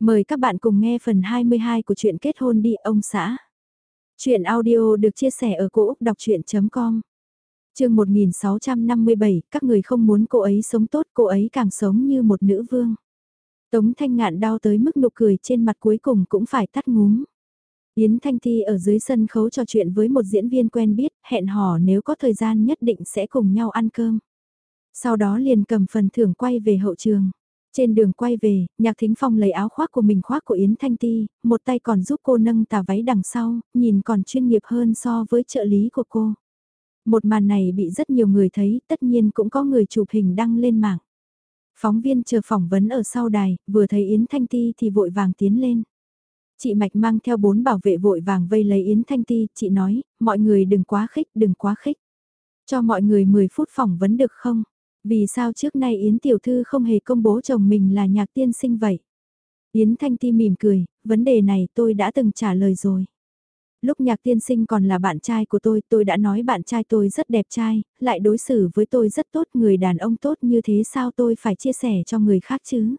Mời các bạn cùng nghe phần 22 của truyện kết hôn đi ông xã. Chuyện audio được chia sẻ ở cỗ đọc chuyện.com Trường 1657, các người không muốn cô ấy sống tốt, cô ấy càng sống như một nữ vương. Tống Thanh Ngạn đau tới mức nụ cười trên mặt cuối cùng cũng phải tắt ngúm. Yến Thanh thi ở dưới sân khấu trò chuyện với một diễn viên quen biết, hẹn hò nếu có thời gian nhất định sẽ cùng nhau ăn cơm. Sau đó liền cầm phần thưởng quay về hậu trường. Trên đường quay về, Nhạc Thính Phong lấy áo khoác của mình khoác của Yến Thanh Ti, một tay còn giúp cô nâng tà váy đằng sau, nhìn còn chuyên nghiệp hơn so với trợ lý của cô. Một màn này bị rất nhiều người thấy, tất nhiên cũng có người chụp hình đăng lên mạng. Phóng viên chờ phỏng vấn ở sau đài, vừa thấy Yến Thanh Ti thì vội vàng tiến lên. Chị Mạch mang theo bốn bảo vệ vội vàng vây lấy Yến Thanh Ti, chị nói, mọi người đừng quá khích, đừng quá khích. Cho mọi người 10 phút phỏng vấn được không? Vì sao trước nay Yến Tiểu Thư không hề công bố chồng mình là nhạc tiên sinh vậy? Yến Thanh Ti mỉm cười, vấn đề này tôi đã từng trả lời rồi. Lúc nhạc tiên sinh còn là bạn trai của tôi, tôi đã nói bạn trai tôi rất đẹp trai, lại đối xử với tôi rất tốt, người đàn ông tốt như thế sao tôi phải chia sẻ cho người khác chứ?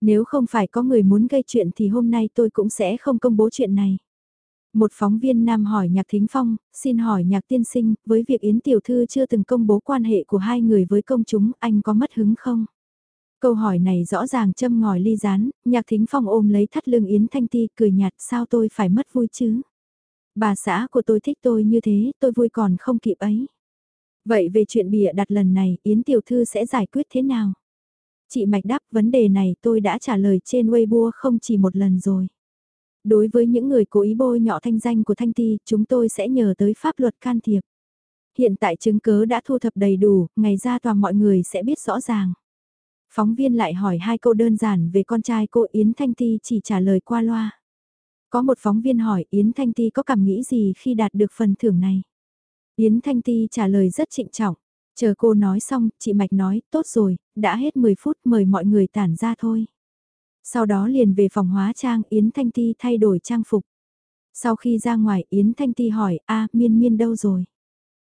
Nếu không phải có người muốn gây chuyện thì hôm nay tôi cũng sẽ không công bố chuyện này. Một phóng viên nam hỏi Nhạc Thính Phong, xin hỏi Nhạc Tiên Sinh, với việc Yến Tiểu Thư chưa từng công bố quan hệ của hai người với công chúng, anh có mất hứng không? Câu hỏi này rõ ràng châm ngòi ly rán, Nhạc Thính Phong ôm lấy thắt lưng Yến Thanh Ti cười nhạt sao tôi phải mất vui chứ? Bà xã của tôi thích tôi như thế, tôi vui còn không kịp ấy. Vậy về chuyện bịa đặt lần này, Yến Tiểu Thư sẽ giải quyết thế nào? Chị Mạch đáp vấn đề này tôi đã trả lời trên Weibo không chỉ một lần rồi. Đối với những người cố ý bôi nhọ thanh danh của Thanh Ti, chúng tôi sẽ nhờ tới pháp luật can thiệp. Hiện tại chứng cứ đã thu thập đầy đủ, ngày ra tòa mọi người sẽ biết rõ ràng. Phóng viên lại hỏi hai câu đơn giản về con trai cô Yến Thanh Ti chỉ trả lời qua loa. Có một phóng viên hỏi Yến Thanh Ti có cảm nghĩ gì khi đạt được phần thưởng này. Yến Thanh Ti trả lời rất trịnh trọng. Chờ cô nói xong, chị Mạch nói, tốt rồi, đã hết 10 phút mời mọi người tản ra thôi. Sau đó liền về phòng hóa trang Yến Thanh Ti thay đổi trang phục. Sau khi ra ngoài Yến Thanh Ti hỏi a miên miên đâu rồi?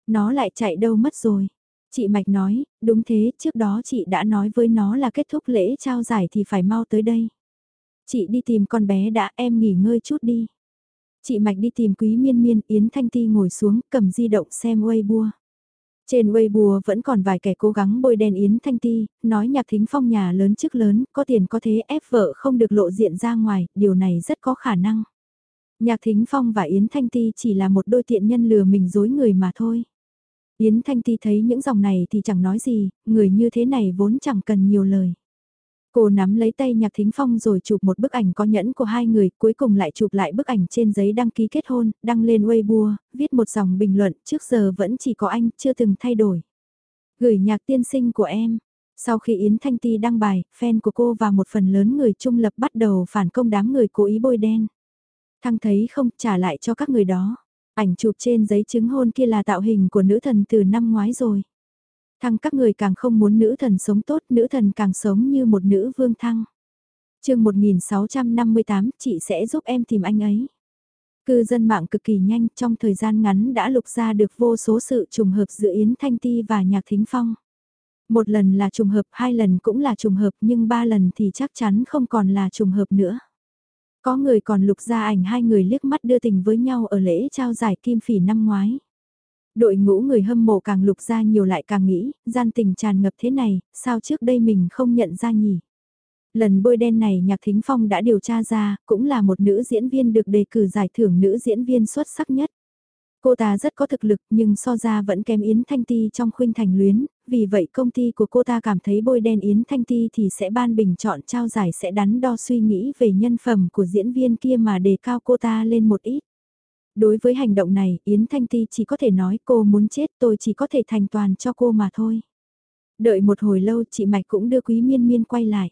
Nó lại chạy đâu mất rồi? Chị Mạch nói, đúng thế, trước đó chị đã nói với nó là kết thúc lễ trao giải thì phải mau tới đây. Chị đi tìm con bé đã em nghỉ ngơi chút đi. Chị Mạch đi tìm quý miên miên, Yến Thanh Ti ngồi xuống, cầm di động xem Weibo. Trên Weibo vẫn còn vài kẻ cố gắng bôi đen Yến Thanh Ti, nói nhạc thính phong nhà lớn chức lớn, có tiền có thế ép vợ không được lộ diện ra ngoài, điều này rất có khả năng. Nhạc thính phong và Yến Thanh Ti chỉ là một đôi tiện nhân lừa mình dối người mà thôi. Yến Thanh Ti thấy những dòng này thì chẳng nói gì, người như thế này vốn chẳng cần nhiều lời. Cô nắm lấy tay Nhạc Thính Phong rồi chụp một bức ảnh có nhẫn của hai người, cuối cùng lại chụp lại bức ảnh trên giấy đăng ký kết hôn, đăng lên Weibo, viết một dòng bình luận, trước giờ vẫn chỉ có anh, chưa từng thay đổi. Gửi nhạc tiên sinh của em. Sau khi Yến Thanh Ti đăng bài, fan của cô và một phần lớn người trung lập bắt đầu phản công đám người cố ý bôi đen. Thăng thấy không trả lại cho các người đó. Ảnh chụp trên giấy chứng hôn kia là tạo hình của nữ thần từ năm ngoái rồi. Thăng các người càng không muốn nữ thần sống tốt, nữ thần càng sống như một nữ vương thăng. chương 1658, chị sẽ giúp em tìm anh ấy. Cư dân mạng cực kỳ nhanh trong thời gian ngắn đã lục ra được vô số sự trùng hợp giữa Yến Thanh Ti và Nhạc Thính Phong. Một lần là trùng hợp, hai lần cũng là trùng hợp nhưng ba lần thì chắc chắn không còn là trùng hợp nữa. Có người còn lục ra ảnh hai người liếc mắt đưa tình với nhau ở lễ trao giải kim phỉ năm ngoái. Đội ngũ người hâm mộ càng lục ra nhiều lại càng nghĩ, gian tình tràn ngập thế này, sao trước đây mình không nhận ra nhỉ? Lần bôi đen này Nhạc Thính Phong đã điều tra ra, cũng là một nữ diễn viên được đề cử giải thưởng nữ diễn viên xuất sắc nhất. Cô ta rất có thực lực nhưng so ra vẫn kém Yến Thanh Ti trong khuynh thành luyến, vì vậy công ty của cô ta cảm thấy bôi đen Yến Thanh Ti thì sẽ ban bình chọn trao giải sẽ đắn đo suy nghĩ về nhân phẩm của diễn viên kia mà đề cao cô ta lên một ít. Đối với hành động này, Yến Thanh Ti chỉ có thể nói cô muốn chết tôi chỉ có thể thành toàn cho cô mà thôi. Đợi một hồi lâu chị Mạch cũng đưa Quý Miên Miên quay lại.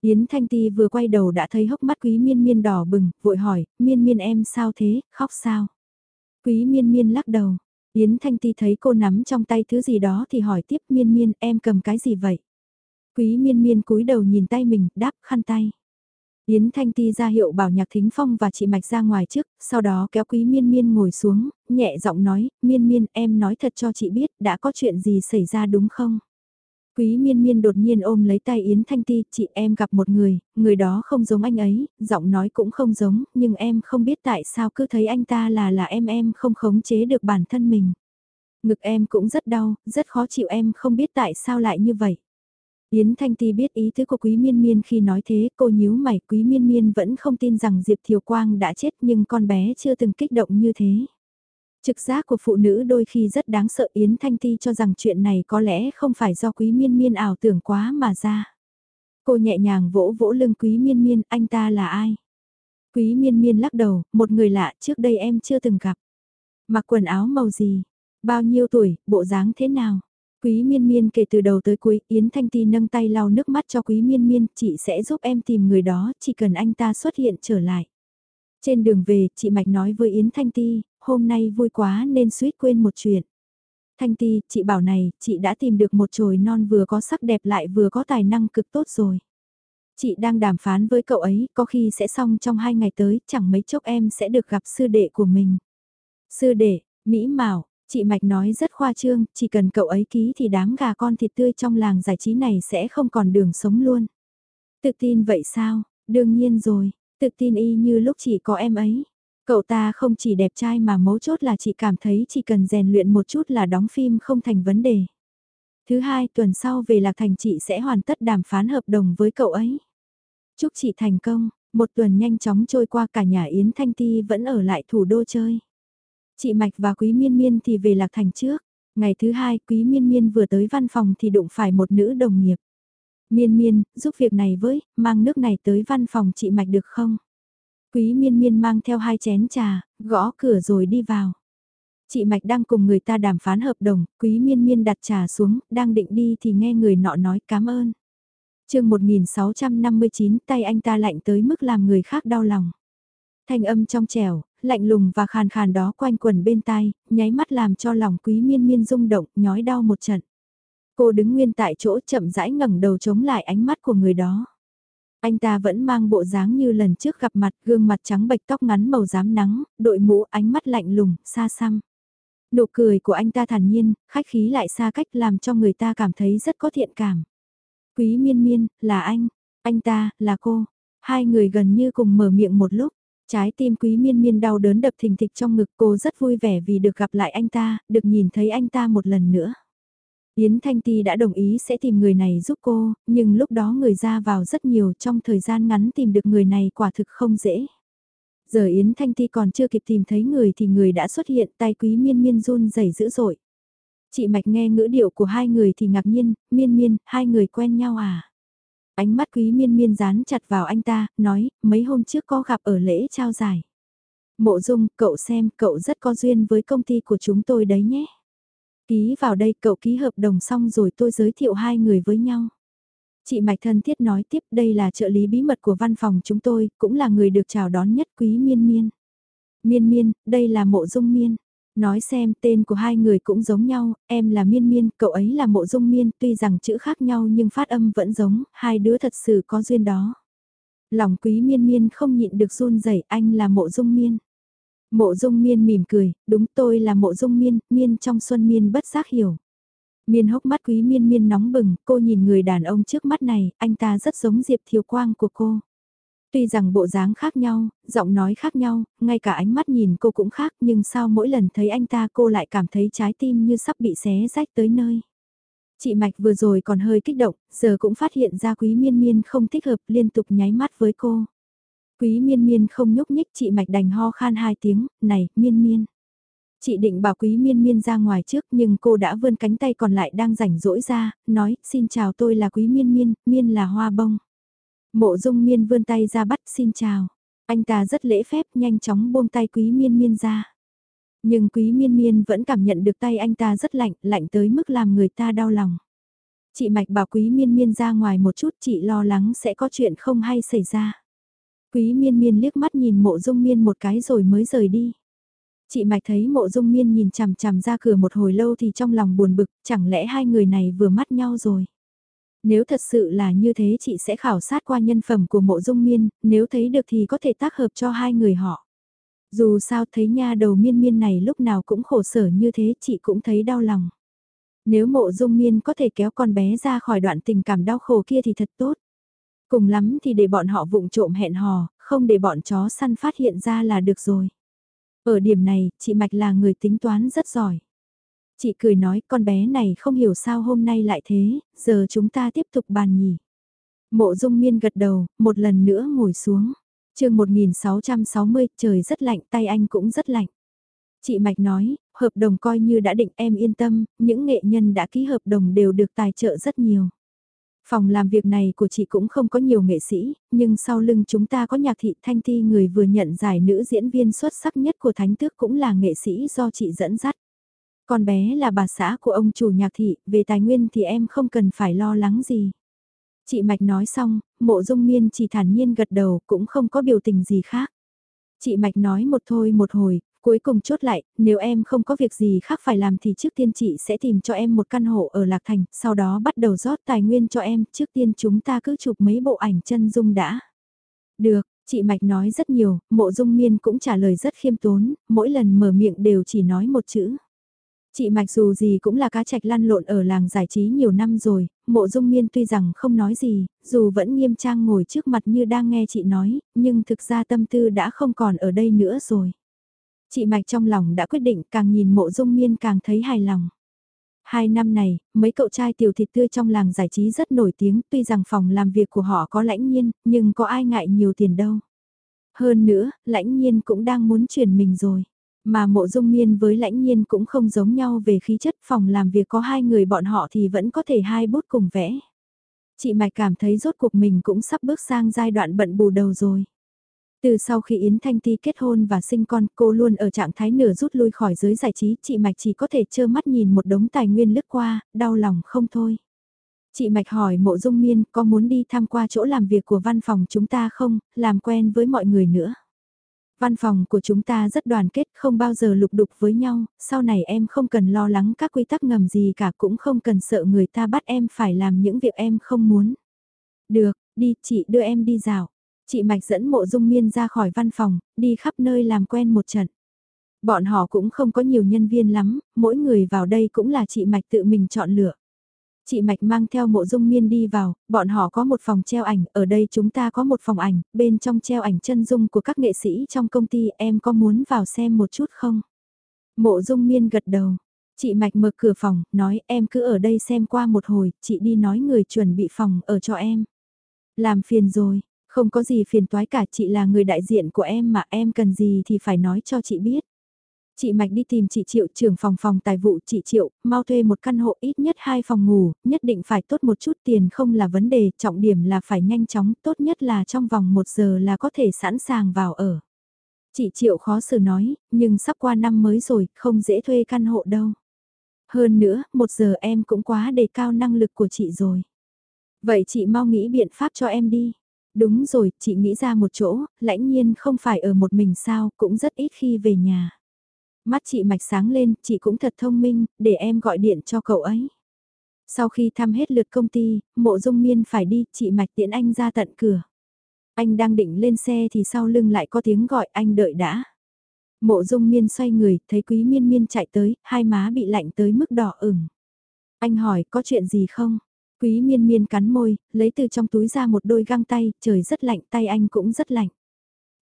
Yến Thanh Ti vừa quay đầu đã thấy hốc mắt Quý Miên Miên đỏ bừng, vội hỏi, Miên Miên em sao thế, khóc sao? Quý Miên Miên lắc đầu. Yến Thanh Ti thấy cô nắm trong tay thứ gì đó thì hỏi tiếp Miên Miên em cầm cái gì vậy? Quý Miên Miên cúi đầu nhìn tay mình, đáp khăn tay. Yến Thanh Ti ra hiệu bảo Nhạc Thính Phong và chị Mạch ra ngoài trước, sau đó kéo Quý Miên Miên ngồi xuống, nhẹ giọng nói, Miên Miên em nói thật cho chị biết đã có chuyện gì xảy ra đúng không? Quý miên miên đột nhiên ôm lấy tay Yến Thanh Ti, chị em gặp một người, người đó không giống anh ấy, giọng nói cũng không giống, nhưng em không biết tại sao cứ thấy anh ta là là em em không khống chế được bản thân mình. Ngực em cũng rất đau, rất khó chịu em không biết tại sao lại như vậy. Yến Thanh Ti biết ý tứ của Quý Miên Miên khi nói thế, cô nhíu mày, Quý Miên Miên vẫn không tin rằng Diệp Thiều Quang đã chết nhưng con bé chưa từng kích động như thế. Trực giác của phụ nữ đôi khi rất đáng sợ Yến Thanh Ti cho rằng chuyện này có lẽ không phải do Quý Miên Miên ảo tưởng quá mà ra. Cô nhẹ nhàng vỗ vỗ lưng Quý Miên Miên, anh ta là ai? Quý Miên Miên lắc đầu, một người lạ trước đây em chưa từng gặp. Mặc quần áo màu gì? Bao nhiêu tuổi, bộ dáng thế nào? Quý miên miên kể từ đầu tới cuối, Yến Thanh Ti nâng tay lau nước mắt cho quý miên miên, chị sẽ giúp em tìm người đó, chỉ cần anh ta xuất hiện trở lại. Trên đường về, chị Mạch nói với Yến Thanh Ti, hôm nay vui quá nên suýt quên một chuyện. Thanh Ti, chị bảo này, chị đã tìm được một chồi non vừa có sắc đẹp lại vừa có tài năng cực tốt rồi. Chị đang đàm phán với cậu ấy, có khi sẽ xong trong hai ngày tới, chẳng mấy chốc em sẽ được gặp sư đệ của mình. Sư đệ, Mỹ Mạo, Chị Mạch nói rất khoa trương, chỉ cần cậu ấy ký thì đám gà con thịt tươi trong làng giải trí này sẽ không còn đường sống luôn. Tự tin vậy sao? Đương nhiên rồi, tự tin y như lúc chỉ có em ấy. Cậu ta không chỉ đẹp trai mà mấu chốt là chị cảm thấy chỉ cần rèn luyện một chút là đóng phim không thành vấn đề. Thứ hai, tuần sau về Lạc Thành chị sẽ hoàn tất đàm phán hợp đồng với cậu ấy. Chúc chị thành công, một tuần nhanh chóng trôi qua cả nhà Yến Thanh Ti vẫn ở lại thủ đô chơi. Chị Mạch và Quý Miên Miên thì về Lạc Thành trước. Ngày thứ hai Quý Miên Miên vừa tới văn phòng thì đụng phải một nữ đồng nghiệp. Miên Miên, giúp việc này với, mang nước này tới văn phòng chị Mạch được không? Quý Miên Miên mang theo hai chén trà, gõ cửa rồi đi vào. Chị Mạch đang cùng người ta đàm phán hợp đồng, Quý Miên Miên đặt trà xuống, đang định đi thì nghe người nọ nói cảm ơn. chương 1659 tay anh ta lạnh tới mức làm người khác đau lòng. Thanh âm trong trẻo, lạnh lùng và khàn khàn đó quanh quần bên tai, nháy mắt làm cho lòng quý miên miên rung động, nhói đau một trận. Cô đứng nguyên tại chỗ chậm rãi ngẩng đầu chống lại ánh mắt của người đó. Anh ta vẫn mang bộ dáng như lần trước gặp mặt, gương mặt trắng bệch tóc ngắn màu rám nắng, đội mũ ánh mắt lạnh lùng, xa xăm. Nụ cười của anh ta thản nhiên, khách khí lại xa cách làm cho người ta cảm thấy rất có thiện cảm. Quý miên miên, là anh, anh ta, là cô. Hai người gần như cùng mở miệng một lúc. Trái tim quý miên miên đau đớn đập thình thịch trong ngực cô rất vui vẻ vì được gặp lại anh ta, được nhìn thấy anh ta một lần nữa. Yến Thanh Ti đã đồng ý sẽ tìm người này giúp cô, nhưng lúc đó người ra vào rất nhiều trong thời gian ngắn tìm được người này quả thực không dễ. Giờ Yến Thanh Ti còn chưa kịp tìm thấy người thì người đã xuất hiện tay quý miên miên run rẩy dữ dội. Chị Mạch nghe ngữ điệu của hai người thì ngạc nhiên, miên miên, hai người quen nhau à? Ánh mắt quý miên miên dán chặt vào anh ta, nói, mấy hôm trước có gặp ở lễ trao giải. Mộ dung, cậu xem, cậu rất có duyên với công ty của chúng tôi đấy nhé. Ký vào đây cậu ký hợp đồng xong rồi tôi giới thiệu hai người với nhau. Chị Mạch thân thiết nói tiếp đây là trợ lý bí mật của văn phòng chúng tôi, cũng là người được chào đón nhất quý miên miên. Miên miên, đây là mộ dung miên. Nói xem tên của hai người cũng giống nhau, em là Miên Miên, cậu ấy là Mộ Dung Miên, tuy rằng chữ khác nhau nhưng phát âm vẫn giống, hai đứa thật sự có duyên đó. Lòng quý Miên Miên không nhịn được run rẩy anh là Mộ Dung Miên. Mộ Dung Miên mỉm cười, đúng tôi là Mộ Dung Miên, Miên trong xuân Miên bất giác hiểu. Miên hốc mắt quý Miên Miên nóng bừng, cô nhìn người đàn ông trước mắt này, anh ta rất giống Diệp Thiều Quang của cô. Tuy rằng bộ dáng khác nhau, giọng nói khác nhau, ngay cả ánh mắt nhìn cô cũng khác nhưng sao mỗi lần thấy anh ta cô lại cảm thấy trái tim như sắp bị xé rách tới nơi. Chị Mạch vừa rồi còn hơi kích động, giờ cũng phát hiện ra quý miên miên không thích hợp liên tục nháy mắt với cô. Quý miên miên không nhúc nhích chị Mạch đành ho khan hai tiếng, này, miên miên. Chị định bảo quý miên miên ra ngoài trước nhưng cô đã vươn cánh tay còn lại đang rảnh rỗi ra, nói, xin chào tôi là quý miên miên, miên là hoa bông. Mộ dung miên vươn tay ra bắt xin chào. Anh ta rất lễ phép nhanh chóng buông tay quý miên miên ra. Nhưng quý miên miên vẫn cảm nhận được tay anh ta rất lạnh, lạnh tới mức làm người ta đau lòng. Chị Mạch bảo quý miên miên ra ngoài một chút chị lo lắng sẽ có chuyện không hay xảy ra. Quý miên miên liếc mắt nhìn mộ dung miên một cái rồi mới rời đi. Chị Mạch thấy mộ dung miên nhìn chằm chằm ra cửa một hồi lâu thì trong lòng buồn bực, chẳng lẽ hai người này vừa mắt nhau rồi. Nếu thật sự là như thế chị sẽ khảo sát qua nhân phẩm của mộ dung miên, nếu thấy được thì có thể tác hợp cho hai người họ. Dù sao thấy nha đầu miên miên này lúc nào cũng khổ sở như thế chị cũng thấy đau lòng. Nếu mộ dung miên có thể kéo con bé ra khỏi đoạn tình cảm đau khổ kia thì thật tốt. Cùng lắm thì để bọn họ vụng trộm hẹn hò, không để bọn chó săn phát hiện ra là được rồi. Ở điểm này, chị Mạch là người tính toán rất giỏi. Chị cười nói con bé này không hiểu sao hôm nay lại thế, giờ chúng ta tiếp tục bàn nhỉ. Mộ dung miên gật đầu, một lần nữa ngồi xuống. chương 1660, trời rất lạnh, tay anh cũng rất lạnh. Chị Mạch nói, hợp đồng coi như đã định em yên tâm, những nghệ nhân đã ký hợp đồng đều được tài trợ rất nhiều. Phòng làm việc này của chị cũng không có nhiều nghệ sĩ, nhưng sau lưng chúng ta có nhạc thị thanh thi người vừa nhận giải nữ diễn viên xuất sắc nhất của Thánh Tước cũng là nghệ sĩ do chị dẫn dắt. Con bé là bà xã của ông chủ nhạc thị, về tài nguyên thì em không cần phải lo lắng gì. Chị Mạch nói xong, mộ dung miên chỉ thản nhiên gật đầu cũng không có biểu tình gì khác. Chị Mạch nói một thôi một hồi, cuối cùng chốt lại, nếu em không có việc gì khác phải làm thì trước tiên chị sẽ tìm cho em một căn hộ ở Lạc Thành, sau đó bắt đầu rót tài nguyên cho em, trước tiên chúng ta cứ chụp mấy bộ ảnh chân dung đã. Được, chị Mạch nói rất nhiều, mộ dung miên cũng trả lời rất khiêm tốn, mỗi lần mở miệng đều chỉ nói một chữ. Chị Mạch dù gì cũng là cá trạch lăn lộn ở làng giải trí nhiều năm rồi, mộ dung miên tuy rằng không nói gì, dù vẫn nghiêm trang ngồi trước mặt như đang nghe chị nói, nhưng thực ra tâm tư đã không còn ở đây nữa rồi. Chị Mạch trong lòng đã quyết định càng nhìn mộ dung miên càng thấy hài lòng. Hai năm này, mấy cậu trai tiểu thịt tươi trong làng giải trí rất nổi tiếng, tuy rằng phòng làm việc của họ có lãnh nhiên, nhưng có ai ngại nhiều tiền đâu. Hơn nữa, lãnh nhiên cũng đang muốn chuyển mình rồi. Mà mộ dung miên với lãnh nhiên cũng không giống nhau về khí chất phòng làm việc có hai người bọn họ thì vẫn có thể hai bút cùng vẽ. Chị Mạch cảm thấy rốt cuộc mình cũng sắp bước sang giai đoạn bận bù đầu rồi. Từ sau khi Yến Thanh Ti kết hôn và sinh con, cô luôn ở trạng thái nửa rút lui khỏi giới giải trí, chị Mạch chỉ có thể trơ mắt nhìn một đống tài nguyên lướt qua, đau lòng không thôi. Chị Mạch hỏi mộ dung miên có muốn đi tham qua chỗ làm việc của văn phòng chúng ta không, làm quen với mọi người nữa. Văn phòng của chúng ta rất đoàn kết, không bao giờ lục đục với nhau, sau này em không cần lo lắng các quy tắc ngầm gì cả cũng không cần sợ người ta bắt em phải làm những việc em không muốn. Được, đi chị đưa em đi dạo. Chị Mạch dẫn mộ dung miên ra khỏi văn phòng, đi khắp nơi làm quen một trận. Bọn họ cũng không có nhiều nhân viên lắm, mỗi người vào đây cũng là chị Mạch tự mình chọn lựa. Chị Mạch mang theo mộ dung miên đi vào, bọn họ có một phòng treo ảnh, ở đây chúng ta có một phòng ảnh, bên trong treo ảnh chân dung của các nghệ sĩ trong công ty em có muốn vào xem một chút không? Mộ dung miên gật đầu. Chị Mạch mở cửa phòng, nói em cứ ở đây xem qua một hồi, chị đi nói người chuẩn bị phòng ở cho em. Làm phiền rồi, không có gì phiền toái cả chị là người đại diện của em mà em cần gì thì phải nói cho chị biết. Chị Mạch đi tìm chị Triệu trưởng phòng phòng tài vụ chị Triệu, mau thuê một căn hộ ít nhất hai phòng ngủ, nhất định phải tốt một chút tiền không là vấn đề, trọng điểm là phải nhanh chóng, tốt nhất là trong vòng một giờ là có thể sẵn sàng vào ở. Chị Triệu khó xử nói, nhưng sắp qua năm mới rồi, không dễ thuê căn hộ đâu. Hơn nữa, một giờ em cũng quá đề cao năng lực của chị rồi. Vậy chị mau nghĩ biện pháp cho em đi. Đúng rồi, chị nghĩ ra một chỗ, lãnh nhiên không phải ở một mình sao, cũng rất ít khi về nhà. Mắt chị mạch sáng lên, chị cũng thật thông minh, để em gọi điện cho cậu ấy. Sau khi thăm hết lượt công ty, mộ dung miên phải đi, chị mạch tiễn anh ra tận cửa. Anh đang định lên xe thì sau lưng lại có tiếng gọi anh đợi đã. Mộ dung miên xoay người, thấy quý miên miên chạy tới, hai má bị lạnh tới mức đỏ ửng. Anh hỏi có chuyện gì không? Quý miên miên cắn môi, lấy từ trong túi ra một đôi găng tay, trời rất lạnh, tay anh cũng rất lạnh.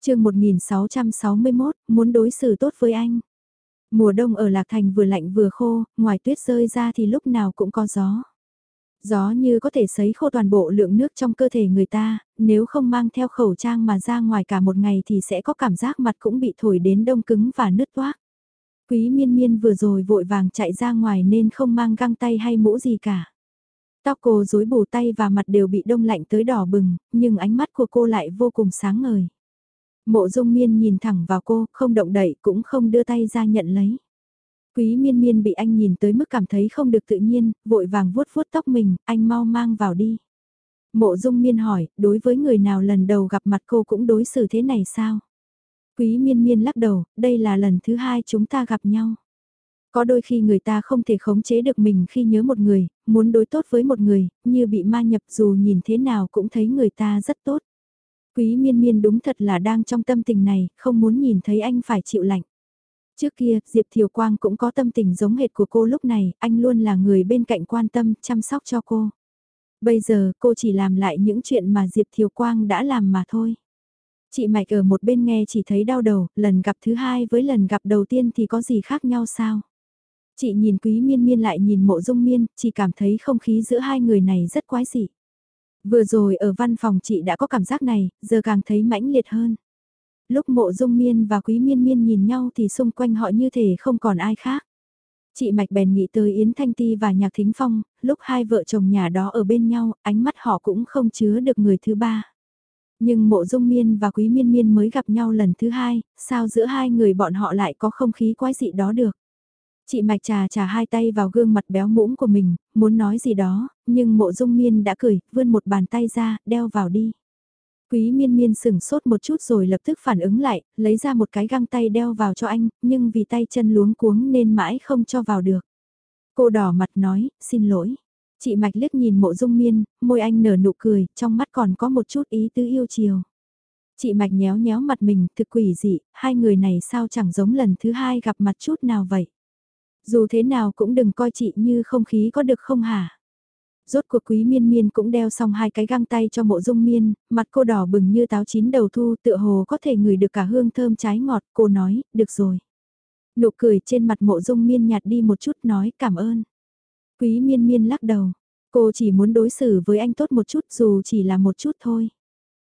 chương 1661, muốn đối xử tốt với anh. Mùa đông ở Lạc Thành vừa lạnh vừa khô, ngoài tuyết rơi ra thì lúc nào cũng có gió. Gió như có thể sấy khô toàn bộ lượng nước trong cơ thể người ta, nếu không mang theo khẩu trang mà ra ngoài cả một ngày thì sẽ có cảm giác mặt cũng bị thổi đến đông cứng và nứt toác. Quý miên miên vừa rồi vội vàng chạy ra ngoài nên không mang găng tay hay mũ gì cả. Tóc cô rối bù tay và mặt đều bị đông lạnh tới đỏ bừng, nhưng ánh mắt của cô lại vô cùng sáng ngời. Mộ dung miên nhìn thẳng vào cô, không động đậy cũng không đưa tay ra nhận lấy. Quý miên miên bị anh nhìn tới mức cảm thấy không được tự nhiên, vội vàng vuốt vuốt tóc mình, anh mau mang vào đi. Mộ dung miên hỏi, đối với người nào lần đầu gặp mặt cô cũng đối xử thế này sao? Quý miên miên lắc đầu, đây là lần thứ hai chúng ta gặp nhau. Có đôi khi người ta không thể khống chế được mình khi nhớ một người, muốn đối tốt với một người, như bị ma nhập dù nhìn thế nào cũng thấy người ta rất tốt. Quý miên miên đúng thật là đang trong tâm tình này, không muốn nhìn thấy anh phải chịu lạnh. Trước kia, Diệp Thiều Quang cũng có tâm tình giống hệt của cô lúc này, anh luôn là người bên cạnh quan tâm, chăm sóc cho cô. Bây giờ, cô chỉ làm lại những chuyện mà Diệp Thiều Quang đã làm mà thôi. Chị Mạch ở một bên nghe chỉ thấy đau đầu, lần gặp thứ hai với lần gặp đầu tiên thì có gì khác nhau sao? Chị nhìn quý miên miên lại nhìn mộ dung miên, chỉ cảm thấy không khí giữa hai người này rất quái dị. Vừa rồi ở văn phòng chị đã có cảm giác này, giờ càng thấy mãnh liệt hơn. Lúc mộ dung miên và quý miên miên nhìn nhau thì xung quanh họ như thể không còn ai khác. Chị Mạch bèn nghĩ tới Yến Thanh Ti và Nhạc Thính Phong, lúc hai vợ chồng nhà đó ở bên nhau, ánh mắt họ cũng không chứa được người thứ ba. Nhưng mộ dung miên và quý miên miên mới gặp nhau lần thứ hai, sao giữa hai người bọn họ lại có không khí quái dị đó được. Chị Mạch trà trà hai tay vào gương mặt béo mũm của mình, muốn nói gì đó, nhưng mộ dung miên đã cười, vươn một bàn tay ra, đeo vào đi. Quý miên miên sửng sốt một chút rồi lập tức phản ứng lại, lấy ra một cái găng tay đeo vào cho anh, nhưng vì tay chân luống cuống nên mãi không cho vào được. Cô đỏ mặt nói, xin lỗi. Chị Mạch liếc nhìn mộ dung miên, môi anh nở nụ cười, trong mắt còn có một chút ý tứ yêu chiều. Chị Mạch nhéo nhéo mặt mình, thực quỷ dị, hai người này sao chẳng giống lần thứ hai gặp mặt chút nào vậy. Dù thế nào cũng đừng coi chị như không khí có được không hả? Rốt cuộc quý miên miên cũng đeo xong hai cái găng tay cho mộ dung miên, mặt cô đỏ bừng như táo chín đầu thu tựa hồ có thể ngửi được cả hương thơm trái ngọt, cô nói, được rồi. Nụ cười trên mặt mộ dung miên nhạt đi một chút nói cảm ơn. Quý miên miên lắc đầu, cô chỉ muốn đối xử với anh tốt một chút dù chỉ là một chút thôi.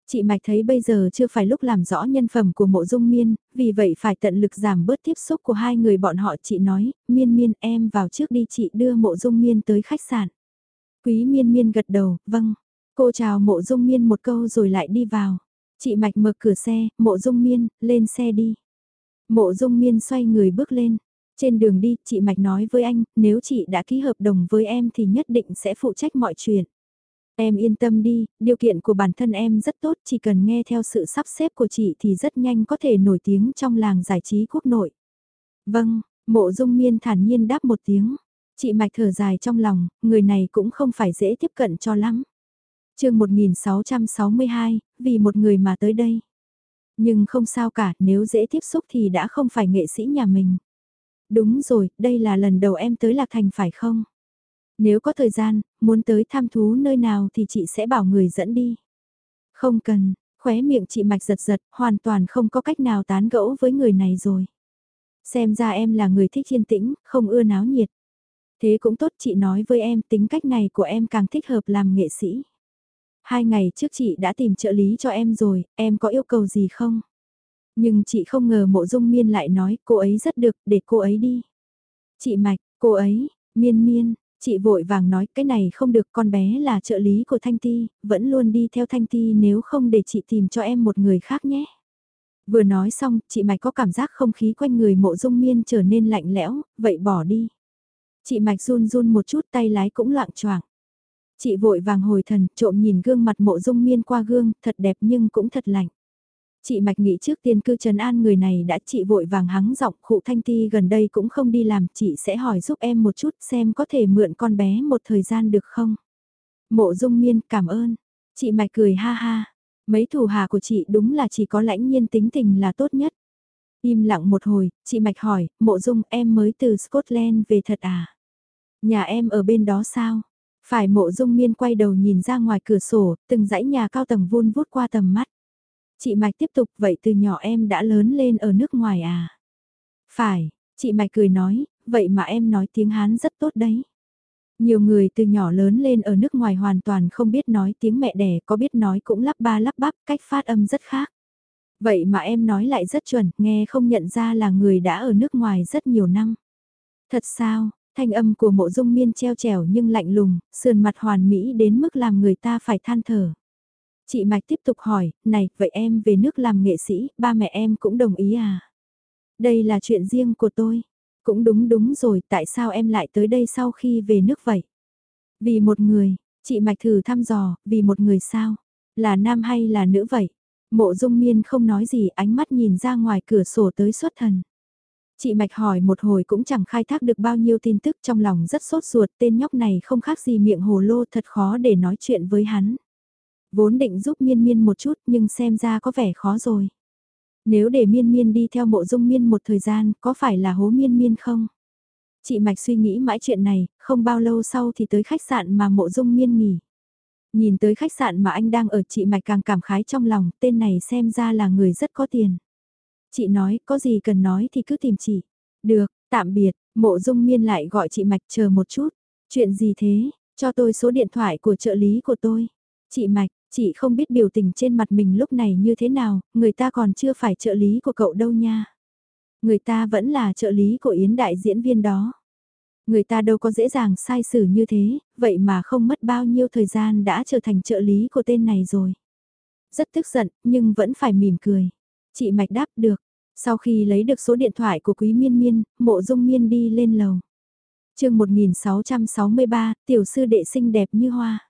Chị Mạch thấy bây giờ chưa phải lúc làm rõ nhân phẩm của mộ dung miên, vì vậy phải tận lực giảm bớt tiếp xúc của hai người bọn họ. Chị nói, miên miên em vào trước đi chị đưa mộ dung miên tới khách sạn. Quý miên miên gật đầu, vâng. Cô chào mộ dung miên một câu rồi lại đi vào. Chị Mạch mở cửa xe, mộ dung miên, lên xe đi. Mộ dung miên xoay người bước lên. Trên đường đi, chị Mạch nói với anh, nếu chị đã ký hợp đồng với em thì nhất định sẽ phụ trách mọi chuyện. Em yên tâm đi, điều kiện của bản thân em rất tốt, chỉ cần nghe theo sự sắp xếp của chị thì rất nhanh có thể nổi tiếng trong làng giải trí quốc nội. Vâng, mộ dung miên thản nhiên đáp một tiếng. Chị Mạch thở dài trong lòng, người này cũng không phải dễ tiếp cận cho lắm. chương 1662, vì một người mà tới đây. Nhưng không sao cả, nếu dễ tiếp xúc thì đã không phải nghệ sĩ nhà mình. Đúng rồi, đây là lần đầu em tới Lạc Thành phải không? Nếu có thời gian, muốn tới tham thú nơi nào thì chị sẽ bảo người dẫn đi. Không cần, khóe miệng chị Mạch giật giật, hoàn toàn không có cách nào tán gẫu với người này rồi. Xem ra em là người thích yên tĩnh, không ưa náo nhiệt. Thế cũng tốt chị nói với em tính cách này của em càng thích hợp làm nghệ sĩ. Hai ngày trước chị đã tìm trợ lý cho em rồi, em có yêu cầu gì không? Nhưng chị không ngờ mộ dung miên lại nói cô ấy rất được, để cô ấy đi. Chị Mạch, cô ấy, miên miên, chị vội vàng nói cái này không được con bé là trợ lý của Thanh Ti, vẫn luôn đi theo Thanh Ti nếu không để chị tìm cho em một người khác nhé. Vừa nói xong, chị Mạch có cảm giác không khí quanh người mộ dung miên trở nên lạnh lẽo, vậy bỏ đi. Chị Mạch run run một chút tay lái cũng loạn choạng. Chị vội vàng hồi thần, trộm nhìn gương mặt mộ dung miên qua gương, thật đẹp nhưng cũng thật lạnh. Chị Mạch nghĩ trước tiên cư trấn an người này đã chị vội vàng hắng giọng khụ thanh ti gần đây cũng không đi làm, chị sẽ hỏi giúp em một chút xem có thể mượn con bé một thời gian được không. Mộ dung miên cảm ơn. Chị Mạch cười ha ha. Mấy thủ hà của chị đúng là chỉ có lãnh nhiên tính tình là tốt nhất. Im lặng một hồi, chị Mạch hỏi, mộ dung em mới từ Scotland về thật à? Nhà em ở bên đó sao? Phải mộ dung miên quay đầu nhìn ra ngoài cửa sổ, từng dãy nhà cao tầng vun vút qua tầm mắt. Chị Mạch tiếp tục vậy từ nhỏ em đã lớn lên ở nước ngoài à? Phải, chị Mạch cười nói, vậy mà em nói tiếng Hán rất tốt đấy. Nhiều người từ nhỏ lớn lên ở nước ngoài hoàn toàn không biết nói tiếng mẹ đẻ, có biết nói cũng lắp ba lắp bắp, cách phát âm rất khác. Vậy mà em nói lại rất chuẩn, nghe không nhận ra là người đã ở nước ngoài rất nhiều năm. Thật sao, thanh âm của mộ dung miên treo trèo nhưng lạnh lùng, sườn mặt hoàn mỹ đến mức làm người ta phải than thở. Chị Mạch tiếp tục hỏi, này, vậy em về nước làm nghệ sĩ, ba mẹ em cũng đồng ý à? Đây là chuyện riêng của tôi. Cũng đúng đúng rồi, tại sao em lại tới đây sau khi về nước vậy? Vì một người, chị Mạch thử thăm dò, vì một người sao? Là nam hay là nữ vậy? Mộ dung miên không nói gì, ánh mắt nhìn ra ngoài cửa sổ tới xuất thần. Chị Mạch hỏi một hồi cũng chẳng khai thác được bao nhiêu tin tức trong lòng rất sốt ruột tên nhóc này không khác gì miệng hồ lô thật khó để nói chuyện với hắn. Vốn định giúp miên miên một chút nhưng xem ra có vẻ khó rồi. Nếu để miên miên đi theo mộ dung miên một thời gian, có phải là hố miên miên không? Chị Mạch suy nghĩ mãi chuyện này, không bao lâu sau thì tới khách sạn mà mộ dung miên nghỉ. Nhìn tới khách sạn mà anh đang ở chị Mạch càng cảm khái trong lòng, tên này xem ra là người rất có tiền. Chị nói, có gì cần nói thì cứ tìm chị. Được, tạm biệt, mộ dung miên lại gọi chị Mạch chờ một chút. Chuyện gì thế, cho tôi số điện thoại của trợ lý của tôi. Chị Mạch, chị không biết biểu tình trên mặt mình lúc này như thế nào, người ta còn chưa phải trợ lý của cậu đâu nha. Người ta vẫn là trợ lý của Yến đại diễn viên đó. Người ta đâu có dễ dàng sai xử như thế, vậy mà không mất bao nhiêu thời gian đã trở thành trợ lý của tên này rồi. Rất tức giận, nhưng vẫn phải mỉm cười. Chị Mạch đáp được. Sau khi lấy được số điện thoại của Quý Miên Miên, mộ dung miên đi lên lầu. chương 1663, tiểu sư đệ xinh đẹp như hoa.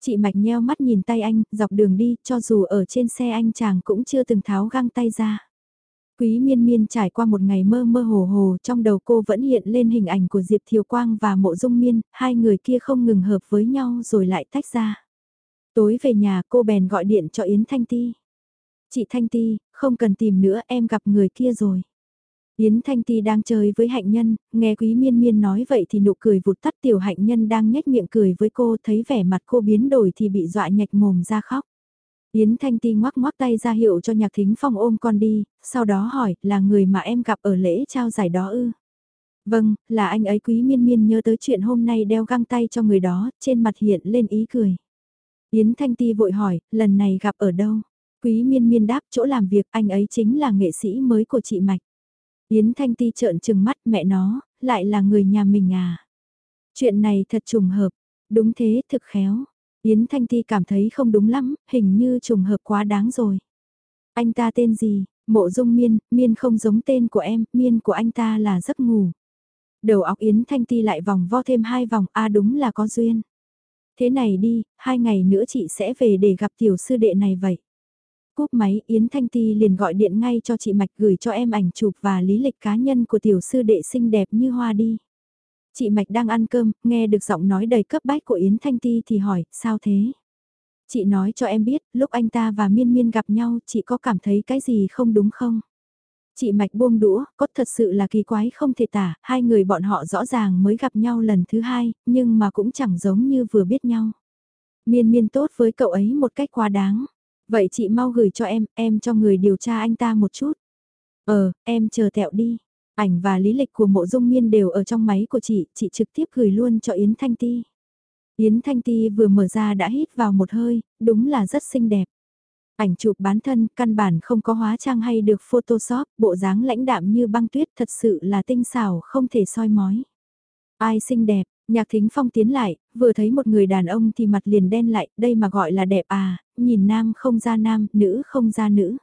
Chị Mạch nheo mắt nhìn tay anh, dọc đường đi, cho dù ở trên xe anh chàng cũng chưa từng tháo găng tay ra. Quý miên miên trải qua một ngày mơ mơ hồ hồ, trong đầu cô vẫn hiện lên hình ảnh của Diệp Thiều Quang và Mộ Dung Miên, hai người kia không ngừng hợp với nhau rồi lại tách ra. Tối về nhà cô bèn gọi điện cho Yến Thanh Ti. Chị Thanh Ti, không cần tìm nữa em gặp người kia rồi. Yến Thanh Ti đang chơi với hạnh nhân, nghe quý miên miên nói vậy thì nụ cười vụt tắt tiểu hạnh nhân đang nhếch miệng cười với cô thấy vẻ mặt cô biến đổi thì bị dọa nhạch mồm ra khóc. Yến Thanh Ti ngoắc ngoắc tay ra hiệu cho Nhạc Thính Phong ôm con đi, sau đó hỏi, là người mà em gặp ở lễ trao giải đó ư? Vâng, là anh ấy quý miên miên nhớ tới chuyện hôm nay đeo găng tay cho người đó, trên mặt hiện lên ý cười. Yến Thanh Ti vội hỏi, lần này gặp ở đâu? Quý miên miên đáp chỗ làm việc anh ấy chính là nghệ sĩ mới của chị Mạch. Yến Thanh Ti trợn trừng mắt mẹ nó, lại là người nhà mình à? Chuyện này thật trùng hợp, đúng thế thực khéo. Yến Thanh Ti cảm thấy không đúng lắm, hình như trùng hợp quá đáng rồi. Anh ta tên gì? Mộ dung miên, miên không giống tên của em, miên của anh ta là giấc ngủ. Đầu óc Yến Thanh Ti lại vòng vo thêm hai vòng, a à đúng là có duyên. Thế này đi, hai ngày nữa chị sẽ về để gặp tiểu sư đệ này vậy. Cúp máy Yến Thanh Ti liền gọi điện ngay cho chị Mạch gửi cho em ảnh chụp và lý lịch cá nhân của tiểu sư đệ xinh đẹp như hoa đi. Chị Mạch đang ăn cơm, nghe được giọng nói đầy cấp bách của Yến Thanh Ti thì hỏi, sao thế? Chị nói cho em biết, lúc anh ta và Miên Miên gặp nhau, chị có cảm thấy cái gì không đúng không? Chị Mạch buông đũa, có thật sự là kỳ quái không thể tả, hai người bọn họ rõ ràng mới gặp nhau lần thứ hai, nhưng mà cũng chẳng giống như vừa biết nhau. Miên Miên tốt với cậu ấy một cách quá đáng. Vậy chị mau gửi cho em, em cho người điều tra anh ta một chút. Ờ, em chờ tẹo đi. Ảnh và lý lịch của mộ dung miên đều ở trong máy của chị, chị trực tiếp gửi luôn cho Yến Thanh Ti. Yến Thanh Ti vừa mở ra đã hít vào một hơi, đúng là rất xinh đẹp. Ảnh chụp bán thân, căn bản không có hóa trang hay được photoshop, bộ dáng lãnh đạm như băng tuyết thật sự là tinh xảo không thể soi mói. Ai xinh đẹp, nhạc thính phong tiến lại, vừa thấy một người đàn ông thì mặt liền đen lại, đây mà gọi là đẹp à, nhìn nam không ra nam, nữ không ra nữ.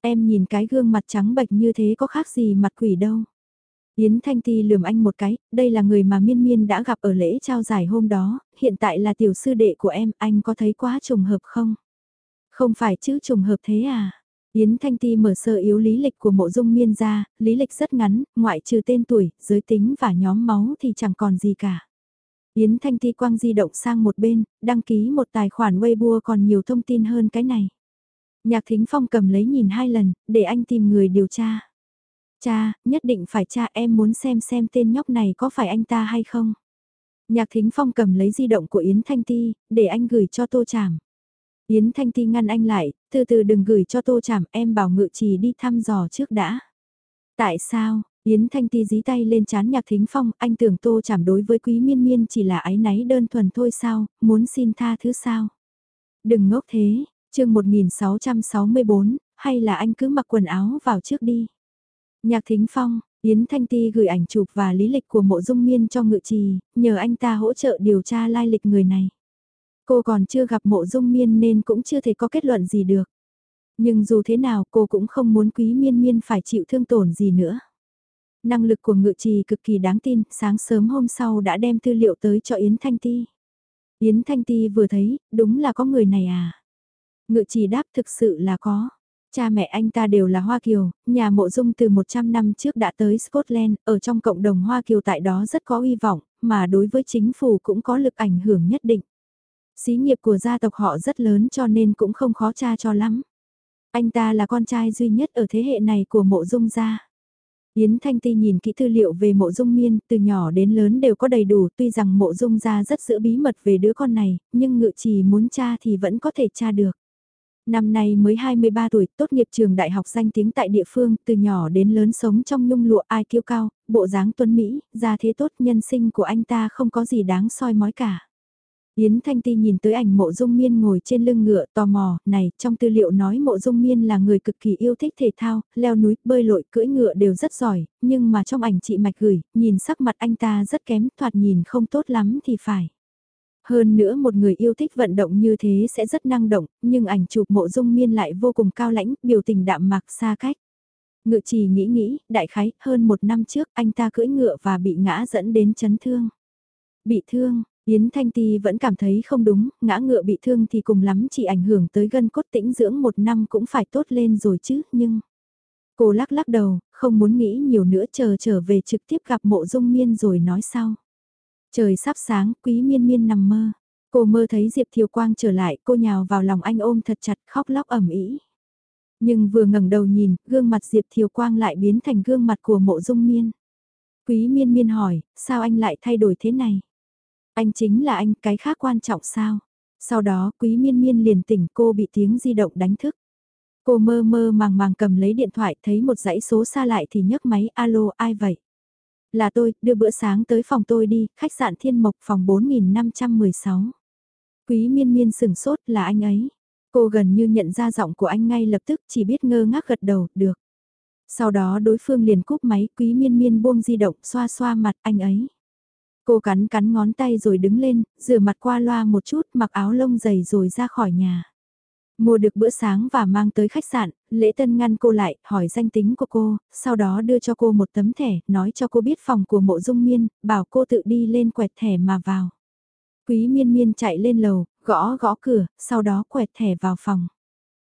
Em nhìn cái gương mặt trắng bệch như thế có khác gì mặt quỷ đâu. Yến Thanh Ti lườm anh một cái, đây là người mà Miên Miên đã gặp ở lễ trao giải hôm đó, hiện tại là tiểu sư đệ của em, anh có thấy quá trùng hợp không? Không phải chứ trùng hợp thế à? Yến Thanh Ti mở sơ yếu lý lịch của mộ dung miên ra, lý lịch rất ngắn, ngoại trừ tên tuổi, giới tính và nhóm máu thì chẳng còn gì cả. Yến Thanh Ti quang di động sang một bên, đăng ký một tài khoản Weibo còn nhiều thông tin hơn cái này. Nhạc Thính Phong cầm lấy nhìn hai lần, để anh tìm người điều tra. Cha, nhất định phải cha em muốn xem xem tên nhóc này có phải anh ta hay không. Nhạc Thính Phong cầm lấy di động của Yến Thanh Ti, để anh gửi cho Tô Trảm. Yến Thanh Ti ngăn anh lại, từ từ đừng gửi cho Tô Trảm, em bảo ngự trì đi thăm dò trước đã. Tại sao? Yến Thanh Ti dí tay lên chán Nhạc Thính Phong, anh tưởng Tô Trảm đối với Quý Miên Miên chỉ là ái náy đơn thuần thôi sao, muốn xin tha thứ sao? Đừng ngốc thế, chương 1664, hay là anh cứ mặc quần áo vào trước đi. Nhạc Thính Phong, Yến Thanh Ti gửi ảnh chụp và lý lịch của mộ dung miên cho ngự trì, nhờ anh ta hỗ trợ điều tra lai lịch người này. Cô còn chưa gặp mộ dung miên nên cũng chưa thể có kết luận gì được. Nhưng dù thế nào cô cũng không muốn quý miên miên phải chịu thương tổn gì nữa. Năng lực của ngự trì cực kỳ đáng tin, sáng sớm hôm sau đã đem tư liệu tới cho Yến Thanh Ti. Yến Thanh Ti vừa thấy, đúng là có người này à. Ngự trì đáp thực sự là có. Cha mẹ anh ta đều là Hoa Kiều, nhà mộ dung từ 100 năm trước đã tới Scotland, ở trong cộng đồng Hoa Kiều tại đó rất có uy vọng, mà đối với chính phủ cũng có lực ảnh hưởng nhất định. Xí nghiệp của gia tộc họ rất lớn cho nên cũng không khó tra cho lắm. Anh ta là con trai duy nhất ở thế hệ này của mộ dung gia. Yến Thanh Ti nhìn kỹ tư liệu về mộ dung miên, từ nhỏ đến lớn đều có đầy đủ, tuy rằng mộ dung gia rất giữ bí mật về đứa con này, nhưng ngự trì muốn tra thì vẫn có thể tra được. Năm nay mới 23 tuổi, tốt nghiệp trường đại học danh tiếng tại địa phương, từ nhỏ đến lớn sống trong nhung lụa ai kiêu cao, bộ dáng tuấn Mỹ, gia thế tốt nhân sinh của anh ta không có gì đáng soi mói cả. Yến Thanh Ti nhìn tới ảnh mộ dung miên ngồi trên lưng ngựa tò mò, này, trong tư liệu nói mộ dung miên là người cực kỳ yêu thích thể thao, leo núi, bơi lội, cưỡi ngựa đều rất giỏi, nhưng mà trong ảnh chị Mạch gửi, nhìn sắc mặt anh ta rất kém, thoạt nhìn không tốt lắm thì phải. Hơn nữa một người yêu thích vận động như thế sẽ rất năng động, nhưng ảnh chụp mộ dung miên lại vô cùng cao lãnh, biểu tình đạm mạc xa cách. Ngự trì nghĩ nghĩ, đại khái, hơn một năm trước anh ta cưỡi ngựa và bị ngã dẫn đến chấn thương. Bị thương, Yến Thanh Ti vẫn cảm thấy không đúng, ngã ngựa bị thương thì cùng lắm chỉ ảnh hưởng tới gân cốt tĩnh dưỡng một năm cũng phải tốt lên rồi chứ, nhưng... Cô lắc lắc đầu, không muốn nghĩ nhiều nữa chờ trở về trực tiếp gặp mộ dung miên rồi nói sau. Trời sắp sáng, quý miên miên nằm mơ. Cô mơ thấy Diệp Thiều Quang trở lại, cô nhào vào lòng anh ôm thật chặt khóc lóc ẩm ý. Nhưng vừa ngẩng đầu nhìn, gương mặt Diệp Thiều Quang lại biến thành gương mặt của mộ dung miên. Quý miên miên hỏi, sao anh lại thay đổi thế này? Anh chính là anh, cái khác quan trọng sao? Sau đó quý miên miên liền tỉnh cô bị tiếng di động đánh thức. Cô mơ mơ màng màng cầm lấy điện thoại thấy một dãy số xa lại thì nhấc máy alo ai vậy? Là tôi, đưa bữa sáng tới phòng tôi đi, khách sạn Thiên Mộc phòng 4516. Quý miên miên sừng sốt là anh ấy. Cô gần như nhận ra giọng của anh ngay lập tức chỉ biết ngơ ngác gật đầu, được. Sau đó đối phương liền cúp máy, quý miên miên buông di động, xoa xoa mặt anh ấy. Cô cắn cắn ngón tay rồi đứng lên, rửa mặt qua loa một chút, mặc áo lông dày rồi ra khỏi nhà. Mua được bữa sáng và mang tới khách sạn, lễ tân ngăn cô lại, hỏi danh tính của cô, sau đó đưa cho cô một tấm thẻ, nói cho cô biết phòng của mộ dung miên, bảo cô tự đi lên quẹt thẻ mà vào. Quý miên miên chạy lên lầu, gõ gõ cửa, sau đó quẹt thẻ vào phòng.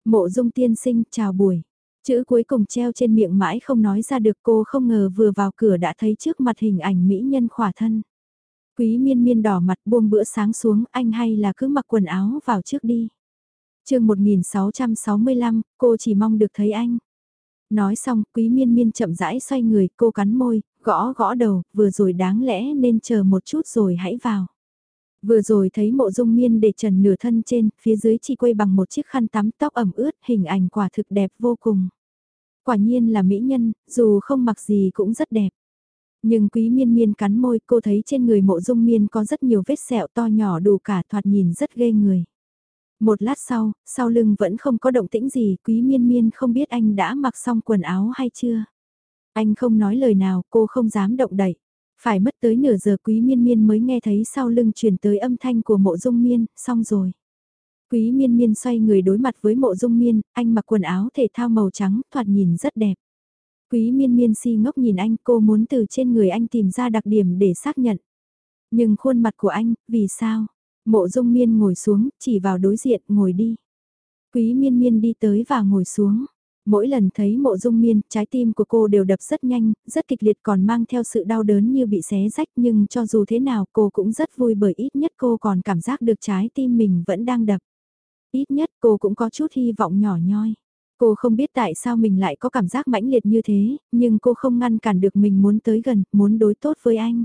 Mộ dung tiên sinh, chào buổi. Chữ cuối cùng treo trên miệng mãi không nói ra được cô không ngờ vừa vào cửa đã thấy trước mặt hình ảnh mỹ nhân khỏa thân. Quý miên miên đỏ mặt buông bữa sáng xuống anh hay là cứ mặc quần áo vào trước đi. chương 1665, cô chỉ mong được thấy anh. Nói xong, quý miên miên chậm rãi xoay người, cô cắn môi, gõ gõ đầu, vừa rồi đáng lẽ nên chờ một chút rồi hãy vào. Vừa rồi thấy mộ dung miên để trần nửa thân trên, phía dưới chỉ quay bằng một chiếc khăn tắm tóc ẩm ướt, hình ảnh quả thực đẹp vô cùng. Quả nhiên là mỹ nhân, dù không mặc gì cũng rất đẹp. Nhưng quý miên miên cắn môi cô thấy trên người mộ dung miên có rất nhiều vết sẹo to nhỏ đủ cả thoạt nhìn rất ghê người. Một lát sau, sau lưng vẫn không có động tĩnh gì, quý miên miên không biết anh đã mặc xong quần áo hay chưa. Anh không nói lời nào, cô không dám động đậy. Phải mất tới nửa giờ quý miên miên mới nghe thấy sau lưng truyền tới âm thanh của mộ dung miên, xong rồi. Quý miên miên xoay người đối mặt với mộ dung miên, anh mặc quần áo thể thao màu trắng, thoạt nhìn rất đẹp. Quý miên miên si ngốc nhìn anh, cô muốn từ trên người anh tìm ra đặc điểm để xác nhận. Nhưng khuôn mặt của anh, vì sao? Mộ dung miên ngồi xuống, chỉ vào đối diện, ngồi đi. Quý miên miên đi tới và ngồi xuống. Mỗi lần thấy mộ dung miên, trái tim của cô đều đập rất nhanh, rất kịch liệt còn mang theo sự đau đớn như bị xé rách nhưng cho dù thế nào cô cũng rất vui bởi ít nhất cô còn cảm giác được trái tim mình vẫn đang đập. Ít nhất cô cũng có chút hy vọng nhỏ nhoi. Cô không biết tại sao mình lại có cảm giác mãnh liệt như thế, nhưng cô không ngăn cản được mình muốn tới gần, muốn đối tốt với anh.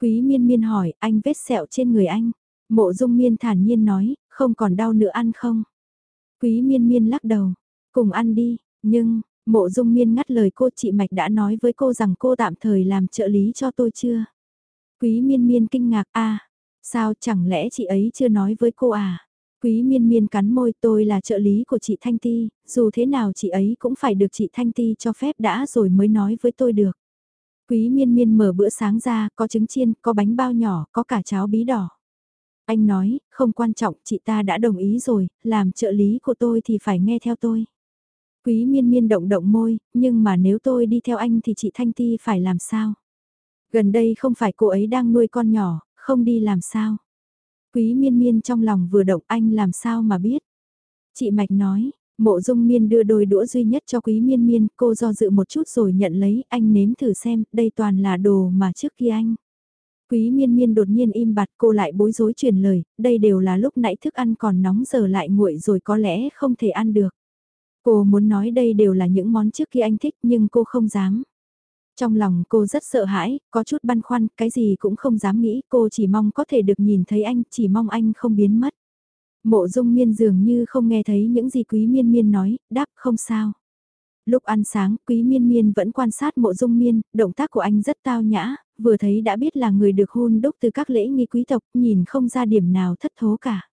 Quý miên miên hỏi, anh vết sẹo trên người anh. Mộ dung miên thản nhiên nói, không còn đau nữa ăn không? Quý miên miên lắc đầu, cùng ăn đi, nhưng, mộ dung miên ngắt lời cô chị Mạch đã nói với cô rằng cô tạm thời làm trợ lý cho tôi chưa? Quý miên miên kinh ngạc, a sao chẳng lẽ chị ấy chưa nói với cô à? Quý miên miên cắn môi tôi là trợ lý của chị Thanh Ti, dù thế nào chị ấy cũng phải được chị Thanh Ti cho phép đã rồi mới nói với tôi được. Quý miên miên mở bữa sáng ra, có trứng chiên, có bánh bao nhỏ, có cả cháo bí đỏ. Anh nói, không quan trọng, chị ta đã đồng ý rồi, làm trợ lý của tôi thì phải nghe theo tôi. Quý miên miên động động môi, nhưng mà nếu tôi đi theo anh thì chị Thanh Ti phải làm sao? Gần đây không phải cô ấy đang nuôi con nhỏ, không đi làm sao? Quý miên miên trong lòng vừa động anh làm sao mà biết. Chị Mạch nói, mộ dung miên đưa đôi đũa duy nhất cho quý miên miên, cô do dự một chút rồi nhận lấy, anh nếm thử xem, đây toàn là đồ mà trước kia anh. Quý miên miên đột nhiên im bặt cô lại bối rối truyền lời, đây đều là lúc nãy thức ăn còn nóng giờ lại nguội rồi có lẽ không thể ăn được. Cô muốn nói đây đều là những món trước kia anh thích nhưng cô không dám. Trong lòng cô rất sợ hãi, có chút băn khoăn, cái gì cũng không dám nghĩ, cô chỉ mong có thể được nhìn thấy anh, chỉ mong anh không biến mất. Mộ dung miên dường như không nghe thấy những gì quý miên miên nói, đáp không sao. Lúc ăn sáng, quý miên miên vẫn quan sát mộ dung miên, động tác của anh rất tao nhã, vừa thấy đã biết là người được hôn đúc từ các lễ nghi quý tộc, nhìn không ra điểm nào thất thố cả.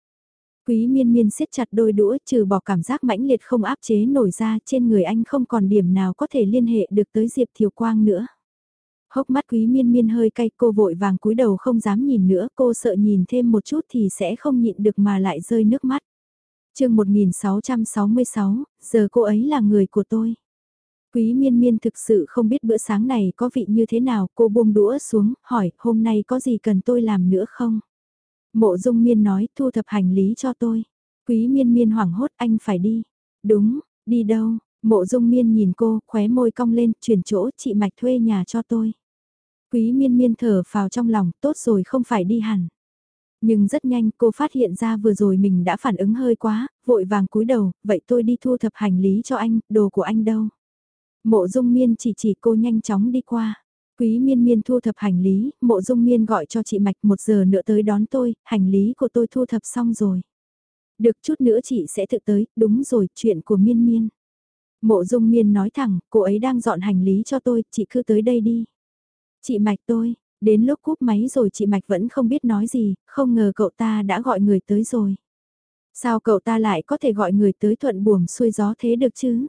Quý miên miên siết chặt đôi đũa trừ bỏ cảm giác mãnh liệt không áp chế nổi ra trên người anh không còn điểm nào có thể liên hệ được tới Diệp Thiều Quang nữa. Hốc mắt quý miên miên hơi cay cô vội vàng cúi đầu không dám nhìn nữa cô sợ nhìn thêm một chút thì sẽ không nhịn được mà lại rơi nước mắt. chương 1666, giờ cô ấy là người của tôi. Quý miên miên thực sự không biết bữa sáng này có vị như thế nào, cô buông đũa xuống, hỏi hôm nay có gì cần tôi làm nữa không? Mộ dung miên nói thu thập hành lý cho tôi. Quý miên miên hoảng hốt anh phải đi. Đúng, đi đâu? Mộ dung miên nhìn cô, khóe môi cong lên, chuyển chỗ chị Mạch thuê nhà cho tôi. Quý miên miên thở vào trong lòng, tốt rồi không phải đi hẳn. Nhưng rất nhanh cô phát hiện ra vừa rồi mình đã phản ứng hơi quá, vội vàng cúi đầu, vậy tôi đi thu thập hành lý cho anh, đồ của anh đâu. Mộ dung miên chỉ chỉ cô nhanh chóng đi qua. Quý miên miên thu thập hành lý, mộ dung miên gọi cho chị Mạch một giờ nữa tới đón tôi, hành lý của tôi thu thập xong rồi. Được chút nữa chị sẽ tự tới, đúng rồi, chuyện của miên miên. Mộ dung miên nói thẳng, cô ấy đang dọn hành lý cho tôi, chị cứ tới đây đi. Chị Mạch tôi, đến lúc cúp máy rồi chị Mạch vẫn không biết nói gì, không ngờ cậu ta đã gọi người tới rồi. Sao cậu ta lại có thể gọi người tới thuận buồm xuôi gió thế được chứ?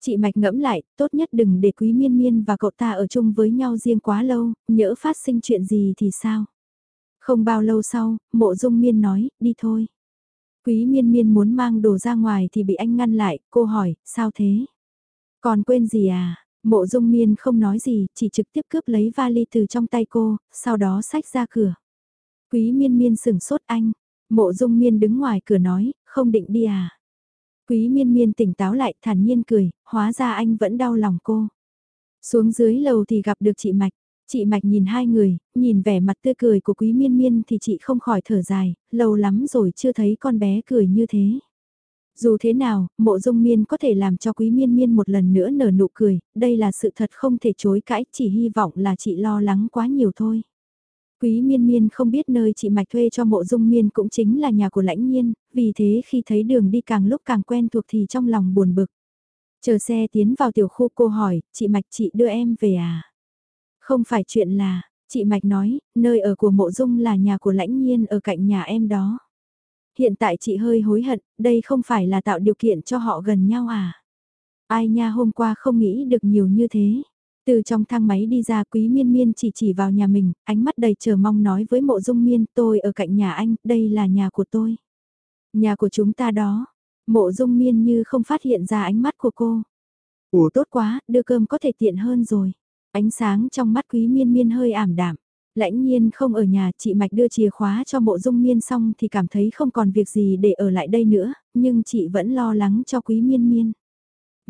Chị Mạch ngẫm lại, tốt nhất đừng để Quý Miên Miên và cậu ta ở chung với nhau riêng quá lâu, nhỡ phát sinh chuyện gì thì sao? Không bao lâu sau, mộ dung miên nói, đi thôi. Quý miên miên muốn mang đồ ra ngoài thì bị anh ngăn lại, cô hỏi, sao thế? Còn quên gì à? Mộ dung miên không nói gì, chỉ trực tiếp cướp lấy vali từ trong tay cô, sau đó xách ra cửa. Quý miên miên sửng sốt anh. Mộ dung miên đứng ngoài cửa nói, không định đi à? Quý miên miên tỉnh táo lại thản nhiên cười, hóa ra anh vẫn đau lòng cô. Xuống dưới lầu thì gặp được chị Mạch. Chị Mạch nhìn hai người, nhìn vẻ mặt tươi cười của quý miên miên thì chị không khỏi thở dài, lâu lắm rồi chưa thấy con bé cười như thế. Dù thế nào, mộ dung miên có thể làm cho quý miên miên một lần nữa nở nụ cười, đây là sự thật không thể chối cãi, chỉ hy vọng là chị lo lắng quá nhiều thôi. Quý miên miên không biết nơi chị Mạch thuê cho mộ dung miên cũng chính là nhà của lãnh nhiên, vì thế khi thấy đường đi càng lúc càng quen thuộc thì trong lòng buồn bực. Chờ xe tiến vào tiểu khu cô hỏi, chị Mạch chị đưa em về à? Không phải chuyện là, chị Mạch nói, nơi ở của mộ dung là nhà của lãnh nhiên ở cạnh nhà em đó. Hiện tại chị hơi hối hận, đây không phải là tạo điều kiện cho họ gần nhau à? Ai nha hôm qua không nghĩ được nhiều như thế. Từ trong thang máy đi ra quý miên miên chỉ chỉ vào nhà mình, ánh mắt đầy chờ mong nói với mộ dung miên tôi ở cạnh nhà anh, đây là nhà của tôi. Nhà của chúng ta đó. Mộ dung miên như không phát hiện ra ánh mắt của cô. Ủa tốt quá, đưa cơm có thể tiện hơn rồi. Ánh sáng trong mắt quý miên miên hơi ảm đạm. Lãnh nhiên không ở nhà, chị Mạch đưa chìa khóa cho mộ dung miên xong thì cảm thấy không còn việc gì để ở lại đây nữa, nhưng chị vẫn lo lắng cho quý miên miên.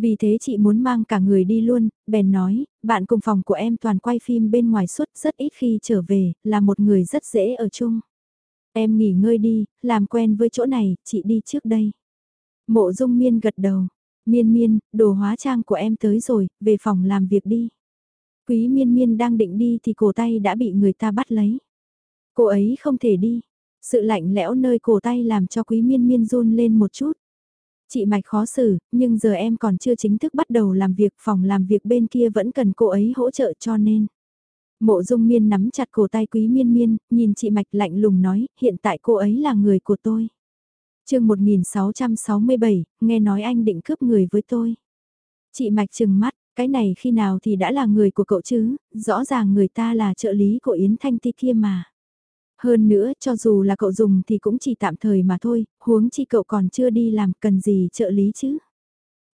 Vì thế chị muốn mang cả người đi luôn, bèn nói, bạn cùng phòng của em toàn quay phim bên ngoài suốt rất ít khi trở về, là một người rất dễ ở chung. Em nghỉ ngơi đi, làm quen với chỗ này, chị đi trước đây. Mộ dung miên gật đầu, miên miên, đồ hóa trang của em tới rồi, về phòng làm việc đi. Quý miên miên đang định đi thì cổ tay đã bị người ta bắt lấy. Cô ấy không thể đi. Sự lạnh lẽo nơi cổ tay làm cho quý miên miên run lên một chút. Chị Mạch khó xử, nhưng giờ em còn chưa chính thức bắt đầu làm việc, phòng làm việc bên kia vẫn cần cô ấy hỗ trợ cho nên. Mộ dung miên nắm chặt cổ tay quý miên miên, nhìn chị Mạch lạnh lùng nói, hiện tại cô ấy là người của tôi. chương 1667, nghe nói anh định cướp người với tôi. Chị Mạch trừng mắt, cái này khi nào thì đã là người của cậu chứ, rõ ràng người ta là trợ lý của Yến Thanh Ti kia mà. Hơn nữa, cho dù là cậu dùng thì cũng chỉ tạm thời mà thôi, huống chi cậu còn chưa đi làm cần gì trợ lý chứ.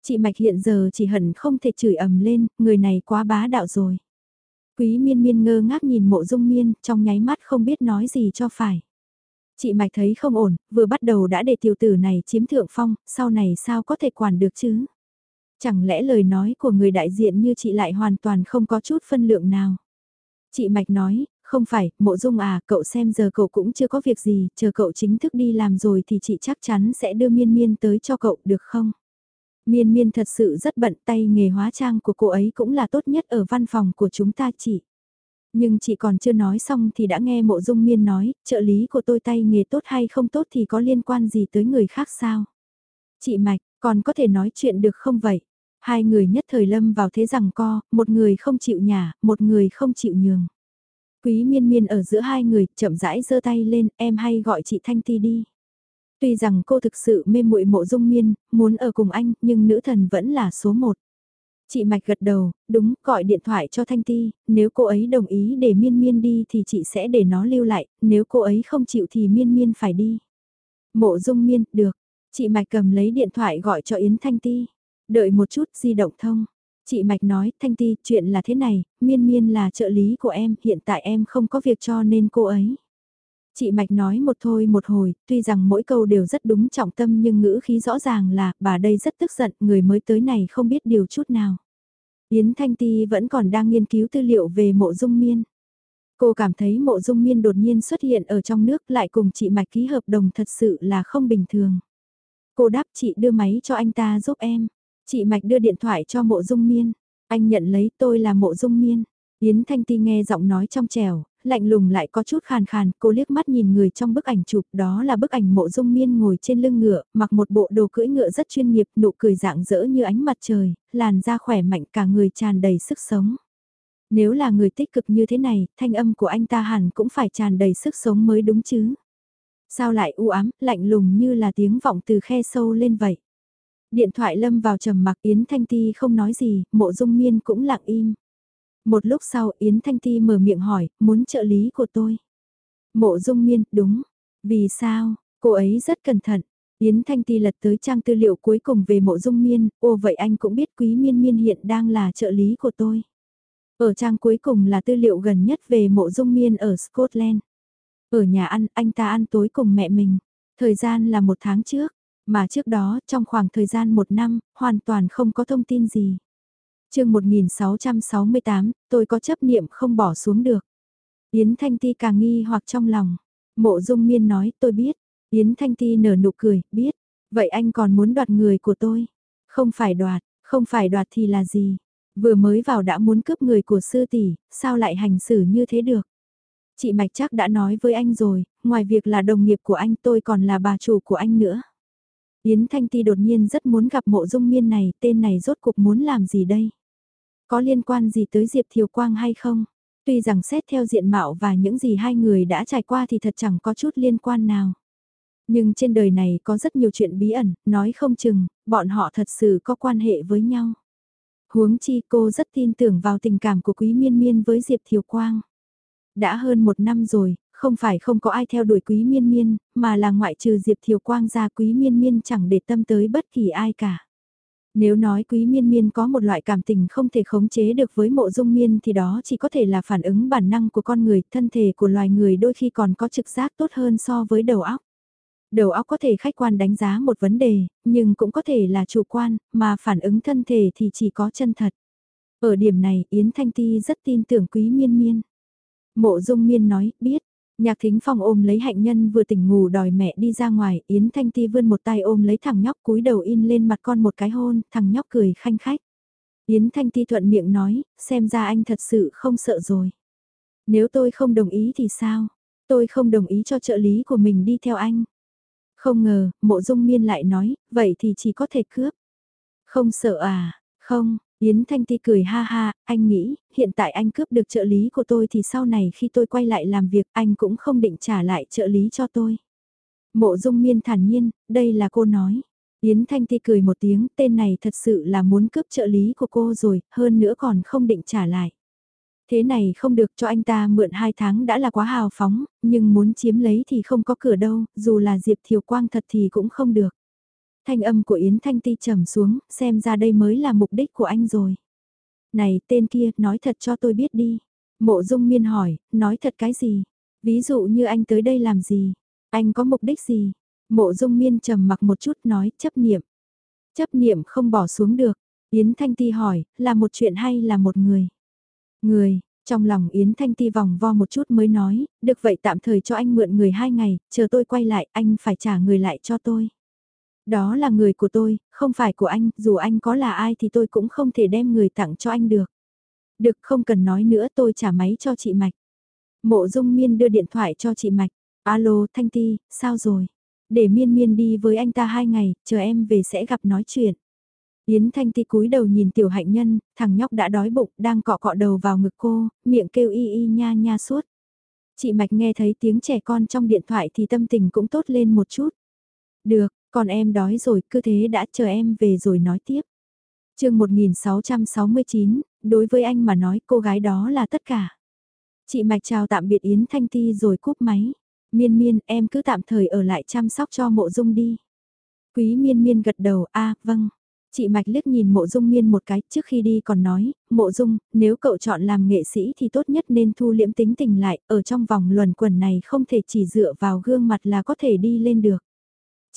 Chị Mạch hiện giờ chỉ hận không thể chửi ầm lên, người này quá bá đạo rồi. Quý miên miên ngơ ngác nhìn mộ dung miên, trong nháy mắt không biết nói gì cho phải. Chị Mạch thấy không ổn, vừa bắt đầu đã để tiểu tử này chiếm thượng phong, sau này sao có thể quản được chứ? Chẳng lẽ lời nói của người đại diện như chị lại hoàn toàn không có chút phân lượng nào? Chị Mạch nói, không phải, mộ dung à, cậu xem giờ cậu cũng chưa có việc gì, chờ cậu chính thức đi làm rồi thì chị chắc chắn sẽ đưa miên miên tới cho cậu, được không? Miên miên thật sự rất bận tay nghề hóa trang của cô ấy cũng là tốt nhất ở văn phòng của chúng ta chị. Nhưng chị còn chưa nói xong thì đã nghe mộ dung miên nói, trợ lý của tôi tay nghề tốt hay không tốt thì có liên quan gì tới người khác sao? Chị Mạch, còn có thể nói chuyện được không vậy? Hai người nhất thời lâm vào thế rằng co, một người không chịu nhả, một người không chịu nhường. Quý miên miên ở giữa hai người, chậm rãi giơ tay lên, em hay gọi chị Thanh Ti đi. Tuy rằng cô thực sự mê muội mộ dung miên, muốn ở cùng anh, nhưng nữ thần vẫn là số một. Chị Mạch gật đầu, đúng, gọi điện thoại cho Thanh Ti, nếu cô ấy đồng ý để miên miên đi thì chị sẽ để nó lưu lại, nếu cô ấy không chịu thì miên miên phải đi. Mộ dung miên, được. Chị Mạch cầm lấy điện thoại gọi cho Yến Thanh Ti. Đợi một chút di động thông. Chị Mạch nói, Thanh Ti, chuyện là thế này, miên miên là trợ lý của em, hiện tại em không có việc cho nên cô ấy. Chị Mạch nói một thôi một hồi, tuy rằng mỗi câu đều rất đúng trọng tâm nhưng ngữ khí rõ ràng là bà đây rất tức giận, người mới tới này không biết điều chút nào. Yến Thanh Ti vẫn còn đang nghiên cứu tư liệu về mộ dung miên. Cô cảm thấy mộ dung miên đột nhiên xuất hiện ở trong nước lại cùng chị Mạch ký hợp đồng thật sự là không bình thường. Cô đáp chị đưa máy cho anh ta giúp em. Chị Mạch đưa điện thoại cho mộ dung miên. Anh nhận lấy tôi là mộ dung miên. Yến Thanh Ti nghe giọng nói trong trèo, lạnh lùng lại có chút khàn khàn, cô liếc mắt nhìn người trong bức ảnh chụp, đó là bức ảnh mộ dung miên ngồi trên lưng ngựa, mặc một bộ đồ cưỡi ngựa rất chuyên nghiệp, nụ cười dạng dỡ như ánh mặt trời, làn da khỏe mạnh cả người tràn đầy sức sống. Nếu là người tích cực như thế này, thanh âm của anh ta hẳn cũng phải tràn đầy sức sống mới đúng chứ. Sao lại u ám, lạnh lùng như là tiếng vọng từ khe sâu lên vậy. Điện thoại lâm vào trầm mặc Yến Thanh Ti không nói gì, mộ dung miên cũng lặng im. Một lúc sau Yến Thanh Ti mở miệng hỏi, muốn trợ lý của tôi. Mộ dung miên, đúng. Vì sao, cô ấy rất cẩn thận. Yến Thanh Ti lật tới trang tư liệu cuối cùng về mộ dung miên, ô vậy anh cũng biết quý miên miên hiện đang là trợ lý của tôi. Ở trang cuối cùng là tư liệu gần nhất về mộ dung miên ở Scotland. Ở nhà ăn, anh ta ăn tối cùng mẹ mình. Thời gian là một tháng trước, mà trước đó trong khoảng thời gian một năm, hoàn toàn không có thông tin gì chương 1668, tôi có chấp niệm không bỏ xuống được. Yến Thanh Ti càng nghi hoặc trong lòng. Mộ Dung Miên nói tôi biết. Yến Thanh Ti nở nụ cười, biết. Vậy anh còn muốn đoạt người của tôi? Không phải đoạt, không phải đoạt thì là gì? Vừa mới vào đã muốn cướp người của sư tỷ, sao lại hành xử như thế được? Chị Mạch chắc đã nói với anh rồi, ngoài việc là đồng nghiệp của anh tôi còn là bà chủ của anh nữa. Yến Thanh Ti đột nhiên rất muốn gặp mộ dung miên này, tên này rốt cuộc muốn làm gì đây? Có liên quan gì tới Diệp Thiều Quang hay không? Tuy rằng xét theo diện mạo và những gì hai người đã trải qua thì thật chẳng có chút liên quan nào. Nhưng trên đời này có rất nhiều chuyện bí ẩn, nói không chừng, bọn họ thật sự có quan hệ với nhau. Huống chi cô rất tin tưởng vào tình cảm của Quý Miên Miên với Diệp Thiều Quang. Đã hơn một năm rồi, không phải không có ai theo đuổi Quý Miên Miên, mà là ngoại trừ Diệp Thiều Quang ra Quý Miên Miên chẳng để tâm tới bất kỳ ai cả. Nếu nói quý miên miên có một loại cảm tình không thể khống chế được với mộ dung miên thì đó chỉ có thể là phản ứng bản năng của con người, thân thể của loài người đôi khi còn có trực giác tốt hơn so với đầu óc. Đầu óc có thể khách quan đánh giá một vấn đề, nhưng cũng có thể là chủ quan, mà phản ứng thân thể thì chỉ có chân thật. Ở điểm này Yến Thanh Ti rất tin tưởng quý miên miên. Mộ dung miên nói, biết, Nhạc thính phong ôm lấy hạnh nhân vừa tỉnh ngủ đòi mẹ đi ra ngoài, Yến Thanh Ti vươn một tay ôm lấy thằng nhóc cúi đầu in lên mặt con một cái hôn, thằng nhóc cười khanh khách. Yến Thanh Ti thuận miệng nói, xem ra anh thật sự không sợ rồi. Nếu tôi không đồng ý thì sao? Tôi không đồng ý cho trợ lý của mình đi theo anh. Không ngờ, mộ dung miên lại nói, vậy thì chỉ có thể cướp. Không sợ à, không, Yến Thanh Ti cười ha ha, anh nghĩ, hiện tại anh cướp được trợ lý của tôi thì sau này khi tôi quay lại làm việc anh cũng không định trả lại trợ lý cho tôi. Mộ dung miên thản nhiên, đây là cô nói. Yến Thanh Ti cười một tiếng, tên này thật sự là muốn cướp trợ lý của cô rồi, hơn nữa còn không định trả lại. Thế này không được cho anh ta mượn hai tháng đã là quá hào phóng, nhưng muốn chiếm lấy thì không có cửa đâu, dù là Diệp Thiều Quang thật thì cũng không được. Thanh âm của Yến Thanh Ti trầm xuống, xem ra đây mới là mục đích của anh rồi. Này tên kia, nói thật cho tôi biết đi. Mộ dung miên hỏi, nói thật cái gì? Ví dụ như anh tới đây làm gì? Anh có mục đích gì? Mộ dung miên trầm mặc một chút nói, chấp niệm. Chấp niệm không bỏ xuống được. Yến Thanh Ti hỏi, là một chuyện hay là một người? Người, trong lòng Yến Thanh Ti vòng vo một chút mới nói, được vậy tạm thời cho anh mượn người hai ngày, chờ tôi quay lại anh phải trả người lại cho tôi. Đó là người của tôi, không phải của anh, dù anh có là ai thì tôi cũng không thể đem người tặng cho anh được. Được không cần nói nữa tôi trả máy cho chị Mạch. Mộ dung miên đưa điện thoại cho chị Mạch. Alo Thanh Ti, sao rồi? Để miên miên đi với anh ta hai ngày, chờ em về sẽ gặp nói chuyện. Yến Thanh Ti cúi đầu nhìn tiểu hạnh nhân, thằng nhóc đã đói bụng, đang cọ cọ đầu vào ngực cô, miệng kêu y y nha nha suốt. Chị Mạch nghe thấy tiếng trẻ con trong điện thoại thì tâm tình cũng tốt lên một chút. Được, còn em đói rồi, cứ thế đã chờ em về rồi nói tiếp. chương 1669, đối với anh mà nói cô gái đó là tất cả. Chị Mạch chào tạm biệt Yến Thanh Ti rồi cúp máy. Miên miên em cứ tạm thời ở lại chăm sóc cho mộ dung đi. Quý miên miên gật đầu, a vâng. Chị Mạch liếc nhìn mộ dung miên một cái trước khi đi còn nói, mộ dung, nếu cậu chọn làm nghệ sĩ thì tốt nhất nên thu liễm tính tình lại, ở trong vòng luẩn quẩn này không thể chỉ dựa vào gương mặt là có thể đi lên được.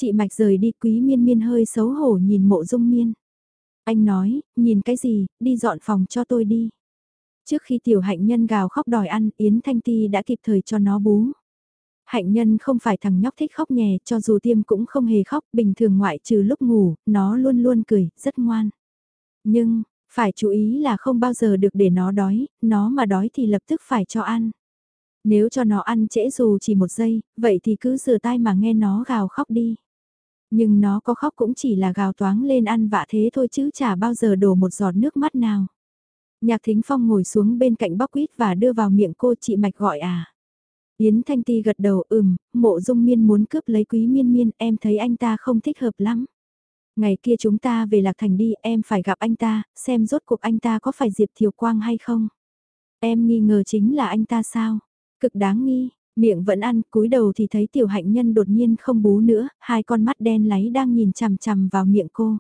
Chị Mạch rời đi quý miên miên hơi xấu hổ nhìn mộ dung miên. Anh nói, nhìn cái gì, đi dọn phòng cho tôi đi. Trước khi tiểu hạnh nhân gào khóc đòi ăn, Yến Thanh Ti đã kịp thời cho nó bú. Hạnh nhân không phải thằng nhóc thích khóc nhè, cho dù tiêm cũng không hề khóc, bình thường ngoại trừ lúc ngủ, nó luôn luôn cười, rất ngoan. Nhưng, phải chú ý là không bao giờ được để nó đói, nó mà đói thì lập tức phải cho ăn. Nếu cho nó ăn trễ dù chỉ một giây, vậy thì cứ rửa tay mà nghe nó gào khóc đi. Nhưng nó có khóc cũng chỉ là gào toáng lên ăn vạ thế thôi chứ chả bao giờ đổ một giọt nước mắt nào. Nhạc Thính Phong ngồi xuống bên cạnh bóc quýt và đưa vào miệng cô chị Mạch gọi à. Yến Thanh Ti gật đầu ừm, mộ dung miên muốn cướp lấy quý miên miên em thấy anh ta không thích hợp lắm. Ngày kia chúng ta về Lạc Thành đi em phải gặp anh ta, xem rốt cuộc anh ta có phải Diệp Thiều Quang hay không. Em nghi ngờ chính là anh ta sao? Cực đáng nghi, miệng vẫn ăn, cúi đầu thì thấy tiểu hạnh nhân đột nhiên không bú nữa, hai con mắt đen láy đang nhìn chằm chằm vào miệng cô.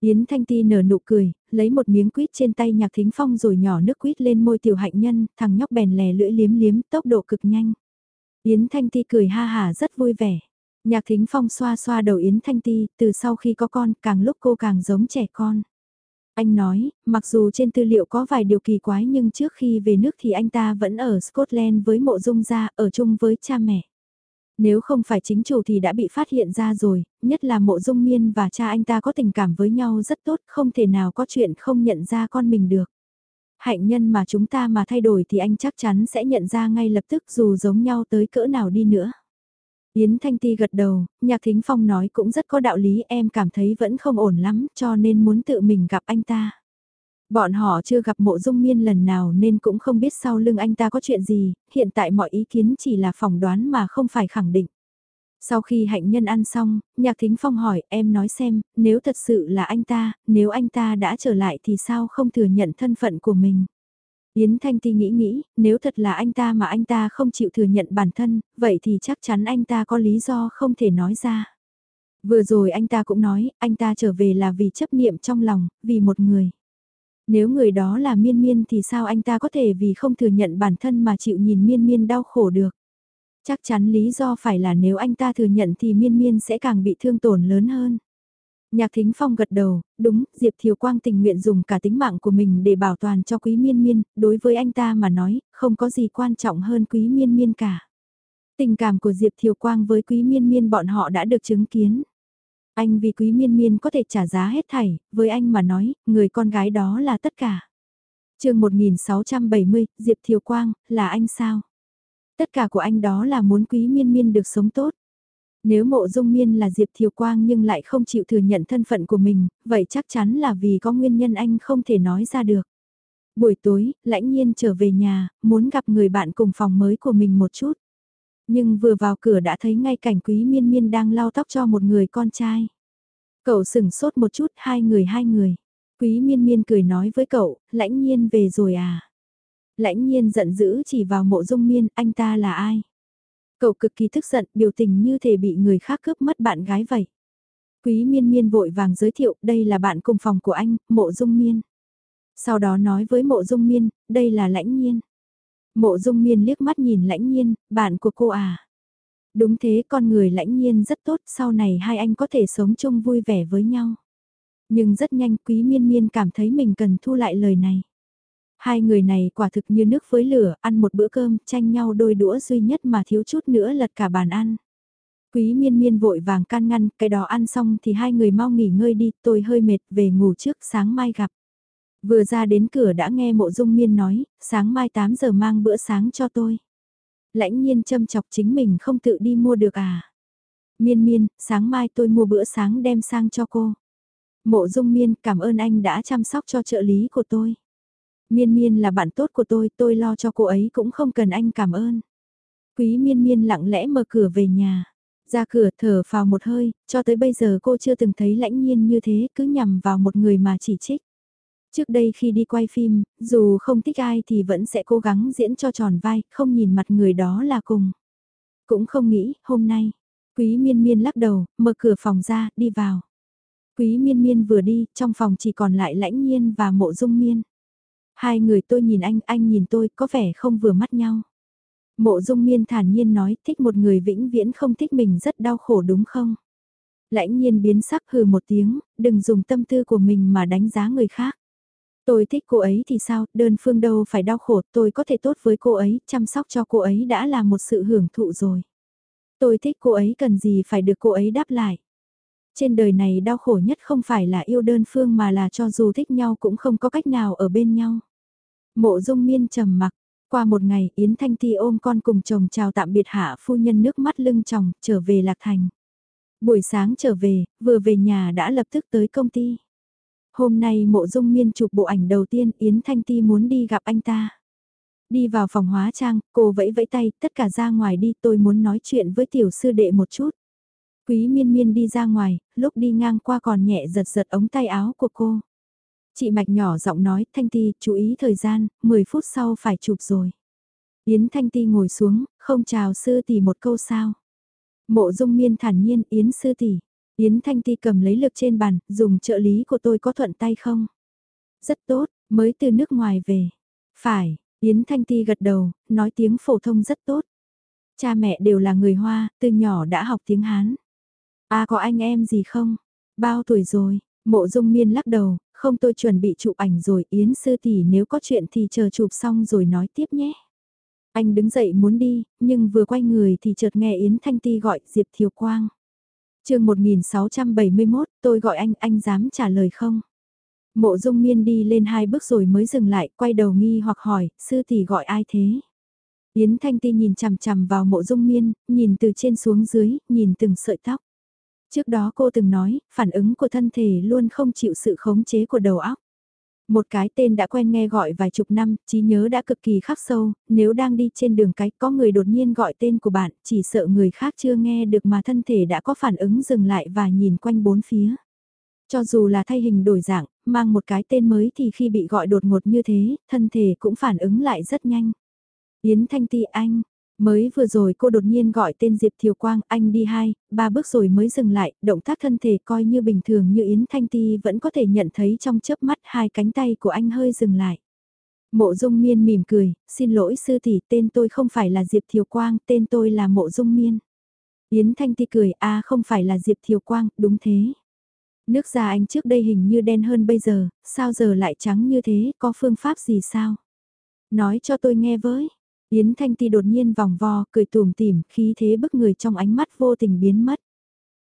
Yến Thanh Ti nở nụ cười, lấy một miếng quýt trên tay nhạc thính phong rồi nhỏ nước quýt lên môi tiểu hạnh nhân, thằng nhóc bèn lè lưỡi liếm liếm, tốc độ cực nhanh. Yến Thanh Ti cười ha hà rất vui vẻ. Nhạc thính phong xoa xoa đầu Yến Thanh Ti, từ sau khi có con, càng lúc cô càng giống trẻ con. Anh nói, mặc dù trên tư liệu có vài điều kỳ quái nhưng trước khi về nước thì anh ta vẫn ở Scotland với mộ dung gia, ở chung với cha mẹ. Nếu không phải chính chủ thì đã bị phát hiện ra rồi, nhất là mộ dung miên và cha anh ta có tình cảm với nhau rất tốt, không thể nào có chuyện không nhận ra con mình được. Hạnh nhân mà chúng ta mà thay đổi thì anh chắc chắn sẽ nhận ra ngay lập tức dù giống nhau tới cỡ nào đi nữa. Yến Thanh Ti gật đầu, Nhạc Thính Phong nói cũng rất có đạo lý em cảm thấy vẫn không ổn lắm cho nên muốn tự mình gặp anh ta. Bọn họ chưa gặp mộ dung miên lần nào nên cũng không biết sau lưng anh ta có chuyện gì, hiện tại mọi ý kiến chỉ là phỏng đoán mà không phải khẳng định. Sau khi hạnh nhân ăn xong, Nhạc Thính Phong hỏi em nói xem, nếu thật sự là anh ta, nếu anh ta đã trở lại thì sao không thừa nhận thân phận của mình. Yến Thanh Ti nghĩ nghĩ, nếu thật là anh ta mà anh ta không chịu thừa nhận bản thân, vậy thì chắc chắn anh ta có lý do không thể nói ra. Vừa rồi anh ta cũng nói, anh ta trở về là vì chấp niệm trong lòng, vì một người. Nếu người đó là miên miên thì sao anh ta có thể vì không thừa nhận bản thân mà chịu nhìn miên miên đau khổ được. Chắc chắn lý do phải là nếu anh ta thừa nhận thì miên miên sẽ càng bị thương tổn lớn hơn. Nhạc Thính Phong gật đầu, đúng, Diệp Thiều Quang tình nguyện dùng cả tính mạng của mình để bảo toàn cho Quý Miên Miên, đối với anh ta mà nói, không có gì quan trọng hơn Quý Miên Miên cả. Tình cảm của Diệp Thiều Quang với Quý Miên Miên bọn họ đã được chứng kiến. Anh vì Quý Miên Miên có thể trả giá hết thảy, với anh mà nói, người con gái đó là tất cả. chương 1670, Diệp Thiều Quang, là anh sao? Tất cả của anh đó là muốn Quý Miên Miên được sống tốt. Nếu mộ dung miên là Diệp Thiều Quang nhưng lại không chịu thừa nhận thân phận của mình, vậy chắc chắn là vì có nguyên nhân anh không thể nói ra được. Buổi tối, lãnh nhiên trở về nhà, muốn gặp người bạn cùng phòng mới của mình một chút. Nhưng vừa vào cửa đã thấy ngay cảnh quý miên miên đang lau tóc cho một người con trai. Cậu sừng sốt một chút, hai người hai người. Quý miên miên cười nói với cậu, lãnh nhiên về rồi à. Lãnh nhiên giận dữ chỉ vào mộ dung miên, anh ta là ai? Cậu cực kỳ tức giận, biểu tình như thể bị người khác cướp mất bạn gái vậy. Quý miên miên vội vàng giới thiệu, đây là bạn cùng phòng của anh, mộ dung miên. Sau đó nói với mộ dung miên, đây là lãnh nhiên. Mộ dung miên liếc mắt nhìn lãnh nhiên, bạn của cô à. Đúng thế, con người lãnh nhiên rất tốt, sau này hai anh có thể sống chung vui vẻ với nhau. Nhưng rất nhanh quý miên miên cảm thấy mình cần thu lại lời này. Hai người này quả thực như nước với lửa, ăn một bữa cơm, tranh nhau đôi đũa duy nhất mà thiếu chút nữa lật cả bàn ăn. Quý miên miên vội vàng can ngăn, cái đó ăn xong thì hai người mau nghỉ ngơi đi, tôi hơi mệt, về ngủ trước, sáng mai gặp. Vừa ra đến cửa đã nghe mộ dung miên nói, sáng mai 8 giờ mang bữa sáng cho tôi. Lãnh nhiên châm chọc chính mình không tự đi mua được à. Miên miên, sáng mai tôi mua bữa sáng đem sang cho cô. Mộ dung miên cảm ơn anh đã chăm sóc cho trợ lý của tôi. Miên miên là bạn tốt của tôi, tôi lo cho cô ấy cũng không cần anh cảm ơn. Quý miên miên lặng lẽ mở cửa về nhà. Ra cửa thở vào một hơi, cho tới bây giờ cô chưa từng thấy lãnh nhiên như thế cứ nhằm vào một người mà chỉ trích. Trước đây khi đi quay phim, dù không thích ai thì vẫn sẽ cố gắng diễn cho tròn vai, không nhìn mặt người đó là cùng. Cũng không nghĩ, hôm nay, quý miên miên lắc đầu, mở cửa phòng ra, đi vào. Quý miên miên vừa đi, trong phòng chỉ còn lại lãnh nhiên và mộ dung miên. Hai người tôi nhìn anh, anh nhìn tôi, có vẻ không vừa mắt nhau. Mộ dung miên thản nhiên nói, thích một người vĩnh viễn không thích mình rất đau khổ đúng không? Lãnh nhiên biến sắc hừ một tiếng, đừng dùng tâm tư của mình mà đánh giá người khác. Tôi thích cô ấy thì sao, đơn phương đâu phải đau khổ, tôi có thể tốt với cô ấy, chăm sóc cho cô ấy đã là một sự hưởng thụ rồi. Tôi thích cô ấy cần gì phải được cô ấy đáp lại. Trên đời này đau khổ nhất không phải là yêu đơn phương mà là cho dù thích nhau cũng không có cách nào ở bên nhau. Mộ dung miên trầm mặc, qua một ngày Yến Thanh Ti ôm con cùng chồng chào tạm biệt hạ phu nhân nước mắt lưng chồng trở về Lạc Thành. Buổi sáng trở về, vừa về nhà đã lập tức tới công ty. Hôm nay mộ dung miên chụp bộ ảnh đầu tiên Yến Thanh Ti muốn đi gặp anh ta. Đi vào phòng hóa trang, cô vẫy vẫy tay, tất cả ra ngoài đi tôi muốn nói chuyện với tiểu sư đệ một chút. Quý miên miên đi ra ngoài, lúc đi ngang qua còn nhẹ giật giật ống tay áo của cô. Chị Mạch nhỏ giọng nói, Thanh Ti, chú ý thời gian, 10 phút sau phải chụp rồi. Yến Thanh Ti ngồi xuống, không chào sư tỷ một câu sao. Mộ dung miên thản nhiên, Yến sư tỷ. Yến Thanh Ti cầm lấy lực trên bàn, dùng trợ lý của tôi có thuận tay không? Rất tốt, mới từ nước ngoài về. Phải, Yến Thanh Ti gật đầu, nói tiếng phổ thông rất tốt. Cha mẹ đều là người Hoa, từ nhỏ đã học tiếng Hán. À có anh em gì không? Bao tuổi rồi? Mộ dung miên lắc đầu, không tôi chuẩn bị chụp ảnh rồi, Yến sư tỷ nếu có chuyện thì chờ chụp xong rồi nói tiếp nhé. Anh đứng dậy muốn đi, nhưng vừa quay người thì chợt nghe Yến Thanh Ti gọi Diệp Thiều Quang. Trường 1671, tôi gọi anh, anh dám trả lời không? Mộ dung miên đi lên hai bước rồi mới dừng lại, quay đầu nghi hoặc hỏi, sư tỷ gọi ai thế? Yến Thanh Ti nhìn chằm chằm vào mộ dung miên, nhìn từ trên xuống dưới, nhìn từng sợi tóc. Trước đó cô từng nói, phản ứng của thân thể luôn không chịu sự khống chế của đầu óc. Một cái tên đã quen nghe gọi vài chục năm, trí nhớ đã cực kỳ khắc sâu, nếu đang đi trên đường cái có người đột nhiên gọi tên của bạn, chỉ sợ người khác chưa nghe được mà thân thể đã có phản ứng dừng lại và nhìn quanh bốn phía. Cho dù là thay hình đổi dạng, mang một cái tên mới thì khi bị gọi đột ngột như thế, thân thể cũng phản ứng lại rất nhanh. Yến Thanh Ti Anh, Mới vừa rồi cô đột nhiên gọi tên Diệp Thiều Quang, anh đi hai, ba bước rồi mới dừng lại, động tác thân thể coi như bình thường như Yến Thanh Ti vẫn có thể nhận thấy trong chớp mắt hai cánh tay của anh hơi dừng lại. Mộ Dung Miên mỉm cười, xin lỗi sư tỷ tên tôi không phải là Diệp Thiều Quang, tên tôi là Mộ Dung Miên. Yến Thanh Ti cười, a không phải là Diệp Thiều Quang, đúng thế. Nước da anh trước đây hình như đen hơn bây giờ, sao giờ lại trắng như thế, có phương pháp gì sao? Nói cho tôi nghe với, Yến Thanh Ti đột nhiên vòng vo, cười tùm tìm, khí thế bức người trong ánh mắt vô tình biến mất.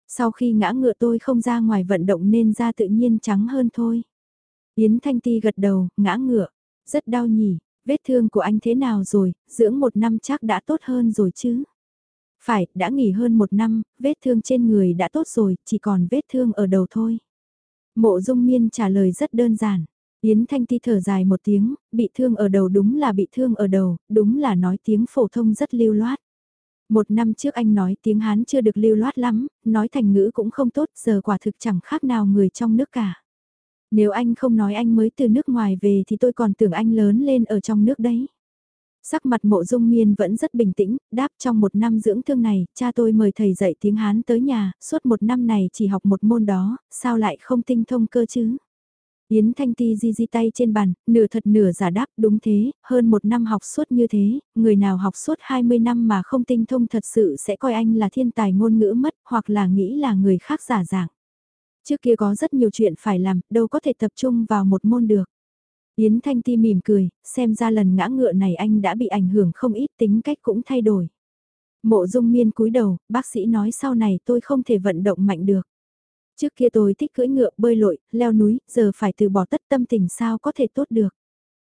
Sau khi ngã ngựa tôi không ra ngoài vận động nên da tự nhiên trắng hơn thôi. Yến Thanh Ti gật đầu, ngã ngựa. Rất đau nhỉ, vết thương của anh thế nào rồi, dưỡng một năm chắc đã tốt hơn rồi chứ. Phải, đã nghỉ hơn một năm, vết thương trên người đã tốt rồi, chỉ còn vết thương ở đầu thôi. Mộ Dung Miên trả lời rất đơn giản. Yến Thanh Ti thở dài một tiếng, bị thương ở đầu đúng là bị thương ở đầu, đúng là nói tiếng phổ thông rất lưu loát. Một năm trước anh nói tiếng Hán chưa được lưu loát lắm, nói thành ngữ cũng không tốt, giờ quả thực chẳng khác nào người trong nước cả. Nếu anh không nói anh mới từ nước ngoài về thì tôi còn tưởng anh lớn lên ở trong nước đấy. Sắc mặt mộ dung miên vẫn rất bình tĩnh, đáp trong một năm dưỡng thương này, cha tôi mời thầy dạy tiếng Hán tới nhà, suốt một năm này chỉ học một môn đó, sao lại không tinh thông cơ chứ? Yến Thanh Ti di di tay trên bàn, nửa thật nửa giả đáp đúng thế, hơn một năm học suốt như thế, người nào học suốt 20 năm mà không tinh thông thật sự sẽ coi anh là thiên tài ngôn ngữ mất hoặc là nghĩ là người khác giả dạng. Trước kia có rất nhiều chuyện phải làm, đâu có thể tập trung vào một môn được. Yến Thanh Ti mỉm cười, xem ra lần ngã ngựa này anh đã bị ảnh hưởng không ít tính cách cũng thay đổi. Mộ dung miên cúi đầu, bác sĩ nói sau này tôi không thể vận động mạnh được. Trước kia tôi thích cưỡi ngựa, bơi lội, leo núi, giờ phải từ bỏ tất tâm tình sao có thể tốt được.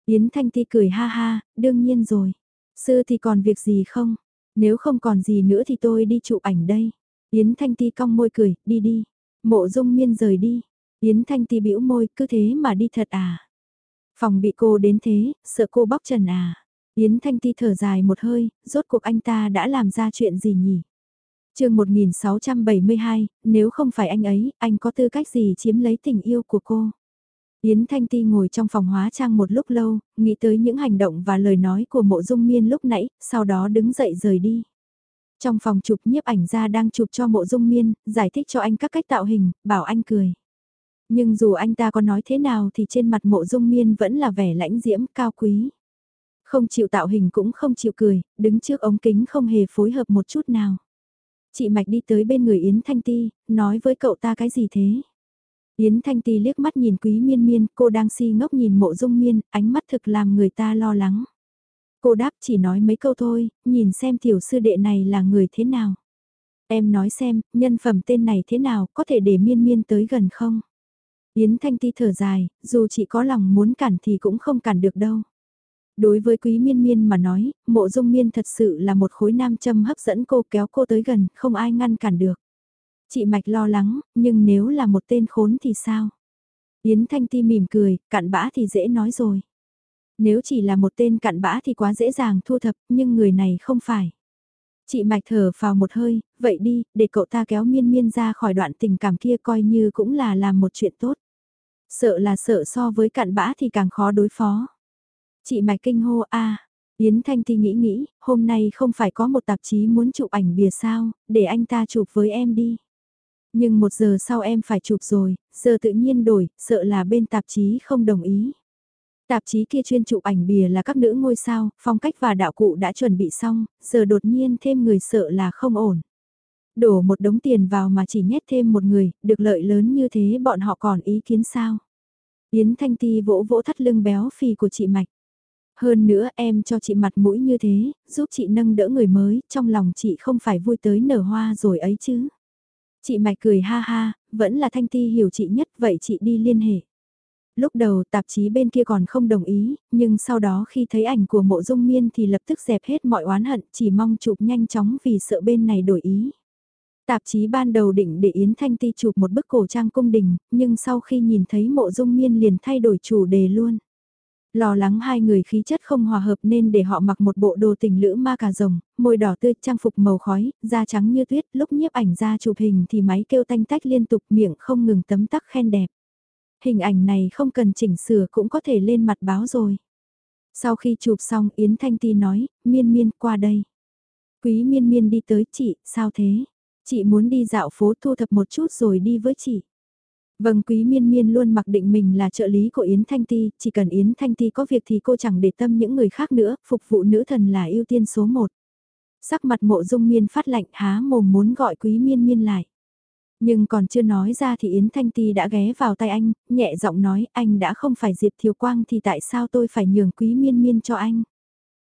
Yến Thanh Ti cười ha ha, đương nhiên rồi. Sư thì còn việc gì không? Nếu không còn gì nữa thì tôi đi chụp ảnh đây. Yến Thanh Ti cong môi cười, đi đi. Mộ dung miên rời đi. Yến Thanh Ti bĩu môi, cứ thế mà đi thật à. Phòng bị cô đến thế, sợ cô bóc trần à. Yến Thanh Ti thở dài một hơi, rốt cuộc anh ta đã làm ra chuyện gì nhỉ? Chương 1672, nếu không phải anh ấy, anh có tư cách gì chiếm lấy tình yêu của cô? Yến Thanh Ti ngồi trong phòng hóa trang một lúc lâu, nghĩ tới những hành động và lời nói của mộ dung miên lúc nãy, sau đó đứng dậy rời đi. Trong phòng chụp nhiếp ảnh ra đang chụp cho mộ dung miên, giải thích cho anh các cách tạo hình, bảo anh cười. Nhưng dù anh ta có nói thế nào thì trên mặt mộ dung miên vẫn là vẻ lãnh diễm, cao quý. Không chịu tạo hình cũng không chịu cười, đứng trước ống kính không hề phối hợp một chút nào. Chị Mạch đi tới bên người Yến Thanh Ti, nói với cậu ta cái gì thế? Yến Thanh Ti liếc mắt nhìn quý miên miên, cô đang si ngốc nhìn mộ dung miên, ánh mắt thực làm người ta lo lắng. Cô đáp chỉ nói mấy câu thôi, nhìn xem tiểu sư đệ này là người thế nào. Em nói xem, nhân phẩm tên này thế nào, có thể để miên miên tới gần không? Yến Thanh Ti thở dài, dù chị có lòng muốn cản thì cũng không cản được đâu. Đối với quý miên miên mà nói, mộ dung miên thật sự là một khối nam châm hấp dẫn cô kéo cô tới gần, không ai ngăn cản được. Chị Mạch lo lắng, nhưng nếu là một tên khốn thì sao? Yến Thanh Ti mỉm cười, cặn bã thì dễ nói rồi. Nếu chỉ là một tên cặn bã thì quá dễ dàng thu thập, nhưng người này không phải. Chị Mạch thở vào một hơi, vậy đi, để cậu ta kéo miên miên ra khỏi đoạn tình cảm kia coi như cũng là làm một chuyện tốt. Sợ là sợ so với cặn bã thì càng khó đối phó. Chị Mạch kinh hô a Yến Thanh Ti nghĩ nghĩ, hôm nay không phải có một tạp chí muốn chụp ảnh bìa sao, để anh ta chụp với em đi. Nhưng một giờ sau em phải chụp rồi, giờ tự nhiên đổi, sợ là bên tạp chí không đồng ý. Tạp chí kia chuyên chụp ảnh bìa là các nữ ngôi sao, phong cách và đạo cụ đã chuẩn bị xong, giờ đột nhiên thêm người sợ là không ổn. Đổ một đống tiền vào mà chỉ nhét thêm một người, được lợi lớn như thế bọn họ còn ý kiến sao? Yến Thanh Ti vỗ vỗ thắt lưng béo phì của chị Mạch. Hơn nữa em cho chị mặt mũi như thế, giúp chị nâng đỡ người mới, trong lòng chị không phải vui tới nở hoa rồi ấy chứ. Chị Mạch cười ha ha, vẫn là Thanh Ti hiểu chị nhất vậy chị đi liên hệ. Lúc đầu tạp chí bên kia còn không đồng ý, nhưng sau đó khi thấy ảnh của mộ dung miên thì lập tức dẹp hết mọi oán hận chỉ mong chụp nhanh chóng vì sợ bên này đổi ý. Tạp chí ban đầu định để Yến Thanh Ti chụp một bức cổ trang cung đình, nhưng sau khi nhìn thấy mộ dung miên liền thay đổi chủ đề luôn. Lo lắng hai người khí chất không hòa hợp nên để họ mặc một bộ đồ tình lữ ma cà rồng, môi đỏ tươi, trang phục màu khói, da trắng như tuyết, lúc nhiếp ảnh ra chụp hình thì máy kêu tanh tách liên tục miệng không ngừng tấm tắc khen đẹp. Hình ảnh này không cần chỉnh sửa cũng có thể lên mặt báo rồi. Sau khi chụp xong Yến Thanh Ti nói, miên miên qua đây. Quý miên miên đi tới chị, sao thế? Chị muốn đi dạo phố thu thập một chút rồi đi với chị. Vâng quý miên miên luôn mặc định mình là trợ lý của Yến Thanh Ti, chỉ cần Yến Thanh Ti có việc thì cô chẳng để tâm những người khác nữa, phục vụ nữ thần là ưu tiên số một. Sắc mặt mộ dung miên phát lạnh há mồm muốn gọi quý miên miên lại. Nhưng còn chưa nói ra thì Yến Thanh Ti đã ghé vào tay anh, nhẹ giọng nói anh đã không phải Diệp Thiều Quang thì tại sao tôi phải nhường quý miên miên cho anh.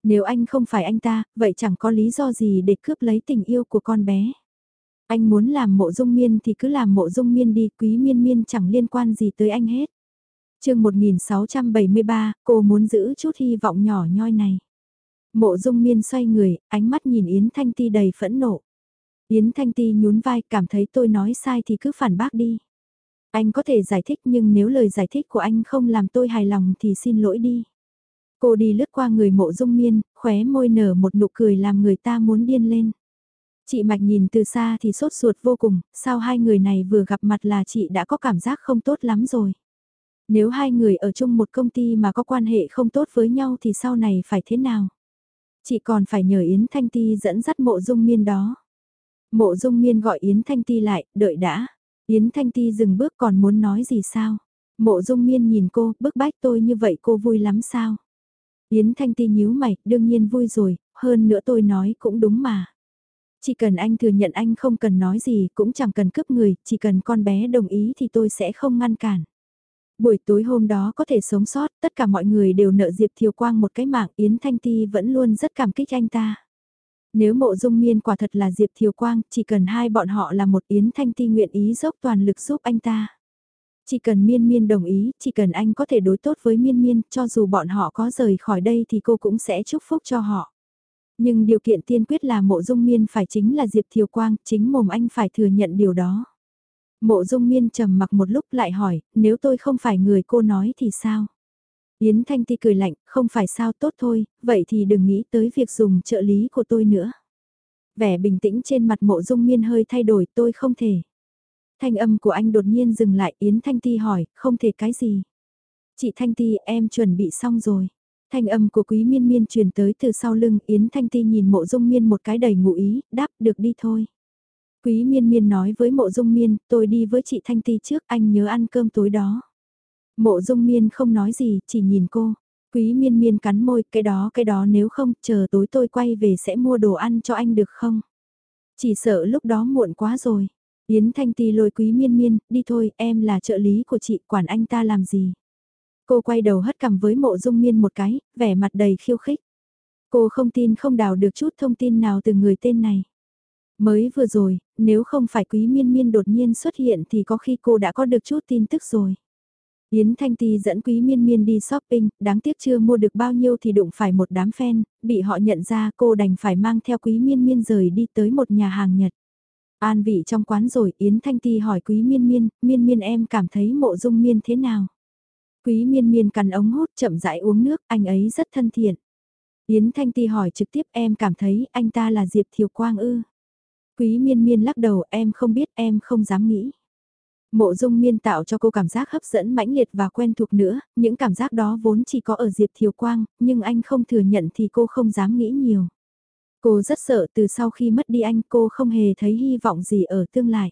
Nếu anh không phải anh ta, vậy chẳng có lý do gì để cướp lấy tình yêu của con bé. Anh muốn làm mộ dung miên thì cứ làm mộ dung miên đi, quý miên miên chẳng liên quan gì tới anh hết. chương 1673, cô muốn giữ chút hy vọng nhỏ nhoi này. Mộ dung miên xoay người, ánh mắt nhìn Yến Thanh Ti đầy phẫn nộ. Yến Thanh Ti nhún vai cảm thấy tôi nói sai thì cứ phản bác đi. Anh có thể giải thích nhưng nếu lời giải thích của anh không làm tôi hài lòng thì xin lỗi đi. Cô đi lướt qua người mộ dung miên, khóe môi nở một nụ cười làm người ta muốn điên lên. Chị Mạch nhìn từ xa thì sốt ruột vô cùng, sao hai người này vừa gặp mặt là chị đã có cảm giác không tốt lắm rồi. Nếu hai người ở chung một công ty mà có quan hệ không tốt với nhau thì sau này phải thế nào? Chị còn phải nhờ Yến Thanh Ti dẫn dắt mộ dung miên đó. Mộ dung miên gọi Yến Thanh Ti lại, đợi đã. Yến Thanh Ti dừng bước còn muốn nói gì sao? Mộ dung miên nhìn cô, bức bách tôi như vậy cô vui lắm sao? Yến Thanh Ti nhíu mày, đương nhiên vui rồi, hơn nữa tôi nói cũng đúng mà. Chỉ cần anh thừa nhận anh không cần nói gì, cũng chẳng cần cướp người, chỉ cần con bé đồng ý thì tôi sẽ không ngăn cản. Buổi tối hôm đó có thể sống sót, tất cả mọi người đều nợ Diệp Thiều Quang một cái mạng, Yến Thanh Ti vẫn luôn rất cảm kích anh ta. Nếu mộ dung miên quả thật là Diệp Thiều Quang, chỉ cần hai bọn họ là một Yến Thanh Ti nguyện ý dốc toàn lực giúp anh ta. Chỉ cần miên miên đồng ý, chỉ cần anh có thể đối tốt với miên miên, cho dù bọn họ có rời khỏi đây thì cô cũng sẽ chúc phúc cho họ. Nhưng điều kiện tiên quyết là mộ dung miên phải chính là Diệp Thiều Quang, chính mồm anh phải thừa nhận điều đó. Mộ dung miên trầm mặc một lúc lại hỏi, nếu tôi không phải người cô nói thì sao? Yến Thanh Ti cười lạnh, không phải sao tốt thôi, vậy thì đừng nghĩ tới việc dùng trợ lý của tôi nữa. Vẻ bình tĩnh trên mặt mộ dung miên hơi thay đổi tôi không thể. Thanh âm của anh đột nhiên dừng lại Yến Thanh Ti hỏi, không thể cái gì. Chị Thanh Ti em chuẩn bị xong rồi. Thanh âm của quý miên miên truyền tới từ sau lưng Yến Thanh Ti nhìn mộ dung miên một cái đầy ngụ ý, đáp được đi thôi. Quý miên miên nói với mộ dung miên, tôi đi với chị Thanh Ti trước anh nhớ ăn cơm tối đó. Mộ dung miên không nói gì, chỉ nhìn cô. Quý miên miên cắn môi, cái đó cái đó nếu không, chờ tối tôi quay về sẽ mua đồ ăn cho anh được không? Chỉ sợ lúc đó muộn quá rồi. Yến Thanh Ti lôi quý miên miên, đi thôi, em là trợ lý của chị, quản anh ta làm gì? Cô quay đầu hất cằm với mộ dung miên một cái, vẻ mặt đầy khiêu khích. Cô không tin không đào được chút thông tin nào từ người tên này. Mới vừa rồi, nếu không phải quý miên miên đột nhiên xuất hiện thì có khi cô đã có được chút tin tức rồi. Yến Thanh Ti dẫn Quý Miên Miên đi shopping, đáng tiếc chưa mua được bao nhiêu thì đụng phải một đám fan, bị họ nhận ra cô đành phải mang theo Quý Miên Miên rời đi tới một nhà hàng Nhật. An vị trong quán rồi, Yến Thanh Ti hỏi Quý Miên Miên, Miên Miên em cảm thấy mộ dung miên thế nào? Quý Miên Miên cắn ống hút chậm rãi uống nước, anh ấy rất thân thiện. Yến Thanh Ti hỏi trực tiếp em cảm thấy anh ta là Diệp Thiều Quang ư? Quý Miên Miên lắc đầu em không biết em không dám nghĩ. Mộ dung miên tạo cho cô cảm giác hấp dẫn mãnh liệt và quen thuộc nữa, những cảm giác đó vốn chỉ có ở Diệp Thiều Quang, nhưng anh không thừa nhận thì cô không dám nghĩ nhiều. Cô rất sợ từ sau khi mất đi anh cô không hề thấy hy vọng gì ở tương lai.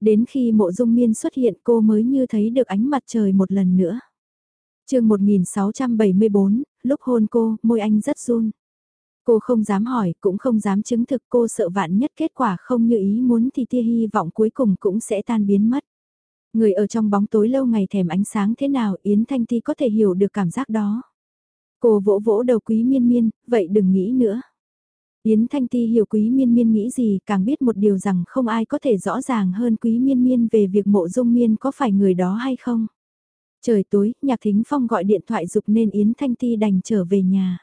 Đến khi mộ dung miên xuất hiện cô mới như thấy được ánh mặt trời một lần nữa chương 1674, lúc hôn cô, môi anh rất run. Cô không dám hỏi, cũng không dám chứng thực cô sợ vạn nhất kết quả không như ý muốn thì tia hy vọng cuối cùng cũng sẽ tan biến mất. Người ở trong bóng tối lâu ngày thèm ánh sáng thế nào Yến Thanh Ti có thể hiểu được cảm giác đó. Cô vỗ vỗ đầu quý miên miên, vậy đừng nghĩ nữa. Yến Thanh Ti hiểu quý miên miên nghĩ gì, càng biết một điều rằng không ai có thể rõ ràng hơn quý miên miên về việc mộ dung miên có phải người đó hay không. Trời tối, nhạc thính phong gọi điện thoại dục nên Yến Thanh Ti đành trở về nhà.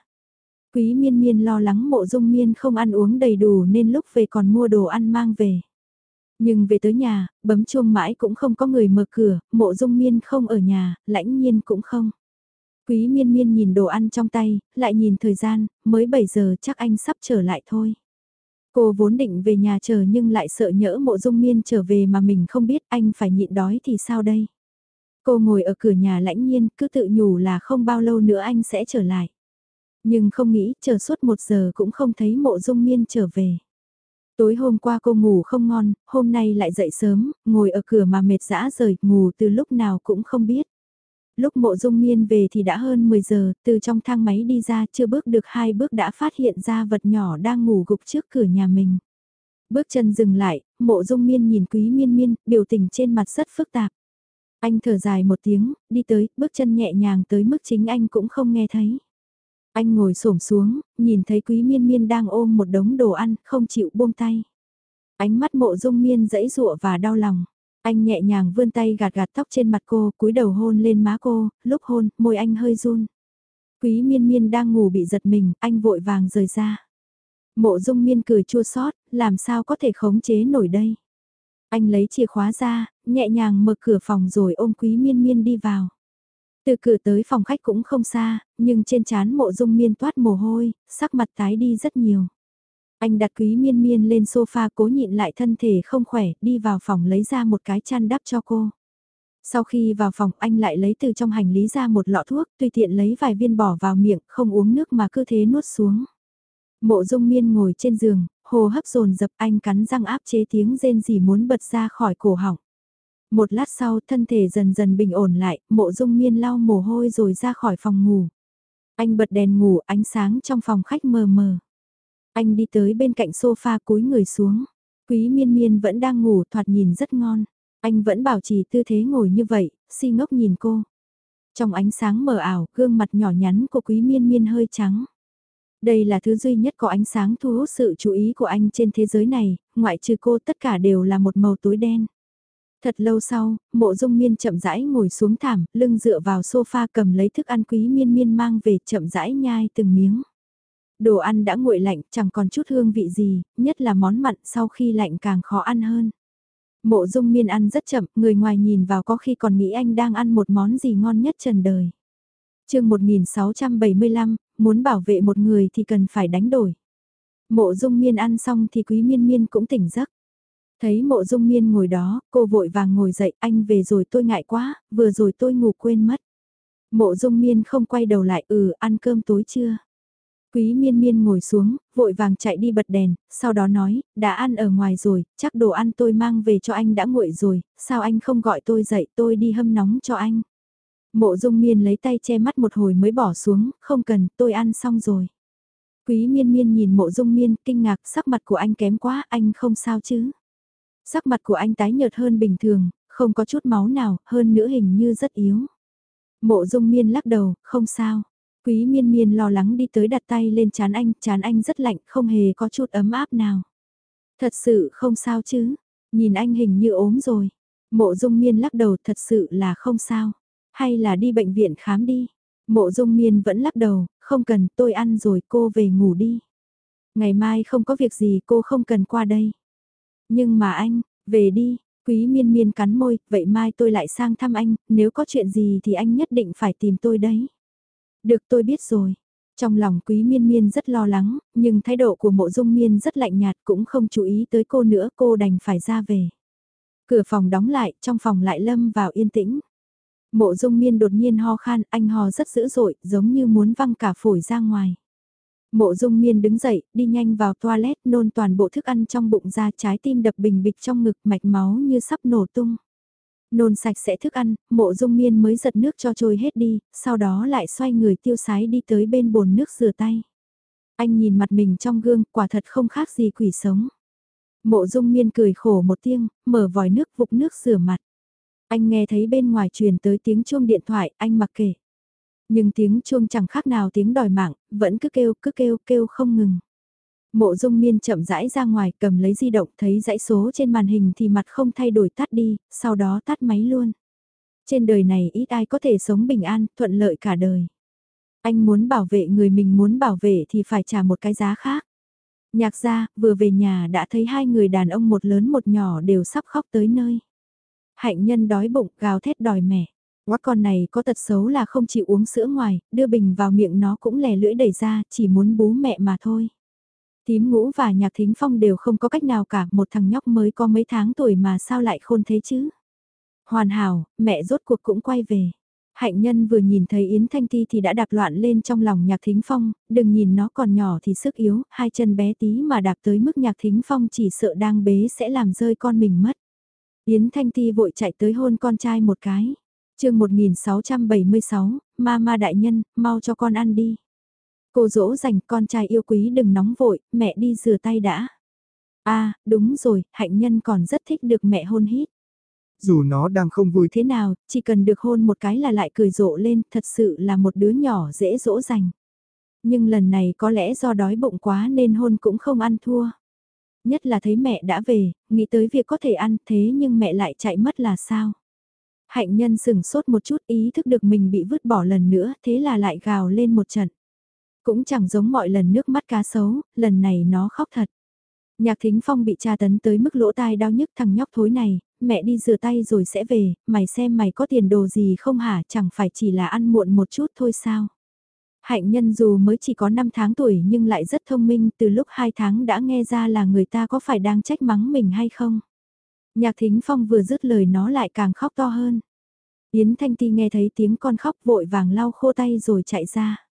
Quý miên miên lo lắng mộ dung miên không ăn uống đầy đủ nên lúc về còn mua đồ ăn mang về. Nhưng về tới nhà, bấm chuông mãi cũng không có người mở cửa, mộ dung miên không ở nhà, lãnh nhiên cũng không. Quý miên miên nhìn đồ ăn trong tay, lại nhìn thời gian, mới 7 giờ chắc anh sắp trở lại thôi. Cô vốn định về nhà chờ nhưng lại sợ nhỡ mộ dung miên trở về mà mình không biết anh phải nhịn đói thì sao đây. Cô ngồi ở cửa nhà lãnh nhiên cứ tự nhủ là không bao lâu nữa anh sẽ trở lại. Nhưng không nghĩ chờ suốt một giờ cũng không thấy mộ dung miên trở về. Tối hôm qua cô ngủ không ngon, hôm nay lại dậy sớm, ngồi ở cửa mà mệt dã rời, ngủ từ lúc nào cũng không biết. Lúc mộ dung miên về thì đã hơn 10 giờ, từ trong thang máy đi ra chưa bước được hai bước đã phát hiện ra vật nhỏ đang ngủ gục trước cửa nhà mình. Bước chân dừng lại, mộ dung miên nhìn quý miên miên, biểu tình trên mặt rất phức tạp. Anh thở dài một tiếng, đi tới, bước chân nhẹ nhàng tới mức chính anh cũng không nghe thấy. Anh ngồi xổm xuống, nhìn thấy quý miên miên đang ôm một đống đồ ăn, không chịu buông tay. Ánh mắt mộ dung miên dẫy dụa và đau lòng. Anh nhẹ nhàng vươn tay gạt gạt tóc trên mặt cô, cúi đầu hôn lên má cô, lúc hôn, môi anh hơi run. Quý miên miên đang ngủ bị giật mình, anh vội vàng rời ra. Mộ dung miên cười chua xót làm sao có thể khống chế nổi đây. Anh lấy chìa khóa ra, nhẹ nhàng mở cửa phòng rồi ôm quý miên miên đi vào. Từ cửa tới phòng khách cũng không xa, nhưng trên trán mộ dung miên toát mồ hôi, sắc mặt tái đi rất nhiều. Anh đặt quý miên miên lên sofa cố nhịn lại thân thể không khỏe, đi vào phòng lấy ra một cái chăn đắp cho cô. Sau khi vào phòng anh lại lấy từ trong hành lý ra một lọ thuốc, tùy tiện lấy vài viên bỏ vào miệng, không uống nước mà cứ thế nuốt xuống. Mộ dung miên ngồi trên giường, hồ hấp dồn dập anh cắn răng áp chế tiếng rên gì muốn bật ra khỏi cổ họng. Một lát sau thân thể dần dần bình ổn lại, mộ dung miên lau mồ hôi rồi ra khỏi phòng ngủ. Anh bật đèn ngủ ánh sáng trong phòng khách mờ mờ. Anh đi tới bên cạnh sofa cúi người xuống. Quý miên miên vẫn đang ngủ thoạt nhìn rất ngon. Anh vẫn bảo trì tư thế ngồi như vậy, si ngốc nhìn cô. Trong ánh sáng mờ ảo, gương mặt nhỏ nhắn của quý miên miên hơi trắng. Đây là thứ duy nhất có ánh sáng thu hút sự chú ý của anh trên thế giới này, ngoại trừ cô tất cả đều là một màu tối đen. Thật lâu sau, mộ dung miên chậm rãi ngồi xuống thảm, lưng dựa vào sofa cầm lấy thức ăn quý miên miên mang về chậm rãi nhai từng miếng. Đồ ăn đã nguội lạnh, chẳng còn chút hương vị gì, nhất là món mặn sau khi lạnh càng khó ăn hơn. Mộ dung miên ăn rất chậm, người ngoài nhìn vào có khi còn nghĩ anh đang ăn một món gì ngon nhất trần đời. chương 1675, muốn bảo vệ một người thì cần phải đánh đổi. Mộ dung miên ăn xong thì quý miên miên cũng tỉnh giấc. Thấy mộ dung miên ngồi đó, cô vội vàng ngồi dậy, anh về rồi tôi ngại quá, vừa rồi tôi ngủ quên mất. Mộ dung miên không quay đầu lại, ừ, ăn cơm tối chưa? Quý miên miên ngồi xuống, vội vàng chạy đi bật đèn, sau đó nói, đã ăn ở ngoài rồi, chắc đồ ăn tôi mang về cho anh đã nguội rồi, sao anh không gọi tôi dậy tôi đi hâm nóng cho anh. Mộ dung miên lấy tay che mắt một hồi mới bỏ xuống, không cần, tôi ăn xong rồi. Quý miên miên nhìn mộ dung miên, kinh ngạc, sắc mặt của anh kém quá, anh không sao chứ. Sắc mặt của anh tái nhợt hơn bình thường, không có chút máu nào, hơn nữa hình như rất yếu. Mộ dung miên lắc đầu, không sao. Quý miên miên lo lắng đi tới đặt tay lên chán anh, chán anh rất lạnh, không hề có chút ấm áp nào. Thật sự không sao chứ, nhìn anh hình như ốm rồi. Mộ dung miên lắc đầu thật sự là không sao. Hay là đi bệnh viện khám đi. Mộ dung miên vẫn lắc đầu, không cần tôi ăn rồi cô về ngủ đi. Ngày mai không có việc gì cô không cần qua đây. Nhưng mà anh, về đi, quý miên miên cắn môi, vậy mai tôi lại sang thăm anh, nếu có chuyện gì thì anh nhất định phải tìm tôi đấy. Được tôi biết rồi. Trong lòng quý miên miên rất lo lắng, nhưng thái độ của mộ dung miên rất lạnh nhạt cũng không chú ý tới cô nữa cô đành phải ra về. Cửa phòng đóng lại, trong phòng lại lâm vào yên tĩnh. Mộ dung miên đột nhiên ho khan, anh ho rất dữ dội, giống như muốn văng cả phổi ra ngoài. Mộ dung miên đứng dậy, đi nhanh vào toilet, nôn toàn bộ thức ăn trong bụng ra trái tim đập bình bịch trong ngực mạch máu như sắp nổ tung. Nôn sạch sẽ thức ăn, mộ dung miên mới giật nước cho trôi hết đi, sau đó lại xoay người tiêu sái đi tới bên bồn nước rửa tay. Anh nhìn mặt mình trong gương, quả thật không khác gì quỷ sống. Mộ dung miên cười khổ một tiếng, mở vòi nước vục nước rửa mặt. Anh nghe thấy bên ngoài truyền tới tiếng chuông điện thoại, anh mặc kệ. Nhưng tiếng chuông chẳng khác nào tiếng đòi mạng, vẫn cứ kêu, cứ kêu, kêu không ngừng. Mộ dung miên chậm rãi ra ngoài cầm lấy di động thấy dãy số trên màn hình thì mặt không thay đổi tắt đi, sau đó tắt máy luôn. Trên đời này ít ai có thể sống bình an, thuận lợi cả đời. Anh muốn bảo vệ người mình muốn bảo vệ thì phải trả một cái giá khác. Nhạc gia, vừa về nhà đã thấy hai người đàn ông một lớn một nhỏ đều sắp khóc tới nơi. Hạnh nhân đói bụng gào thét đòi mẹ. Quát con này có tật xấu là không chịu uống sữa ngoài, đưa bình vào miệng nó cũng lè lưỡi đẩy ra, chỉ muốn bú mẹ mà thôi. Tím ngũ và nhạc thính phong đều không có cách nào cả, một thằng nhóc mới có mấy tháng tuổi mà sao lại khôn thế chứ. Hoàn hảo, mẹ rốt cuộc cũng quay về. Hạnh nhân vừa nhìn thấy Yến Thanh Ti thì đã đạp loạn lên trong lòng nhạc thính phong, đừng nhìn nó còn nhỏ thì sức yếu, hai chân bé tí mà đạp tới mức nhạc thính phong chỉ sợ đang bế sẽ làm rơi con mình mất. Yến Thanh Ti vội chạy tới hôn con trai một cái chương 1676, ma ma đại nhân, mau cho con ăn đi. Cô dỗ dành con trai yêu quý đừng nóng vội, mẹ đi rửa tay đã. a đúng rồi, hạnh nhân còn rất thích được mẹ hôn hít. Dù nó đang không vui thế nào, chỉ cần được hôn một cái là lại cười rộ lên, thật sự là một đứa nhỏ dễ dỗ dành. Nhưng lần này có lẽ do đói bụng quá nên hôn cũng không ăn thua. Nhất là thấy mẹ đã về, nghĩ tới việc có thể ăn thế nhưng mẹ lại chạy mất là sao? Hạnh nhân sừng sốt một chút ý thức được mình bị vứt bỏ lần nữa thế là lại gào lên một trận. Cũng chẳng giống mọi lần nước mắt cá sấu, lần này nó khóc thật. Nhạc thính phong bị tra tấn tới mức lỗ tai đau nhức thằng nhóc thối này, mẹ đi rửa tay rồi sẽ về, mày xem mày có tiền đồ gì không hả, chẳng phải chỉ là ăn muộn một chút thôi sao. Hạnh nhân dù mới chỉ có 5 tháng tuổi nhưng lại rất thông minh từ lúc 2 tháng đã nghe ra là người ta có phải đang trách mắng mình hay không. Nhạc thính phong vừa dứt lời nó lại càng khóc to hơn. Yến Thanh Ti nghe thấy tiếng con khóc vội vàng lau khô tay rồi chạy ra.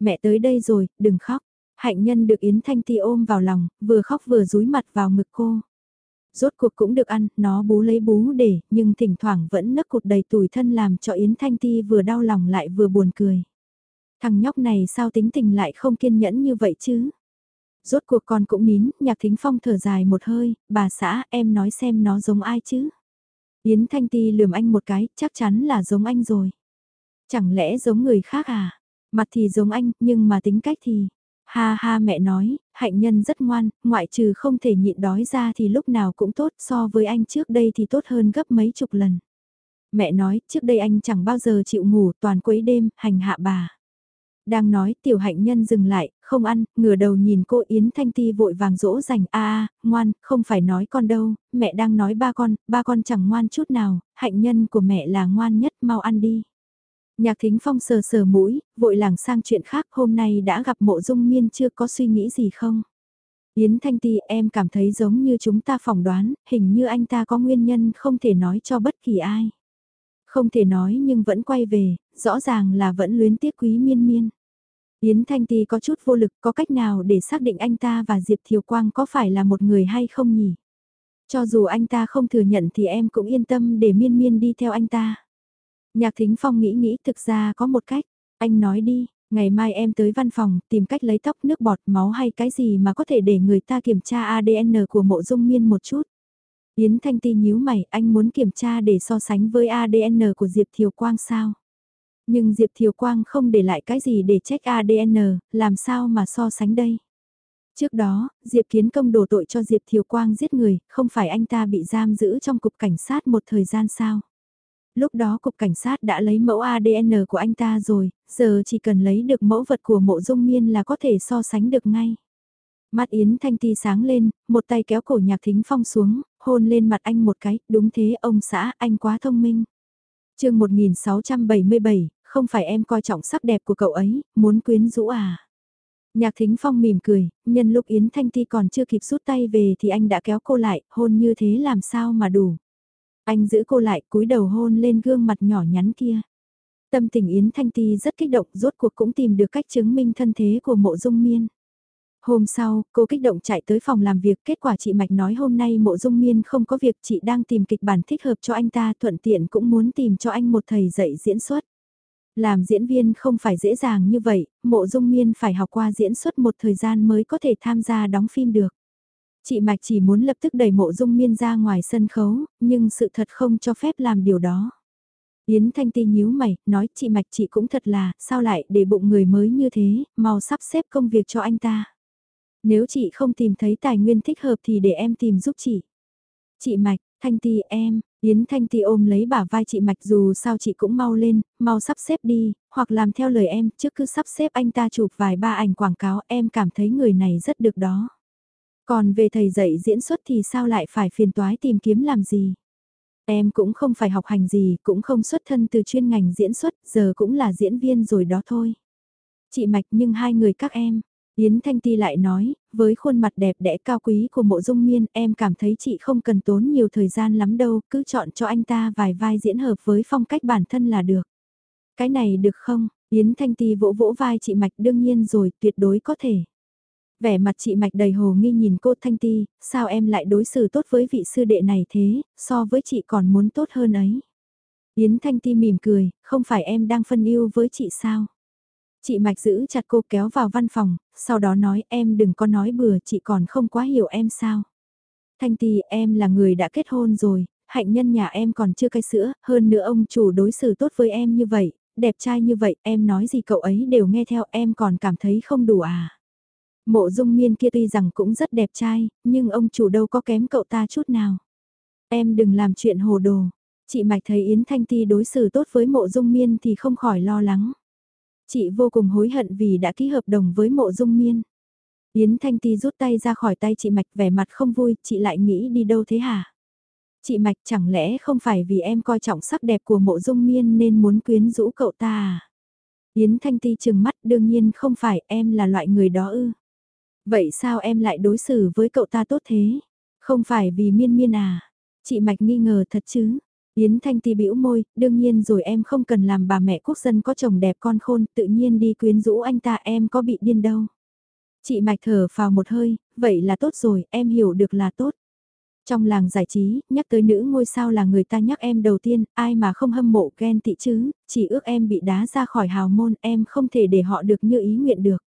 Mẹ tới đây rồi, đừng khóc. Hạnh nhân được Yến Thanh Ti ôm vào lòng, vừa khóc vừa rúi mặt vào ngực cô. Rốt cuộc cũng được ăn, nó bú lấy bú để, nhưng thỉnh thoảng vẫn nấc cụt đầy tủi thân làm cho Yến Thanh Ti vừa đau lòng lại vừa buồn cười. Thằng nhóc này sao tính tình lại không kiên nhẫn như vậy chứ? Rốt cuộc con cũng nín, nhạc thính phong thở dài một hơi, bà xã em nói xem nó giống ai chứ? Yến Thanh Ti lườm anh một cái, chắc chắn là giống anh rồi. Chẳng lẽ giống người khác à? Mặt thì giống anh, nhưng mà tính cách thì... Ha ha mẹ nói, hạnh nhân rất ngoan, ngoại trừ không thể nhịn đói ra thì lúc nào cũng tốt so với anh trước đây thì tốt hơn gấp mấy chục lần. Mẹ nói, trước đây anh chẳng bao giờ chịu ngủ toàn quấy đêm, hành hạ bà. Đang nói tiểu hạnh nhân dừng lại, không ăn, ngửa đầu nhìn cô Yến Thanh Ti vội vàng dỗ dành a a ngoan, không phải nói con đâu, mẹ đang nói ba con, ba con chẳng ngoan chút nào, hạnh nhân của mẹ là ngoan nhất, mau ăn đi. Nhạc thính phong sờ sờ mũi, vội làng sang chuyện khác hôm nay đã gặp mộ dung miên chưa có suy nghĩ gì không? Yến Thanh Ti em cảm thấy giống như chúng ta phỏng đoán, hình như anh ta có nguyên nhân không thể nói cho bất kỳ ai. Không thể nói nhưng vẫn quay về, rõ ràng là vẫn luyến tiếc quý miên miên. Yến Thanh Ti có chút vô lực có cách nào để xác định anh ta và Diệp Thiều Quang có phải là một người hay không nhỉ? Cho dù anh ta không thừa nhận thì em cũng yên tâm để miên miên đi theo anh ta. Nhạc Thính Phong nghĩ nghĩ thực ra có một cách, anh nói đi, ngày mai em tới văn phòng tìm cách lấy tóc nước bọt máu hay cái gì mà có thể để người ta kiểm tra ADN của mộ dung miên một chút. Yến Thanh Ti nhíu mày, anh muốn kiểm tra để so sánh với ADN của Diệp Thiều Quang sao? Nhưng Diệp Thiều Quang không để lại cái gì để check ADN, làm sao mà so sánh đây? Trước đó, Diệp Kiến Công đổ tội cho Diệp Thiều Quang giết người, không phải anh ta bị giam giữ trong cục cảnh sát một thời gian sao? Lúc đó cục cảnh sát đã lấy mẫu ADN của anh ta rồi, giờ chỉ cần lấy được mẫu vật của mộ dung miên là có thể so sánh được ngay. Mắt Yến Thanh Ti sáng lên, một tay kéo cổ nhạc thính phong xuống, hôn lên mặt anh một cái, đúng thế ông xã, anh quá thông minh. chương 1677, không phải em coi trọng sắc đẹp của cậu ấy, muốn quyến rũ à. Nhạc thính phong mỉm cười, nhân lúc Yến Thanh Ti còn chưa kịp rút tay về thì anh đã kéo cô lại, hôn như thế làm sao mà đủ. Anh giữ cô lại cúi đầu hôn lên gương mặt nhỏ nhắn kia. Tâm tình Yến Thanh Ti rất kích động rốt cuộc cũng tìm được cách chứng minh thân thế của mộ dung miên. Hôm sau, cô kích động chạy tới phòng làm việc, kết quả chị Mạch nói hôm nay mộ dung miên không có việc chị đang tìm kịch bản thích hợp cho anh ta thuận tiện cũng muốn tìm cho anh một thầy dạy diễn xuất. Làm diễn viên không phải dễ dàng như vậy, mộ dung miên phải học qua diễn xuất một thời gian mới có thể tham gia đóng phim được. Chị Mạch chỉ muốn lập tức đẩy mộ dung miên ra ngoài sân khấu, nhưng sự thật không cho phép làm điều đó. Yến Thanh Ti nhíu mày, nói chị Mạch chị cũng thật là, sao lại để bụng người mới như thế, mau sắp xếp công việc cho anh ta. Nếu chị không tìm thấy tài nguyên thích hợp thì để em tìm giúp chị. Chị Mạch, Thanh Ti em, Yến Thanh Ti ôm lấy bả vai chị Mạch dù sao chị cũng mau lên, mau sắp xếp đi, hoặc làm theo lời em, trước cứ sắp xếp anh ta chụp vài ba ảnh quảng cáo em cảm thấy người này rất được đó. Còn về thầy dạy diễn xuất thì sao lại phải phiền toái tìm kiếm làm gì? Em cũng không phải học hành gì, cũng không xuất thân từ chuyên ngành diễn xuất, giờ cũng là diễn viên rồi đó thôi. Chị Mạch nhưng hai người các em, Yến Thanh Ti lại nói, với khuôn mặt đẹp đẽ cao quý của mộ dung miên em cảm thấy chị không cần tốn nhiều thời gian lắm đâu, cứ chọn cho anh ta vài vai diễn hợp với phong cách bản thân là được. Cái này được không? Yến Thanh Ti vỗ vỗ vai chị Mạch đương nhiên rồi, tuyệt đối có thể. Vẻ mặt chị Mạch đầy hồ nghi nhìn cô Thanh Ti, sao em lại đối xử tốt với vị sư đệ này thế, so với chị còn muốn tốt hơn ấy. Yến Thanh Ti mỉm cười, không phải em đang phân yêu với chị sao? Chị Mạch giữ chặt cô kéo vào văn phòng, sau đó nói em đừng có nói bừa chị còn không quá hiểu em sao. Thanh tì em là người đã kết hôn rồi, hạnh nhân nhà em còn chưa cai sữa, hơn nữa ông chủ đối xử tốt với em như vậy, đẹp trai như vậy, em nói gì cậu ấy đều nghe theo em còn cảm thấy không đủ à. Mộ dung miên kia tuy rằng cũng rất đẹp trai, nhưng ông chủ đâu có kém cậu ta chút nào. Em đừng làm chuyện hồ đồ. Chị Mạch thấy Yến Thanh Ti đối xử tốt với mộ dung miên thì không khỏi lo lắng. Chị vô cùng hối hận vì đã ký hợp đồng với mộ dung miên. Yến Thanh Ti rút tay ra khỏi tay chị Mạch vẻ mặt không vui, chị lại nghĩ đi đâu thế hả? Chị Mạch chẳng lẽ không phải vì em coi trọng sắc đẹp của mộ dung miên nên muốn quyến rũ cậu ta à? Yến Thanh Ti chừng mắt đương nhiên không phải em là loại người đó ư. Vậy sao em lại đối xử với cậu ta tốt thế? Không phải vì miên miên à? Chị Mạch nghi ngờ thật chứ? Yến Thanh Ti bĩu môi, đương nhiên rồi em không cần làm bà mẹ quốc dân có chồng đẹp con khôn, tự nhiên đi quyến rũ anh ta em có bị điên đâu. Chị Mạch thở vào một hơi, vậy là tốt rồi, em hiểu được là tốt. Trong làng giải trí, nhắc tới nữ ngôi sao là người ta nhắc em đầu tiên, ai mà không hâm mộ ghen tị chứ, chỉ ước em bị đá ra khỏi hào môn, em không thể để họ được như ý nguyện được.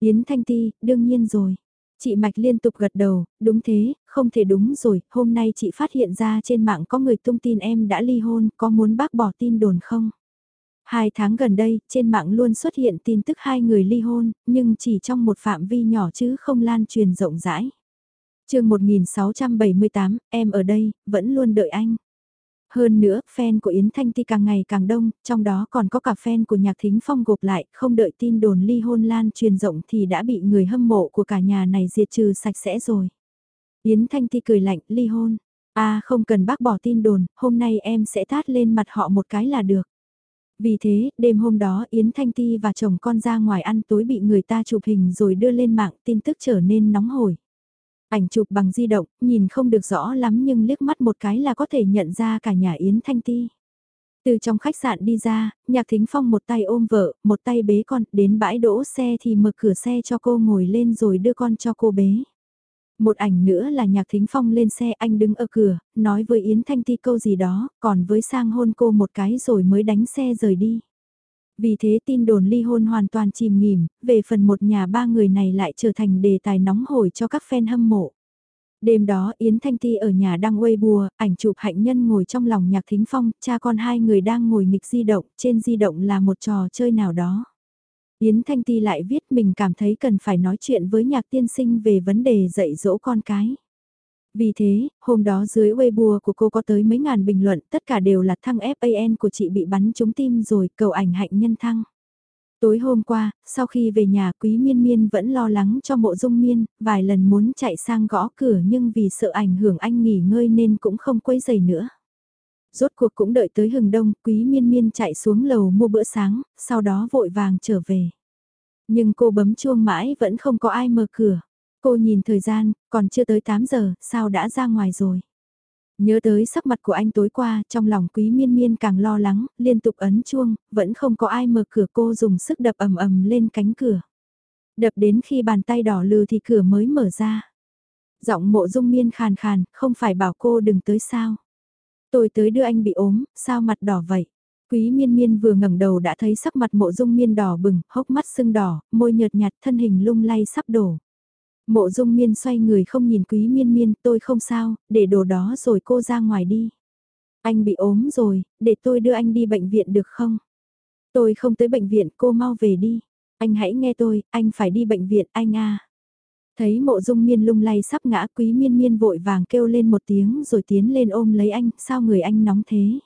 Yến Thanh Ti, đương nhiên rồi. Chị Mạch liên tục gật đầu, đúng thế, không thể đúng rồi, hôm nay chị phát hiện ra trên mạng có người tung tin em đã ly hôn, có muốn bác bỏ tin đồn không? Hai tháng gần đây, trên mạng luôn xuất hiện tin tức hai người ly hôn, nhưng chỉ trong một phạm vi nhỏ chứ không lan truyền rộng rãi. chương 1678, em ở đây, vẫn luôn đợi anh. Hơn nữa, fan của Yến Thanh Ti càng ngày càng đông, trong đó còn có cả fan của Nhạc Thính Phong gộp lại, không đợi tin đồn ly hôn lan truyền rộng thì đã bị người hâm mộ của cả nhà này diệt trừ sạch sẽ rồi. Yến Thanh Ti cười lạnh, ly hôn. À không cần bác bỏ tin đồn, hôm nay em sẽ tát lên mặt họ một cái là được. Vì thế, đêm hôm đó Yến Thanh Ti và chồng con ra ngoài ăn tối bị người ta chụp hình rồi đưa lên mạng tin tức trở nên nóng hổi. Ảnh chụp bằng di động, nhìn không được rõ lắm nhưng liếc mắt một cái là có thể nhận ra cả nhà Yến Thanh Ti. Từ trong khách sạn đi ra, Nhạc Thính Phong một tay ôm vợ, một tay bế con, đến bãi đỗ xe thì mở cửa xe cho cô ngồi lên rồi đưa con cho cô bế. Một ảnh nữa là Nhạc Thính Phong lên xe anh đứng ở cửa, nói với Yến Thanh Ti câu gì đó, còn với sang hôn cô một cái rồi mới đánh xe rời đi. Vì thế tin đồn ly hôn hoàn toàn chìm nghỉm, về phần một nhà ba người này lại trở thành đề tài nóng hổi cho các fan hâm mộ. Đêm đó Yến Thanh Ti ở nhà đang quay bùa, ảnh chụp hạnh nhân ngồi trong lòng nhạc thính phong, cha con hai người đang ngồi nghịch di động, trên di động là một trò chơi nào đó. Yến Thanh Ti lại viết mình cảm thấy cần phải nói chuyện với nhạc tiên sinh về vấn đề dạy dỗ con cái. Vì thế, hôm đó dưới Weibo của cô có tới mấy ngàn bình luận, tất cả đều là thăng FAN của chị bị bắn trúng tim rồi, cầu ảnh hạnh nhân thăng. Tối hôm qua, sau khi về nhà Quý Miên Miên vẫn lo lắng cho mộ dung miên, vài lần muốn chạy sang gõ cửa nhưng vì sợ ảnh hưởng anh nghỉ ngơi nên cũng không quấy giày nữa. Rốt cuộc cũng đợi tới hừng đông, Quý Miên Miên chạy xuống lầu mua bữa sáng, sau đó vội vàng trở về. Nhưng cô bấm chuông mãi vẫn không có ai mở cửa. Cô nhìn thời gian, còn chưa tới 8 giờ, sao đã ra ngoài rồi. Nhớ tới sắc mặt của anh tối qua, trong lòng quý miên miên càng lo lắng, liên tục ấn chuông, vẫn không có ai mở cửa cô dùng sức đập ầm ầm lên cánh cửa. Đập đến khi bàn tay đỏ lừ thì cửa mới mở ra. Giọng mộ dung miên khàn khàn, không phải bảo cô đừng tới sao. Tôi tới đưa anh bị ốm, sao mặt đỏ vậy? Quý miên miên vừa ngẩng đầu đã thấy sắc mặt mộ dung miên đỏ bừng, hốc mắt sưng đỏ, môi nhợt nhạt thân hình lung lay sắp đổ. Mộ dung miên xoay người không nhìn quý miên miên, tôi không sao, để đồ đó rồi cô ra ngoài đi. Anh bị ốm rồi, để tôi đưa anh đi bệnh viện được không? Tôi không tới bệnh viện, cô mau về đi. Anh hãy nghe tôi, anh phải đi bệnh viện, anh à. Thấy mộ dung miên lung lay sắp ngã quý miên miên vội vàng kêu lên một tiếng rồi tiến lên ôm lấy anh, sao người anh nóng thế?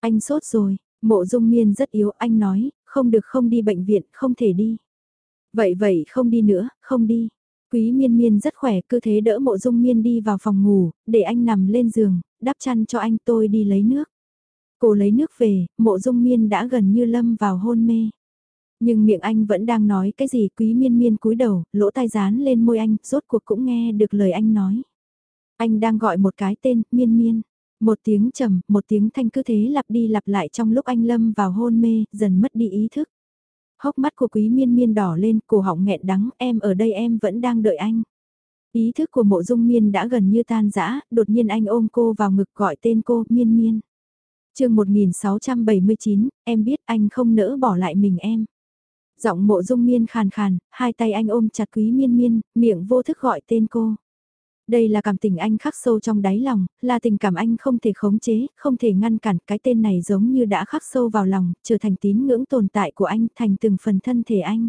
Anh sốt rồi, mộ dung miên rất yếu, anh nói, không được không đi bệnh viện, không thể đi. Vậy vậy không đi nữa, không đi. Quý miên miên rất khỏe, cứ thế đỡ mộ dung miên đi vào phòng ngủ, để anh nằm lên giường, đắp chăn cho anh tôi đi lấy nước. Cô lấy nước về, mộ dung miên đã gần như lâm vào hôn mê. Nhưng miệng anh vẫn đang nói cái gì quý miên miên cúi đầu, lỗ tai dán lên môi anh, rốt cuộc cũng nghe được lời anh nói. Anh đang gọi một cái tên, miên miên. Một tiếng trầm, một tiếng thanh cứ thế lặp đi lặp lại trong lúc anh lâm vào hôn mê, dần mất đi ý thức. Hốc mắt của quý miên miên đỏ lên, cổ họng nghẹn đắng, em ở đây em vẫn đang đợi anh. Ý thức của mộ dung miên đã gần như tan rã, đột nhiên anh ôm cô vào ngực gọi tên cô, miên miên. chương 1679, em biết anh không nỡ bỏ lại mình em. Giọng mộ dung miên khàn khàn, hai tay anh ôm chặt quý miên miên, miệng vô thức gọi tên cô. Đây là cảm tình anh khắc sâu trong đáy lòng, là tình cảm anh không thể khống chế, không thể ngăn cản, cái tên này giống như đã khắc sâu vào lòng, trở thành tín ngưỡng tồn tại của anh, thành từng phần thân thể anh.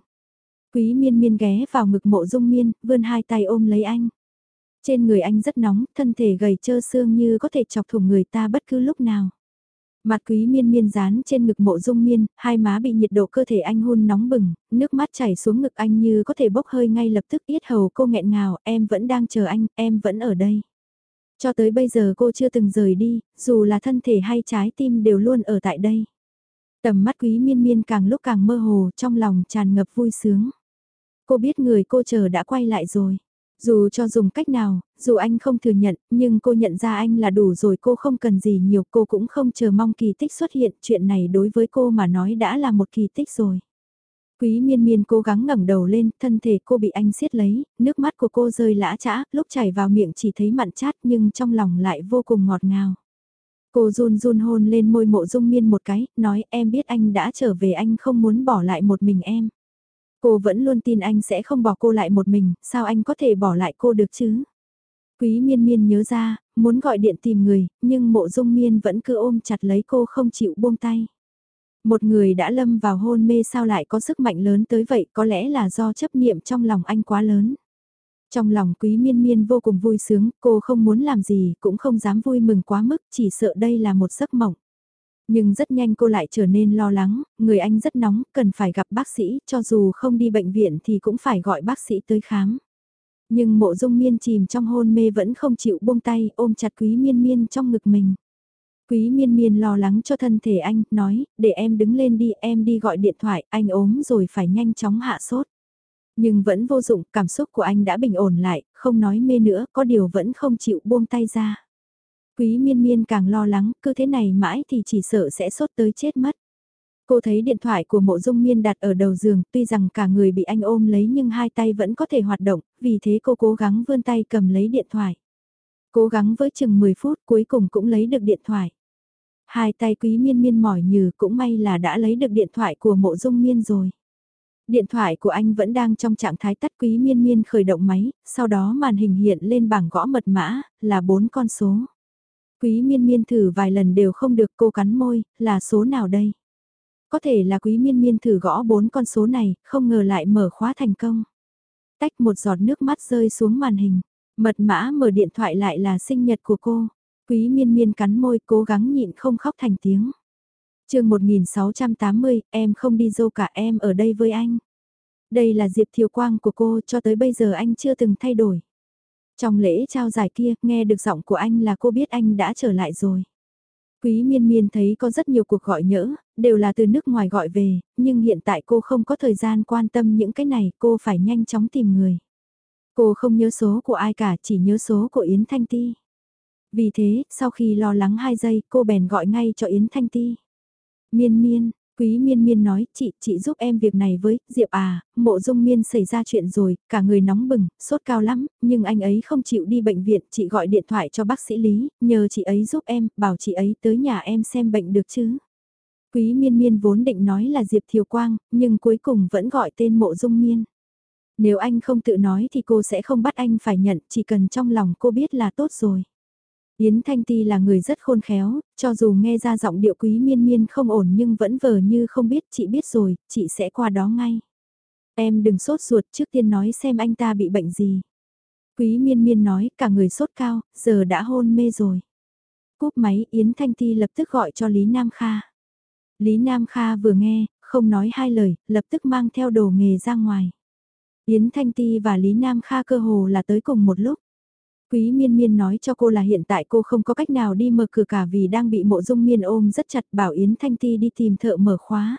Quý miên miên ghé vào ngực mộ dung miên, vươn hai tay ôm lấy anh. Trên người anh rất nóng, thân thể gầy trơ xương như có thể chọc thủng người ta bất cứ lúc nào. Mặt quý miên miên dán trên ngực mộ dung miên, hai má bị nhiệt độ cơ thể anh hôn nóng bừng, nước mắt chảy xuống ngực anh như có thể bốc hơi ngay lập tức yết hầu cô nghẹn ngào, em vẫn đang chờ anh, em vẫn ở đây. Cho tới bây giờ cô chưa từng rời đi, dù là thân thể hay trái tim đều luôn ở tại đây. Tầm mắt quý miên miên càng lúc càng mơ hồ, trong lòng tràn ngập vui sướng. Cô biết người cô chờ đã quay lại rồi. Dù cho dùng cách nào, dù anh không thừa nhận, nhưng cô nhận ra anh là đủ rồi cô không cần gì nhiều cô cũng không chờ mong kỳ tích xuất hiện. Chuyện này đối với cô mà nói đã là một kỳ tích rồi. Quý miên miên cố gắng ngẩng đầu lên, thân thể cô bị anh siết lấy, nước mắt của cô rơi lã chã, lúc chảy vào miệng chỉ thấy mặn chát nhưng trong lòng lại vô cùng ngọt ngào. Cô run run hôn lên môi mộ dung miên một cái, nói em biết anh đã trở về anh không muốn bỏ lại một mình em. Cô vẫn luôn tin anh sẽ không bỏ cô lại một mình, sao anh có thể bỏ lại cô được chứ? Quý miên miên nhớ ra, muốn gọi điện tìm người, nhưng mộ dung miên vẫn cứ ôm chặt lấy cô không chịu buông tay. Một người đã lâm vào hôn mê sao lại có sức mạnh lớn tới vậy có lẽ là do chấp niệm trong lòng anh quá lớn. Trong lòng quý miên miên vô cùng vui sướng, cô không muốn làm gì, cũng không dám vui mừng quá mức, chỉ sợ đây là một giấc mộng. Nhưng rất nhanh cô lại trở nên lo lắng, người anh rất nóng, cần phải gặp bác sĩ, cho dù không đi bệnh viện thì cũng phải gọi bác sĩ tới khám. Nhưng mộ dung miên chìm trong hôn mê vẫn không chịu buông tay, ôm chặt quý miên miên trong ngực mình. Quý miên miên lo lắng cho thân thể anh, nói, để em đứng lên đi, em đi gọi điện thoại, anh ốm rồi phải nhanh chóng hạ sốt. Nhưng vẫn vô dụng, cảm xúc của anh đã bình ổn lại, không nói mê nữa, có điều vẫn không chịu buông tay ra. Quý miên miên càng lo lắng, cứ thế này mãi thì chỉ sợ sẽ sốt tới chết mất. Cô thấy điện thoại của mộ dung miên đặt ở đầu giường, tuy rằng cả người bị anh ôm lấy nhưng hai tay vẫn có thể hoạt động, vì thế cô cố gắng vươn tay cầm lấy điện thoại. Cố gắng với chừng 10 phút cuối cùng cũng lấy được điện thoại. Hai tay quý miên miên mỏi nhừ cũng may là đã lấy được điện thoại của mộ dung miên rồi. Điện thoại của anh vẫn đang trong trạng thái tắt quý miên miên khởi động máy, sau đó màn hình hiện lên bảng gõ mật mã, là bốn con số. Quý miên miên thử vài lần đều không được cô cắn môi, là số nào đây? Có thể là quý miên miên thử gõ bốn con số này, không ngờ lại mở khóa thành công. Tách một giọt nước mắt rơi xuống màn hình, mật mã mở điện thoại lại là sinh nhật của cô. Quý miên miên cắn môi cố gắng nhịn không khóc thành tiếng. chương 1680, em không đi dâu cả em ở đây với anh. Đây là Diệp Thiều Quang của cô cho tới bây giờ anh chưa từng thay đổi. Trong lễ trao giải kia, nghe được giọng của anh là cô biết anh đã trở lại rồi. Quý miên miên thấy có rất nhiều cuộc gọi nhỡ, đều là từ nước ngoài gọi về, nhưng hiện tại cô không có thời gian quan tâm những cái này, cô phải nhanh chóng tìm người. Cô không nhớ số của ai cả, chỉ nhớ số của Yến Thanh Ti. Vì thế, sau khi lo lắng 2 giây, cô bèn gọi ngay cho Yến Thanh Ti. Miên miên, Quý miên miên nói, chị, chị giúp em việc này với, Diệp à, mộ dung miên xảy ra chuyện rồi, cả người nóng bừng, sốt cao lắm, nhưng anh ấy không chịu đi bệnh viện, chị gọi điện thoại cho bác sĩ Lý, nhờ chị ấy giúp em, bảo chị ấy tới nhà em xem bệnh được chứ. Quý miên miên vốn định nói là Diệp Thiều Quang, nhưng cuối cùng vẫn gọi tên mộ dung miên. Nếu anh không tự nói thì cô sẽ không bắt anh phải nhận, chỉ cần trong lòng cô biết là tốt rồi. Yến Thanh Ti là người rất khôn khéo, cho dù nghe ra giọng điệu quý miên miên không ổn nhưng vẫn vờ như không biết chị biết rồi, chị sẽ qua đó ngay. Em đừng sốt ruột trước tiên nói xem anh ta bị bệnh gì. Quý miên miên nói cả người sốt cao, giờ đã hôn mê rồi. Cúp máy Yến Thanh Ti lập tức gọi cho Lý Nam Kha. Lý Nam Kha vừa nghe, không nói hai lời, lập tức mang theo đồ nghề ra ngoài. Yến Thanh Ti và Lý Nam Kha cơ hồ là tới cùng một lúc. Quý miên miên nói cho cô là hiện tại cô không có cách nào đi mở cửa cả vì đang bị mộ dung miên ôm rất chặt bảo Yến Thanh Ti đi tìm thợ mở khóa.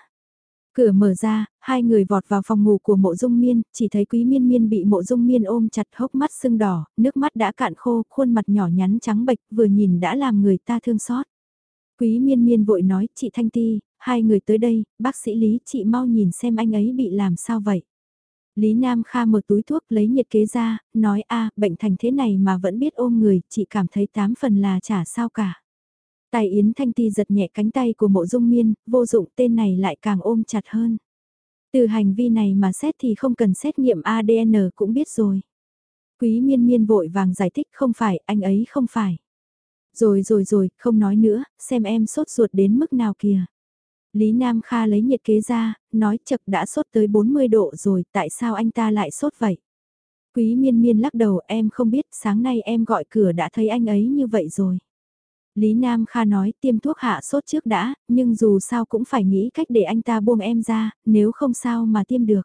Cửa mở ra, hai người vọt vào phòng ngủ của mộ dung miên, chỉ thấy quý miên miên bị mộ dung miên ôm chặt hốc mắt sưng đỏ, nước mắt đã cạn khô, khuôn mặt nhỏ nhắn trắng bệch vừa nhìn đã làm người ta thương xót. Quý miên miên vội nói, chị Thanh Ti, hai người tới đây, bác sĩ Lý, chị mau nhìn xem anh ấy bị làm sao vậy. Lý Nam Kha mở túi thuốc lấy nhiệt kế ra, nói a bệnh thành thế này mà vẫn biết ôm người, chị cảm thấy tám phần là chả sao cả. Tài Yến Thanh Ti giật nhẹ cánh tay của mộ dung miên, vô dụng tên này lại càng ôm chặt hơn. Từ hành vi này mà xét thì không cần xét nghiệm ADN cũng biết rồi. Quý miên miên vội vàng giải thích không phải, anh ấy không phải. Rồi rồi rồi, không nói nữa, xem em sốt ruột đến mức nào kìa. Lý Nam Kha lấy nhiệt kế ra, nói chật đã sốt tới 40 độ rồi, tại sao anh ta lại sốt vậy? Quý miên miên lắc đầu em không biết, sáng nay em gọi cửa đã thấy anh ấy như vậy rồi. Lý Nam Kha nói tiêm thuốc hạ sốt trước đã, nhưng dù sao cũng phải nghĩ cách để anh ta buông em ra, nếu không sao mà tiêm được.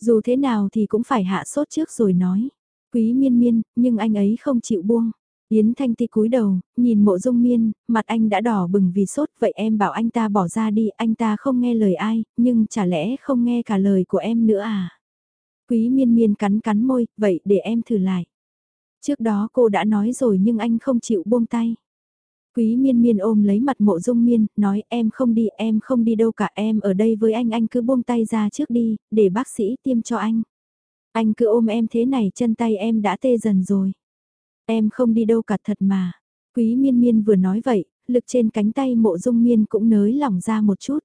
Dù thế nào thì cũng phải hạ sốt trước rồi nói. Quý miên miên, nhưng anh ấy không chịu buông. Yến Thanh Ti cúi đầu, nhìn mộ dung miên, mặt anh đã đỏ bừng vì sốt, vậy em bảo anh ta bỏ ra đi, anh ta không nghe lời ai, nhưng chả lẽ không nghe cả lời của em nữa à? Quý miên miên cắn cắn môi, vậy để em thử lại. Trước đó cô đã nói rồi nhưng anh không chịu buông tay. Quý miên miên ôm lấy mặt mộ dung miên, nói em không đi, em không đi đâu cả, em ở đây với anh, anh cứ buông tay ra trước đi, để bác sĩ tiêm cho anh. Anh cứ ôm em thế này, chân tay em đã tê dần rồi. Em không đi đâu cả thật mà. Quý miên miên vừa nói vậy, lực trên cánh tay mộ dung miên cũng nới lỏng ra một chút.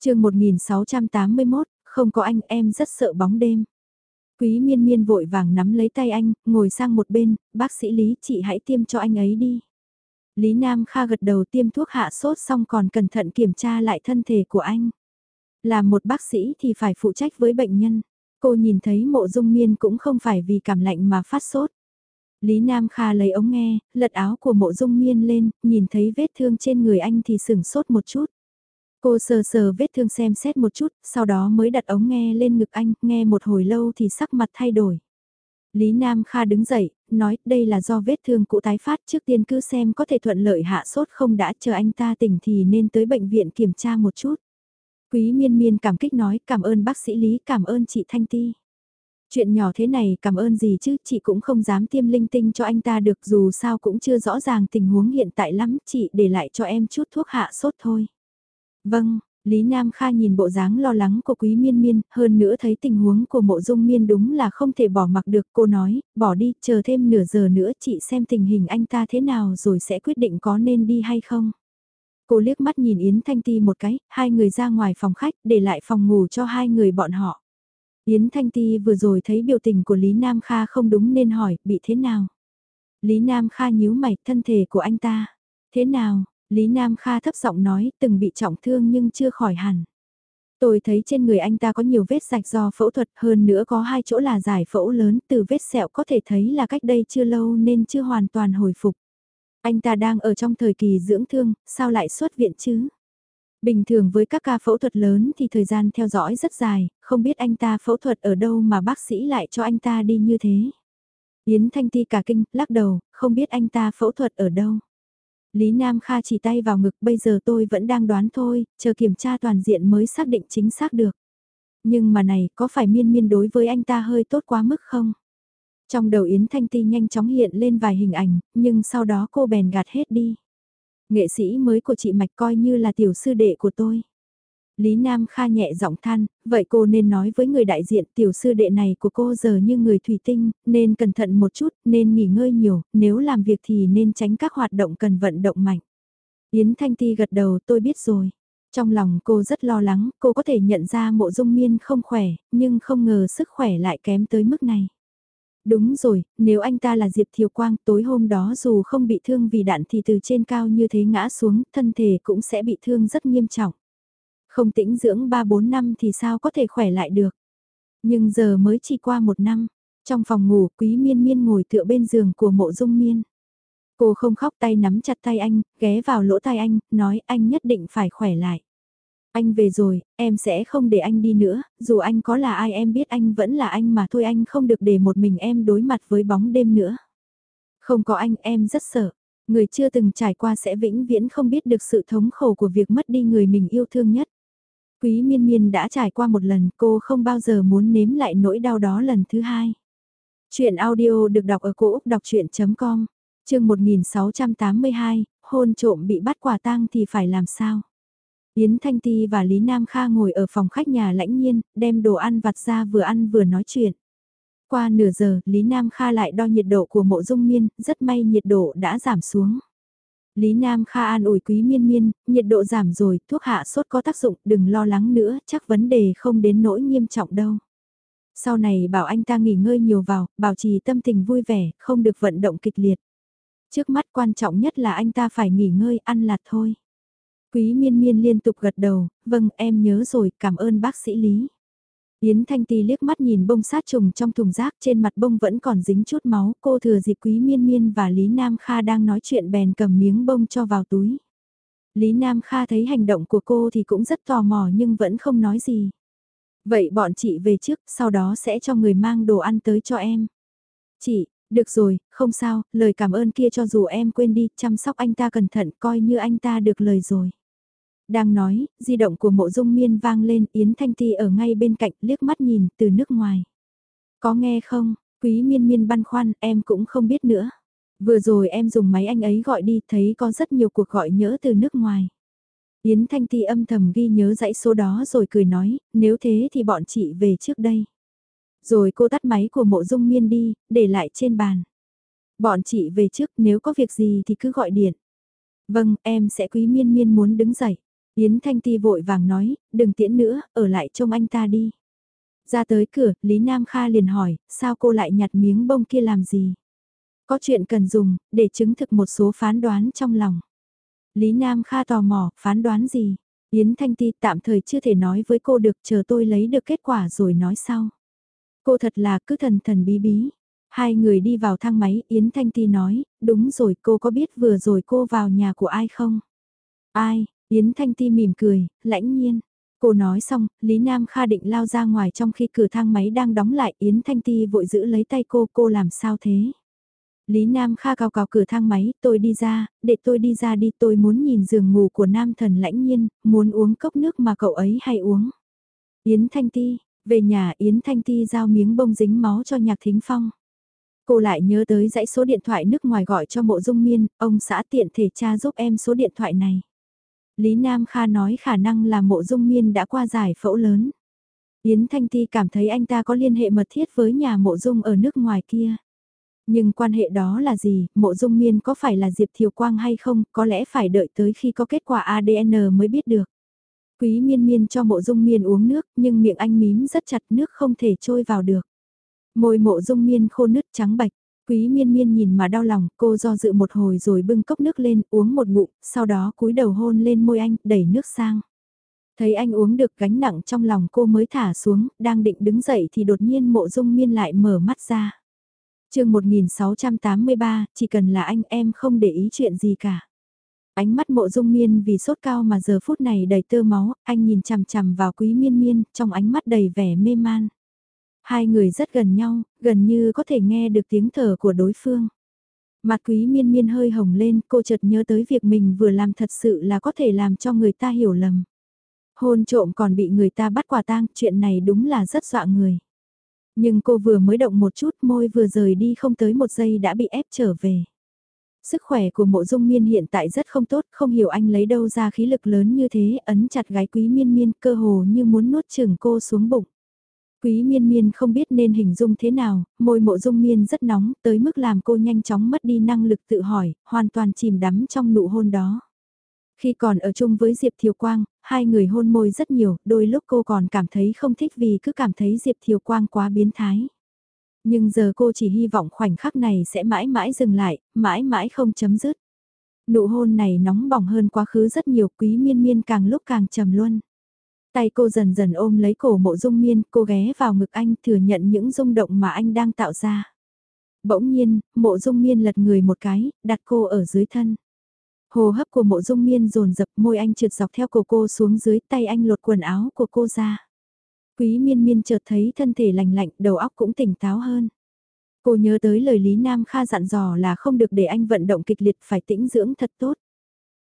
chương 1681, không có anh em rất sợ bóng đêm. Quý miên miên vội vàng nắm lấy tay anh, ngồi sang một bên, bác sĩ Lý chị hãy tiêm cho anh ấy đi. Lý Nam Kha gật đầu tiêm thuốc hạ sốt xong còn cẩn thận kiểm tra lại thân thể của anh. Là một bác sĩ thì phải phụ trách với bệnh nhân. Cô nhìn thấy mộ dung miên cũng không phải vì cảm lạnh mà phát sốt. Lý Nam Kha lấy ống nghe, lật áo của mộ dung miên lên, nhìn thấy vết thương trên người anh thì sửng sốt một chút. Cô sờ sờ vết thương xem xét một chút, sau đó mới đặt ống nghe lên ngực anh, nghe một hồi lâu thì sắc mặt thay đổi. Lý Nam Kha đứng dậy, nói đây là do vết thương cũ tái phát trước tiên cứ xem có thể thuận lợi hạ sốt không đã chờ anh ta tỉnh thì nên tới bệnh viện kiểm tra một chút. Quý miên miên cảm kích nói cảm ơn bác sĩ Lý cảm ơn chị Thanh Ti. Chuyện nhỏ thế này cảm ơn gì chứ chị cũng không dám tiêm linh tinh cho anh ta được dù sao cũng chưa rõ ràng tình huống hiện tại lắm chị để lại cho em chút thuốc hạ sốt thôi. Vâng, Lý Nam Kha nhìn bộ dáng lo lắng của Quý Miên Miên, hơn nữa thấy tình huống của mộ dung miên đúng là không thể bỏ mặc được. Cô nói, bỏ đi, chờ thêm nửa giờ nữa chị xem tình hình anh ta thế nào rồi sẽ quyết định có nên đi hay không. Cô liếc mắt nhìn Yến Thanh Ti một cái, hai người ra ngoài phòng khách, để lại phòng ngủ cho hai người bọn họ. Yến Thanh Ti vừa rồi thấy biểu tình của Lý Nam Kha không đúng nên hỏi, bị thế nào? Lý Nam Kha nhíu mày, thân thể của anh ta. Thế nào? Lý Nam Kha thấp giọng nói, từng bị trọng thương nhưng chưa khỏi hẳn. Tôi thấy trên người anh ta có nhiều vết sạch do phẫu thuật hơn nữa có hai chỗ là giải phẫu lớn từ vết sẹo có thể thấy là cách đây chưa lâu nên chưa hoàn toàn hồi phục. Anh ta đang ở trong thời kỳ dưỡng thương, sao lại xuất viện chứ? Bình thường với các ca phẫu thuật lớn thì thời gian theo dõi rất dài, không biết anh ta phẫu thuật ở đâu mà bác sĩ lại cho anh ta đi như thế. Yến Thanh Ti cả kinh, lắc đầu, không biết anh ta phẫu thuật ở đâu. Lý Nam Kha chỉ tay vào ngực bây giờ tôi vẫn đang đoán thôi, chờ kiểm tra toàn diện mới xác định chính xác được. Nhưng mà này, có phải miên miên đối với anh ta hơi tốt quá mức không? Trong đầu Yến Thanh Ti nhanh chóng hiện lên vài hình ảnh, nhưng sau đó cô bèn gạt hết đi. Nghệ sĩ mới của chị Mạch coi như là tiểu sư đệ của tôi. Lý Nam Kha nhẹ giọng than, vậy cô nên nói với người đại diện tiểu sư đệ này của cô giờ như người thủy tinh, nên cẩn thận một chút, nên nghỉ ngơi nhiều, nếu làm việc thì nên tránh các hoạt động cần vận động mạnh. Yến Thanh Ti gật đầu tôi biết rồi. Trong lòng cô rất lo lắng, cô có thể nhận ra mộ dung miên không khỏe, nhưng không ngờ sức khỏe lại kém tới mức này. Đúng rồi, nếu anh ta là Diệp Thiều Quang tối hôm đó dù không bị thương vì đạn thì từ trên cao như thế ngã xuống, thân thể cũng sẽ bị thương rất nghiêm trọng. Không tĩnh dưỡng 3-4 năm thì sao có thể khỏe lại được. Nhưng giờ mới chỉ qua một năm, trong phòng ngủ quý miên miên ngồi tựa bên giường của mộ dung miên. Cô không khóc tay nắm chặt tay anh, ghé vào lỗ tai anh, nói anh nhất định phải khỏe lại. Anh về rồi, em sẽ không để anh đi nữa, dù anh có là ai em biết anh vẫn là anh mà thôi anh không được để một mình em đối mặt với bóng đêm nữa. Không có anh em rất sợ, người chưa từng trải qua sẽ vĩnh viễn không biết được sự thống khổ của việc mất đi người mình yêu thương nhất. Quý miên miên đã trải qua một lần cô không bao giờ muốn nếm lại nỗi đau đó lần thứ hai. Chuyện audio được đọc ở cổ Úc đọc chuyện.com, chương 1682, hôn trộm bị bắt quả tang thì phải làm sao? Yến Thanh Ti và Lý Nam Kha ngồi ở phòng khách nhà lãnh nhiên, đem đồ ăn vặt ra vừa ăn vừa nói chuyện. Qua nửa giờ, Lý Nam Kha lại đo nhiệt độ của mộ dung miên, rất may nhiệt độ đã giảm xuống. Lý Nam Kha an ủi quý miên miên, nhiệt độ giảm rồi, thuốc hạ sốt có tác dụng, đừng lo lắng nữa, chắc vấn đề không đến nỗi nghiêm trọng đâu. Sau này bảo anh ta nghỉ ngơi nhiều vào, bảo trì tâm tình vui vẻ, không được vận động kịch liệt. Trước mắt quan trọng nhất là anh ta phải nghỉ ngơi, ăn lạt thôi. Quý miên miên liên tục gật đầu, vâng em nhớ rồi, cảm ơn bác sĩ Lý. Yến Thanh Ti liếc mắt nhìn bông sát trùng trong thùng rác trên mặt bông vẫn còn dính chút máu, cô thừa dịp Quý Miên Miên và Lý Nam Kha đang nói chuyện bèn cầm miếng bông cho vào túi. Lý Nam Kha thấy hành động của cô thì cũng rất tò mò nhưng vẫn không nói gì. Vậy bọn chị về trước, sau đó sẽ cho người mang đồ ăn tới cho em. Chị, được rồi, không sao, lời cảm ơn kia cho dù em quên đi, chăm sóc anh ta cẩn thận, coi như anh ta được lời rồi. Đang nói, di động của mộ dung miên vang lên Yến Thanh Ti ở ngay bên cạnh liếc mắt nhìn từ nước ngoài. Có nghe không, quý miên miên băn khoăn em cũng không biết nữa. Vừa rồi em dùng máy anh ấy gọi đi thấy có rất nhiều cuộc gọi nhớ từ nước ngoài. Yến Thanh Ti âm thầm ghi nhớ dãy số đó rồi cười nói, nếu thế thì bọn chị về trước đây. Rồi cô tắt máy của mộ dung miên đi, để lại trên bàn. Bọn chị về trước nếu có việc gì thì cứ gọi điện. Vâng, em sẽ quý miên miên muốn đứng dậy. Yến Thanh Ti vội vàng nói, đừng tiễn nữa, ở lại trông anh ta đi. Ra tới cửa, Lý Nam Kha liền hỏi, sao cô lại nhặt miếng bông kia làm gì? Có chuyện cần dùng, để chứng thực một số phán đoán trong lòng. Lý Nam Kha tò mò, phán đoán gì? Yến Thanh Ti tạm thời chưa thể nói với cô được chờ tôi lấy được kết quả rồi nói sau. Cô thật là cứ thần thần bí bí. Hai người đi vào thang máy, Yến Thanh Ti nói, đúng rồi cô có biết vừa rồi cô vào nhà của ai không? Ai, Yến Thanh Ti mỉm cười, lãnh nhiên. Cô nói xong, Lý Nam Kha định lao ra ngoài trong khi cửa thang máy đang đóng lại, Yến Thanh Ti vội giữ lấy tay cô, cô làm sao thế? Lý Nam Kha cao cao cửa thang máy, tôi đi ra, để tôi đi ra đi, tôi muốn nhìn giường ngủ của nam thần lãnh nhiên, muốn uống cốc nước mà cậu ấy hay uống. Yến Thanh Ti, về nhà Yến Thanh Ti giao miếng bông dính máu cho Nhạc Thính Phong. Cô lại nhớ tới dãy số điện thoại nước ngoài gọi cho mộ dung miên, ông xã tiện thể cha giúp em số điện thoại này. Lý Nam Kha nói khả năng là mộ dung miên đã qua giải phẫu lớn. Yến Thanh Ti cảm thấy anh ta có liên hệ mật thiết với nhà mộ dung ở nước ngoài kia. Nhưng quan hệ đó là gì, mộ dung miên có phải là Diệp Thiều Quang hay không, có lẽ phải đợi tới khi có kết quả ADN mới biết được. Quý miên miên cho mộ dung miên uống nước, nhưng miệng anh mím rất chặt nước không thể trôi vào được. Môi mộ dung miên khô nứt trắng bạch, quý miên miên nhìn mà đau lòng, cô do dự một hồi rồi bưng cốc nước lên, uống một ngụm, sau đó cúi đầu hôn lên môi anh, đẩy nước sang. Thấy anh uống được gánh nặng trong lòng cô mới thả xuống, đang định đứng dậy thì đột nhiên mộ dung miên lại mở mắt ra chương 1683, chỉ cần là anh em không để ý chuyện gì cả. Ánh mắt mộ dung miên vì sốt cao mà giờ phút này đầy tơ máu, anh nhìn chằm chằm vào quý miên miên, trong ánh mắt đầy vẻ mê man. Hai người rất gần nhau, gần như có thể nghe được tiếng thở của đối phương. Mặt quý miên miên hơi hồng lên, cô chợt nhớ tới việc mình vừa làm thật sự là có thể làm cho người ta hiểu lầm. Hôn trộm còn bị người ta bắt quả tang, chuyện này đúng là rất dọa người. Nhưng cô vừa mới động một chút môi vừa rời đi không tới một giây đã bị ép trở về. Sức khỏe của mộ dung miên hiện tại rất không tốt, không hiểu anh lấy đâu ra khí lực lớn như thế, ấn chặt gái quý miên miên cơ hồ như muốn nuốt chừng cô xuống bụng. Quý miên miên không biết nên hình dung thế nào, môi mộ dung miên rất nóng, tới mức làm cô nhanh chóng mất đi năng lực tự hỏi, hoàn toàn chìm đắm trong nụ hôn đó. Khi còn ở chung với Diệp Thiều Quang, hai người hôn môi rất nhiều, đôi lúc cô còn cảm thấy không thích vì cứ cảm thấy Diệp Thiều Quang quá biến thái. Nhưng giờ cô chỉ hy vọng khoảnh khắc này sẽ mãi mãi dừng lại, mãi mãi không chấm dứt. Nụ hôn này nóng bỏng hơn quá khứ rất nhiều, quý miên miên càng lúc càng trầm luân. Tay cô dần dần ôm lấy cổ mộ dung miên, cô ghé vào ngực anh thừa nhận những rung động mà anh đang tạo ra. Bỗng nhiên, mộ dung miên lật người một cái, đặt cô ở dưới thân. Hồ hấp của mộ dung miên rồn dập môi anh trượt dọc theo cổ cô xuống dưới tay anh lột quần áo của cô ra. Quý miên miên chợt thấy thân thể lành lạnh, đầu óc cũng tỉnh táo hơn. Cô nhớ tới lời Lý Nam Kha dặn dò là không được để anh vận động kịch liệt phải tĩnh dưỡng thật tốt.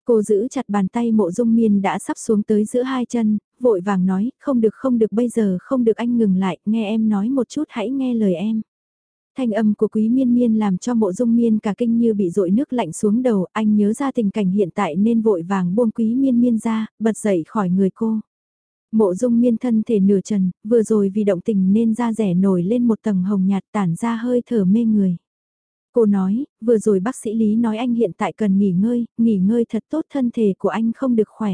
Cô giữ chặt bàn tay mộ dung miên đã sắp xuống tới giữa hai chân, vội vàng nói, không được không được bây giờ không được anh ngừng lại, nghe em nói một chút hãy nghe lời em. Thanh âm của quý miên miên làm cho mộ dung miên cả kinh như bị dội nước lạnh xuống đầu, anh nhớ ra tình cảnh hiện tại nên vội vàng buông quý miên miên ra, bật dậy khỏi người cô. Mộ dung miên thân thể nửa trần, vừa rồi vì động tình nên da rẻ nổi lên một tầng hồng nhạt tản ra hơi thở mê người. Cô nói, vừa rồi bác sĩ Lý nói anh hiện tại cần nghỉ ngơi, nghỉ ngơi thật tốt thân thể của anh không được khỏe.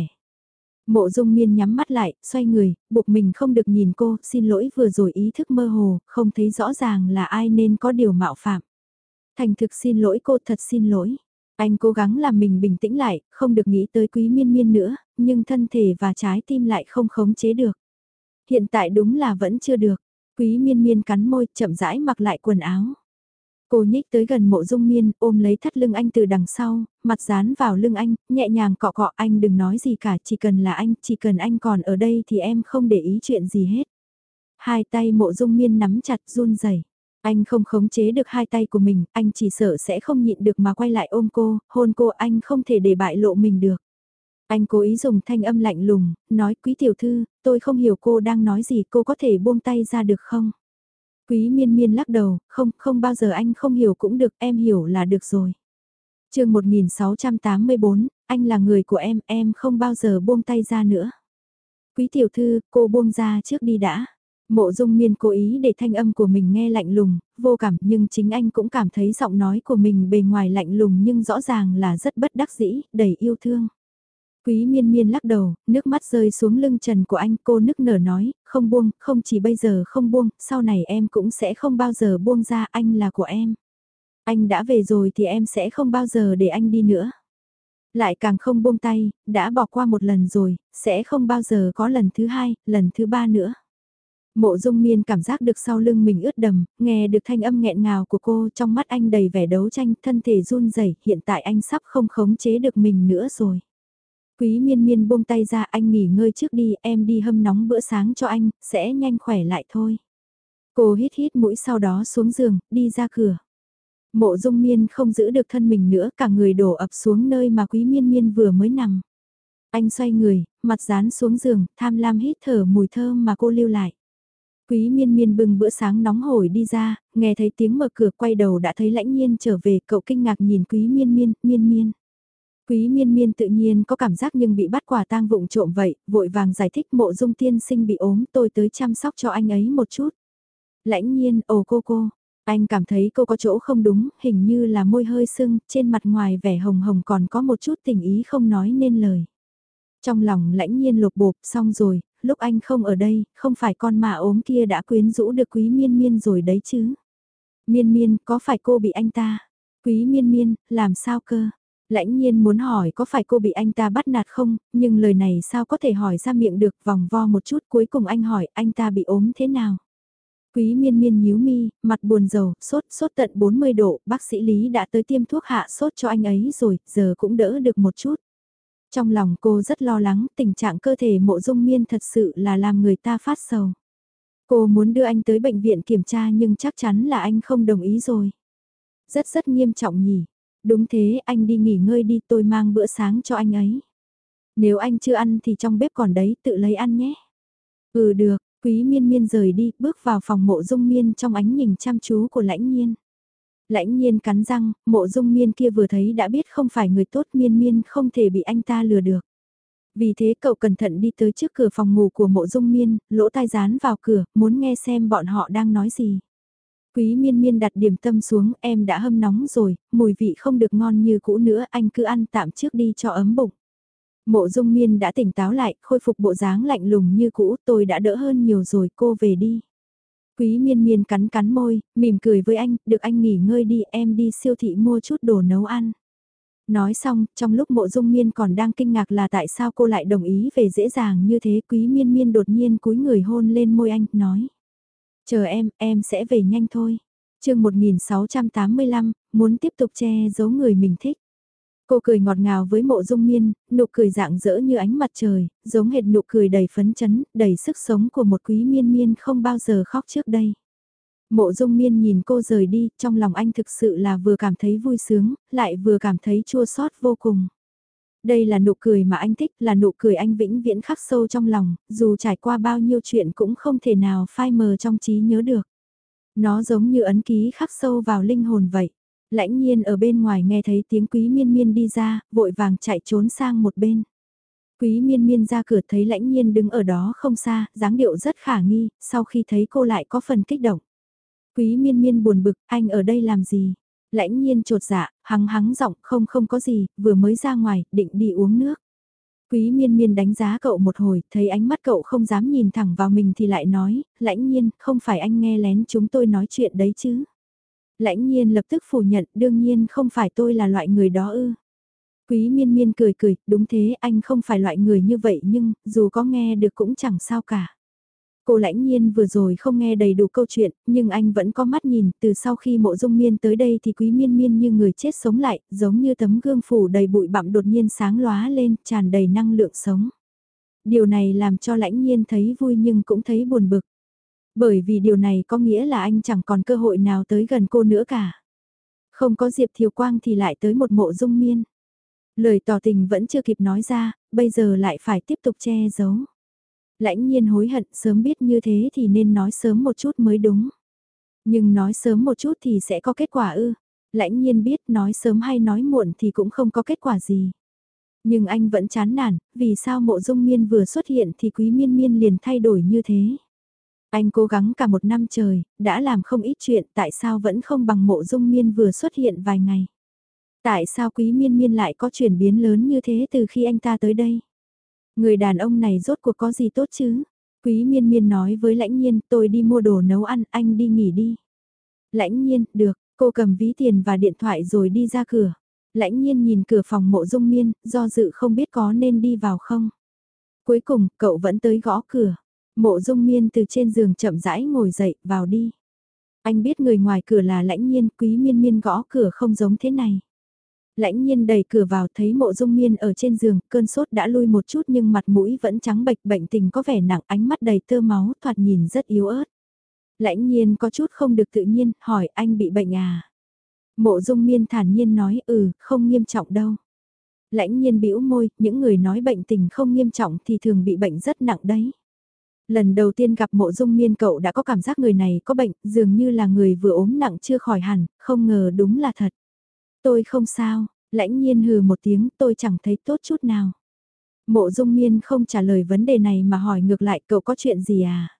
Mộ dung miên nhắm mắt lại, xoay người, buộc mình không được nhìn cô, xin lỗi vừa rồi ý thức mơ hồ, không thấy rõ ràng là ai nên có điều mạo phạm. Thành thực xin lỗi cô thật xin lỗi. Anh cố gắng làm mình bình tĩnh lại, không được nghĩ tới quý miên miên nữa, nhưng thân thể và trái tim lại không khống chế được. Hiện tại đúng là vẫn chưa được. Quý miên miên cắn môi, chậm rãi mặc lại quần áo. Cô nhích tới gần mộ dung miên, ôm lấy thắt lưng anh từ đằng sau, mặt dán vào lưng anh, nhẹ nhàng cọ cọ anh đừng nói gì cả, chỉ cần là anh, chỉ cần anh còn ở đây thì em không để ý chuyện gì hết. Hai tay mộ dung miên nắm chặt run rẩy. Anh không khống chế được hai tay của mình, anh chỉ sợ sẽ không nhịn được mà quay lại ôm cô, hôn cô anh không thể để bại lộ mình được. Anh cố ý dùng thanh âm lạnh lùng, nói quý tiểu thư, tôi không hiểu cô đang nói gì cô có thể buông tay ra được không? Quý miên miên lắc đầu, không, không bao giờ anh không hiểu cũng được, em hiểu là được rồi. chương 1684, anh là người của em, em không bao giờ buông tay ra nữa. Quý tiểu thư, cô buông ra trước đi đã. Mộ dung miên cố ý để thanh âm của mình nghe lạnh lùng, vô cảm nhưng chính anh cũng cảm thấy giọng nói của mình bề ngoài lạnh lùng nhưng rõ ràng là rất bất đắc dĩ, đầy yêu thương. Quý miên miên lắc đầu, nước mắt rơi xuống lưng trần của anh cô nức nở nói, không buông, không chỉ bây giờ không buông, sau này em cũng sẽ không bao giờ buông ra anh là của em. Anh đã về rồi thì em sẽ không bao giờ để anh đi nữa. Lại càng không buông tay, đã bỏ qua một lần rồi, sẽ không bao giờ có lần thứ hai, lần thứ ba nữa. Mộ dung miên cảm giác được sau lưng mình ướt đầm, nghe được thanh âm nghẹn ngào của cô trong mắt anh đầy vẻ đấu tranh, thân thể run rẩy hiện tại anh sắp không khống chế được mình nữa rồi. Quý miên miên buông tay ra anh nghỉ ngơi trước đi, em đi hâm nóng bữa sáng cho anh, sẽ nhanh khỏe lại thôi. Cô hít hít mũi sau đó xuống giường, đi ra cửa. Mộ dung miên không giữ được thân mình nữa, cả người đổ ập xuống nơi mà quý miên miên vừa mới nằm. Anh xoay người, mặt dán xuống giường, tham lam hít thở mùi thơm mà cô lưu lại. Quý miên miên bưng bữa sáng nóng hổi đi ra, nghe thấy tiếng mở cửa quay đầu đã thấy lãnh nhiên trở về, cậu kinh ngạc nhìn quý miên miên, miên miên. Quý miên miên tự nhiên có cảm giác nhưng bị bắt quả tang vụng trộm vậy, vội vàng giải thích mộ dung tiên sinh bị ốm tôi tới chăm sóc cho anh ấy một chút. Lãnh nhiên, ồ cô cô, anh cảm thấy cô có chỗ không đúng, hình như là môi hơi sưng, trên mặt ngoài vẻ hồng hồng còn có một chút tình ý không nói nên lời. Trong lòng lãnh nhiên lột bột xong rồi, lúc anh không ở đây, không phải con mà ốm kia đã quyến rũ được quý miên miên rồi đấy chứ. Miên miên, có phải cô bị anh ta? Quý miên miên, làm sao cơ? Lãnh nhiên muốn hỏi có phải cô bị anh ta bắt nạt không, nhưng lời này sao có thể hỏi ra miệng được vòng vo một chút cuối cùng anh hỏi anh ta bị ốm thế nào? Quý miên miên nhíu mi, mặt buồn rầu, sốt, sốt tận 40 độ, bác sĩ Lý đã tới tiêm thuốc hạ sốt cho anh ấy rồi, giờ cũng đỡ được một chút. Trong lòng cô rất lo lắng, tình trạng cơ thể mộ dung miên thật sự là làm người ta phát sầu. Cô muốn đưa anh tới bệnh viện kiểm tra nhưng chắc chắn là anh không đồng ý rồi. Rất rất nghiêm trọng nhỉ. Đúng thế, anh đi nghỉ ngơi đi tôi mang bữa sáng cho anh ấy. Nếu anh chưa ăn thì trong bếp còn đấy, tự lấy ăn nhé. Ừ được, quý miên miên rời đi, bước vào phòng mộ dung miên trong ánh nhìn chăm chú của lãnh nhiên. Lãnh nhiên cắn răng, mộ dung miên kia vừa thấy đã biết không phải người tốt miên miên không thể bị anh ta lừa được. Vì thế cậu cẩn thận đi tới trước cửa phòng ngủ của mộ dung miên, lỗ tai dán vào cửa, muốn nghe xem bọn họ đang nói gì. Quý miên miên đặt điểm tâm xuống, em đã hâm nóng rồi, mùi vị không được ngon như cũ nữa, anh cứ ăn tạm trước đi cho ấm bụng. Mộ dung miên đã tỉnh táo lại, khôi phục bộ dáng lạnh lùng như cũ, tôi đã đỡ hơn nhiều rồi, cô về đi. Quý miên miên cắn cắn môi, mỉm cười với anh, được anh nghỉ ngơi đi, em đi siêu thị mua chút đồ nấu ăn. Nói xong, trong lúc mộ dung miên còn đang kinh ngạc là tại sao cô lại đồng ý về dễ dàng như thế, quý miên miên đột nhiên cúi người hôn lên môi anh, nói. Chờ em, em sẽ về nhanh thôi. chương 1685, muốn tiếp tục che giấu người mình thích. Cô cười ngọt ngào với mộ dung miên, nụ cười dạng dỡ như ánh mặt trời, giống hệt nụ cười đầy phấn chấn, đầy sức sống của một quý miên miên không bao giờ khóc trước đây. Mộ dung miên nhìn cô rời đi, trong lòng anh thực sự là vừa cảm thấy vui sướng, lại vừa cảm thấy chua xót vô cùng. Đây là nụ cười mà anh thích, là nụ cười anh vĩnh viễn khắc sâu trong lòng, dù trải qua bao nhiêu chuyện cũng không thể nào phai mờ trong trí nhớ được. Nó giống như ấn ký khắc sâu vào linh hồn vậy. Lãnh nhiên ở bên ngoài nghe thấy tiếng quý miên miên đi ra, vội vàng chạy trốn sang một bên. Quý miên miên ra cửa thấy lãnh nhiên đứng ở đó không xa, dáng điệu rất khả nghi, sau khi thấy cô lại có phần kích động. Quý miên miên buồn bực, anh ở đây làm gì? Lãnh nhiên trột dạ, hắng hắng giọng không không có gì, vừa mới ra ngoài, định đi uống nước. Quý miên miên đánh giá cậu một hồi, thấy ánh mắt cậu không dám nhìn thẳng vào mình thì lại nói, lãnh nhiên, không phải anh nghe lén chúng tôi nói chuyện đấy chứ. Lãnh nhiên lập tức phủ nhận, đương nhiên không phải tôi là loại người đó ư. Quý miên miên cười cười, đúng thế anh không phải loại người như vậy nhưng, dù có nghe được cũng chẳng sao cả. Cô lãnh nhiên vừa rồi không nghe đầy đủ câu chuyện, nhưng anh vẫn có mắt nhìn, từ sau khi mộ dung miên tới đây thì quý miên miên như người chết sống lại, giống như tấm gương phủ đầy bụi bặm đột nhiên sáng lóa lên, tràn đầy năng lượng sống. Điều này làm cho lãnh nhiên thấy vui nhưng cũng thấy buồn bực. Bởi vì điều này có nghĩa là anh chẳng còn cơ hội nào tới gần cô nữa cả. Không có Diệp Thiều Quang thì lại tới một mộ dung miên. Lời tỏ tình vẫn chưa kịp nói ra, bây giờ lại phải tiếp tục che giấu. Lãnh nhiên hối hận sớm biết như thế thì nên nói sớm một chút mới đúng. Nhưng nói sớm một chút thì sẽ có kết quả ư. Lãnh nhiên biết nói sớm hay nói muộn thì cũng không có kết quả gì. Nhưng anh vẫn chán nản, vì sao mộ dung miên vừa xuất hiện thì quý miên miên liền thay đổi như thế. Anh cố gắng cả một năm trời, đã làm không ít chuyện tại sao vẫn không bằng mộ dung miên vừa xuất hiện vài ngày. Tại sao quý miên miên lại có chuyển biến lớn như thế từ khi anh ta tới đây? Người đàn ông này rốt cuộc có gì tốt chứ? Quý miên miên nói với lãnh nhiên tôi đi mua đồ nấu ăn, anh đi nghỉ đi. Lãnh nhiên, được, Cô cầm ví tiền và điện thoại rồi đi ra cửa. Lãnh nhiên nhìn cửa phòng mộ dung miên, do dự không biết có nên đi vào không. Cuối cùng, cậu vẫn tới gõ cửa. Mộ dung miên từ trên giường chậm rãi ngồi dậy, vào đi. Anh biết người ngoài cửa là lãnh nhiên, quý miên miên gõ cửa không giống thế này. Lãnh nhiên đẩy cửa vào thấy mộ dung miên ở trên giường, cơn sốt đã lui một chút nhưng mặt mũi vẫn trắng bệch bệnh tình có vẻ nặng ánh mắt đầy tơ máu thoạt nhìn rất yếu ớt. Lãnh nhiên có chút không được tự nhiên, hỏi anh bị bệnh à? Mộ dung miên thản nhiên nói ừ, không nghiêm trọng đâu. Lãnh nhiên bĩu môi, những người nói bệnh tình không nghiêm trọng thì thường bị bệnh rất nặng đấy. Lần đầu tiên gặp mộ dung miên cậu đã có cảm giác người này có bệnh, dường như là người vừa ốm nặng chưa khỏi hẳn, không ngờ đúng là thật. Tôi không sao, lãnh nhiên hừ một tiếng tôi chẳng thấy tốt chút nào. Mộ dung miên không trả lời vấn đề này mà hỏi ngược lại cậu có chuyện gì à?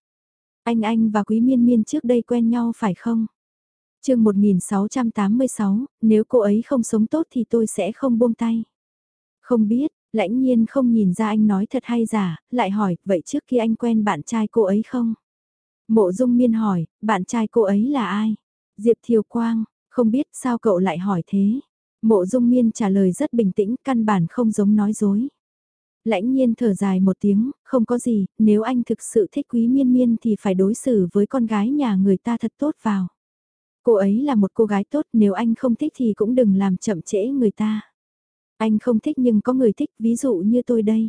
Anh anh và quý miên miên trước đây quen nhau phải không? chương 1686, nếu cô ấy không sống tốt thì tôi sẽ không buông tay. Không biết, lãnh nhiên không nhìn ra anh nói thật hay giả, lại hỏi, vậy trước khi anh quen bạn trai cô ấy không? Mộ dung miên hỏi, bạn trai cô ấy là ai? Diệp Thiều Quang, không biết sao cậu lại hỏi thế? Mộ dung miên trả lời rất bình tĩnh, căn bản không giống nói dối. Lãnh nhiên thở dài một tiếng, không có gì, nếu anh thực sự thích quý miên miên thì phải đối xử với con gái nhà người ta thật tốt vào. Cô ấy là một cô gái tốt, nếu anh không thích thì cũng đừng làm chậm trễ người ta. Anh không thích nhưng có người thích, ví dụ như tôi đây.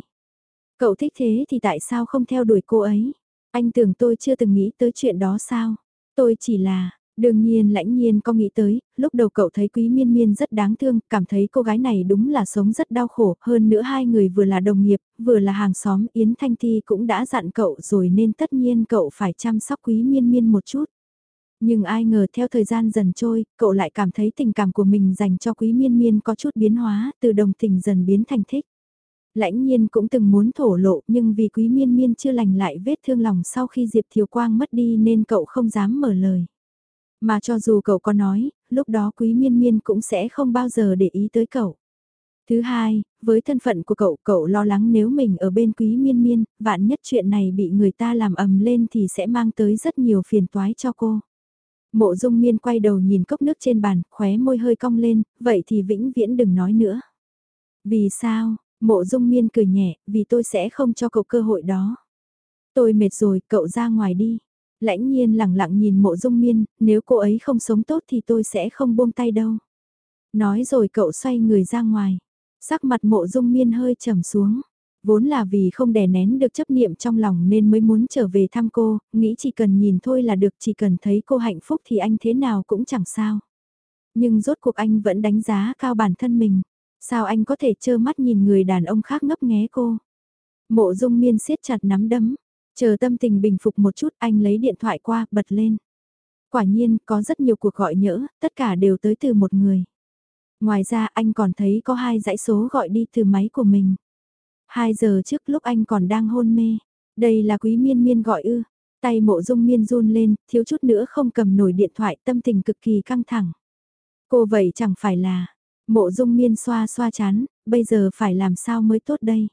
Cậu thích thế thì tại sao không theo đuổi cô ấy? Anh tưởng tôi chưa từng nghĩ tới chuyện đó sao? Tôi chỉ là, Đương nhiên lãnh nhiên có nghĩ tới, lúc đầu cậu thấy quý miên miên rất đáng thương, cảm thấy cô gái này đúng là sống rất đau khổ, hơn nữa hai người vừa là đồng nghiệp, vừa là hàng xóm, Yến Thanh Thi cũng đã dặn cậu rồi nên tất nhiên cậu phải chăm sóc quý miên miên một chút. Nhưng ai ngờ theo thời gian dần trôi, cậu lại cảm thấy tình cảm của mình dành cho quý miên miên có chút biến hóa, từ đồng tình dần biến thành thích. Lãnh nhiên cũng từng muốn thổ lộ nhưng vì quý miên miên chưa lành lại vết thương lòng sau khi Diệp Thiều Quang mất đi nên cậu không dám mở lời. Mà cho dù cậu có nói, lúc đó quý miên miên cũng sẽ không bao giờ để ý tới cậu. Thứ hai, với thân phận của cậu, cậu lo lắng nếu mình ở bên quý miên miên, vạn nhất chuyện này bị người ta làm ầm lên thì sẽ mang tới rất nhiều phiền toái cho cô. Mộ dung miên quay đầu nhìn cốc nước trên bàn, khóe môi hơi cong lên, vậy thì vĩnh viễn đừng nói nữa. Vì sao, mộ dung miên cười nhẹ, vì tôi sẽ không cho cậu cơ hội đó. Tôi mệt rồi, cậu ra ngoài đi. Lãnh nhiên lẳng lặng nhìn mộ dung miên, nếu cô ấy không sống tốt thì tôi sẽ không buông tay đâu. Nói rồi cậu xoay người ra ngoài. Sắc mặt mộ dung miên hơi trầm xuống. Vốn là vì không đè nén được chấp niệm trong lòng nên mới muốn trở về thăm cô, nghĩ chỉ cần nhìn thôi là được chỉ cần thấy cô hạnh phúc thì anh thế nào cũng chẳng sao. Nhưng rốt cuộc anh vẫn đánh giá cao bản thân mình. Sao anh có thể trơ mắt nhìn người đàn ông khác ngấp nghé cô? Mộ dung miên siết chặt nắm đấm, Chờ tâm tình bình phục một chút anh lấy điện thoại qua, bật lên. Quả nhiên, có rất nhiều cuộc gọi nhỡ, tất cả đều tới từ một người. Ngoài ra anh còn thấy có hai dãy số gọi đi từ máy của mình. Hai giờ trước lúc anh còn đang hôn mê. Đây là quý miên miên gọi ư. Tay mộ dung miên run lên, thiếu chút nữa không cầm nổi điện thoại tâm tình cực kỳ căng thẳng. Cô vậy chẳng phải là, mộ dung miên xoa xoa chán, bây giờ phải làm sao mới tốt đây.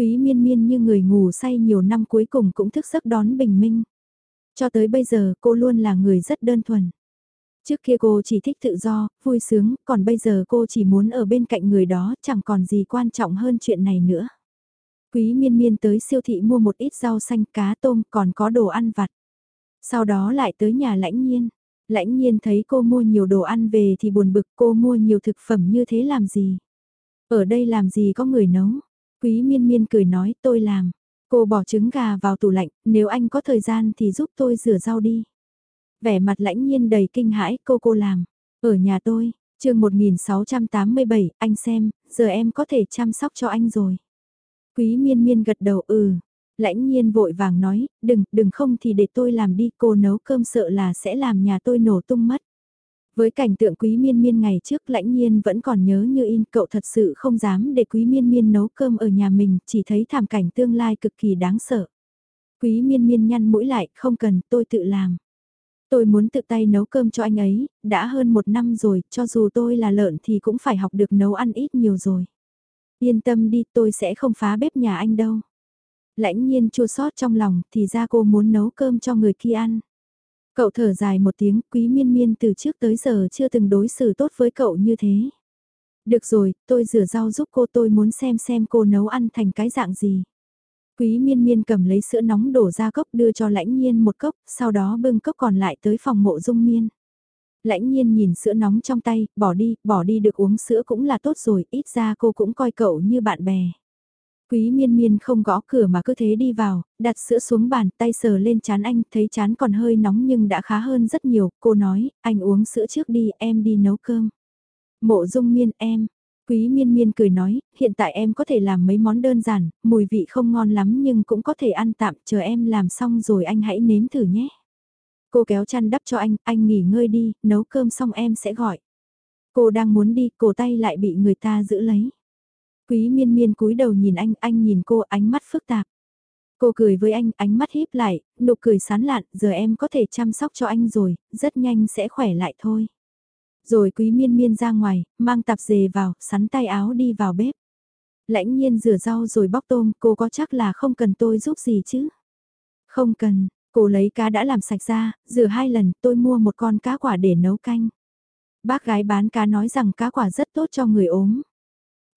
Quý miên miên như người ngủ say nhiều năm cuối cùng cũng thức giấc đón bình minh. Cho tới bây giờ cô luôn là người rất đơn thuần. Trước kia cô chỉ thích tự do, vui sướng, còn bây giờ cô chỉ muốn ở bên cạnh người đó, chẳng còn gì quan trọng hơn chuyện này nữa. Quý miên miên tới siêu thị mua một ít rau xanh cá tôm còn có đồ ăn vặt. Sau đó lại tới nhà lãnh nhiên. Lãnh nhiên thấy cô mua nhiều đồ ăn về thì buồn bực cô mua nhiều thực phẩm như thế làm gì. Ở đây làm gì có người nấu. Quý miên miên cười nói tôi làm. Cô bỏ trứng gà vào tủ lạnh, nếu anh có thời gian thì giúp tôi rửa rau đi. Vẻ mặt lãnh nhiên đầy kinh hãi cô cô làm. Ở nhà tôi, chương 1687, anh xem, giờ em có thể chăm sóc cho anh rồi. Quý miên miên gật đầu ừ. Lãnh nhiên vội vàng nói, đừng, đừng không thì để tôi làm đi, cô nấu cơm sợ là sẽ làm nhà tôi nổ tung mất. Với cảnh tượng quý miên miên ngày trước lãnh nhiên vẫn còn nhớ như in cậu thật sự không dám để quý miên miên nấu cơm ở nhà mình, chỉ thấy thảm cảnh tương lai cực kỳ đáng sợ. Quý miên miên nhăn mũi lại, không cần, tôi tự làm. Tôi muốn tự tay nấu cơm cho anh ấy, đã hơn một năm rồi, cho dù tôi là lợn thì cũng phải học được nấu ăn ít nhiều rồi. Yên tâm đi, tôi sẽ không phá bếp nhà anh đâu. Lãnh nhiên chua sót trong lòng, thì ra cô muốn nấu cơm cho người kia ăn. Cậu thở dài một tiếng, quý miên miên từ trước tới giờ chưa từng đối xử tốt với cậu như thế. Được rồi, tôi rửa rau giúp cô tôi muốn xem xem cô nấu ăn thành cái dạng gì. Quý miên miên cầm lấy sữa nóng đổ ra cốc đưa cho lãnh nhiên một cốc, sau đó bưng cốc còn lại tới phòng mộ dung miên. Lãnh nhiên nhìn sữa nóng trong tay, bỏ đi, bỏ đi được uống sữa cũng là tốt rồi, ít ra cô cũng coi cậu như bạn bè. Quý miên miên không gõ cửa mà cứ thế đi vào, đặt sữa xuống bàn tay sờ lên chán anh, thấy chán còn hơi nóng nhưng đã khá hơn rất nhiều, cô nói, anh uống sữa trước đi, em đi nấu cơm. Mộ dung miên em, quý miên miên cười nói, hiện tại em có thể làm mấy món đơn giản, mùi vị không ngon lắm nhưng cũng có thể ăn tạm, chờ em làm xong rồi anh hãy nếm thử nhé. Cô kéo chăn đắp cho anh, anh nghỉ ngơi đi, nấu cơm xong em sẽ gọi. Cô đang muốn đi, cổ tay lại bị người ta giữ lấy. Quý miên miên cúi đầu nhìn anh, anh nhìn cô ánh mắt phức tạp. Cô cười với anh, ánh mắt híp lại, nụ cười sán lạn, giờ em có thể chăm sóc cho anh rồi, rất nhanh sẽ khỏe lại thôi. Rồi quý miên miên ra ngoài, mang tạp dề vào, sắn tay áo đi vào bếp. Lãnh nhiên rửa rau rồi bóc tôm, cô có chắc là không cần tôi giúp gì chứ? Không cần, cô lấy cá đã làm sạch ra, rửa hai lần, tôi mua một con cá quả để nấu canh. Bác gái bán cá nói rằng cá quả rất tốt cho người ốm.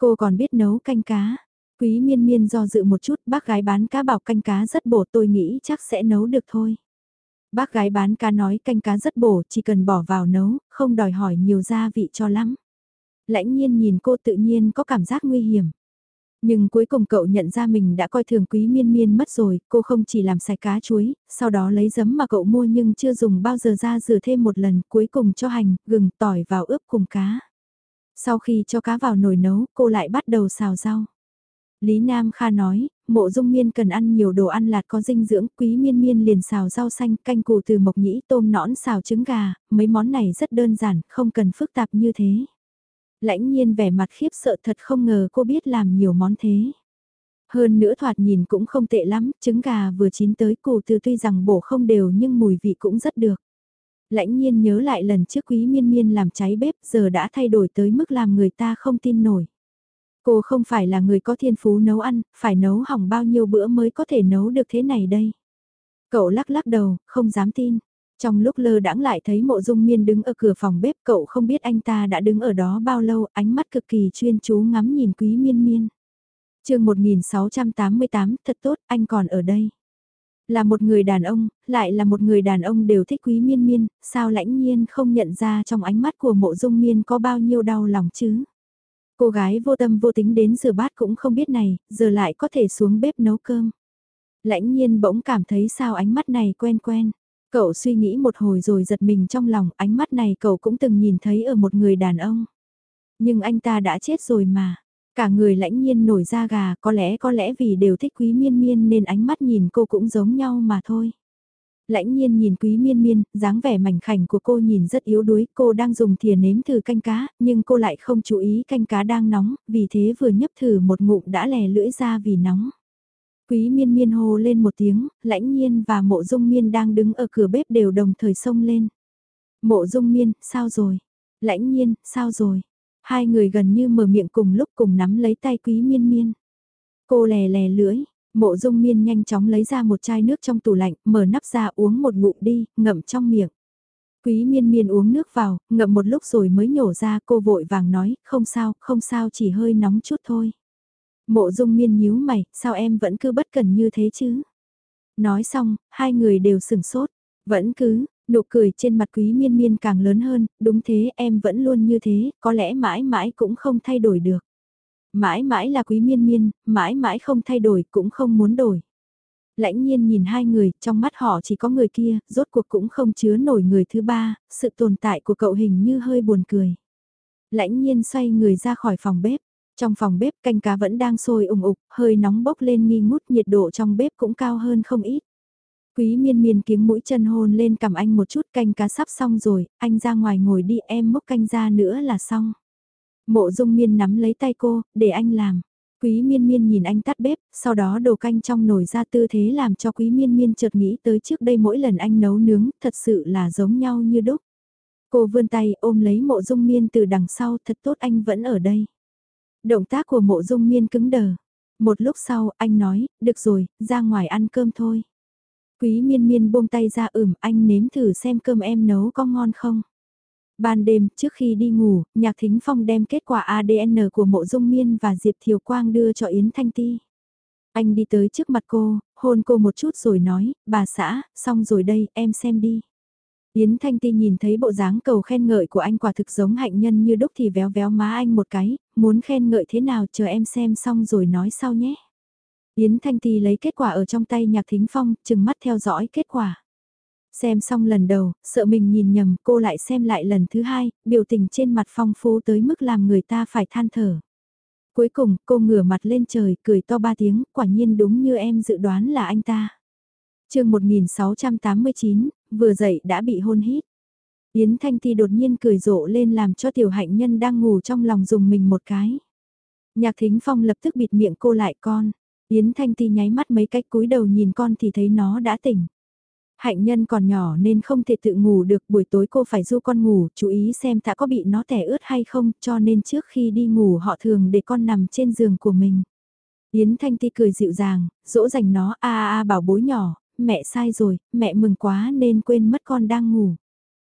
Cô còn biết nấu canh cá. Quý miên miên do dự một chút, bác gái bán cá bảo canh cá rất bổ tôi nghĩ chắc sẽ nấu được thôi. Bác gái bán cá nói canh cá rất bổ, chỉ cần bỏ vào nấu, không đòi hỏi nhiều gia vị cho lắm. Lãnh nhiên nhìn cô tự nhiên có cảm giác nguy hiểm. Nhưng cuối cùng cậu nhận ra mình đã coi thường quý miên miên mất rồi, cô không chỉ làm sạch cá chuối, sau đó lấy giấm mà cậu mua nhưng chưa dùng bao giờ ra rửa thêm một lần, cuối cùng cho hành, gừng, tỏi vào ướp cùng cá. Sau khi cho cá vào nồi nấu, cô lại bắt đầu xào rau. Lý Nam Kha nói, mộ dung miên cần ăn nhiều đồ ăn lạt có dinh dưỡng, quý miên miên liền xào rau xanh, canh củ từ mộc nhĩ, tôm nõn xào trứng gà, mấy món này rất đơn giản, không cần phức tạp như thế. Lãnh nhiên vẻ mặt khiếp sợ thật không ngờ cô biết làm nhiều món thế. Hơn nữa thoạt nhìn cũng không tệ lắm, trứng gà vừa chín tới củ từ tuy rằng bổ không đều nhưng mùi vị cũng rất được. Lãnh nhiên nhớ lại lần trước quý miên miên làm cháy bếp giờ đã thay đổi tới mức làm người ta không tin nổi. Cô không phải là người có thiên phú nấu ăn, phải nấu hỏng bao nhiêu bữa mới có thể nấu được thế này đây. Cậu lắc lắc đầu, không dám tin. Trong lúc lơ đãng lại thấy mộ dung miên đứng ở cửa phòng bếp cậu không biết anh ta đã đứng ở đó bao lâu, ánh mắt cực kỳ chuyên chú ngắm nhìn quý miên miên. chương 1688, thật tốt, anh còn ở đây. Là một người đàn ông, lại là một người đàn ông đều thích quý miên miên, sao lãnh nhiên không nhận ra trong ánh mắt của mộ dung miên có bao nhiêu đau lòng chứ? Cô gái vô tâm vô tính đến rửa bát cũng không biết này, giờ lại có thể xuống bếp nấu cơm. Lãnh nhiên bỗng cảm thấy sao ánh mắt này quen quen. Cậu suy nghĩ một hồi rồi giật mình trong lòng, ánh mắt này cậu cũng từng nhìn thấy ở một người đàn ông. Nhưng anh ta đã chết rồi mà. Cả người lãnh nhiên nổi da gà, có lẽ có lẽ vì đều thích quý miên miên nên ánh mắt nhìn cô cũng giống nhau mà thôi. Lãnh nhiên nhìn quý miên miên, dáng vẻ mảnh khảnh của cô nhìn rất yếu đuối, cô đang dùng thìa nếm thử canh cá, nhưng cô lại không chú ý canh cá đang nóng, vì thế vừa nhấp thử một ngụm đã lè lưỡi ra vì nóng. Quý miên miên hô lên một tiếng, lãnh nhiên và mộ dung miên đang đứng ở cửa bếp đều đồng thời xông lên. Mộ dung miên, sao rồi? Lãnh nhiên, sao rồi? Hai người gần như mở miệng cùng lúc cùng nắm lấy tay quý miên miên. Cô lè lè lưỡi, mộ dung miên nhanh chóng lấy ra một chai nước trong tủ lạnh, mở nắp ra uống một ngụm đi, ngậm trong miệng. Quý miên miên uống nước vào, ngậm một lúc rồi mới nhổ ra cô vội vàng nói, không sao, không sao chỉ hơi nóng chút thôi. Mộ dung miên nhíu mày, sao em vẫn cứ bất cần như thế chứ? Nói xong, hai người đều sừng sốt, vẫn cứ, Nụ cười trên mặt quý miên miên càng lớn hơn, đúng thế em vẫn luôn như thế, có lẽ mãi mãi cũng không thay đổi được. Mãi mãi là quý miên miên, mãi mãi không thay đổi cũng không muốn đổi. Lãnh nhiên nhìn hai người, trong mắt họ chỉ có người kia, rốt cuộc cũng không chứa nổi người thứ ba, sự tồn tại của cậu hình như hơi buồn cười. Lãnh nhiên xoay người ra khỏi phòng bếp, trong phòng bếp canh cá vẫn đang sôi ủng ục, hơi nóng bốc lên nghi ngút nhiệt độ trong bếp cũng cao hơn không ít. Quý miên miên kiếng mũi chân hôn lên cầm anh một chút canh cá sắp xong rồi, anh ra ngoài ngồi đi em múc canh ra nữa là xong. Mộ dung miên nắm lấy tay cô, để anh làm. Quý miên miên nhìn anh tắt bếp, sau đó đổ canh trong nồi ra tư thế làm cho quý miên miên chợt nghĩ tới trước đây mỗi lần anh nấu nướng, thật sự là giống nhau như đúc. Cô vươn tay ôm lấy mộ dung miên từ đằng sau, thật tốt anh vẫn ở đây. Động tác của mộ dung miên cứng đờ. Một lúc sau, anh nói, được rồi, ra ngoài ăn cơm thôi. Quý miên miên buông tay ra ửm anh nếm thử xem cơm em nấu có ngon không. Ban đêm, trước khi đi ngủ, Nhạc Thính Phong đem kết quả ADN của mộ dung miên và Diệp Thiều Quang đưa cho Yến Thanh Ti. Anh đi tới trước mặt cô, hôn cô một chút rồi nói, bà xã, xong rồi đây, em xem đi. Yến Thanh Ti nhìn thấy bộ dáng cầu khen ngợi của anh quả thực giống hạnh nhân như đúc thì véo véo má anh một cái, muốn khen ngợi thế nào chờ em xem xong rồi nói sau nhé. Yến Thanh Ti lấy kết quả ở trong tay Nhạc Thính Phong, chừng mắt theo dõi kết quả. Xem xong lần đầu, sợ mình nhìn nhầm, cô lại xem lại lần thứ hai, biểu tình trên mặt phong phú tới mức làm người ta phải than thở. Cuối cùng, cô ngửa mặt lên trời, cười to ba tiếng, quả nhiên đúng như em dự đoán là anh ta. chương 1689, vừa dậy đã bị hôn hít. Yến Thanh Ti đột nhiên cười rộ lên làm cho tiểu hạnh nhân đang ngủ trong lòng dùng mình một cái. Nhạc Thính Phong lập tức bịt miệng cô lại con. Yến Thanh Ti nháy mắt mấy cách cúi đầu nhìn con thì thấy nó đã tỉnh. Hạnh nhân còn nhỏ nên không thể tự ngủ được buổi tối cô phải du con ngủ, chú ý xem đã có bị nó tẻ ướt hay không cho nên trước khi đi ngủ họ thường để con nằm trên giường của mình. Yến Thanh Ti cười dịu dàng, dỗ dành nó a a a bảo bối nhỏ, mẹ sai rồi, mẹ mừng quá nên quên mất con đang ngủ.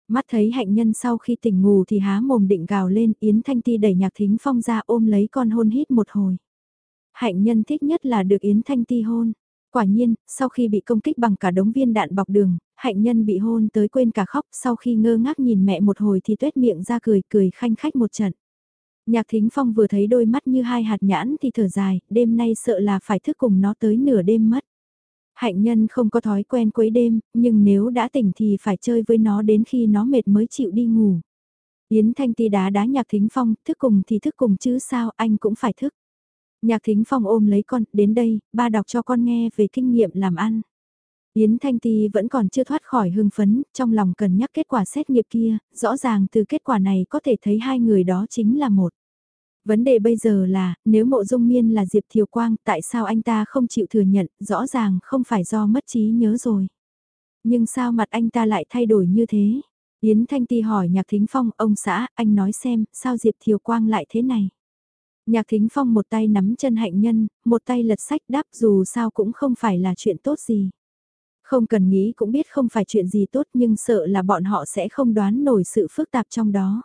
Mắt thấy hạnh nhân sau khi tỉnh ngủ thì há mồm định gào lên Yến Thanh Ti đẩy nhạc thính phong ra ôm lấy con hôn hít một hồi. Hạnh nhân thích nhất là được Yến Thanh Ti hôn. Quả nhiên, sau khi bị công kích bằng cả đống viên đạn bọc đường, hạnh nhân bị hôn tới quên cả khóc sau khi ngơ ngác nhìn mẹ một hồi thì tuét miệng ra cười cười khanh khách một trận. Nhạc thính phong vừa thấy đôi mắt như hai hạt nhãn thì thở dài, đêm nay sợ là phải thức cùng nó tới nửa đêm mất. Hạnh nhân không có thói quen quấy đêm, nhưng nếu đã tỉnh thì phải chơi với nó đến khi nó mệt mới chịu đi ngủ. Yến Thanh Ti đá đá nhạc thính phong, thức cùng thì thức cùng chứ sao, anh cũng phải thức. Nhạc thính phong ôm lấy con, đến đây, ba đọc cho con nghe về kinh nghiệm làm ăn. Yến Thanh Ti vẫn còn chưa thoát khỏi hưng phấn, trong lòng cần nhắc kết quả xét nghiệp kia, rõ ràng từ kết quả này có thể thấy hai người đó chính là một. Vấn đề bây giờ là, nếu mộ dung miên là Diệp Thiều Quang, tại sao anh ta không chịu thừa nhận, rõ ràng không phải do mất trí nhớ rồi. Nhưng sao mặt anh ta lại thay đổi như thế? Yến Thanh Ti hỏi Nhạc Thính Phong, ông xã, anh nói xem, sao Diệp Thiều Quang lại thế này? Nhạc Thính Phong một tay nắm chân hạnh nhân, một tay lật sách đáp dù sao cũng không phải là chuyện tốt gì. Không cần nghĩ cũng biết không phải chuyện gì tốt nhưng sợ là bọn họ sẽ không đoán nổi sự phức tạp trong đó.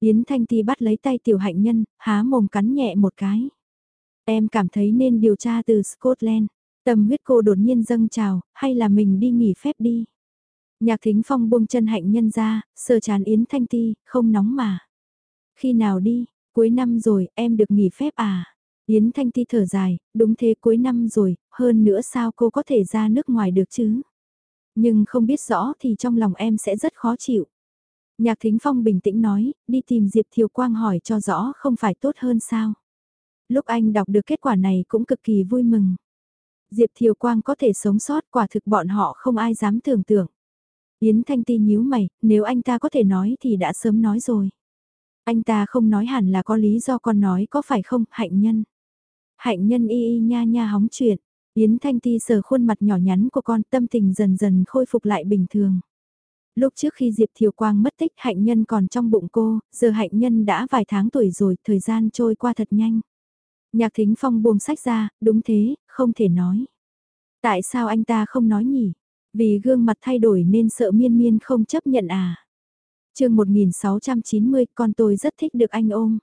Yến Thanh Ti bắt lấy tay tiểu hạnh nhân, há mồm cắn nhẹ một cái. Em cảm thấy nên điều tra từ Scotland. Tâm huyết cô đột nhiên dâng trào, hay là mình đi nghỉ phép đi. Nhạc thính phong buông chân hạnh nhân ra, sờ chán Yến Thanh Ti, không nóng mà. Khi nào đi, cuối năm rồi, em được nghỉ phép à? Yến Thanh Ti thở dài, đúng thế cuối năm rồi, hơn nữa sao cô có thể ra nước ngoài được chứ? Nhưng không biết rõ thì trong lòng em sẽ rất khó chịu. Nhạc Thính Phong bình tĩnh nói, đi tìm Diệp Thiều Quang hỏi cho rõ không phải tốt hơn sao. Lúc anh đọc được kết quả này cũng cực kỳ vui mừng. Diệp Thiều Quang có thể sống sót quả thực bọn họ không ai dám tưởng tượng. Yến Thanh Ti nhíu mày, nếu anh ta có thể nói thì đã sớm nói rồi. Anh ta không nói hẳn là có lý do con nói có phải không, hạnh nhân. Hạnh nhân y y nha nha hóng chuyện. Yến Thanh Ti sờ khuôn mặt nhỏ nhắn của con tâm tình dần dần khôi phục lại bình thường. Lúc trước khi Diệp Thiều Quang mất tích hạnh nhân còn trong bụng cô, giờ hạnh nhân đã vài tháng tuổi rồi, thời gian trôi qua thật nhanh. Nhạc Thính Phong buông sách ra, đúng thế, không thể nói. Tại sao anh ta không nói nhỉ? Vì gương mặt thay đổi nên sợ miên miên không chấp nhận à? Chương 1690, con tôi rất thích được anh ôm.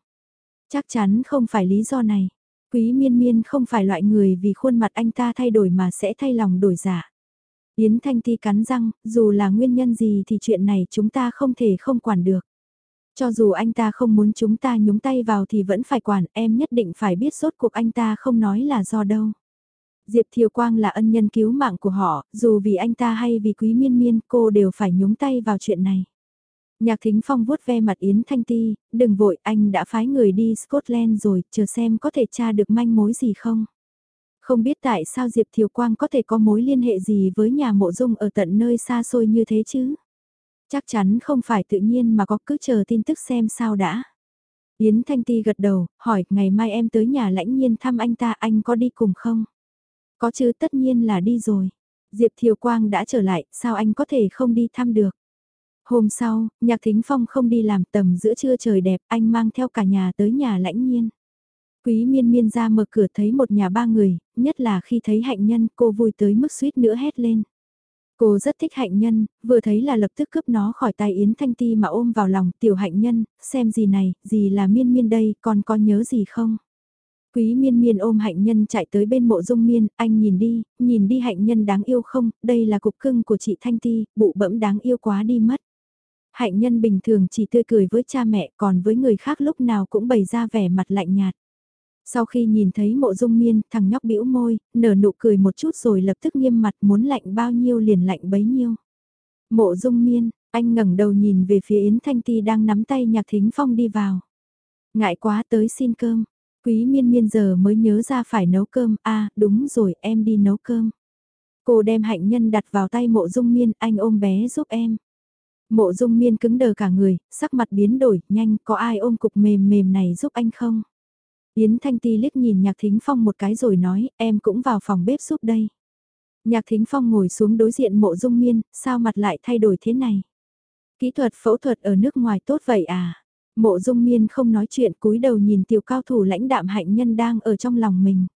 Chắc chắn không phải lý do này. Quý miên miên không phải loại người vì khuôn mặt anh ta thay đổi mà sẽ thay lòng đổi giả. Dạ. Yến Thanh Ti cắn răng, dù là nguyên nhân gì thì chuyện này chúng ta không thể không quản được. Cho dù anh ta không muốn chúng ta nhúng tay vào thì vẫn phải quản, em nhất định phải biết rốt cuộc anh ta không nói là do đâu. Diệp Thiều Quang là ân nhân cứu mạng của họ, dù vì anh ta hay vì quý miên miên cô đều phải nhúng tay vào chuyện này. Nhạc Thính Phong vuốt ve mặt Yến Thanh Ti, đừng vội anh đã phái người đi Scotland rồi, chờ xem có thể tra được manh mối gì không. Không biết tại sao Diệp Thiều Quang có thể có mối liên hệ gì với nhà mộ dung ở tận nơi xa xôi như thế chứ? Chắc chắn không phải tự nhiên mà có cứ chờ tin tức xem sao đã. Yến Thanh Ti gật đầu, hỏi ngày mai em tới nhà lãnh nhiên thăm anh ta anh có đi cùng không? Có chứ tất nhiên là đi rồi. Diệp Thiều Quang đã trở lại, sao anh có thể không đi thăm được? Hôm sau, Nhạc Thính Phong không đi làm tầm giữa trưa trời đẹp, anh mang theo cả nhà tới nhà lãnh nhiên. Quý miên miên ra mở cửa thấy một nhà ba người, nhất là khi thấy hạnh nhân cô vui tới mức suýt nữa hét lên. Cô rất thích hạnh nhân, vừa thấy là lập tức cướp nó khỏi tay Yến Thanh Ti mà ôm vào lòng tiểu hạnh nhân, xem gì này, gì là miên miên đây, con có nhớ gì không? Quý miên miên ôm hạnh nhân chạy tới bên mộ dung miên, anh nhìn đi, nhìn đi hạnh nhân đáng yêu không, đây là cục cưng của chị Thanh Ti, bụ bẫm đáng yêu quá đi mất. Hạnh nhân bình thường chỉ tươi cười với cha mẹ còn với người khác lúc nào cũng bày ra vẻ mặt lạnh nhạt. Sau khi nhìn thấy mộ dung miên, thằng nhóc bĩu môi, nở nụ cười một chút rồi lập tức nghiêm mặt muốn lạnh bao nhiêu liền lạnh bấy nhiêu. Mộ dung miên, anh ngẩng đầu nhìn về phía Yến Thanh Ti đang nắm tay nhạc thính phong đi vào. Ngại quá tới xin cơm, quý miên miên giờ mới nhớ ra phải nấu cơm, à đúng rồi em đi nấu cơm. Cô đem hạnh nhân đặt vào tay mộ dung miên, anh ôm bé giúp em. Mộ dung miên cứng đờ cả người, sắc mặt biến đổi, nhanh, có ai ôm cục mềm mềm này giúp anh không? Yến Thanh Ti liếc nhìn Nhạc Thính Phong một cái rồi nói, em cũng vào phòng bếp giúp đây. Nhạc Thính Phong ngồi xuống đối diện mộ dung miên, sao mặt lại thay đổi thế này? Kỹ thuật phẫu thuật ở nước ngoài tốt vậy à? Mộ dung miên không nói chuyện cúi đầu nhìn tiểu cao thủ lãnh đạm hạnh nhân đang ở trong lòng mình.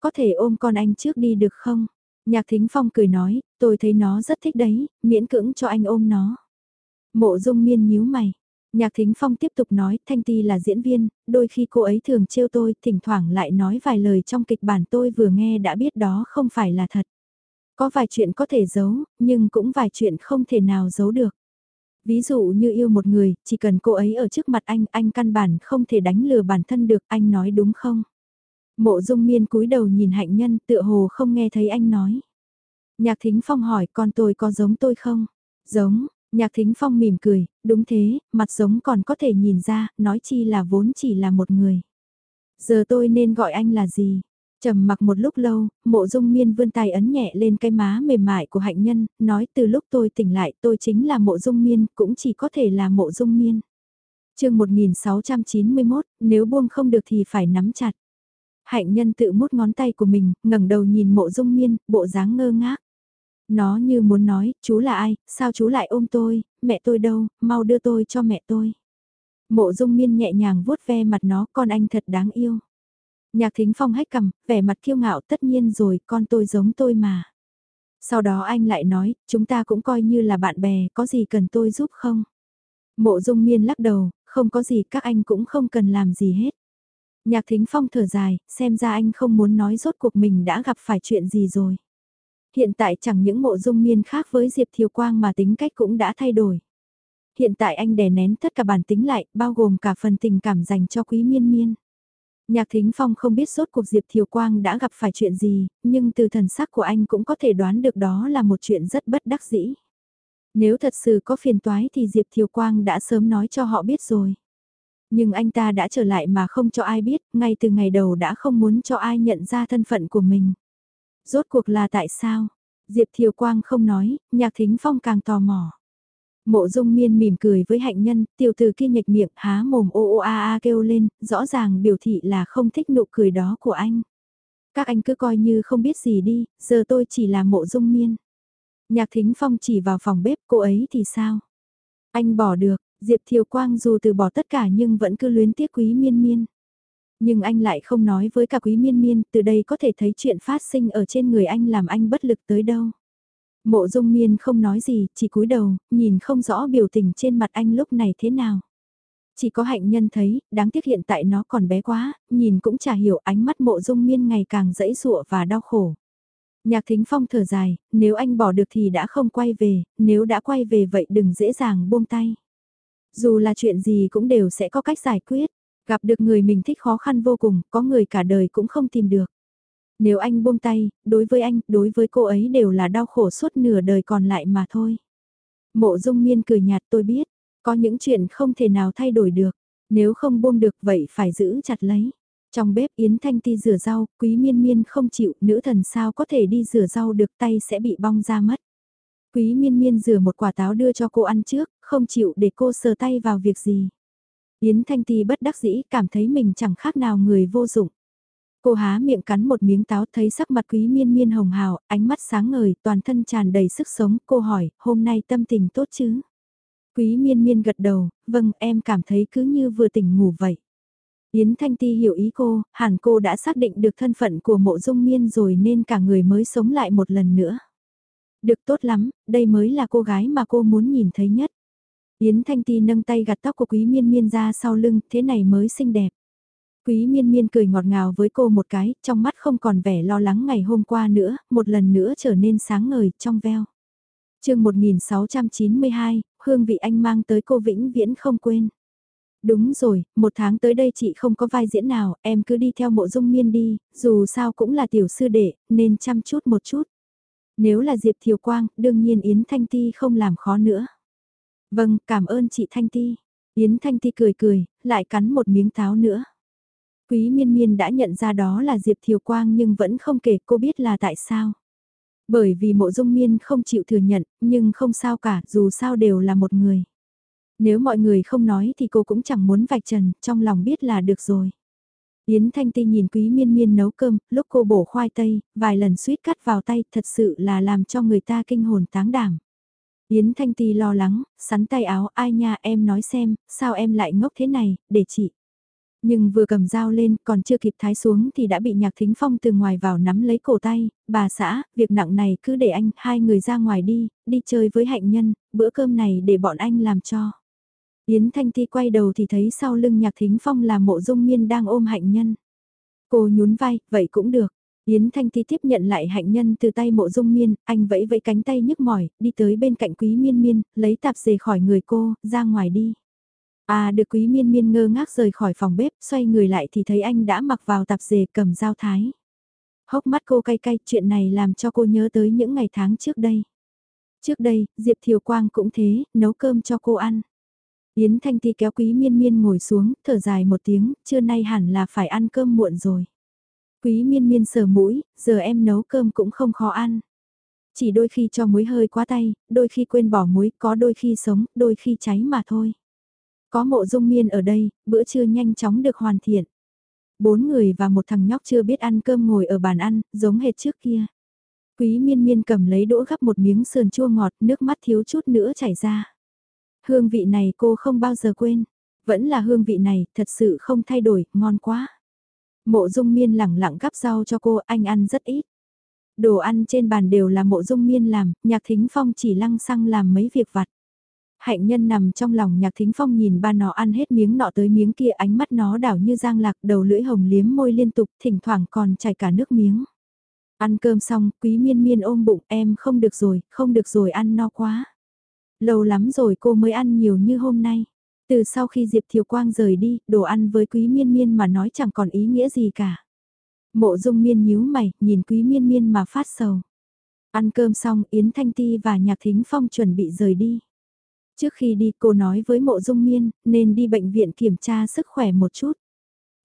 Có thể ôm con anh trước đi được không? Nhạc Thính Phong cười nói, tôi thấy nó rất thích đấy, miễn cưỡng cho anh ôm nó. Mộ dung miên nhíu mày, Nhạc Thính Phong tiếp tục nói, Thanh Ti là diễn viên, đôi khi cô ấy thường trêu tôi, thỉnh thoảng lại nói vài lời trong kịch bản tôi vừa nghe đã biết đó không phải là thật. Có vài chuyện có thể giấu, nhưng cũng vài chuyện không thể nào giấu được. Ví dụ như yêu một người, chỉ cần cô ấy ở trước mặt anh, anh căn bản không thể đánh lừa bản thân được, anh nói đúng không? Mộ dung miên cúi đầu nhìn hạnh nhân tựa hồ không nghe thấy anh nói. Nhạc Thính Phong hỏi con tôi có giống tôi không? Giống, Nhạc Thính Phong mỉm cười, đúng thế, mặt giống còn có thể nhìn ra, nói chi là vốn chỉ là một người. Giờ tôi nên gọi anh là gì? trầm mặc một lúc lâu, mộ dung miên vươn tay ấn nhẹ lên cái má mềm mại của hạnh nhân, nói từ lúc tôi tỉnh lại tôi chính là mộ dung miên, cũng chỉ có thể là mộ dung miên. chương 1691, nếu buông không được thì phải nắm chặt. Hạnh nhân tự mút ngón tay của mình, ngẩng đầu nhìn mộ dung miên, bộ dáng ngơ ngác. Nó như muốn nói, chú là ai, sao chú lại ôm tôi, mẹ tôi đâu, mau đưa tôi cho mẹ tôi. Mộ dung miên nhẹ nhàng vuốt ve mặt nó, con anh thật đáng yêu. Nhạc thính phong hách cầm, vẻ mặt kiêu ngạo tất nhiên rồi, con tôi giống tôi mà. Sau đó anh lại nói, chúng ta cũng coi như là bạn bè, có gì cần tôi giúp không? Mộ dung miên lắc đầu, không có gì các anh cũng không cần làm gì hết. Nhạc thính phong thở dài, xem ra anh không muốn nói rốt cuộc mình đã gặp phải chuyện gì rồi hiện tại chẳng những mộ dung miên khác với Diệp Thiều Quang mà tính cách cũng đã thay đổi. Hiện tại anh đè nén tất cả bản tính lại, bao gồm cả phần tình cảm dành cho quý miên miên. Nhạc Thính Phong không biết suốt cuộc Diệp Thiều Quang đã gặp phải chuyện gì, nhưng từ thần sắc của anh cũng có thể đoán được đó là một chuyện rất bất đắc dĩ. Nếu thật sự có phiền toái thì Diệp Thiều Quang đã sớm nói cho họ biết rồi. Nhưng anh ta đã trở lại mà không cho ai biết, ngay từ ngày đầu đã không muốn cho ai nhận ra thân phận của mình. Rốt cuộc là tại sao? Diệp Thiều Quang không nói, nhạc thính phong càng tò mò. Mộ dung miên mỉm cười với hạnh nhân, tiểu tử kia nhạch miệng há mồm ô ô a a kêu lên, rõ ràng biểu thị là không thích nụ cười đó của anh. Các anh cứ coi như không biết gì đi, giờ tôi chỉ là mộ dung miên. Nhạc thính phong chỉ vào phòng bếp cô ấy thì sao? Anh bỏ được, Diệp Thiều Quang dù từ bỏ tất cả nhưng vẫn cứ luyến tiếc quý miên miên. Nhưng anh lại không nói với cả quý miên miên, từ đây có thể thấy chuyện phát sinh ở trên người anh làm anh bất lực tới đâu. Mộ dung miên không nói gì, chỉ cúi đầu, nhìn không rõ biểu tình trên mặt anh lúc này thế nào. Chỉ có hạnh nhân thấy, đáng tiếc hiện tại nó còn bé quá, nhìn cũng chả hiểu ánh mắt mộ dung miên ngày càng dẫy dụa và đau khổ. Nhạc thính phong thở dài, nếu anh bỏ được thì đã không quay về, nếu đã quay về vậy đừng dễ dàng buông tay. Dù là chuyện gì cũng đều sẽ có cách giải quyết. Gặp được người mình thích khó khăn vô cùng, có người cả đời cũng không tìm được. Nếu anh buông tay, đối với anh, đối với cô ấy đều là đau khổ suốt nửa đời còn lại mà thôi. Mộ dung miên cười nhạt tôi biết, có những chuyện không thể nào thay đổi được, nếu không buông được vậy phải giữ chặt lấy. Trong bếp Yến Thanh Ti rửa rau, quý miên miên không chịu, nữ thần sao có thể đi rửa rau được tay sẽ bị bong ra mất. Quý miên miên rửa một quả táo đưa cho cô ăn trước, không chịu để cô sờ tay vào việc gì. Yến Thanh Ti bất đắc dĩ cảm thấy mình chẳng khác nào người vô dụng. Cô há miệng cắn một miếng táo thấy sắc mặt quý miên miên hồng hào, ánh mắt sáng ngời, toàn thân tràn đầy sức sống. Cô hỏi, hôm nay tâm tình tốt chứ? Quý miên miên gật đầu, vâng em cảm thấy cứ như vừa tỉnh ngủ vậy. Yến Thanh Ti hiểu ý cô, hẳn cô đã xác định được thân phận của mộ dung miên rồi nên cả người mới sống lại một lần nữa. Được tốt lắm, đây mới là cô gái mà cô muốn nhìn thấy nhất. Yến Thanh Ti nâng tay gạt tóc của Quý Miên Miên ra sau lưng, thế này mới xinh đẹp. Quý Miên Miên cười ngọt ngào với cô một cái, trong mắt không còn vẻ lo lắng ngày hôm qua nữa, một lần nữa trở nên sáng ngời, trong veo. chương 1692, hương vị anh mang tới cô vĩnh viễn không quên. Đúng rồi, một tháng tới đây chị không có vai diễn nào, em cứ đi theo mộ dung miên đi, dù sao cũng là tiểu sư đệ, nên chăm chút một chút. Nếu là Diệp Thiều Quang, đương nhiên Yến Thanh Ti không làm khó nữa. Vâng, cảm ơn chị Thanh Ti. Yến Thanh Ti cười cười, lại cắn một miếng táo nữa. Quý miên miên đã nhận ra đó là Diệp Thiều Quang nhưng vẫn không kể cô biết là tại sao. Bởi vì mộ dung miên không chịu thừa nhận, nhưng không sao cả, dù sao đều là một người. Nếu mọi người không nói thì cô cũng chẳng muốn vạch trần, trong lòng biết là được rồi. Yến Thanh Ti nhìn Quý Miên Miên nấu cơm, lúc cô bổ khoai tây, vài lần suýt cắt vào tay, thật sự là làm cho người ta kinh hồn táng đảm. Yến Thanh Ti lo lắng, sắn tay áo, ai nha em nói xem, sao em lại ngốc thế này, để chị. Nhưng vừa cầm dao lên, còn chưa kịp thái xuống thì đã bị Nhạc Thính Phong từ ngoài vào nắm lấy cổ tay, bà xã, việc nặng này cứ để anh, hai người ra ngoài đi, đi chơi với hạnh nhân, bữa cơm này để bọn anh làm cho. Yến Thanh Ti quay đầu thì thấy sau lưng Nhạc Thính Phong là mộ dung miên đang ôm hạnh nhân. Cô nhún vai, vậy cũng được. Yến Thanh Ti tiếp nhận lại hạnh nhân từ tay mộ dung miên, anh vẫy vẫy cánh tay nhức mỏi, đi tới bên cạnh quý miên miên, lấy tạp dề khỏi người cô, ra ngoài đi. À được quý miên miên ngơ ngác rời khỏi phòng bếp, xoay người lại thì thấy anh đã mặc vào tạp dề cầm dao thái. Hốc mắt cô cay cay, chuyện này làm cho cô nhớ tới những ngày tháng trước đây. Trước đây, Diệp Thiều Quang cũng thế, nấu cơm cho cô ăn. Yến Thanh Ti kéo quý miên miên ngồi xuống, thở dài một tiếng, trưa nay hẳn là phải ăn cơm muộn rồi. Quý miên miên sờ mũi, giờ em nấu cơm cũng không khó ăn. Chỉ đôi khi cho muối hơi quá tay, đôi khi quên bỏ muối, có đôi khi sống, đôi khi cháy mà thôi. Có mộ dung miên ở đây, bữa trưa nhanh chóng được hoàn thiện. Bốn người và một thằng nhóc chưa biết ăn cơm ngồi ở bàn ăn, giống hệt trước kia. Quý miên miên cầm lấy đũa gắp một miếng sườn chua ngọt, nước mắt thiếu chút nữa chảy ra. Hương vị này cô không bao giờ quên. Vẫn là hương vị này, thật sự không thay đổi, ngon quá. Mộ dung miên lẳng lặng gắp rau cho cô, anh ăn rất ít. Đồ ăn trên bàn đều là mộ dung miên làm, nhạc thính phong chỉ lăng xăng làm mấy việc vặt. Hạnh nhân nằm trong lòng nhạc thính phong nhìn ba nó ăn hết miếng nọ tới miếng kia ánh mắt nó đảo như giang lạc đầu lưỡi hồng liếm môi liên tục thỉnh thoảng còn chảy cả nước miếng. Ăn cơm xong quý miên miên ôm bụng em không được rồi, không được rồi ăn no quá. Lâu lắm rồi cô mới ăn nhiều như hôm nay. Từ sau khi Diệp Thiều Quang rời đi, đồ ăn với Quý Miên Miên mà nói chẳng còn ý nghĩa gì cả. Mộ dung miên nhíu mày, nhìn Quý Miên Miên mà phát sầu. Ăn cơm xong, Yến Thanh Ti và Nhạc Thính Phong chuẩn bị rời đi. Trước khi đi cô nói với mộ dung miên, nên đi bệnh viện kiểm tra sức khỏe một chút.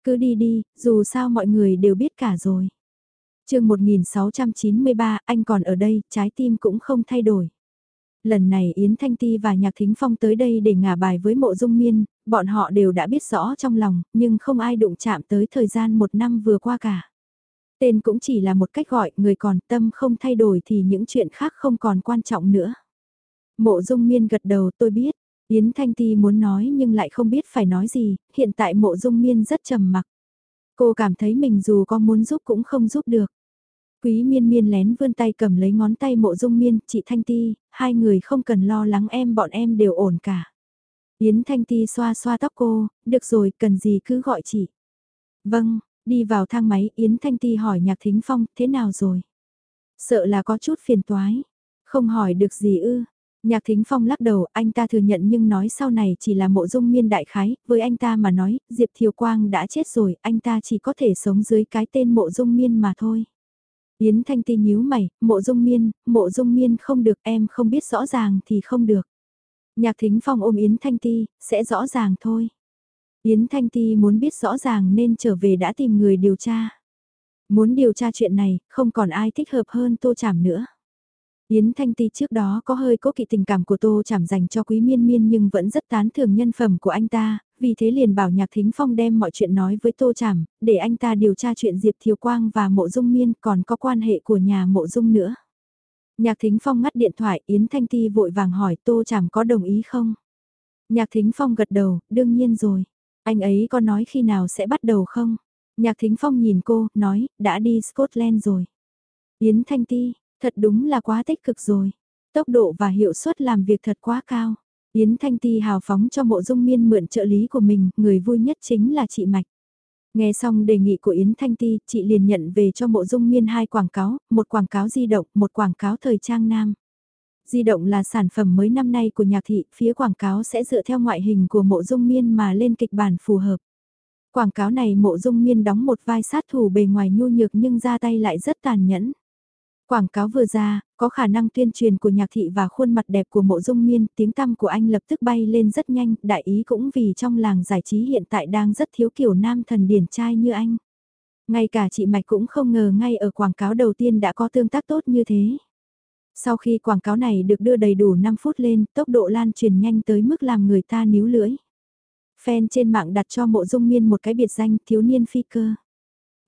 Cứ đi đi, dù sao mọi người đều biết cả rồi. chương 1693, anh còn ở đây, trái tim cũng không thay đổi. Lần này Yến Thanh Ti và Nhạc Thính Phong tới đây để ngả bài với mộ dung miên, bọn họ đều đã biết rõ trong lòng, nhưng không ai đụng chạm tới thời gian một năm vừa qua cả. Tên cũng chỉ là một cách gọi, người còn tâm không thay đổi thì những chuyện khác không còn quan trọng nữa. Mộ dung miên gật đầu tôi biết, Yến Thanh Ti muốn nói nhưng lại không biết phải nói gì, hiện tại mộ dung miên rất trầm mặc. Cô cảm thấy mình dù có muốn giúp cũng không giúp được. Quý miên miên lén vươn tay cầm lấy ngón tay mộ dung miên, chị Thanh Ti, hai người không cần lo lắng em bọn em đều ổn cả. Yến Thanh Ti xoa xoa tóc cô, được rồi, cần gì cứ gọi chị. Vâng, đi vào thang máy, Yến Thanh Ti hỏi Nhạc Thính Phong, thế nào rồi? Sợ là có chút phiền toái. Không hỏi được gì ư. Nhạc Thính Phong lắc đầu, anh ta thừa nhận nhưng nói sau này chỉ là mộ dung miên đại khái, với anh ta mà nói, Diệp Thiều Quang đã chết rồi, anh ta chỉ có thể sống dưới cái tên mộ dung miên mà thôi. Yến Thanh Ti nhíu mày, mộ dung miên, mộ dung miên không được em không biết rõ ràng thì không được. Nhạc thính phong ôm Yến Thanh Ti, sẽ rõ ràng thôi. Yến Thanh Ti muốn biết rõ ràng nên trở về đã tìm người điều tra. Muốn điều tra chuyện này, không còn ai thích hợp hơn Tô Chảm nữa. Yến Thanh Ti trước đó có hơi cố kỵ tình cảm của Tô Chảm dành cho Quý Miên Miên nhưng vẫn rất tán thưởng nhân phẩm của anh ta, vì thế liền bảo Nhạc Thính Phong đem mọi chuyện nói với Tô Trảm, để anh ta điều tra chuyện Diệp Thiều Quang và Mộ Dung Miên còn có quan hệ của nhà Mộ Dung nữa. Nhạc Thính Phong ngắt điện thoại, Yến Thanh Ti vội vàng hỏi Tô Trảm có đồng ý không? Nhạc Thính Phong gật đầu, đương nhiên rồi. Anh ấy có nói khi nào sẽ bắt đầu không? Nhạc Thính Phong nhìn cô, nói, đã đi Scotland rồi. Yến Thanh Ti, Thật đúng là quá tích cực rồi. Tốc độ và hiệu suất làm việc thật quá cao. Yến Thanh Ti hào phóng cho mộ dung miên mượn trợ lý của mình, người vui nhất chính là chị Mạch. Nghe xong đề nghị của Yến Thanh Ti, chị liền nhận về cho mộ dung miên hai quảng cáo, một quảng cáo di động, một quảng cáo thời trang nam. Di động là sản phẩm mới năm nay của nhạc thị, phía quảng cáo sẽ dựa theo ngoại hình của mộ dung miên mà lên kịch bản phù hợp. Quảng cáo này mộ dung miên đóng một vai sát thủ bề ngoài nhu nhược nhưng ra tay lại rất tàn nhẫn. Quảng cáo vừa ra, có khả năng tuyên truyền của nhạc thị và khuôn mặt đẹp của mộ dung miên, tiếng tăm của anh lập tức bay lên rất nhanh, đại ý cũng vì trong làng giải trí hiện tại đang rất thiếu kiểu nam thần điển trai như anh. Ngay cả chị Mạch cũng không ngờ ngay ở quảng cáo đầu tiên đã có tương tác tốt như thế. Sau khi quảng cáo này được đưa đầy đủ 5 phút lên, tốc độ lan truyền nhanh tới mức làm người ta níu lưỡi. Fan trên mạng đặt cho mộ dung miên một cái biệt danh thiếu niên phi cơ.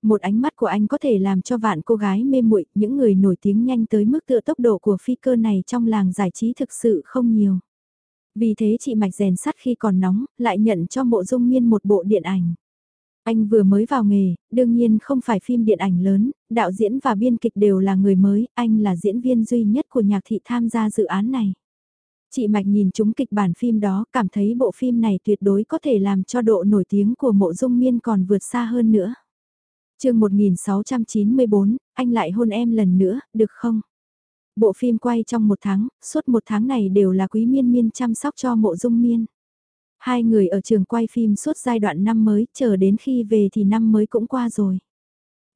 Một ánh mắt của anh có thể làm cho vạn cô gái mê muội, những người nổi tiếng nhanh tới mức tựa tốc độ của phi cơ này trong làng giải trí thực sự không nhiều. Vì thế chị Mạch rèn sắt khi còn nóng, lại nhận cho mộ dung miên một bộ điện ảnh. Anh vừa mới vào nghề, đương nhiên không phải phim điện ảnh lớn, đạo diễn và biên kịch đều là người mới, anh là diễn viên duy nhất của nhạc thị tham gia dự án này. Chị Mạch nhìn chúng kịch bản phim đó, cảm thấy bộ phim này tuyệt đối có thể làm cho độ nổi tiếng của mộ dung miên còn vượt xa hơn nữa chương 1694, anh lại hôn em lần nữa, được không? Bộ phim quay trong một tháng, suốt một tháng này đều là quý miên miên chăm sóc cho mộ dung miên. Hai người ở trường quay phim suốt giai đoạn năm mới, chờ đến khi về thì năm mới cũng qua rồi.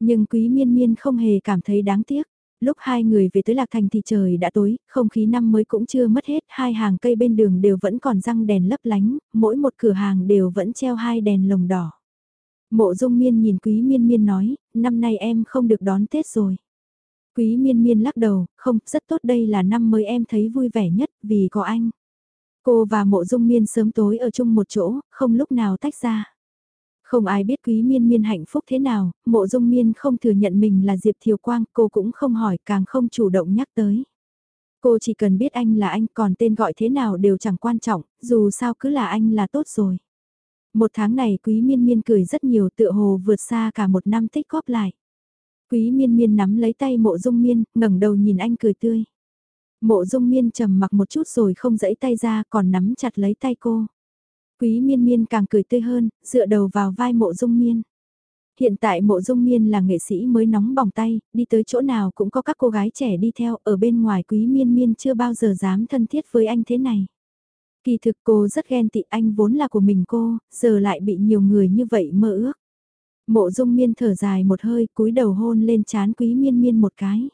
Nhưng quý miên miên không hề cảm thấy đáng tiếc. Lúc hai người về tới Lạc Thành thì trời đã tối, không khí năm mới cũng chưa mất hết, hai hàng cây bên đường đều vẫn còn răng đèn lấp lánh, mỗi một cửa hàng đều vẫn treo hai đèn lồng đỏ. Mộ dung miên nhìn quý miên miên nói, năm nay em không được đón Tết rồi. Quý miên miên lắc đầu, không, rất tốt đây là năm mới em thấy vui vẻ nhất, vì có anh. Cô và mộ dung miên sớm tối ở chung một chỗ, không lúc nào tách ra. Không ai biết quý miên miên hạnh phúc thế nào, mộ dung miên không thừa nhận mình là Diệp Thiều Quang, cô cũng không hỏi càng không chủ động nhắc tới. Cô chỉ cần biết anh là anh còn tên gọi thế nào đều chẳng quan trọng, dù sao cứ là anh là tốt rồi. Một tháng này quý miên miên cười rất nhiều tựa hồ vượt xa cả một năm tích góp lại. Quý miên miên nắm lấy tay mộ dung miên, ngẩng đầu nhìn anh cười tươi. Mộ dung miên trầm mặc một chút rồi không dẫy tay ra còn nắm chặt lấy tay cô. Quý miên miên càng cười tươi hơn, dựa đầu vào vai mộ dung miên. Hiện tại mộ dung miên là nghệ sĩ mới nóng bỏng tay, đi tới chỗ nào cũng có các cô gái trẻ đi theo, ở bên ngoài quý miên miên chưa bao giờ dám thân thiết với anh thế này. Kỳ thực cô rất ghen tị anh vốn là của mình cô, giờ lại bị nhiều người như vậy mơ ước. Mộ dung miên thở dài một hơi cúi đầu hôn lên chán quý miên miên một cái.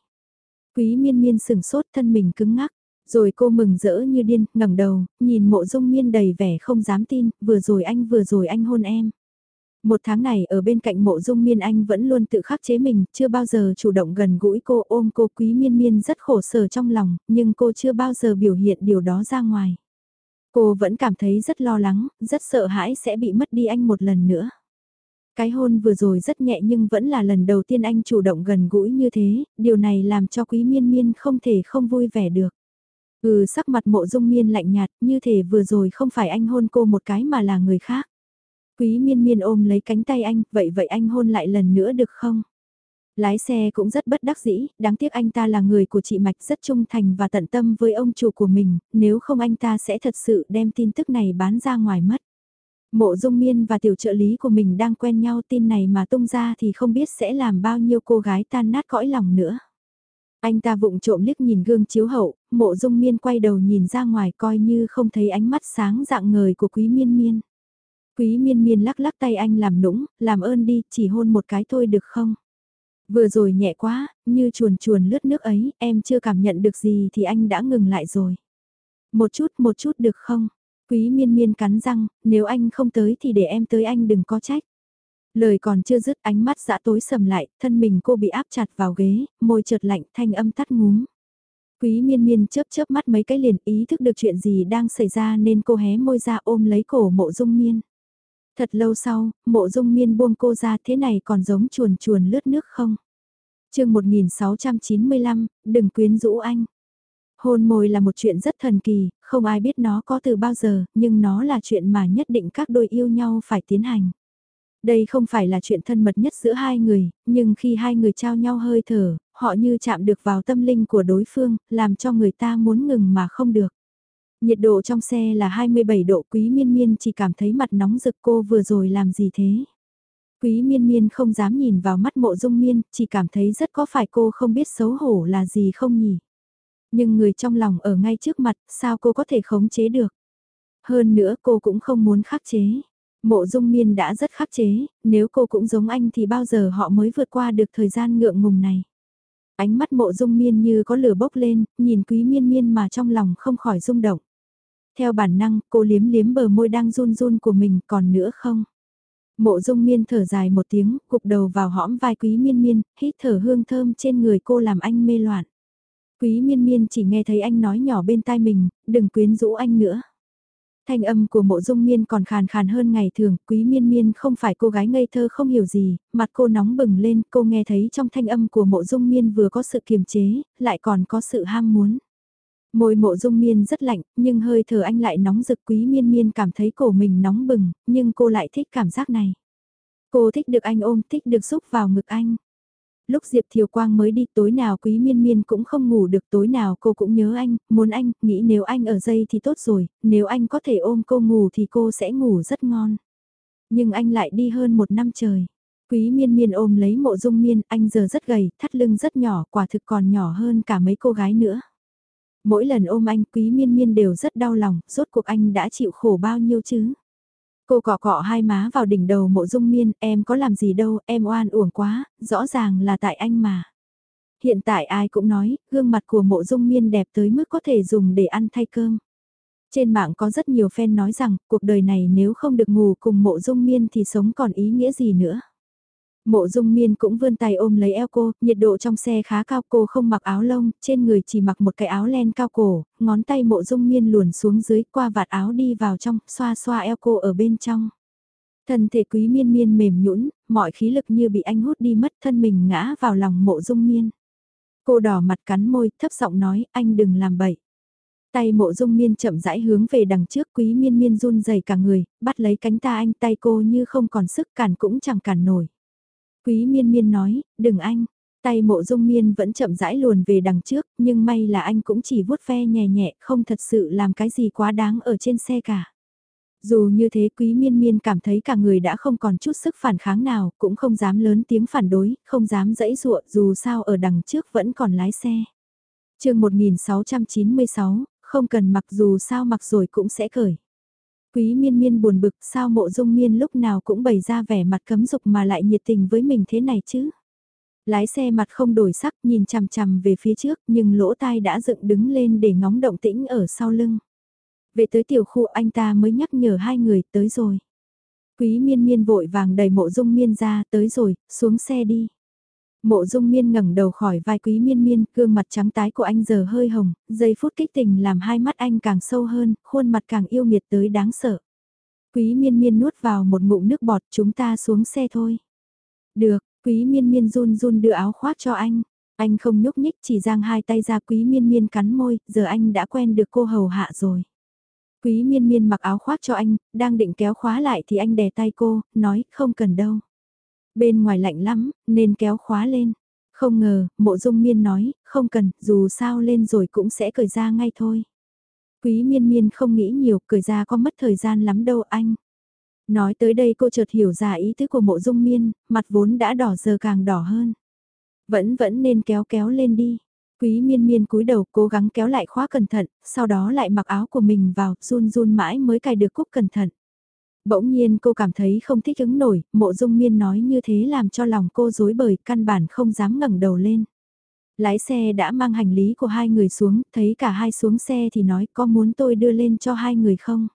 Quý miên miên sừng sốt thân mình cứng ngắc. Rồi cô mừng rỡ như điên, ngẩng đầu, nhìn mộ dung miên đầy vẻ không dám tin, vừa rồi anh vừa rồi anh hôn em. Một tháng này ở bên cạnh mộ dung miên anh vẫn luôn tự khắc chế mình, chưa bao giờ chủ động gần gũi cô ôm cô quý miên miên rất khổ sở trong lòng, nhưng cô chưa bao giờ biểu hiện điều đó ra ngoài. Cô vẫn cảm thấy rất lo lắng, rất sợ hãi sẽ bị mất đi anh một lần nữa. Cái hôn vừa rồi rất nhẹ nhưng vẫn là lần đầu tiên anh chủ động gần gũi như thế, điều này làm cho quý miên miên không thể không vui vẻ được. Ừ sắc mặt mộ dung miên lạnh nhạt như thể vừa rồi không phải anh hôn cô một cái mà là người khác. Quý miên miên ôm lấy cánh tay anh, vậy vậy anh hôn lại lần nữa được không? Lái xe cũng rất bất đắc dĩ, đáng tiếc anh ta là người của chị Mạch rất trung thành và tận tâm với ông chủ của mình, nếu không anh ta sẽ thật sự đem tin tức này bán ra ngoài mất. Mộ dung miên và tiểu trợ lý của mình đang quen nhau tin này mà tung ra thì không biết sẽ làm bao nhiêu cô gái tan nát cõi lòng nữa. Anh ta vụng trộm liếc nhìn gương chiếu hậu, mộ dung miên quay đầu nhìn ra ngoài coi như không thấy ánh mắt sáng dạng ngời của quý miên miên. Quý miên miên lắc lắc tay anh làm nũng, làm ơn đi, chỉ hôn một cái thôi được không? Vừa rồi nhẹ quá, như chuồn chuồn lướt nước ấy, em chưa cảm nhận được gì thì anh đã ngừng lại rồi. Một chút một chút được không? Quý miên miên cắn răng, nếu anh không tới thì để em tới anh đừng có trách. Lời còn chưa dứt ánh mắt dã tối sầm lại, thân mình cô bị áp chặt vào ghế, môi chợt lạnh thanh âm tắt ngúm. Quý miên miên chớp chớp mắt mấy cái liền ý thức được chuyện gì đang xảy ra nên cô hé môi ra ôm lấy cổ mộ dung miên. Thật lâu sau, mộ dung miên buông cô ra thế này còn giống chuồn chuồn lướt nước không? chương 1695, đừng quyến rũ anh. Hôn môi là một chuyện rất thần kỳ, không ai biết nó có từ bao giờ, nhưng nó là chuyện mà nhất định các đôi yêu nhau phải tiến hành. Đây không phải là chuyện thân mật nhất giữa hai người, nhưng khi hai người trao nhau hơi thở, họ như chạm được vào tâm linh của đối phương, làm cho người ta muốn ngừng mà không được. Nhiệt độ trong xe là 27 độ quý miên miên chỉ cảm thấy mặt nóng rực cô vừa rồi làm gì thế. Quý miên miên không dám nhìn vào mắt mộ dung miên, chỉ cảm thấy rất có phải cô không biết xấu hổ là gì không nhỉ. Nhưng người trong lòng ở ngay trước mặt, sao cô có thể khống chế được. Hơn nữa cô cũng không muốn khắc chế. Mộ dung miên đã rất khắc chế, nếu cô cũng giống anh thì bao giờ họ mới vượt qua được thời gian ngượng ngùng này. Ánh mắt mộ dung miên như có lửa bốc lên, nhìn quý miên miên mà trong lòng không khỏi rung động. Theo bản năng, cô liếm liếm bờ môi đang run run của mình còn nữa không? Mộ dung miên thở dài một tiếng, cục đầu vào hõm vai quý miên miên, hít thở hương thơm trên người cô làm anh mê loạn. Quý miên miên chỉ nghe thấy anh nói nhỏ bên tai mình, đừng quyến rũ anh nữa. Thanh âm của mộ dung miên còn khàn khàn hơn ngày thường, quý miên miên không phải cô gái ngây thơ không hiểu gì, mặt cô nóng bừng lên, cô nghe thấy trong thanh âm của mộ dung miên vừa có sự kiềm chế, lại còn có sự ham muốn. Môi mộ dung miên rất lạnh, nhưng hơi thở anh lại nóng rực quý miên miên cảm thấy cổ mình nóng bừng, nhưng cô lại thích cảm giác này. Cô thích được anh ôm, thích được xúc vào ngực anh. Lúc Diệp Thiều Quang mới đi tối nào quý miên miên cũng không ngủ được tối nào cô cũng nhớ anh, muốn anh, nghĩ nếu anh ở dây thì tốt rồi, nếu anh có thể ôm cô ngủ thì cô sẽ ngủ rất ngon. Nhưng anh lại đi hơn một năm trời. Quý miên miên ôm lấy mộ dung miên, anh giờ rất gầy, thắt lưng rất nhỏ, quả thực còn nhỏ hơn cả mấy cô gái nữa. Mỗi lần ôm anh quý miên miên đều rất đau lòng, rốt cuộc anh đã chịu khổ bao nhiêu chứ. Cô cọ cọ hai má vào đỉnh đầu mộ dung miên, em có làm gì đâu, em oan uổng quá, rõ ràng là tại anh mà. Hiện tại ai cũng nói, gương mặt của mộ dung miên đẹp tới mức có thể dùng để ăn thay cơm. Trên mạng có rất nhiều fan nói rằng, cuộc đời này nếu không được ngủ cùng mộ dung miên thì sống còn ý nghĩa gì nữa. Mộ dung miên cũng vươn tay ôm lấy eo cô, nhiệt độ trong xe khá cao cô không mặc áo lông, trên người chỉ mặc một cái áo len cao cổ, ngón tay mộ dung miên luồn xuống dưới qua vạt áo đi vào trong, xoa xoa eo cô ở bên trong. Thân thể quý miên miên mềm nhũn, mọi khí lực như bị anh hút đi mất thân mình ngã vào lòng mộ dung miên. Cô đỏ mặt cắn môi, thấp giọng nói, anh đừng làm bậy. Tay mộ dung miên chậm rãi hướng về đằng trước quý miên miên run rẩy cả người, bắt lấy cánh ta anh tay cô như không còn sức cản cũng chẳng cản nổi. Quý miên miên nói, đừng anh. Tay mộ dung miên vẫn chậm rãi luồn về đằng trước, nhưng may là anh cũng chỉ vuốt ve nhẹ nhẹ, không thật sự làm cái gì quá đáng ở trên xe cả. Dù như thế quý miên miên cảm thấy cả người đã không còn chút sức phản kháng nào, cũng không dám lớn tiếng phản đối, không dám dẫy dụa dù sao ở đằng trước vẫn còn lái xe. chương 1696, không cần mặc dù sao mặc rồi cũng sẽ cởi. Quý miên miên buồn bực sao mộ dung miên lúc nào cũng bày ra vẻ mặt cấm dục mà lại nhiệt tình với mình thế này chứ. Lái xe mặt không đổi sắc nhìn chằm chằm về phía trước nhưng lỗ tai đã dựng đứng lên để ngóng động tĩnh ở sau lưng. Về tới tiểu khu anh ta mới nhắc nhở hai người tới rồi. Quý miên miên vội vàng đẩy mộ dung miên ra tới rồi, xuống xe đi. Mộ dung miên ngẩng đầu khỏi vai quý miên miên, gương mặt trắng tái của anh giờ hơi hồng, giây phút kích tình làm hai mắt anh càng sâu hơn, khuôn mặt càng yêu nghiệt tới đáng sợ. Quý miên miên nuốt vào một ngụm nước bọt chúng ta xuống xe thôi. Được, quý miên miên run run đưa áo khoác cho anh. Anh không nhúc nhích chỉ giang hai tay ra quý miên miên cắn môi, giờ anh đã quen được cô hầu hạ rồi. Quý miên miên mặc áo khoác cho anh, đang định kéo khóa lại thì anh đè tay cô, nói không cần đâu. Bên ngoài lạnh lắm, nên kéo khóa lên. Không ngờ, mộ dung miên nói, không cần, dù sao lên rồi cũng sẽ cởi ra ngay thôi. Quý miên miên không nghĩ nhiều, cởi ra có mất thời gian lắm đâu anh. Nói tới đây cô chợt hiểu ra ý tứ của mộ dung miên, mặt vốn đã đỏ giờ càng đỏ hơn. Vẫn vẫn nên kéo kéo lên đi. Quý miên miên cúi đầu cố gắng kéo lại khóa cẩn thận, sau đó lại mặc áo của mình vào, run run mãi mới cài được cúc cẩn thận. Bỗng nhiên cô cảm thấy không thích ứng nổi, mộ dung miên nói như thế làm cho lòng cô dối bời căn bản không dám ngẩng đầu lên. Lái xe đã mang hành lý của hai người xuống, thấy cả hai xuống xe thì nói có muốn tôi đưa lên cho hai người không?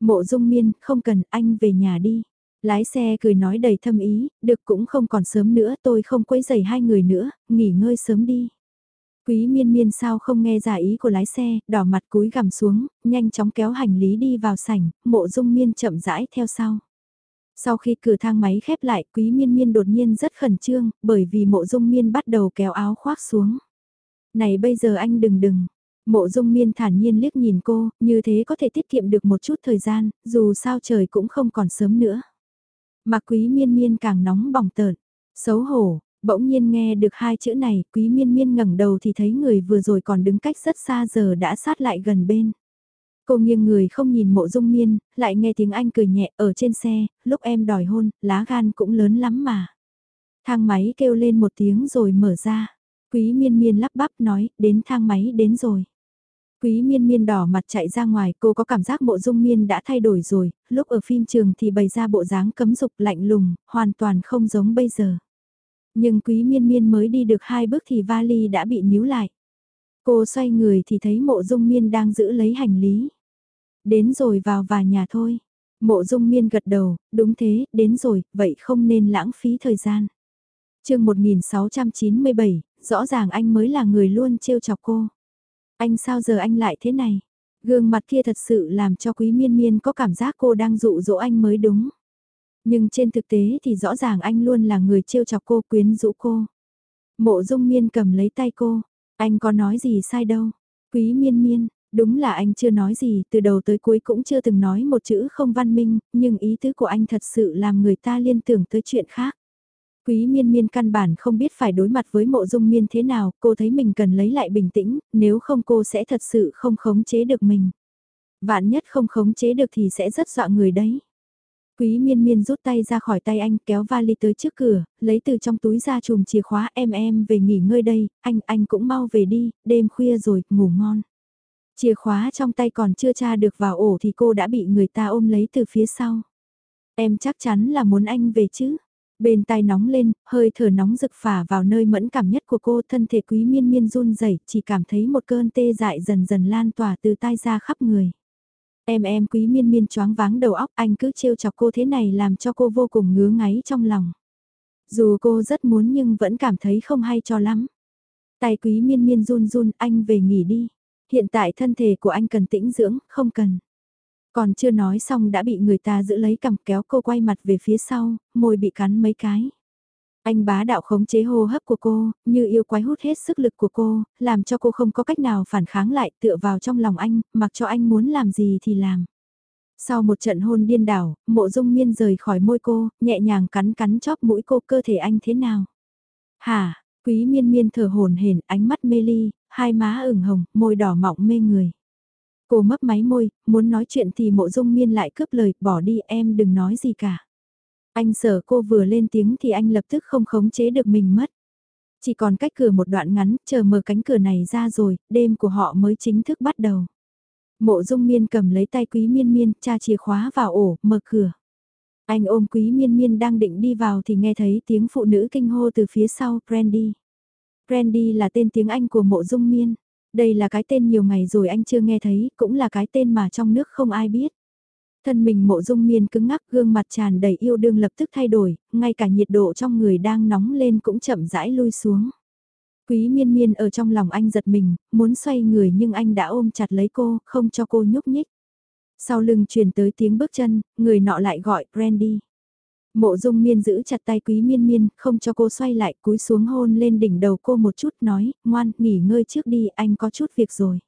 Mộ dung miên, không cần, anh về nhà đi. Lái xe cười nói đầy thâm ý, được cũng không còn sớm nữa tôi không quấy giày hai người nữa, nghỉ ngơi sớm đi. Quý miên miên sao không nghe giả ý của lái xe, đỏ mặt cúi gằm xuống, nhanh chóng kéo hành lý đi vào sảnh, mộ dung miên chậm rãi theo sau. Sau khi cửa thang máy khép lại, quý miên miên đột nhiên rất khẩn trương, bởi vì mộ dung miên bắt đầu kéo áo khoác xuống. Này bây giờ anh đừng đừng. Mộ dung miên thản nhiên liếc nhìn cô, như thế có thể tiết kiệm được một chút thời gian, dù sao trời cũng không còn sớm nữa. Mà quý miên miên càng nóng bỏng tợn, xấu hổ, Bỗng nhiên nghe được hai chữ này, quý miên miên ngẩng đầu thì thấy người vừa rồi còn đứng cách rất xa giờ đã sát lại gần bên. Cô nghiêng người không nhìn mộ dung miên, lại nghe tiếng anh cười nhẹ ở trên xe, lúc em đòi hôn, lá gan cũng lớn lắm mà. Thang máy kêu lên một tiếng rồi mở ra. Quý miên miên lắp bắp nói, đến thang máy đến rồi. Quý miên miên đỏ mặt chạy ra ngoài, cô có cảm giác mộ dung miên đã thay đổi rồi, lúc ở phim trường thì bày ra bộ dáng cấm dục lạnh lùng, hoàn toàn không giống bây giờ. Nhưng quý miên miên mới đi được hai bước thì vali đã bị níu lại. Cô xoay người thì thấy mộ dung miên đang giữ lấy hành lý. Đến rồi vào và nhà thôi. Mộ dung miên gật đầu, đúng thế, đến rồi, vậy không nên lãng phí thời gian. chương 1697, rõ ràng anh mới là người luôn trêu chọc cô. Anh sao giờ anh lại thế này? Gương mặt kia thật sự làm cho quý miên miên có cảm giác cô đang dụ dỗ anh mới đúng. Nhưng trên thực tế thì rõ ràng anh luôn là người trêu chọc cô quyến rũ cô. Mộ dung miên cầm lấy tay cô, anh có nói gì sai đâu. Quý miên miên, đúng là anh chưa nói gì, từ đầu tới cuối cũng chưa từng nói một chữ không văn minh, nhưng ý tứ của anh thật sự làm người ta liên tưởng tới chuyện khác. Quý miên miên căn bản không biết phải đối mặt với mộ dung miên thế nào, cô thấy mình cần lấy lại bình tĩnh, nếu không cô sẽ thật sự không khống chế được mình. Vạn nhất không khống chế được thì sẽ rất dọa người đấy. Quý miên miên rút tay ra khỏi tay anh kéo vali tới trước cửa, lấy từ trong túi ra chùm chìa khóa em em về nghỉ ngơi đây, anh, anh cũng mau về đi, đêm khuya rồi, ngủ ngon. Chìa khóa trong tay còn chưa tra được vào ổ thì cô đã bị người ta ôm lấy từ phía sau. Em chắc chắn là muốn anh về chứ. Bên tai nóng lên, hơi thở nóng rực phả vào nơi mẫn cảm nhất của cô thân thể quý miên miên run rẩy chỉ cảm thấy một cơn tê dại dần dần lan tỏa từ tai ra khắp người. Em em quý miên miên choáng váng đầu óc anh cứ trêu chọc cô thế này làm cho cô vô cùng ngứa ngáy trong lòng. Dù cô rất muốn nhưng vẫn cảm thấy không hay cho lắm. Tay quý miên miên run run anh về nghỉ đi. Hiện tại thân thể của anh cần tĩnh dưỡng, không cần. Còn chưa nói xong đã bị người ta giữ lấy cầm kéo cô quay mặt về phía sau, môi bị cắn mấy cái. Anh bá đạo khống chế hô hấp của cô, như yêu quái hút hết sức lực của cô, làm cho cô không có cách nào phản kháng lại tựa vào trong lòng anh, mặc cho anh muốn làm gì thì làm. Sau một trận hôn điên đảo, mộ dung miên rời khỏi môi cô, nhẹ nhàng cắn cắn chóp mũi cô cơ thể anh thế nào. Hả, quý miên miên thở hồn hển ánh mắt mê ly, hai má ửng hồng, môi đỏ mọng mê người. Cô mấp máy môi, muốn nói chuyện thì mộ dung miên lại cướp lời, bỏ đi em đừng nói gì cả. Anh sợ cô vừa lên tiếng thì anh lập tức không khống chế được mình mất. Chỉ còn cách cửa một đoạn ngắn, chờ mở cánh cửa này ra rồi, đêm của họ mới chính thức bắt đầu. Mộ dung miên cầm lấy tay quý miên miên, tra chìa khóa vào ổ, mở cửa. Anh ôm quý miên miên đang định đi vào thì nghe thấy tiếng phụ nữ kinh hô từ phía sau, Brandy. Brandy là tên tiếng Anh của mộ dung miên. Đây là cái tên nhiều ngày rồi anh chưa nghe thấy, cũng là cái tên mà trong nước không ai biết. Thân mình mộ dung miên cứng ngắc gương mặt tràn đầy yêu đương lập tức thay đổi, ngay cả nhiệt độ trong người đang nóng lên cũng chậm rãi lui xuống. Quý miên miên ở trong lòng anh giật mình, muốn xoay người nhưng anh đã ôm chặt lấy cô, không cho cô nhúc nhích. Sau lưng truyền tới tiếng bước chân, người nọ lại gọi Brandy. Mộ dung miên giữ chặt tay quý miên miên, không cho cô xoay lại, cúi xuống hôn lên đỉnh đầu cô một chút nói, ngoan, nghỉ ngơi trước đi, anh có chút việc rồi.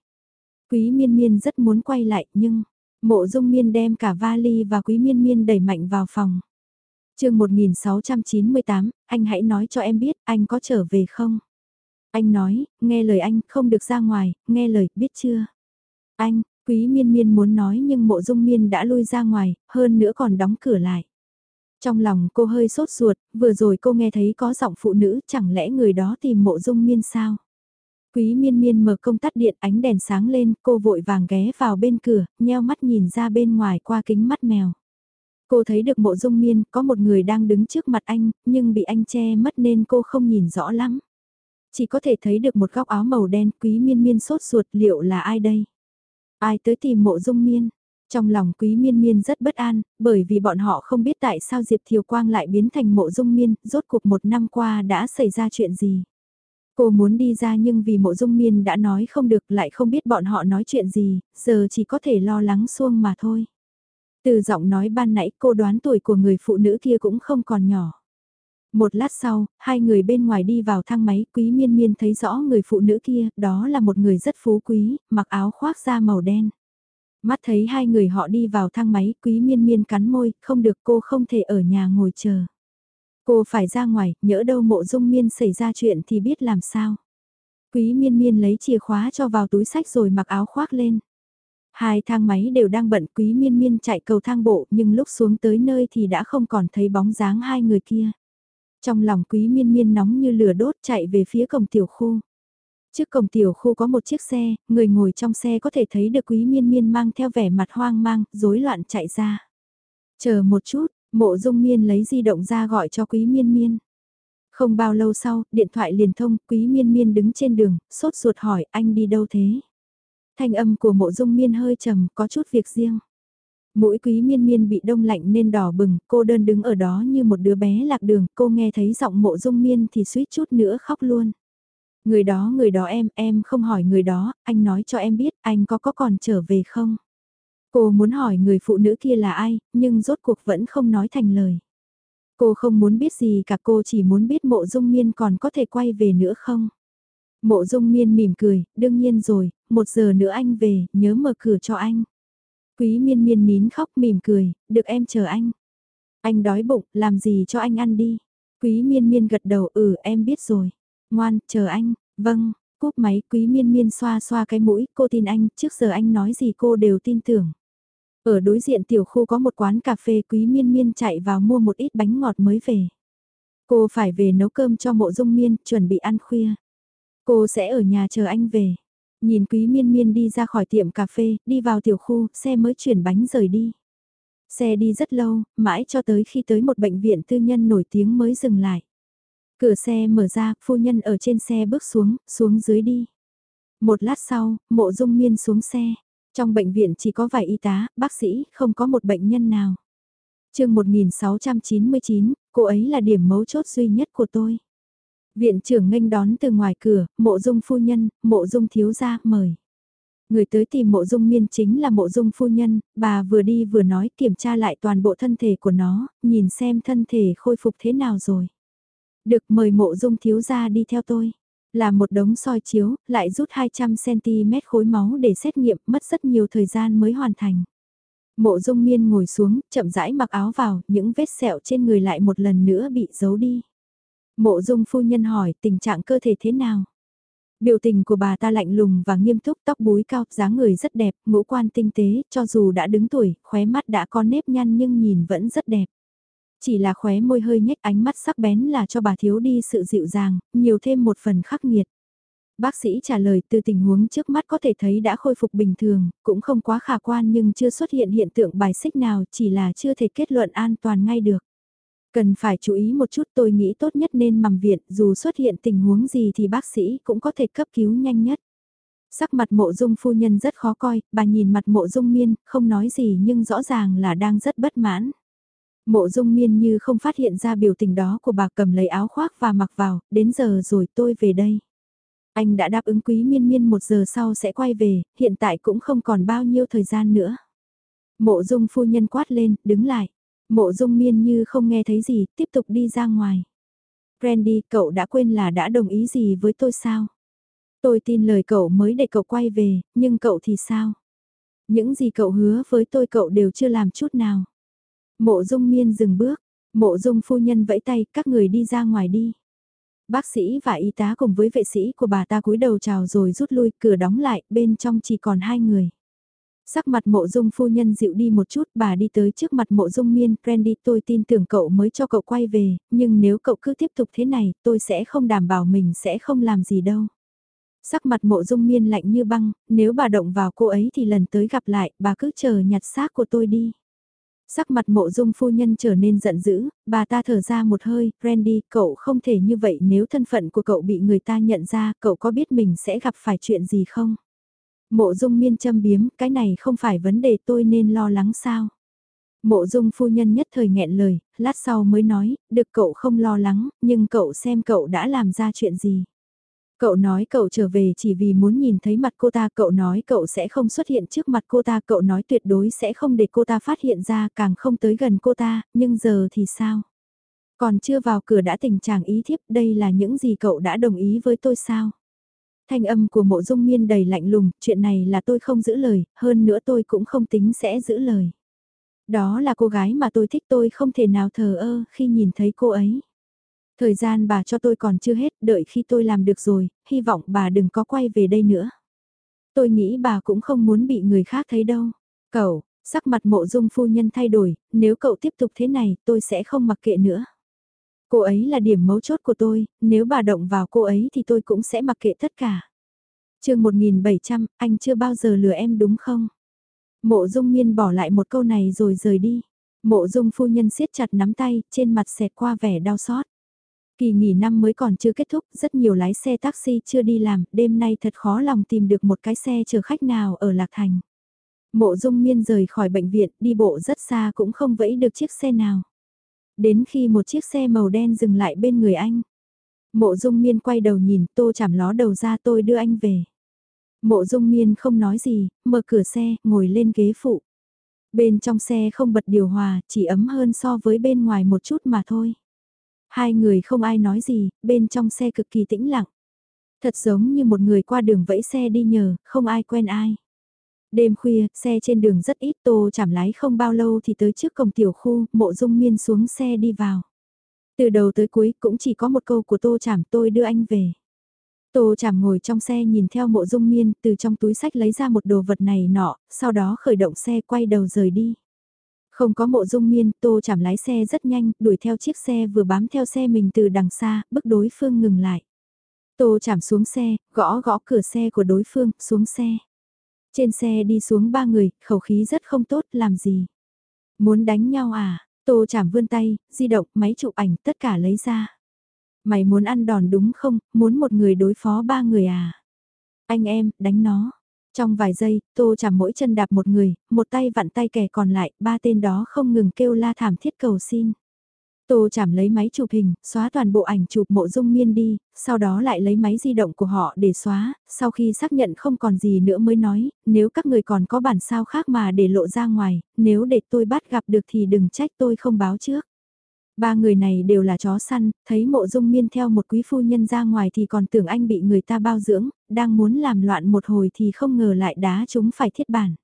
Quý miên miên rất muốn quay lại, nhưng, mộ dung miên đem cả vali và quý miên miên đẩy mạnh vào phòng. chương 1698, anh hãy nói cho em biết, anh có trở về không? Anh nói, nghe lời anh, không được ra ngoài, nghe lời, biết chưa? Anh, quý miên miên muốn nói nhưng mộ dung miên đã lui ra ngoài, hơn nữa còn đóng cửa lại. Trong lòng cô hơi sốt ruột, vừa rồi cô nghe thấy có giọng phụ nữ, chẳng lẽ người đó tìm mộ dung miên sao? Quý miên miên mở công tắt điện ánh đèn sáng lên, cô vội vàng ghé vào bên cửa, nheo mắt nhìn ra bên ngoài qua kính mắt mèo. Cô thấy được mộ dung miên, có một người đang đứng trước mặt anh, nhưng bị anh che mất nên cô không nhìn rõ lắm. Chỉ có thể thấy được một góc áo màu đen, quý miên miên sốt ruột liệu là ai đây? Ai tới tìm mộ dung miên? Trong lòng quý miên miên rất bất an, bởi vì bọn họ không biết tại sao Diệp Thiều Quang lại biến thành mộ dung miên, rốt cuộc một năm qua đã xảy ra chuyện gì. Cô muốn đi ra nhưng vì mộ dung miên đã nói không được lại không biết bọn họ nói chuyện gì, giờ chỉ có thể lo lắng xuông mà thôi. Từ giọng nói ban nãy cô đoán tuổi của người phụ nữ kia cũng không còn nhỏ. Một lát sau, hai người bên ngoài đi vào thang máy, quý miên miên thấy rõ người phụ nữ kia, đó là một người rất phú quý, mặc áo khoác da màu đen. Mắt thấy hai người họ đi vào thang máy, quý miên miên cắn môi, không được cô không thể ở nhà ngồi chờ. Cô phải ra ngoài, nhỡ đâu mộ dung miên xảy ra chuyện thì biết làm sao. Quý miên miên lấy chìa khóa cho vào túi sách rồi mặc áo khoác lên. Hai thang máy đều đang bận quý miên miên chạy cầu thang bộ nhưng lúc xuống tới nơi thì đã không còn thấy bóng dáng hai người kia. Trong lòng quý miên miên nóng như lửa đốt chạy về phía cổng tiểu khu. Trước cổng tiểu khu có một chiếc xe, người ngồi trong xe có thể thấy được quý miên miên mang theo vẻ mặt hoang mang, rối loạn chạy ra. Chờ một chút, mộ dung miên lấy di động ra gọi cho quý miên miên. Không bao lâu sau, điện thoại liền thông, quý miên miên đứng trên đường, sốt ruột hỏi anh đi đâu thế? Thanh âm của mộ dung miên hơi trầm, có chút việc riêng. Mũi quý miên miên bị đông lạnh nên đỏ bừng, cô đơn đứng ở đó như một đứa bé lạc đường, cô nghe thấy giọng mộ dung miên thì suýt chút nữa khóc luôn. Người đó người đó em, em không hỏi người đó, anh nói cho em biết anh có có còn trở về không? Cô muốn hỏi người phụ nữ kia là ai, nhưng rốt cuộc vẫn không nói thành lời. Cô không muốn biết gì cả cô chỉ muốn biết mộ dung miên còn có thể quay về nữa không? Mộ dung miên mỉm cười, đương nhiên rồi, một giờ nữa anh về, nhớ mở cửa cho anh. Quý miên miên nín khóc mỉm cười, được em chờ anh. Anh đói bụng, làm gì cho anh ăn đi. Quý miên miên gật đầu, ừ em biết rồi. Ngoan, chờ anh, vâng, cúp máy quý miên miên xoa xoa cái mũi, cô tin anh, trước giờ anh nói gì cô đều tin tưởng. Ở đối diện tiểu khu có một quán cà phê quý miên miên chạy vào mua một ít bánh ngọt mới về. Cô phải về nấu cơm cho mộ dung miên, chuẩn bị ăn khuya. Cô sẽ ở nhà chờ anh về. Nhìn quý miên miên đi ra khỏi tiệm cà phê, đi vào tiểu khu, xe mới chuyển bánh rời đi. Xe đi rất lâu, mãi cho tới khi tới một bệnh viện tư nhân nổi tiếng mới dừng lại. Cửa xe mở ra, phu nhân ở trên xe bước xuống, xuống dưới đi. Một lát sau, mộ dung miên xuống xe. Trong bệnh viện chỉ có vài y tá, bác sĩ, không có một bệnh nhân nào. chương 1699, cô ấy là điểm mấu chốt duy nhất của tôi. Viện trưởng nghênh đón từ ngoài cửa, mộ dung phu nhân, mộ dung thiếu gia, mời. Người tới tìm mộ dung miên chính là mộ dung phu nhân, bà vừa đi vừa nói kiểm tra lại toàn bộ thân thể của nó, nhìn xem thân thể khôi phục thế nào rồi. Được mời mộ dung thiếu gia đi theo tôi. Là một đống soi chiếu, lại rút 200cm khối máu để xét nghiệm, mất rất nhiều thời gian mới hoàn thành. Mộ dung miên ngồi xuống, chậm rãi mặc áo vào, những vết sẹo trên người lại một lần nữa bị giấu đi. Mộ dung phu nhân hỏi tình trạng cơ thể thế nào? Biểu tình của bà ta lạnh lùng và nghiêm túc tóc búi cao, dáng người rất đẹp, ngũ quan tinh tế, cho dù đã đứng tuổi, khóe mắt đã có nếp nhăn nhưng nhìn vẫn rất đẹp. Chỉ là khóe môi hơi nhếch ánh mắt sắc bén là cho bà thiếu đi sự dịu dàng, nhiều thêm một phần khắc nghiệt. Bác sĩ trả lời từ tình huống trước mắt có thể thấy đã khôi phục bình thường, cũng không quá khả quan nhưng chưa xuất hiện hiện tượng bài xích nào chỉ là chưa thể kết luận an toàn ngay được. Cần phải chú ý một chút tôi nghĩ tốt nhất nên mầm viện dù xuất hiện tình huống gì thì bác sĩ cũng có thể cấp cứu nhanh nhất. Sắc mặt mộ dung phu nhân rất khó coi, bà nhìn mặt mộ dung miên, không nói gì nhưng rõ ràng là đang rất bất mãn. Mộ dung miên như không phát hiện ra biểu tình đó của bà cầm lấy áo khoác và mặc vào, đến giờ rồi tôi về đây. Anh đã đáp ứng quý miên miên một giờ sau sẽ quay về, hiện tại cũng không còn bao nhiêu thời gian nữa. Mộ dung phu nhân quát lên, đứng lại. Mộ dung miên như không nghe thấy gì, tiếp tục đi ra ngoài. Randy, cậu đã quên là đã đồng ý gì với tôi sao? Tôi tin lời cậu mới để cậu quay về, nhưng cậu thì sao? Những gì cậu hứa với tôi cậu đều chưa làm chút nào. Mộ dung miên dừng bước, mộ dung phu nhân vẫy tay, các người đi ra ngoài đi. Bác sĩ và y tá cùng với vệ sĩ của bà ta cúi đầu chào rồi rút lui, cửa đóng lại, bên trong chỉ còn hai người. Sắc mặt mộ dung phu nhân dịu đi một chút, bà đi tới trước mặt mộ dung miên, Randy tôi tin tưởng cậu mới cho cậu quay về, nhưng nếu cậu cứ tiếp tục thế này, tôi sẽ không đảm bảo mình sẽ không làm gì đâu. Sắc mặt mộ dung miên lạnh như băng, nếu bà động vào cô ấy thì lần tới gặp lại, bà cứ chờ nhặt xác của tôi đi. Sắc mặt mộ dung phu nhân trở nên giận dữ, bà ta thở ra một hơi, Randy, cậu không thể như vậy nếu thân phận của cậu bị người ta nhận ra, cậu có biết mình sẽ gặp phải chuyện gì không? Mộ dung miên châm biếm, cái này không phải vấn đề tôi nên lo lắng sao? Mộ dung phu nhân nhất thời nghẹn lời, lát sau mới nói, được cậu không lo lắng, nhưng cậu xem cậu đã làm ra chuyện gì. Cậu nói cậu trở về chỉ vì muốn nhìn thấy mặt cô ta, cậu nói cậu sẽ không xuất hiện trước mặt cô ta, cậu nói tuyệt đối sẽ không để cô ta phát hiện ra, càng không tới gần cô ta, nhưng giờ thì sao? Còn chưa vào cửa đã tình trạng ý thiếp, đây là những gì cậu đã đồng ý với tôi sao? Thanh âm của mộ dung miên đầy lạnh lùng, chuyện này là tôi không giữ lời, hơn nữa tôi cũng không tính sẽ giữ lời. Đó là cô gái mà tôi thích tôi không thể nào thờ ơ khi nhìn thấy cô ấy. Thời gian bà cho tôi còn chưa hết, đợi khi tôi làm được rồi, hy vọng bà đừng có quay về đây nữa. Tôi nghĩ bà cũng không muốn bị người khác thấy đâu. Cậu, sắc mặt mộ dung phu nhân thay đổi, nếu cậu tiếp tục thế này tôi sẽ không mặc kệ nữa. Cô ấy là điểm mấu chốt của tôi, nếu bà động vào cô ấy thì tôi cũng sẽ mặc kệ tất cả. chương 1700, anh chưa bao giờ lừa em đúng không? Mộ dung miên bỏ lại một câu này rồi rời đi. Mộ dung phu nhân siết chặt nắm tay, trên mặt xẹt qua vẻ đau xót. Kỳ nghỉ năm mới còn chưa kết thúc, rất nhiều lái xe taxi chưa đi làm, đêm nay thật khó lòng tìm được một cái xe chở khách nào ở Lạc Thành. Mộ dung miên rời khỏi bệnh viện, đi bộ rất xa cũng không vẫy được chiếc xe nào. Đến khi một chiếc xe màu đen dừng lại bên người anh. Mộ dung miên quay đầu nhìn, tô chảm ló đầu ra tôi đưa anh về. Mộ dung miên không nói gì, mở cửa xe, ngồi lên ghế phụ. Bên trong xe không bật điều hòa, chỉ ấm hơn so với bên ngoài một chút mà thôi. Hai người không ai nói gì, bên trong xe cực kỳ tĩnh lặng. Thật giống như một người qua đường vẫy xe đi nhờ, không ai quen ai. Đêm khuya, xe trên đường rất ít tô chảm lái không bao lâu thì tới trước cổng tiểu khu, mộ dung miên xuống xe đi vào. Từ đầu tới cuối cũng chỉ có một câu của tô chảm tôi đưa anh về. Tô chảm ngồi trong xe nhìn theo mộ dung miên từ trong túi sách lấy ra một đồ vật này nọ, sau đó khởi động xe quay đầu rời đi. Không có mộ dung miên, tô chảm lái xe rất nhanh, đuổi theo chiếc xe vừa bám theo xe mình từ đằng xa, bức đối phương ngừng lại. Tô chảm xuống xe, gõ gõ cửa xe của đối phương, xuống xe. Trên xe đi xuống ba người, khẩu khí rất không tốt, làm gì? Muốn đánh nhau à? Tô chảm vươn tay, di động, máy chụp ảnh, tất cả lấy ra. Mày muốn ăn đòn đúng không, muốn một người đối phó ba người à? Anh em, đánh nó. Trong vài giây, tô chạm mỗi chân đạp một người, một tay vặn tay kẻ còn lại, ba tên đó không ngừng kêu la thảm thiết cầu xin. Tô chảm lấy máy chụp hình, xóa toàn bộ ảnh chụp mộ dung miên đi, sau đó lại lấy máy di động của họ để xóa, sau khi xác nhận không còn gì nữa mới nói, nếu các người còn có bản sao khác mà để lộ ra ngoài, nếu để tôi bắt gặp được thì đừng trách tôi không báo trước. Ba người này đều là chó săn, thấy mộ dung miên theo một quý phu nhân ra ngoài thì còn tưởng anh bị người ta bao dưỡng, đang muốn làm loạn một hồi thì không ngờ lại đá chúng phải thiết bản.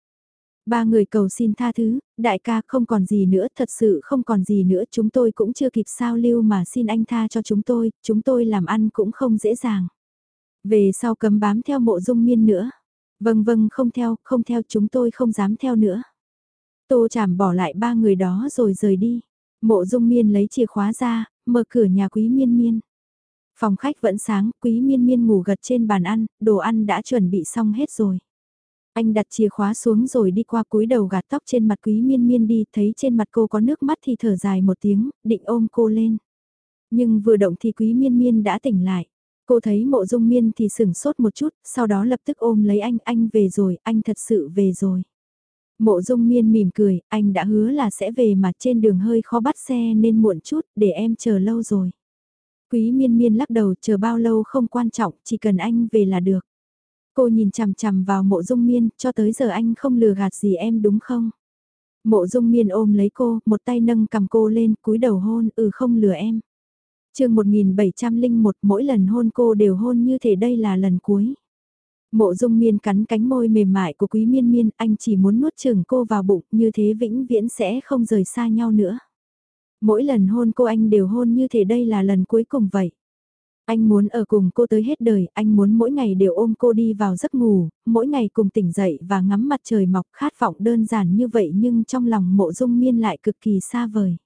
Ba người cầu xin tha thứ, đại ca không còn gì nữa, thật sự không còn gì nữa, chúng tôi cũng chưa kịp sao lưu mà xin anh tha cho chúng tôi, chúng tôi làm ăn cũng không dễ dàng. Về sau cấm bám theo mộ dung miên nữa. Vâng vâng không theo, không theo chúng tôi không dám theo nữa. Tô chảm bỏ lại ba người đó rồi rời đi. Mộ dung miên lấy chìa khóa ra, mở cửa nhà quý miên miên. Phòng khách vẫn sáng, quý miên miên ngủ gật trên bàn ăn, đồ ăn đã chuẩn bị xong hết rồi. Anh đặt chìa khóa xuống rồi đi qua cúi đầu gạt tóc trên mặt quý miên miên đi, thấy trên mặt cô có nước mắt thì thở dài một tiếng, định ôm cô lên. Nhưng vừa động thì quý miên miên đã tỉnh lại. Cô thấy mộ dung miên thì sửng sốt một chút, sau đó lập tức ôm lấy anh, anh về rồi, anh thật sự về rồi. Mộ dung miên mỉm cười, anh đã hứa là sẽ về mà trên đường hơi khó bắt xe nên muộn chút, để em chờ lâu rồi. Quý miên miên lắc đầu chờ bao lâu không quan trọng, chỉ cần anh về là được. Cô nhìn chằm chằm vào mộ dung miên, cho tới giờ anh không lừa gạt gì em đúng không? Mộ dung miên ôm lấy cô, một tay nâng cầm cô lên, cúi đầu hôn, ừ không lừa em. chương 1701 mỗi lần hôn cô đều hôn như thể đây là lần cuối. Mộ dung miên cắn cánh môi mềm mại của quý miên miên, anh chỉ muốn nuốt chừng cô vào bụng, như thế vĩnh viễn sẽ không rời xa nhau nữa. Mỗi lần hôn cô anh đều hôn như thể đây là lần cuối cùng vậy. Anh muốn ở cùng cô tới hết đời, anh muốn mỗi ngày đều ôm cô đi vào giấc ngủ, mỗi ngày cùng tỉnh dậy và ngắm mặt trời mọc khát vọng đơn giản như vậy nhưng trong lòng mộ dung miên lại cực kỳ xa vời.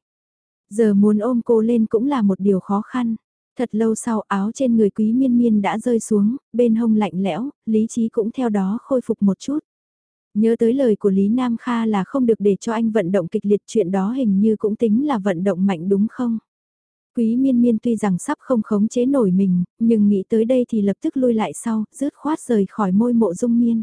Giờ muốn ôm cô lên cũng là một điều khó khăn. Thật lâu sau áo trên người quý miên miên đã rơi xuống, bên hông lạnh lẽo, lý trí cũng theo đó khôi phục một chút. Nhớ tới lời của Lý Nam Kha là không được để cho anh vận động kịch liệt chuyện đó hình như cũng tính là vận động mạnh đúng không? Quý miên miên tuy rằng sắp không khống chế nổi mình, nhưng nghĩ tới đây thì lập tức lui lại sau, rứt khoát rời khỏi môi mộ dung miên.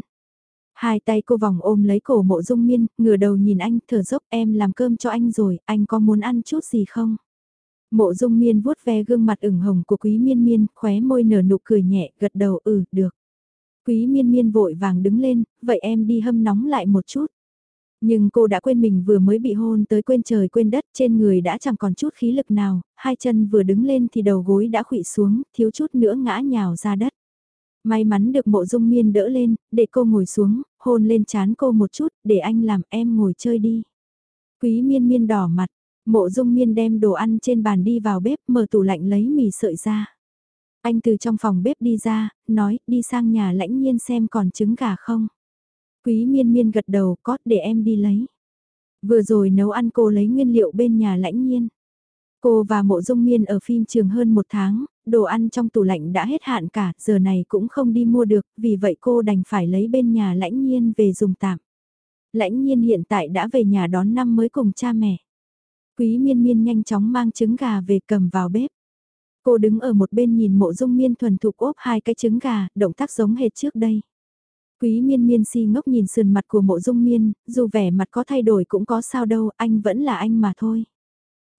Hai tay cô vòng ôm lấy cổ mộ dung miên, ngửa đầu nhìn anh, thở dốc em làm cơm cho anh rồi, anh có muốn ăn chút gì không? Mộ dung miên vuốt ve gương mặt ửng hồng của quý miên miên, khóe môi nở nụ cười nhẹ, gật đầu ừ, được. Quý miên miên vội vàng đứng lên, vậy em đi hâm nóng lại một chút. Nhưng cô đã quên mình vừa mới bị hôn tới quên trời quên đất trên người đã chẳng còn chút khí lực nào, hai chân vừa đứng lên thì đầu gối đã khụy xuống, thiếu chút nữa ngã nhào ra đất. May mắn được mộ dung miên đỡ lên, để cô ngồi xuống, hôn lên chán cô một chút, để anh làm em ngồi chơi đi. Quý miên miên đỏ mặt, Mộ dung miên đem đồ ăn trên bàn đi vào bếp mở tủ lạnh lấy mì sợi ra. Anh từ trong phòng bếp đi ra, nói đi sang nhà lãnh nhiên xem còn trứng gà không. Quý miên miên gật đầu có để em đi lấy. Vừa rồi nấu ăn cô lấy nguyên liệu bên nhà lãnh nhiên. Cô và mộ dung miên ở phim trường hơn một tháng, đồ ăn trong tủ lạnh đã hết hạn cả, giờ này cũng không đi mua được, vì vậy cô đành phải lấy bên nhà lãnh nhiên về dùng tạm. Lãnh nhiên hiện tại đã về nhà đón năm mới cùng cha mẹ. Quý miên miên nhanh chóng mang trứng gà về cầm vào bếp. Cô đứng ở một bên nhìn mộ dung miên thuần thục ốp hai cái trứng gà, động tác giống hệt trước đây. Quý miên miên si ngốc nhìn sườn mặt của mộ dung miên, dù vẻ mặt có thay đổi cũng có sao đâu, anh vẫn là anh mà thôi.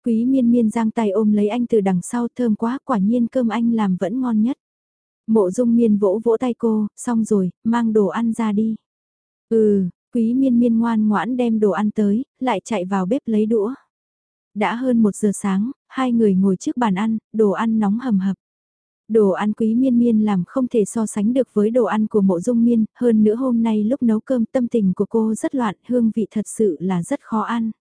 Quý miên miên giang tay ôm lấy anh từ đằng sau thơm quá quả nhiên cơm anh làm vẫn ngon nhất. Mộ dung miên vỗ vỗ tay cô, xong rồi, mang đồ ăn ra đi. Ừ, quý miên miên ngoan ngoãn đem đồ ăn tới, lại chạy vào bếp lấy đũa. Đã hơn một giờ sáng, hai người ngồi trước bàn ăn, đồ ăn nóng hầm hập. Đồ ăn quý miên miên làm không thể so sánh được với đồ ăn của mộ dung miên, hơn nữa hôm nay lúc nấu cơm tâm tình của cô rất loạn, hương vị thật sự là rất khó ăn.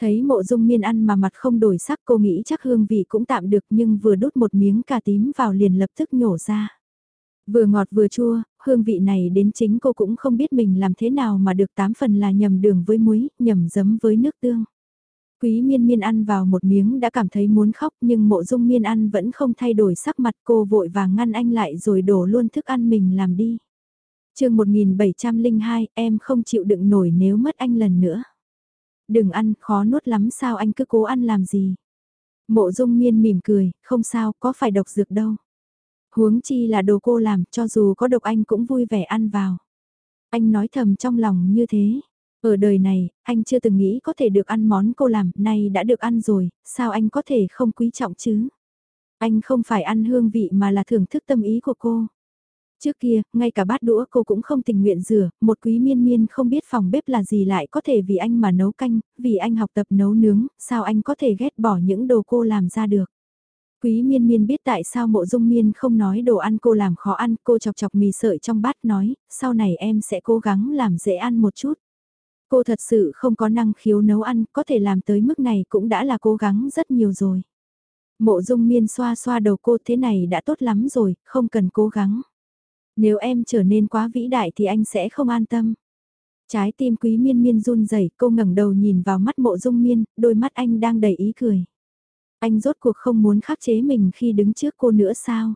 Thấy mộ dung miên ăn mà mặt không đổi sắc cô nghĩ chắc hương vị cũng tạm được nhưng vừa đút một miếng cà tím vào liền lập tức nhổ ra. Vừa ngọt vừa chua, hương vị này đến chính cô cũng không biết mình làm thế nào mà được tám phần là nhầm đường với muối, nhầm giấm với nước tương. Quý miên miên ăn vào một miếng đã cảm thấy muốn khóc nhưng mộ dung miên ăn vẫn không thay đổi sắc mặt cô vội vàng ngăn anh lại rồi đổ luôn thức ăn mình làm đi. chương 1702 em không chịu đựng nổi nếu mất anh lần nữa. Đừng ăn, khó nuốt lắm sao anh cứ cố ăn làm gì. Mộ dung miên mỉm cười, không sao, có phải độc dược đâu. Huống chi là đồ cô làm, cho dù có độc anh cũng vui vẻ ăn vào. Anh nói thầm trong lòng như thế. Ở đời này, anh chưa từng nghĩ có thể được ăn món cô làm, nay đã được ăn rồi, sao anh có thể không quý trọng chứ? Anh không phải ăn hương vị mà là thưởng thức tâm ý của cô. Trước kia, ngay cả bát đũa cô cũng không tình nguyện rửa, một quý miên miên không biết phòng bếp là gì lại có thể vì anh mà nấu canh, vì anh học tập nấu nướng, sao anh có thể ghét bỏ những đồ cô làm ra được. Quý miên miên biết tại sao mộ dung miên không nói đồ ăn cô làm khó ăn, cô chọc chọc mì sợi trong bát nói, sau này em sẽ cố gắng làm dễ ăn một chút. Cô thật sự không có năng khiếu nấu ăn, có thể làm tới mức này cũng đã là cố gắng rất nhiều rồi. Mộ dung miên xoa xoa đầu cô thế này đã tốt lắm rồi, không cần cố gắng. Nếu em trở nên quá vĩ đại thì anh sẽ không an tâm. Trái tim quý miên miên run rẩy cô ngẩng đầu nhìn vào mắt mộ dung miên, đôi mắt anh đang đầy ý cười. Anh rốt cuộc không muốn khắc chế mình khi đứng trước cô nữa sao?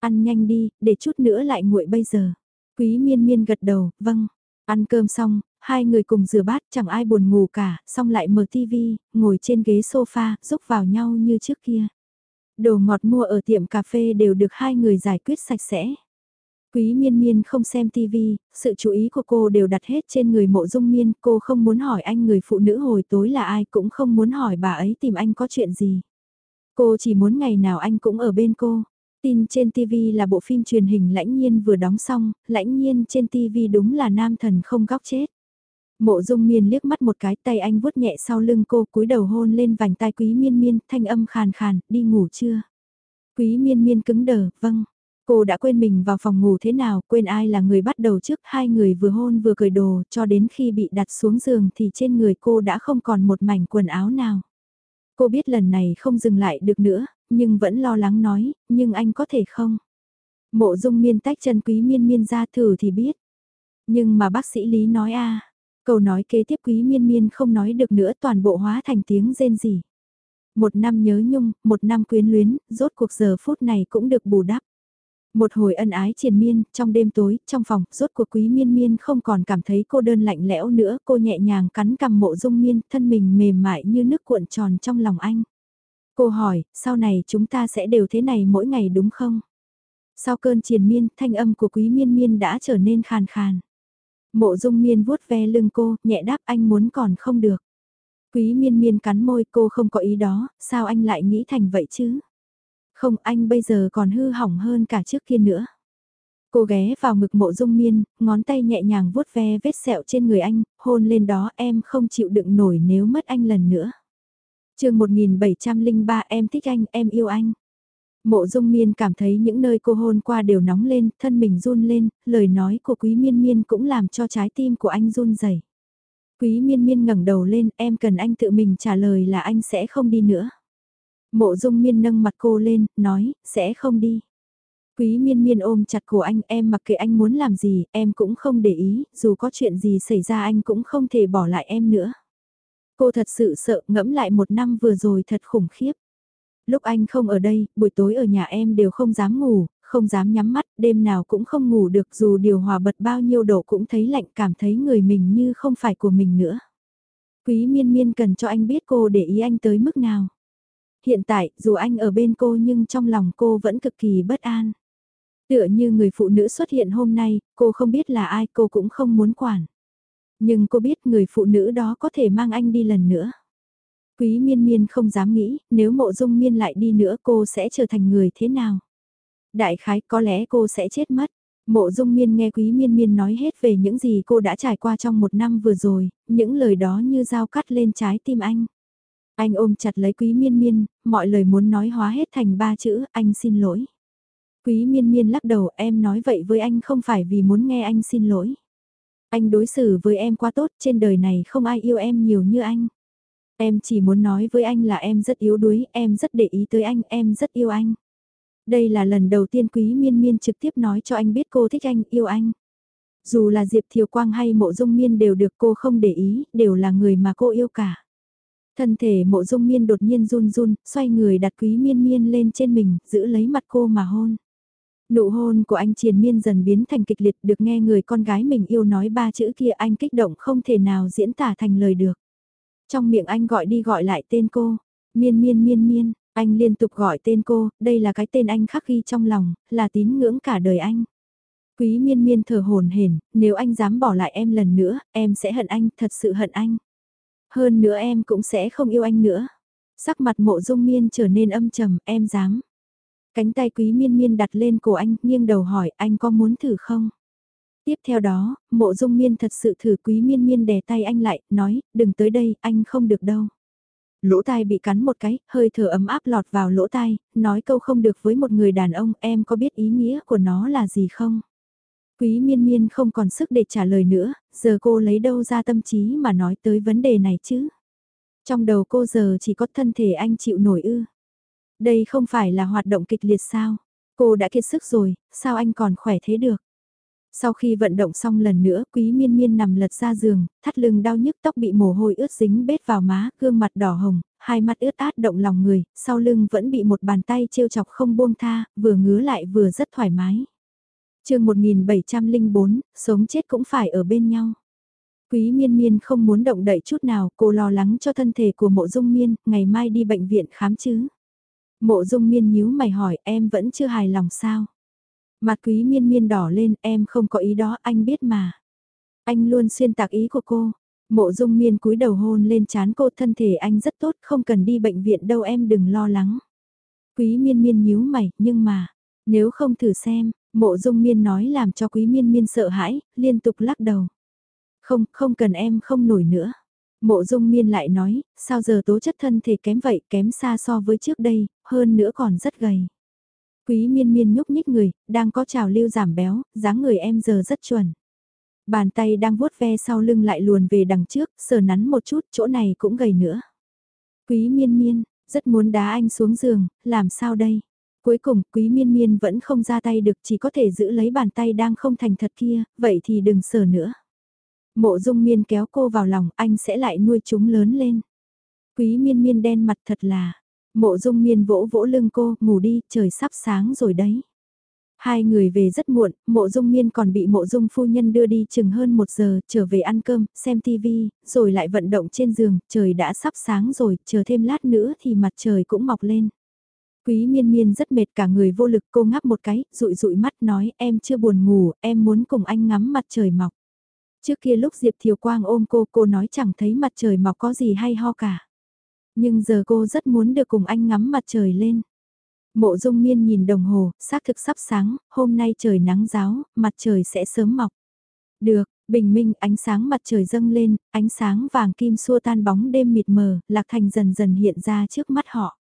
Ăn nhanh đi, để chút nữa lại nguội bây giờ. Quý miên miên gật đầu, vâng. Ăn cơm xong, hai người cùng rửa bát chẳng ai buồn ngủ cả, xong lại mở tivi, ngồi trên ghế sofa, rúc vào nhau như trước kia. Đồ ngọt mua ở tiệm cà phê đều được hai người giải quyết sạch sẽ. Quý miên miên không xem tivi, sự chú ý của cô đều đặt hết trên người mộ dung miên, cô không muốn hỏi anh người phụ nữ hồi tối là ai cũng không muốn hỏi bà ấy tìm anh có chuyện gì. Cô chỉ muốn ngày nào anh cũng ở bên cô. Tin trên TV là bộ phim truyền hình lãnh nhiên vừa đóng xong, lãnh nhiên trên TV đúng là nam thần không góc chết. Mộ dung miên liếc mắt một cái tay anh vuốt nhẹ sau lưng cô cúi đầu hôn lên vành tai quý miên miên, thanh âm khàn khàn, đi ngủ chưa? Quý miên miên cứng đờ, vâng. Cô đã quên mình vào phòng ngủ thế nào, quên ai là người bắt đầu trước, hai người vừa hôn vừa cởi đồ, cho đến khi bị đặt xuống giường thì trên người cô đã không còn một mảnh quần áo nào. Cô biết lần này không dừng lại được nữa, nhưng vẫn lo lắng nói, nhưng anh có thể không? Mộ dung miên tách chân quý miên miên ra thử thì biết. Nhưng mà bác sĩ Lý nói a câu nói kế tiếp quý miên miên không nói được nữa toàn bộ hóa thành tiếng rên rỉ. Một năm nhớ nhung, một năm quyến luyến, rốt cuộc giờ phút này cũng được bù đắp. Một hồi ân ái triền miên, trong đêm tối, trong phòng, rốt cuộc quý miên miên không còn cảm thấy cô đơn lạnh lẽo nữa, cô nhẹ nhàng cắn cằm mộ dung miên, thân mình mềm mại như nước cuộn tròn trong lòng anh. Cô hỏi, sau này chúng ta sẽ đều thế này mỗi ngày đúng không? Sau cơn triền miên, thanh âm của quý miên miên đã trở nên khàn khàn. Mộ dung miên vuốt ve lưng cô, nhẹ đáp anh muốn còn không được. Quý miên miên cắn môi cô không có ý đó, sao anh lại nghĩ thành vậy chứ? Không anh bây giờ còn hư hỏng hơn cả trước kia nữa. Cô ghé vào ngực mộ dung miên, ngón tay nhẹ nhàng vuốt ve vết sẹo trên người anh, hôn lên đó em không chịu đựng nổi nếu mất anh lần nữa. chương 1703 em thích anh, em yêu anh. Mộ dung miên cảm thấy những nơi cô hôn qua đều nóng lên, thân mình run lên, lời nói của quý miên miên cũng làm cho trái tim của anh run rẩy. Quý miên miên ngẩng đầu lên, em cần anh tự mình trả lời là anh sẽ không đi nữa. Mộ dung miên nâng mặt cô lên, nói, sẽ không đi. Quý miên miên ôm chặt cổ anh, em mặc kệ anh muốn làm gì, em cũng không để ý, dù có chuyện gì xảy ra anh cũng không thể bỏ lại em nữa. Cô thật sự sợ ngẫm lại một năm vừa rồi thật khủng khiếp. Lúc anh không ở đây, buổi tối ở nhà em đều không dám ngủ, không dám nhắm mắt, đêm nào cũng không ngủ được dù điều hòa bật bao nhiêu độ cũng thấy lạnh cảm thấy người mình như không phải của mình nữa. Quý miên miên cần cho anh biết cô để ý anh tới mức nào. Hiện tại, dù anh ở bên cô nhưng trong lòng cô vẫn cực kỳ bất an. Tựa như người phụ nữ xuất hiện hôm nay, cô không biết là ai cô cũng không muốn quản. Nhưng cô biết người phụ nữ đó có thể mang anh đi lần nữa. Quý miên miên không dám nghĩ, nếu mộ dung miên lại đi nữa cô sẽ trở thành người thế nào. Đại khái có lẽ cô sẽ chết mất. Mộ dung miên nghe quý miên miên nói hết về những gì cô đã trải qua trong một năm vừa rồi, những lời đó như dao cắt lên trái tim anh. Anh ôm chặt lấy quý miên miên, mọi lời muốn nói hóa hết thành ba chữ, anh xin lỗi. Quý miên miên lắc đầu em nói vậy với anh không phải vì muốn nghe anh xin lỗi. Anh đối xử với em quá tốt trên đời này không ai yêu em nhiều như anh. Em chỉ muốn nói với anh là em rất yếu đuối, em rất để ý tới anh, em rất yêu anh. Đây là lần đầu tiên Quý Miên Miên trực tiếp nói cho anh biết cô thích anh, yêu anh. Dù là Diệp Thiều Quang hay Mộ Dung Miên đều được cô không để ý, đều là người mà cô yêu cả. Thân thể Mộ Dung Miên đột nhiên run run, xoay người đặt Quý Miên Miên lên trên mình, giữ lấy mặt cô mà hôn. Nụ hôn của anh triền miên dần biến thành kịch liệt được nghe người con gái mình yêu nói ba chữ kia anh kích động không thể nào diễn tả thành lời được. Trong miệng anh gọi đi gọi lại tên cô, miên miên miên miên, anh liên tục gọi tên cô, đây là cái tên anh khắc ghi trong lòng, là tín ngưỡng cả đời anh. Quý miên miên thở hồn hển, nếu anh dám bỏ lại em lần nữa, em sẽ hận anh, thật sự hận anh. Hơn nữa em cũng sẽ không yêu anh nữa. Sắc mặt mộ dung miên trở nên âm trầm, em dám. Cánh tay quý miên miên đặt lên cổ anh, nghiêng đầu hỏi anh có muốn thử không? Tiếp theo đó, mộ dung miên thật sự thử quý miên miên đè tay anh lại, nói, đừng tới đây, anh không được đâu. Lỗ tai bị cắn một cái, hơi thở ấm áp lọt vào lỗ tai, nói câu không được với một người đàn ông, em có biết ý nghĩa của nó là gì không? Quý miên miên không còn sức để trả lời nữa, giờ cô lấy đâu ra tâm trí mà nói tới vấn đề này chứ? Trong đầu cô giờ chỉ có thân thể anh chịu nổi ư. Đây không phải là hoạt động kịch liệt sao? Cô đã kiệt sức rồi, sao anh còn khỏe thế được? Sau khi vận động xong lần nữa, quý miên miên nằm lật ra giường, thắt lưng đau nhức tóc bị mồ hôi ướt dính bết vào má, gương mặt đỏ hồng, hai mắt ướt át động lòng người, sau lưng vẫn bị một bàn tay trêu chọc không buông tha, vừa ngứa lại vừa rất thoải mái. chương 1704, sống chết cũng phải ở bên nhau. Quý miên miên không muốn động đậy chút nào, cô lo lắng cho thân thể của mộ dung miên, ngày mai đi bệnh viện khám chứ. Mộ dung miên nhíu mày hỏi em vẫn chưa hài lòng sao? Mặt quý miên miên đỏ lên em không có ý đó anh biết mà. Anh luôn xuyên tạc ý của cô. Mộ dung miên cúi đầu hôn lên chán cô thân thể anh rất tốt không cần đi bệnh viện đâu em đừng lo lắng. Quý miên miên nhíu mày nhưng mà nếu không thử xem mộ dung miên nói làm cho quý miên miên sợ hãi liên tục lắc đầu. Không không cần em không nổi nữa. Mộ dung miên lại nói, sao giờ tố chất thân thể kém vậy, kém xa so với trước đây, hơn nữa còn rất gầy. Quý miên miên nhúc nhích người, đang có trào lưu giảm béo, dáng người em giờ rất chuẩn. Bàn tay đang vuốt ve sau lưng lại luồn về đằng trước, sờ nắn một chút, chỗ này cũng gầy nữa. Quý miên miên, rất muốn đá anh xuống giường, làm sao đây? Cuối cùng, quý miên miên vẫn không ra tay được chỉ có thể giữ lấy bàn tay đang không thành thật kia, vậy thì đừng sờ nữa. Mộ dung miên kéo cô vào lòng, anh sẽ lại nuôi chúng lớn lên. Quý miên miên đen mặt thật là, mộ dung miên vỗ vỗ lưng cô, ngủ đi, trời sắp sáng rồi đấy. Hai người về rất muộn, mộ dung miên còn bị mộ dung phu nhân đưa đi chừng hơn một giờ, trở về ăn cơm, xem tivi, rồi lại vận động trên giường, trời đã sắp sáng rồi, chờ thêm lát nữa thì mặt trời cũng mọc lên. Quý miên miên rất mệt cả người vô lực cô ngáp một cái, rụi rụi mắt nói em chưa buồn ngủ, em muốn cùng anh ngắm mặt trời mọc. Trước kia lúc Diệp Thiều Quang ôm cô, cô nói chẳng thấy mặt trời mọc có gì hay ho cả. Nhưng giờ cô rất muốn được cùng anh ngắm mặt trời lên. Mộ dung miên nhìn đồng hồ, xác thực sắp sáng, hôm nay trời nắng giáo, mặt trời sẽ sớm mọc. Được, bình minh ánh sáng mặt trời dâng lên, ánh sáng vàng kim xua tan bóng đêm mịt mờ, lạc thành dần dần hiện ra trước mắt họ.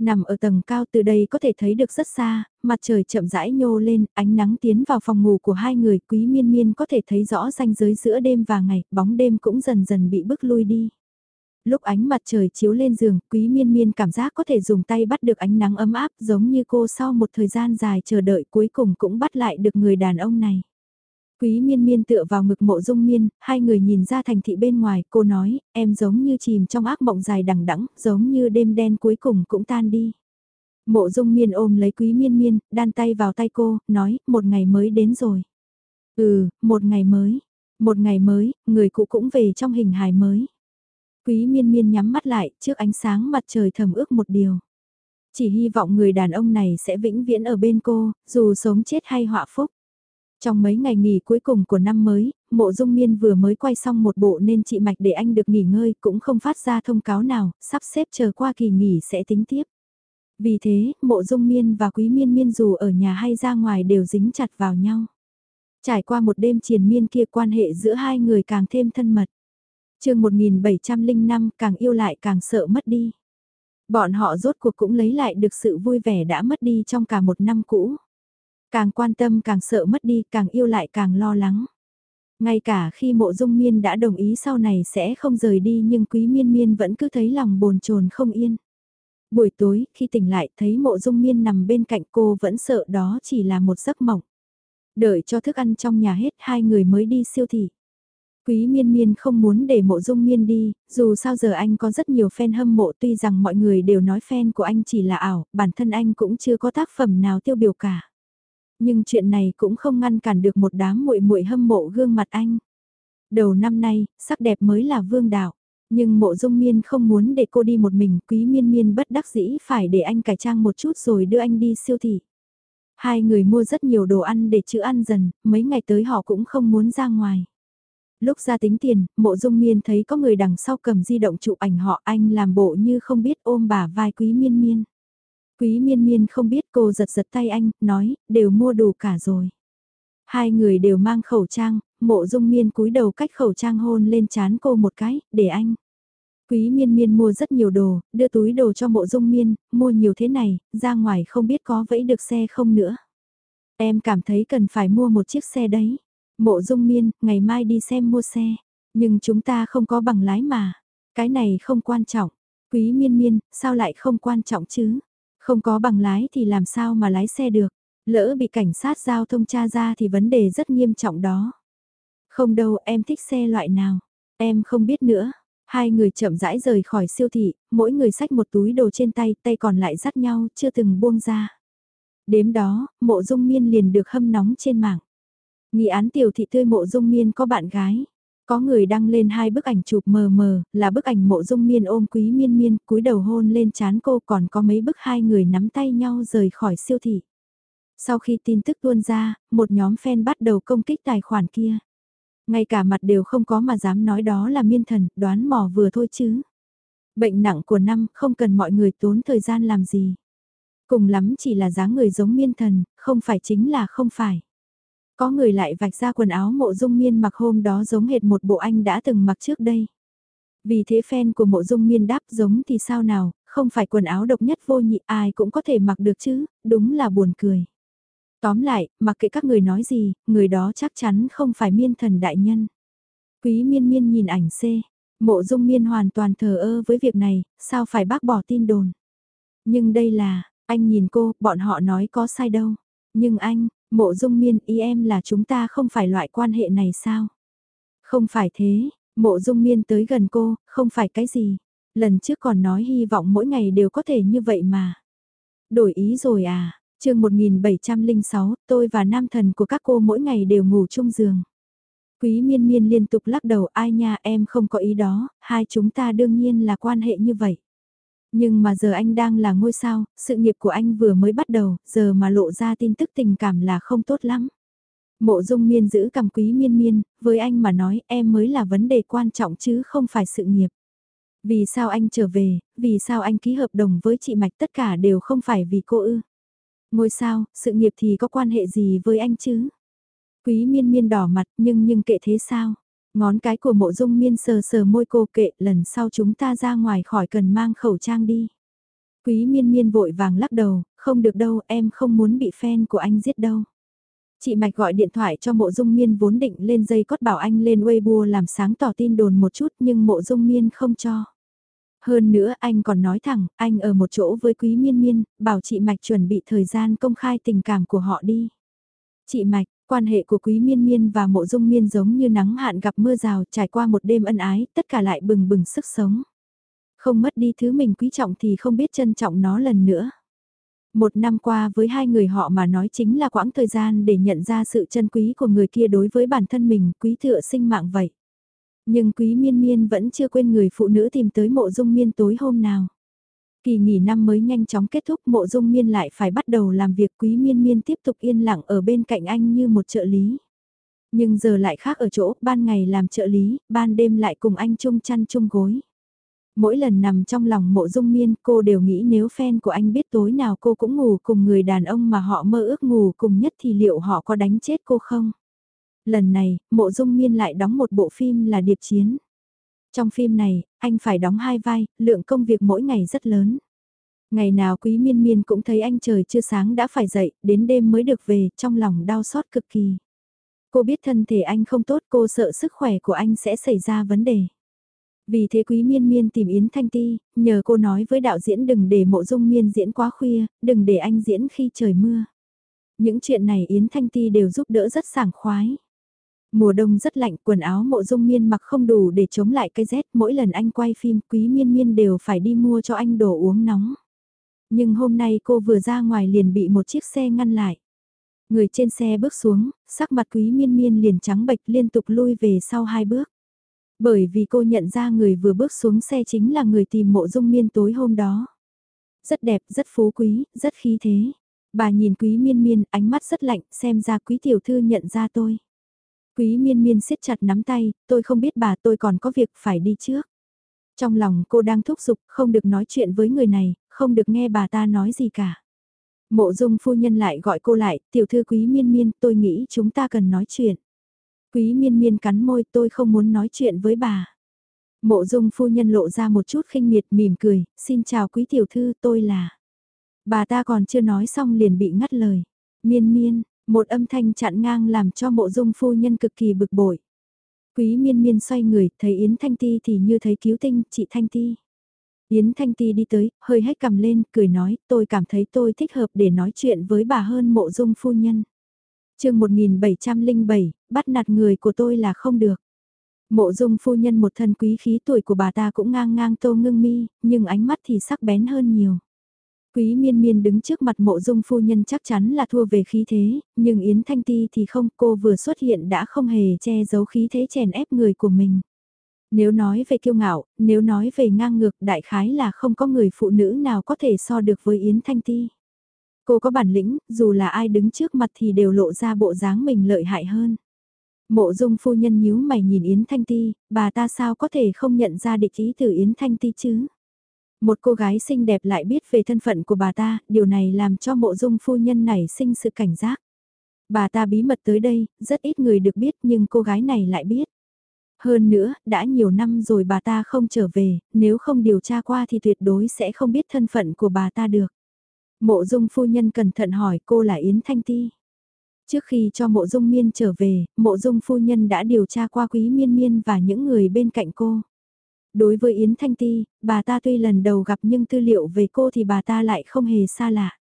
Nằm ở tầng cao từ đây có thể thấy được rất xa, mặt trời chậm rãi nhô lên, ánh nắng tiến vào phòng ngủ của hai người, quý miên miên có thể thấy rõ ranh giới giữa đêm và ngày, bóng đêm cũng dần dần bị bước lui đi. Lúc ánh mặt trời chiếu lên giường, quý miên miên cảm giác có thể dùng tay bắt được ánh nắng ấm áp giống như cô sau một thời gian dài chờ đợi cuối cùng cũng bắt lại được người đàn ông này. Quý miên miên tựa vào ngực mộ dung miên, hai người nhìn ra thành thị bên ngoài, cô nói, em giống như chìm trong ác mộng dài đằng đẵng giống như đêm đen cuối cùng cũng tan đi. Mộ dung miên ôm lấy quý miên miên, đan tay vào tay cô, nói, một ngày mới đến rồi. Ừ, một ngày mới. Một ngày mới, người cũ cũng về trong hình hài mới. Quý miên miên nhắm mắt lại, trước ánh sáng mặt trời thầm ước một điều. Chỉ hy vọng người đàn ông này sẽ vĩnh viễn ở bên cô, dù sống chết hay họa phúc. Trong mấy ngày nghỉ cuối cùng của năm mới, mộ dung miên vừa mới quay xong một bộ nên chị Mạch để anh được nghỉ ngơi cũng không phát ra thông cáo nào, sắp xếp chờ qua kỳ nghỉ sẽ tính tiếp. Vì thế, mộ dung miên và quý miên miên dù ở nhà hay ra ngoài đều dính chặt vào nhau. Trải qua một đêm triền miên kia quan hệ giữa hai người càng thêm thân mật chương 1705 càng yêu lại càng sợ mất đi. Bọn họ rốt cuộc cũng lấy lại được sự vui vẻ đã mất đi trong cả một năm cũ. Càng quan tâm càng sợ mất đi, càng yêu lại càng lo lắng. Ngay cả khi mộ dung miên đã đồng ý sau này sẽ không rời đi nhưng quý miên miên vẫn cứ thấy lòng bồn chồn không yên. Buổi tối, khi tỉnh lại thấy mộ dung miên nằm bên cạnh cô vẫn sợ đó chỉ là một giấc mộng. Đợi cho thức ăn trong nhà hết hai người mới đi siêu thị. Quý miên miên không muốn để mộ dung miên đi, dù sao giờ anh có rất nhiều fan hâm mộ tuy rằng mọi người đều nói fan của anh chỉ là ảo, bản thân anh cũng chưa có tác phẩm nào tiêu biểu cả nhưng chuyện này cũng không ngăn cản được một đám muội muội hâm mộ gương mặt anh. Đầu năm nay, sắc đẹp mới là vương đạo. Nhưng mộ dung miên không muốn để cô đi một mình, quý miên miên bất đắc dĩ phải để anh cải trang một chút rồi đưa anh đi siêu thị. Hai người mua rất nhiều đồ ăn để chữ ăn dần, mấy ngày tới họ cũng không muốn ra ngoài. Lúc ra tính tiền, mộ dung miên thấy có người đằng sau cầm di động chụp ảnh họ anh làm bộ như không biết ôm bà vai quý miên miên. Quý miên miên không biết cô giật giật tay anh, nói, đều mua đủ cả rồi. Hai người đều mang khẩu trang, mộ dung miên cúi đầu cách khẩu trang hôn lên chán cô một cái, để anh. Quý miên miên mua rất nhiều đồ, đưa túi đồ cho mộ dung miên, mua nhiều thế này, ra ngoài không biết có vẫy được xe không nữa. Em cảm thấy cần phải mua một chiếc xe đấy. Mộ dung miên, ngày mai đi xem mua xe. Nhưng chúng ta không có bằng lái mà. Cái này không quan trọng. Quý miên miên, sao lại không quan trọng chứ? Không có bằng lái thì làm sao mà lái xe được, lỡ bị cảnh sát giao thông tra ra thì vấn đề rất nghiêm trọng đó. Không đâu, em thích xe loại nào, em không biết nữa. Hai người chậm rãi rời khỏi siêu thị, mỗi người xách một túi đồ trên tay, tay còn lại dắt nhau, chưa từng buông ra. Đếm đó, mộ dung miên liền được hâm nóng trên mạng. Nghị án tiểu thị tươi mộ dung miên có bạn gái. Có người đăng lên hai bức ảnh chụp mờ mờ, là bức ảnh mộ dung miên ôm quý miên miên, cúi đầu hôn lên chán cô còn có mấy bức hai người nắm tay nhau rời khỏi siêu thị. Sau khi tin tức tuôn ra, một nhóm fan bắt đầu công kích tài khoản kia. Ngay cả mặt đều không có mà dám nói đó là miên thần, đoán mò vừa thôi chứ. Bệnh nặng của năm không cần mọi người tốn thời gian làm gì. Cùng lắm chỉ là dáng người giống miên thần, không phải chính là không phải. Có người lại vạch ra quần áo mộ dung miên mặc hôm đó giống hệt một bộ anh đã từng mặc trước đây. Vì thế fan của mộ dung miên đáp giống thì sao nào, không phải quần áo độc nhất vô nhị ai cũng có thể mặc được chứ, đúng là buồn cười. Tóm lại, mặc kệ các người nói gì, người đó chắc chắn không phải miên thần đại nhân. Quý miên miên nhìn ảnh C, mộ dung miên hoàn toàn thờ ơ với việc này, sao phải bác bỏ tin đồn. Nhưng đây là, anh nhìn cô, bọn họ nói có sai đâu. Nhưng anh, Mộ dung miên ý em là chúng ta không phải loại quan hệ này sao? Không phải thế, mộ dung miên tới gần cô, không phải cái gì. Lần trước còn nói hy vọng mỗi ngày đều có thể như vậy mà. Đổi ý rồi à, chương 1706, tôi và nam thần của các cô mỗi ngày đều ngủ chung giường. Quý miên miên liên tục lắc đầu ai nha em không có ý đó, hai chúng ta đương nhiên là quan hệ như vậy. Nhưng mà giờ anh đang là ngôi sao, sự nghiệp của anh vừa mới bắt đầu, giờ mà lộ ra tin tức tình cảm là không tốt lắm. Mộ dung miên giữ cầm quý miên miên, với anh mà nói em mới là vấn đề quan trọng chứ không phải sự nghiệp. Vì sao anh trở về, vì sao anh ký hợp đồng với chị Mạch tất cả đều không phải vì cô ư. Ngôi sao, sự nghiệp thì có quan hệ gì với anh chứ? Quý miên miên đỏ mặt nhưng nhưng kệ thế sao? Ngón cái của mộ dung miên sờ sờ môi cô kệ lần sau chúng ta ra ngoài khỏi cần mang khẩu trang đi. Quý miên miên vội vàng lắc đầu, không được đâu, em không muốn bị fan của anh giết đâu. Chị Mạch gọi điện thoại cho mộ dung miên vốn định lên dây cót bảo anh lên Weibo làm sáng tỏ tin đồn một chút nhưng mộ dung miên không cho. Hơn nữa anh còn nói thẳng, anh ở một chỗ với quý miên miên, bảo chị Mạch chuẩn bị thời gian công khai tình cảm của họ đi. Chị Mạch, quan hệ của quý miên miên và mộ dung miên giống như nắng hạn gặp mưa rào trải qua một đêm ân ái, tất cả lại bừng bừng sức sống. Không mất đi thứ mình quý trọng thì không biết trân trọng nó lần nữa. Một năm qua với hai người họ mà nói chính là quãng thời gian để nhận ra sự chân quý của người kia đối với bản thân mình, quý tựa sinh mạng vậy. Nhưng quý miên miên vẫn chưa quên người phụ nữ tìm tới mộ dung miên tối hôm nào. Kỳ nghỉ năm mới nhanh chóng kết thúc mộ dung miên lại phải bắt đầu làm việc quý miên miên tiếp tục yên lặng ở bên cạnh anh như một trợ lý. Nhưng giờ lại khác ở chỗ, ban ngày làm trợ lý, ban đêm lại cùng anh chung chăn chung gối. Mỗi lần nằm trong lòng mộ dung miên cô đều nghĩ nếu fan của anh biết tối nào cô cũng ngủ cùng người đàn ông mà họ mơ ước ngủ cùng nhất thì liệu họ có đánh chết cô không? Lần này, mộ dung miên lại đóng một bộ phim là Điệp Chiến. Trong phim này, anh phải đóng hai vai, lượng công việc mỗi ngày rất lớn. Ngày nào quý miên miên cũng thấy anh trời chưa sáng đã phải dậy, đến đêm mới được về, trong lòng đau xót cực kỳ. Cô biết thân thể anh không tốt, cô sợ sức khỏe của anh sẽ xảy ra vấn đề. Vì thế quý miên miên tìm Yến Thanh Ti, nhờ cô nói với đạo diễn đừng để mộ dung miên diễn quá khuya, đừng để anh diễn khi trời mưa. Những chuyện này Yến Thanh Ti đều giúp đỡ rất sảng khoái. Mùa đông rất lạnh, quần áo mộ dung miên mặc không đủ để chống lại cái rét, mỗi lần anh quay phim quý miên miên đều phải đi mua cho anh đồ uống nóng. Nhưng hôm nay cô vừa ra ngoài liền bị một chiếc xe ngăn lại. Người trên xe bước xuống, sắc mặt quý miên miên liền trắng bệch liên tục lui về sau hai bước. Bởi vì cô nhận ra người vừa bước xuống xe chính là người tìm mộ dung miên tối hôm đó. Rất đẹp, rất phú quý, rất khí thế. Bà nhìn quý miên miên, ánh mắt rất lạnh, xem ra quý tiểu thư nhận ra tôi. Quý miên miên siết chặt nắm tay, tôi không biết bà tôi còn có việc phải đi trước. Trong lòng cô đang thúc giục, không được nói chuyện với người này, không được nghe bà ta nói gì cả. Mộ dung phu nhân lại gọi cô lại, tiểu thư quý miên miên, tôi nghĩ chúng ta cần nói chuyện. Quý miên miên cắn môi tôi không muốn nói chuyện với bà. Mộ dung phu nhân lộ ra một chút khinh miệt mỉm cười, xin chào quý tiểu thư tôi là. Bà ta còn chưa nói xong liền bị ngắt lời. Miên miên, một âm thanh chặn ngang làm cho mộ dung phu nhân cực kỳ bực bội. Quý miên miên xoay người, thấy Yến Thanh Ti thì như thấy cứu tinh, chị Thanh Ti. Yến Thanh Ti đi tới, hơi hét cầm lên, cười nói, tôi cảm thấy tôi thích hợp để nói chuyện với bà hơn mộ dung phu nhân. chương 1707, bắt nạt người của tôi là không được. Mộ dung phu nhân một thân quý khí tuổi của bà ta cũng ngang ngang tô ngưng mi, nhưng ánh mắt thì sắc bén hơn nhiều. Quý miên miên đứng trước mặt mộ dung phu nhân chắc chắn là thua về khí thế, nhưng Yến Thanh Ti thì không, cô vừa xuất hiện đã không hề che giấu khí thế chèn ép người của mình. Nếu nói về kiêu ngạo, nếu nói về ngang ngược đại khái là không có người phụ nữ nào có thể so được với Yến Thanh Ti. Cô có bản lĩnh, dù là ai đứng trước mặt thì đều lộ ra bộ dáng mình lợi hại hơn. Mộ dung phu nhân nhíu mày nhìn Yến Thanh Ti, bà ta sao có thể không nhận ra địch ý từ Yến Thanh Ti chứ? Một cô gái xinh đẹp lại biết về thân phận của bà ta, điều này làm cho mộ dung phu nhân này sinh sự cảnh giác. Bà ta bí mật tới đây, rất ít người được biết nhưng cô gái này lại biết. Hơn nữa, đã nhiều năm rồi bà ta không trở về, nếu không điều tra qua thì tuyệt đối sẽ không biết thân phận của bà ta được. Mộ dung phu nhân cẩn thận hỏi cô là Yến Thanh Ti. Trước khi cho mộ dung miên trở về, mộ dung phu nhân đã điều tra qua quý miên miên và những người bên cạnh cô. Đối với Yến Thanh Ti, bà ta tuy lần đầu gặp nhưng tư liệu về cô thì bà ta lại không hề xa lạ.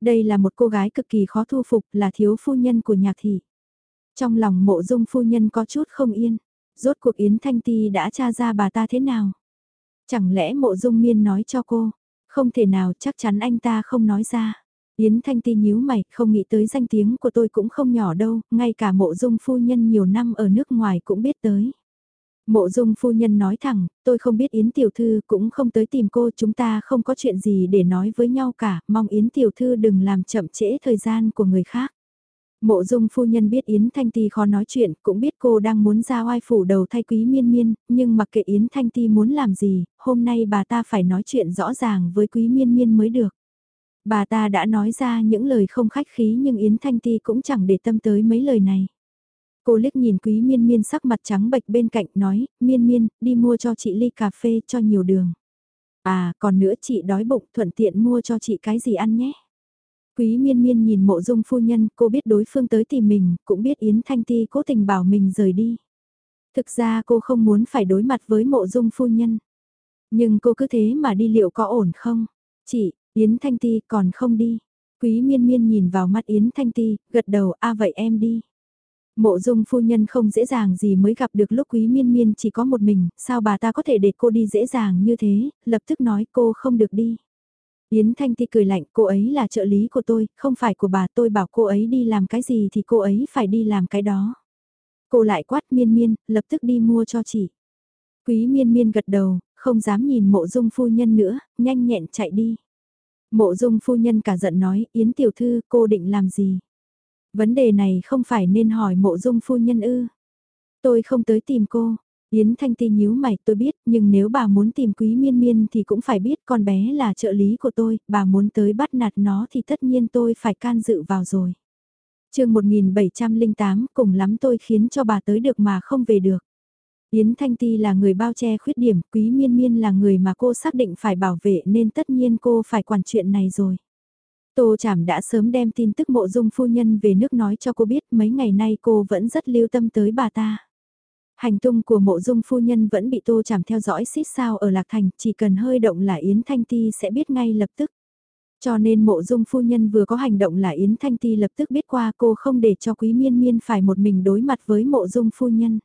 Đây là một cô gái cực kỳ khó thu phục là thiếu phu nhân của nhạc thị. Trong lòng mộ dung phu nhân có chút không yên, rốt cuộc Yến Thanh Ti đã tra ra bà ta thế nào? Chẳng lẽ mộ dung miên nói cho cô? Không thể nào chắc chắn anh ta không nói ra. Yến Thanh Ti nhíu mày, không nghĩ tới danh tiếng của tôi cũng không nhỏ đâu, ngay cả mộ dung phu nhân nhiều năm ở nước ngoài cũng biết tới. Mộ dung phu nhân nói thẳng, tôi không biết Yến Tiểu Thư cũng không tới tìm cô, chúng ta không có chuyện gì để nói với nhau cả, mong Yến Tiểu Thư đừng làm chậm trễ thời gian của người khác. Mộ dung phu nhân biết Yến Thanh Ti khó nói chuyện, cũng biết cô đang muốn ra oai phủ đầu thay quý miên miên, nhưng mặc kệ Yến Thanh Ti muốn làm gì, hôm nay bà ta phải nói chuyện rõ ràng với quý miên miên mới được. Bà ta đã nói ra những lời không khách khí nhưng Yến Thanh Ti cũng chẳng để tâm tới mấy lời này. Cô liếc nhìn quý miên miên sắc mặt trắng bệch bên cạnh nói, miên miên, đi mua cho chị ly cà phê cho nhiều đường. À, còn nữa chị đói bụng thuận tiện mua cho chị cái gì ăn nhé. Quý miên miên nhìn mộ dung phu nhân, cô biết đối phương tới tìm mình, cũng biết Yến Thanh Ti cố tình bảo mình rời đi. Thực ra cô không muốn phải đối mặt với mộ dung phu nhân. Nhưng cô cứ thế mà đi liệu có ổn không? Chị, Yến Thanh Ti còn không đi. Quý miên miên nhìn vào mắt Yến Thanh Ti, gật đầu, a vậy em đi. Mộ dung phu nhân không dễ dàng gì mới gặp được lúc quý miên miên chỉ có một mình, sao bà ta có thể để cô đi dễ dàng như thế, lập tức nói cô không được đi. Yến Thanh Ti cười lạnh, cô ấy là trợ lý của tôi, không phải của bà tôi bảo cô ấy đi làm cái gì thì cô ấy phải đi làm cái đó. Cô lại quát miên miên, lập tức đi mua cho chị. Quý miên miên gật đầu, không dám nhìn mộ dung phu nhân nữa, nhanh nhẹn chạy đi. Mộ dung phu nhân cả giận nói, Yến tiểu thư, cô định làm gì? Vấn đề này không phải nên hỏi mộ dung phu nhân ư. Tôi không tới tìm cô. Yến Thanh Ti nhíu mày tôi biết, nhưng nếu bà muốn tìm quý miên miên thì cũng phải biết con bé là trợ lý của tôi, bà muốn tới bắt nạt nó thì tất nhiên tôi phải can dự vào rồi. chương 1708 cùng lắm tôi khiến cho bà tới được mà không về được. Yến Thanh Ti là người bao che khuyết điểm, Quý Miên Miên là người mà cô xác định phải bảo vệ nên tất nhiên cô phải quản chuyện này rồi. Tô Chảm đã sớm đem tin tức mộ dung phu nhân về nước nói cho cô biết mấy ngày nay cô vẫn rất lưu tâm tới bà ta. Hành tung của mộ dung phu nhân vẫn bị Tô Chảm theo dõi xít sao ở Lạc Thành, chỉ cần hơi động là Yến Thanh Ti sẽ biết ngay lập tức. Cho nên mộ dung phu nhân vừa có hành động là Yến Thanh Ti lập tức biết qua cô không để cho quý miên miên phải một mình đối mặt với mộ dung phu nhân.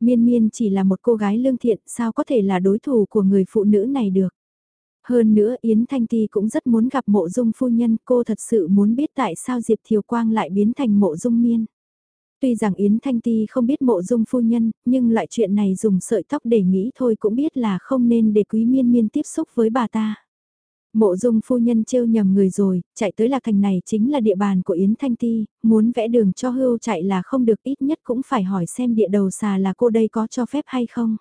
Miên miên chỉ là một cô gái lương thiện sao có thể là đối thủ của người phụ nữ này được. Hơn nữa Yến Thanh Ti cũng rất muốn gặp mộ dung phu nhân, cô thật sự muốn biết tại sao Diệp Thiều Quang lại biến thành mộ dung miên. Tuy rằng Yến Thanh Ti không biết mộ dung phu nhân, nhưng loại chuyện này dùng sợi tóc để nghĩ thôi cũng biết là không nên để quý miên miên tiếp xúc với bà ta. Mộ dung phu nhân trêu nhầm người rồi, chạy tới lạc thành này chính là địa bàn của Yến Thanh Ti, muốn vẽ đường cho hưu chạy là không được ít nhất cũng phải hỏi xem địa đầu xà là cô đây có cho phép hay không.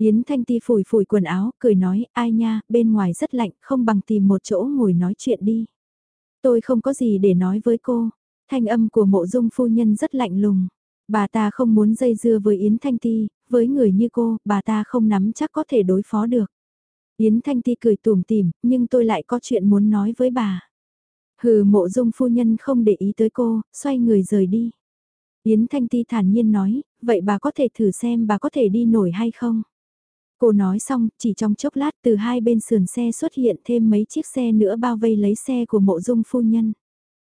Yến Thanh Ti phủi phủi quần áo, cười nói, ai nha, bên ngoài rất lạnh, không bằng tìm một chỗ ngồi nói chuyện đi. Tôi không có gì để nói với cô. Thanh âm của mộ dung phu nhân rất lạnh lùng. Bà ta không muốn dây dưa với Yến Thanh Ti, với người như cô, bà ta không nắm chắc có thể đối phó được. Yến Thanh Ti cười tủm tỉm, nhưng tôi lại có chuyện muốn nói với bà. Hừ mộ dung phu nhân không để ý tới cô, xoay người rời đi. Yến Thanh Ti thản nhiên nói, vậy bà có thể thử xem bà có thể đi nổi hay không? Cô nói xong, chỉ trong chốc lát từ hai bên sườn xe xuất hiện thêm mấy chiếc xe nữa bao vây lấy xe của mộ dung phu nhân.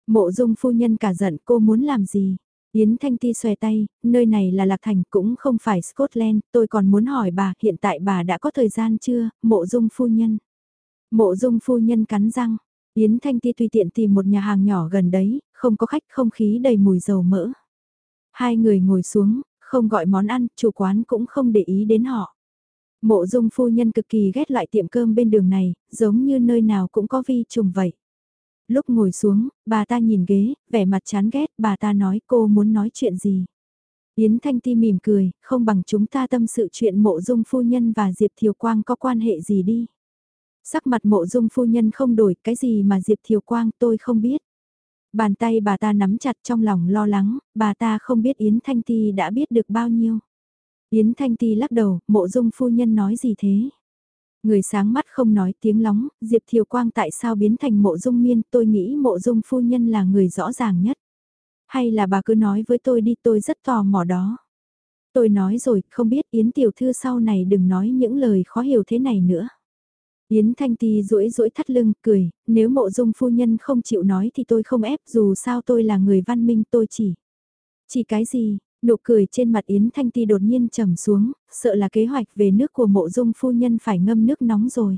Mộ dung phu nhân cả giận cô muốn làm gì? Yến Thanh Ti xòe tay, nơi này là Lạc Thành cũng không phải Scotland, tôi còn muốn hỏi bà hiện tại bà đã có thời gian chưa, mộ dung phu nhân. Mộ dung phu nhân cắn răng, Yến Thanh Ti tùy tiện tìm một nhà hàng nhỏ gần đấy, không có khách không khí đầy mùi dầu mỡ. Hai người ngồi xuống, không gọi món ăn, chủ quán cũng không để ý đến họ. Mộ dung phu nhân cực kỳ ghét loại tiệm cơm bên đường này, giống như nơi nào cũng có vi trùng vậy. Lúc ngồi xuống, bà ta nhìn ghế, vẻ mặt chán ghét, bà ta nói cô muốn nói chuyện gì. Yến Thanh Ti mỉm cười, không bằng chúng ta tâm sự chuyện mộ dung phu nhân và Diệp Thiều Quang có quan hệ gì đi. Sắc mặt mộ dung phu nhân không đổi, cái gì mà Diệp Thiều Quang tôi không biết. Bàn tay bà ta nắm chặt trong lòng lo lắng, bà ta không biết Yến Thanh Ti đã biết được bao nhiêu. Yến Thanh Ti lắc đầu, mộ dung phu nhân nói gì thế? Người sáng mắt không nói tiếng lóng, Diệp Thiều Quang tại sao biến thành mộ dung miên, tôi nghĩ mộ dung phu nhân là người rõ ràng nhất. Hay là bà cứ nói với tôi đi tôi rất tò mò đó. Tôi nói rồi, không biết Yến Tiểu Thư sau này đừng nói những lời khó hiểu thế này nữa. Yến Thanh Ti rũi rũi thắt lưng, cười, nếu mộ dung phu nhân không chịu nói thì tôi không ép, dù sao tôi là người văn minh tôi chỉ. Chỉ cái gì, Nụ cười trên mặt Yến Thanh Ti đột nhiên trầm xuống, sợ là kế hoạch về nước của mộ dung phu nhân phải ngâm nước nóng rồi.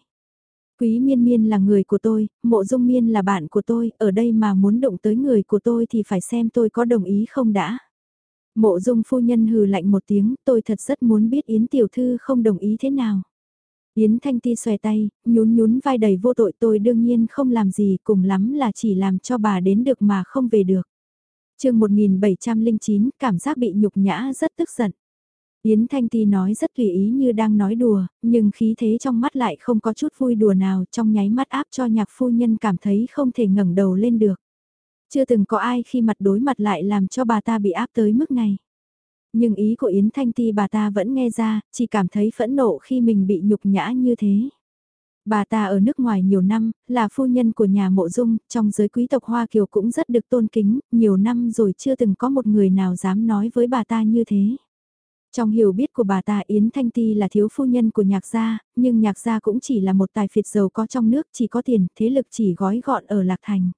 Quý miên miên là người của tôi, mộ dung miên là bạn của tôi, ở đây mà muốn động tới người của tôi thì phải xem tôi có đồng ý không đã. Mộ dung phu nhân hừ lạnh một tiếng, tôi thật rất muốn biết Yến tiểu thư không đồng ý thế nào. Yến Thanh Ti xòe tay, nhún nhún vai đầy vô tội tôi đương nhiên không làm gì cùng lắm là chỉ làm cho bà đến được mà không về được chương 1709, cảm giác bị nhục nhã rất tức giận. Yến Thanh Ti nói rất tùy ý như đang nói đùa, nhưng khí thế trong mắt lại không có chút vui đùa nào trong nháy mắt áp cho nhạc phu nhân cảm thấy không thể ngẩng đầu lên được. Chưa từng có ai khi mặt đối mặt lại làm cho bà ta bị áp tới mức này. Nhưng ý của Yến Thanh Ti bà ta vẫn nghe ra, chỉ cảm thấy phẫn nộ khi mình bị nhục nhã như thế. Bà ta ở nước ngoài nhiều năm, là phu nhân của nhà mộ dung, trong giới quý tộc Hoa Kiều cũng rất được tôn kính, nhiều năm rồi chưa từng có một người nào dám nói với bà ta như thế. Trong hiểu biết của bà ta Yến Thanh Ti là thiếu phu nhân của nhạc gia, nhưng nhạc gia cũng chỉ là một tài phiệt giàu có trong nước, chỉ có tiền, thế lực chỉ gói gọn ở Lạc Thành.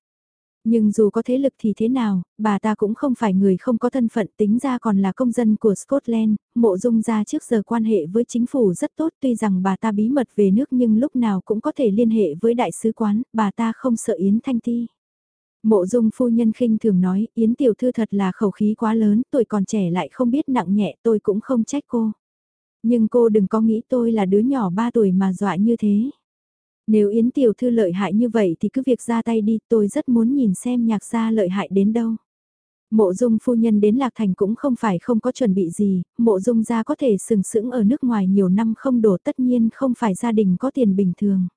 Nhưng dù có thế lực thì thế nào, bà ta cũng không phải người không có thân phận tính ra còn là công dân của Scotland, mộ dung gia trước giờ quan hệ với chính phủ rất tốt tuy rằng bà ta bí mật về nước nhưng lúc nào cũng có thể liên hệ với đại sứ quán, bà ta không sợ Yến Thanh Ti. Mộ dung phu nhân khinh thường nói, Yến tiểu thư thật là khẩu khí quá lớn, tuổi còn trẻ lại không biết nặng nhẹ tôi cũng không trách cô. Nhưng cô đừng có nghĩ tôi là đứa nhỏ 3 tuổi mà dọa như thế. Nếu Yến tiểu thư lợi hại như vậy thì cứ việc ra tay đi, tôi rất muốn nhìn xem nhạc gia lợi hại đến đâu. Mộ dung phu nhân đến Lạc Thành cũng không phải không có chuẩn bị gì, mộ dung gia có thể sừng sững ở nước ngoài nhiều năm không đổ tất nhiên không phải gia đình có tiền bình thường.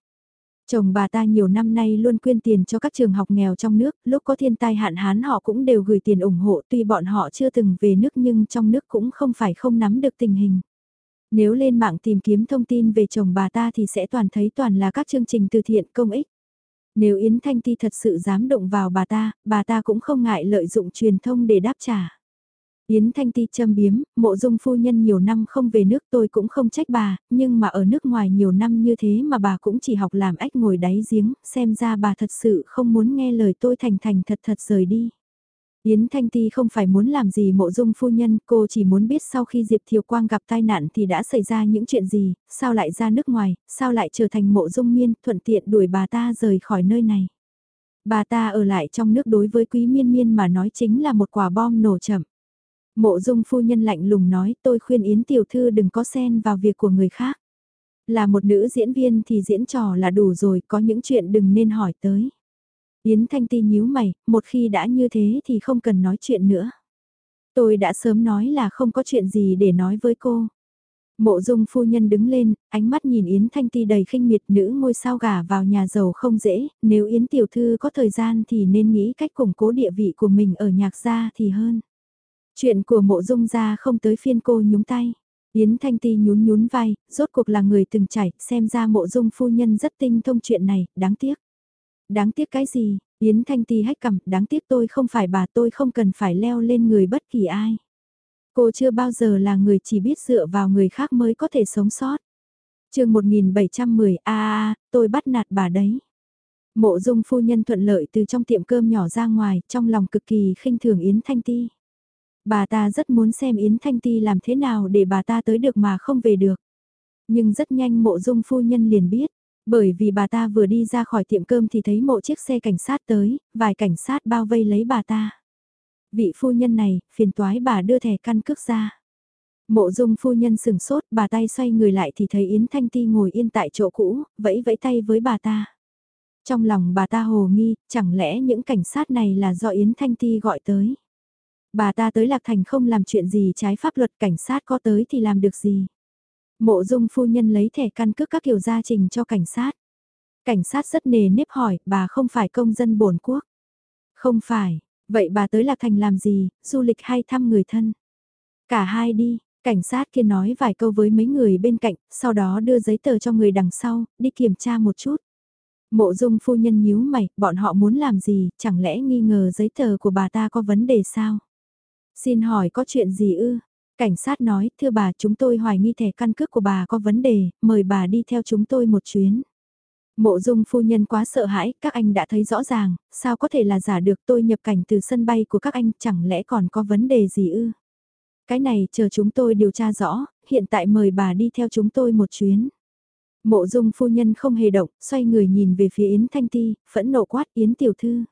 Chồng bà ta nhiều năm nay luôn quyên tiền cho các trường học nghèo trong nước, lúc có thiên tai hạn hán họ cũng đều gửi tiền ủng hộ tuy bọn họ chưa từng về nước nhưng trong nước cũng không phải không nắm được tình hình. Nếu lên mạng tìm kiếm thông tin về chồng bà ta thì sẽ toàn thấy toàn là các chương trình từ thiện công ích. Nếu Yến Thanh Ti thật sự dám động vào bà ta, bà ta cũng không ngại lợi dụng truyền thông để đáp trả. Yến Thanh Ti châm biếm, mộ dung phu nhân nhiều năm không về nước tôi cũng không trách bà, nhưng mà ở nước ngoài nhiều năm như thế mà bà cũng chỉ học làm ếch ngồi đáy giếng, xem ra bà thật sự không muốn nghe lời tôi thành thành thật thật rời đi. Yến Thanh Ti không phải muốn làm gì mộ dung phu nhân, cô chỉ muốn biết sau khi Diệp Thiều Quang gặp tai nạn thì đã xảy ra những chuyện gì, sao lại ra nước ngoài, sao lại trở thành mộ dung miên, thuận tiện đuổi bà ta rời khỏi nơi này. Bà ta ở lại trong nước đối với quý miên miên mà nói chính là một quả bom nổ chậm. Mộ dung phu nhân lạnh lùng nói tôi khuyên Yến tiểu thư đừng có xen vào việc của người khác. Là một nữ diễn viên thì diễn trò là đủ rồi, có những chuyện đừng nên hỏi tới. Yến Thanh Ti nhíu mày, một khi đã như thế thì không cần nói chuyện nữa. Tôi đã sớm nói là không có chuyện gì để nói với cô. Mộ dung phu nhân đứng lên, ánh mắt nhìn Yến Thanh Ti đầy khinh miệt nữ ngôi sao gả vào nhà giàu không dễ, nếu Yến tiểu thư có thời gian thì nên nghĩ cách củng cố địa vị của mình ở nhạc gia thì hơn. Chuyện của mộ dung gia không tới phiên cô nhúng tay. Yến Thanh Ti nhún nhún vai, rốt cuộc là người từng trải, xem ra mộ dung phu nhân rất tinh thông chuyện này, đáng tiếc. Đáng tiếc cái gì? Yến Thanh Ti hách cầm, đáng tiếc tôi không phải bà tôi không cần phải leo lên người bất kỳ ai. Cô chưa bao giờ là người chỉ biết dựa vào người khác mới có thể sống sót. chương 1710, a a tôi bắt nạt bà đấy. Mộ dung phu nhân thuận lợi từ trong tiệm cơm nhỏ ra ngoài, trong lòng cực kỳ khinh thường Yến Thanh Ti. Bà ta rất muốn xem Yến Thanh Ti làm thế nào để bà ta tới được mà không về được. Nhưng rất nhanh mộ dung phu nhân liền biết, bởi vì bà ta vừa đi ra khỏi tiệm cơm thì thấy một chiếc xe cảnh sát tới, vài cảnh sát bao vây lấy bà ta. Vị phu nhân này, phiền toái bà đưa thẻ căn cước ra. Mộ dung phu nhân sừng sốt, bà tay xoay người lại thì thấy Yến Thanh Ti ngồi yên tại chỗ cũ, vẫy vẫy tay với bà ta. Trong lòng bà ta hồ nghi, chẳng lẽ những cảnh sát này là do Yến Thanh Ti gọi tới. Bà ta tới Lạc Thành không làm chuyện gì trái pháp luật cảnh sát có tới thì làm được gì. Mộ dung phu nhân lấy thẻ căn cước các kiểu gia trình cho cảnh sát. Cảnh sát rất nề nếp hỏi, bà không phải công dân bổn quốc. Không phải, vậy bà tới Lạc Thành làm gì, du lịch hay thăm người thân? Cả hai đi, cảnh sát kia nói vài câu với mấy người bên cạnh, sau đó đưa giấy tờ cho người đằng sau, đi kiểm tra một chút. Mộ dung phu nhân nhíu mày, bọn họ muốn làm gì, chẳng lẽ nghi ngờ giấy tờ của bà ta có vấn đề sao? Xin hỏi có chuyện gì ư? Cảnh sát nói, thưa bà chúng tôi hoài nghi thẻ căn cước của bà có vấn đề, mời bà đi theo chúng tôi một chuyến. Mộ dung phu nhân quá sợ hãi, các anh đã thấy rõ ràng, sao có thể là giả được tôi nhập cảnh từ sân bay của các anh, chẳng lẽ còn có vấn đề gì ư? Cái này chờ chúng tôi điều tra rõ, hiện tại mời bà đi theo chúng tôi một chuyến. Mộ dung phu nhân không hề động, xoay người nhìn về phía Yến Thanh Ti, phẫn nộ quát Yến tiểu thư.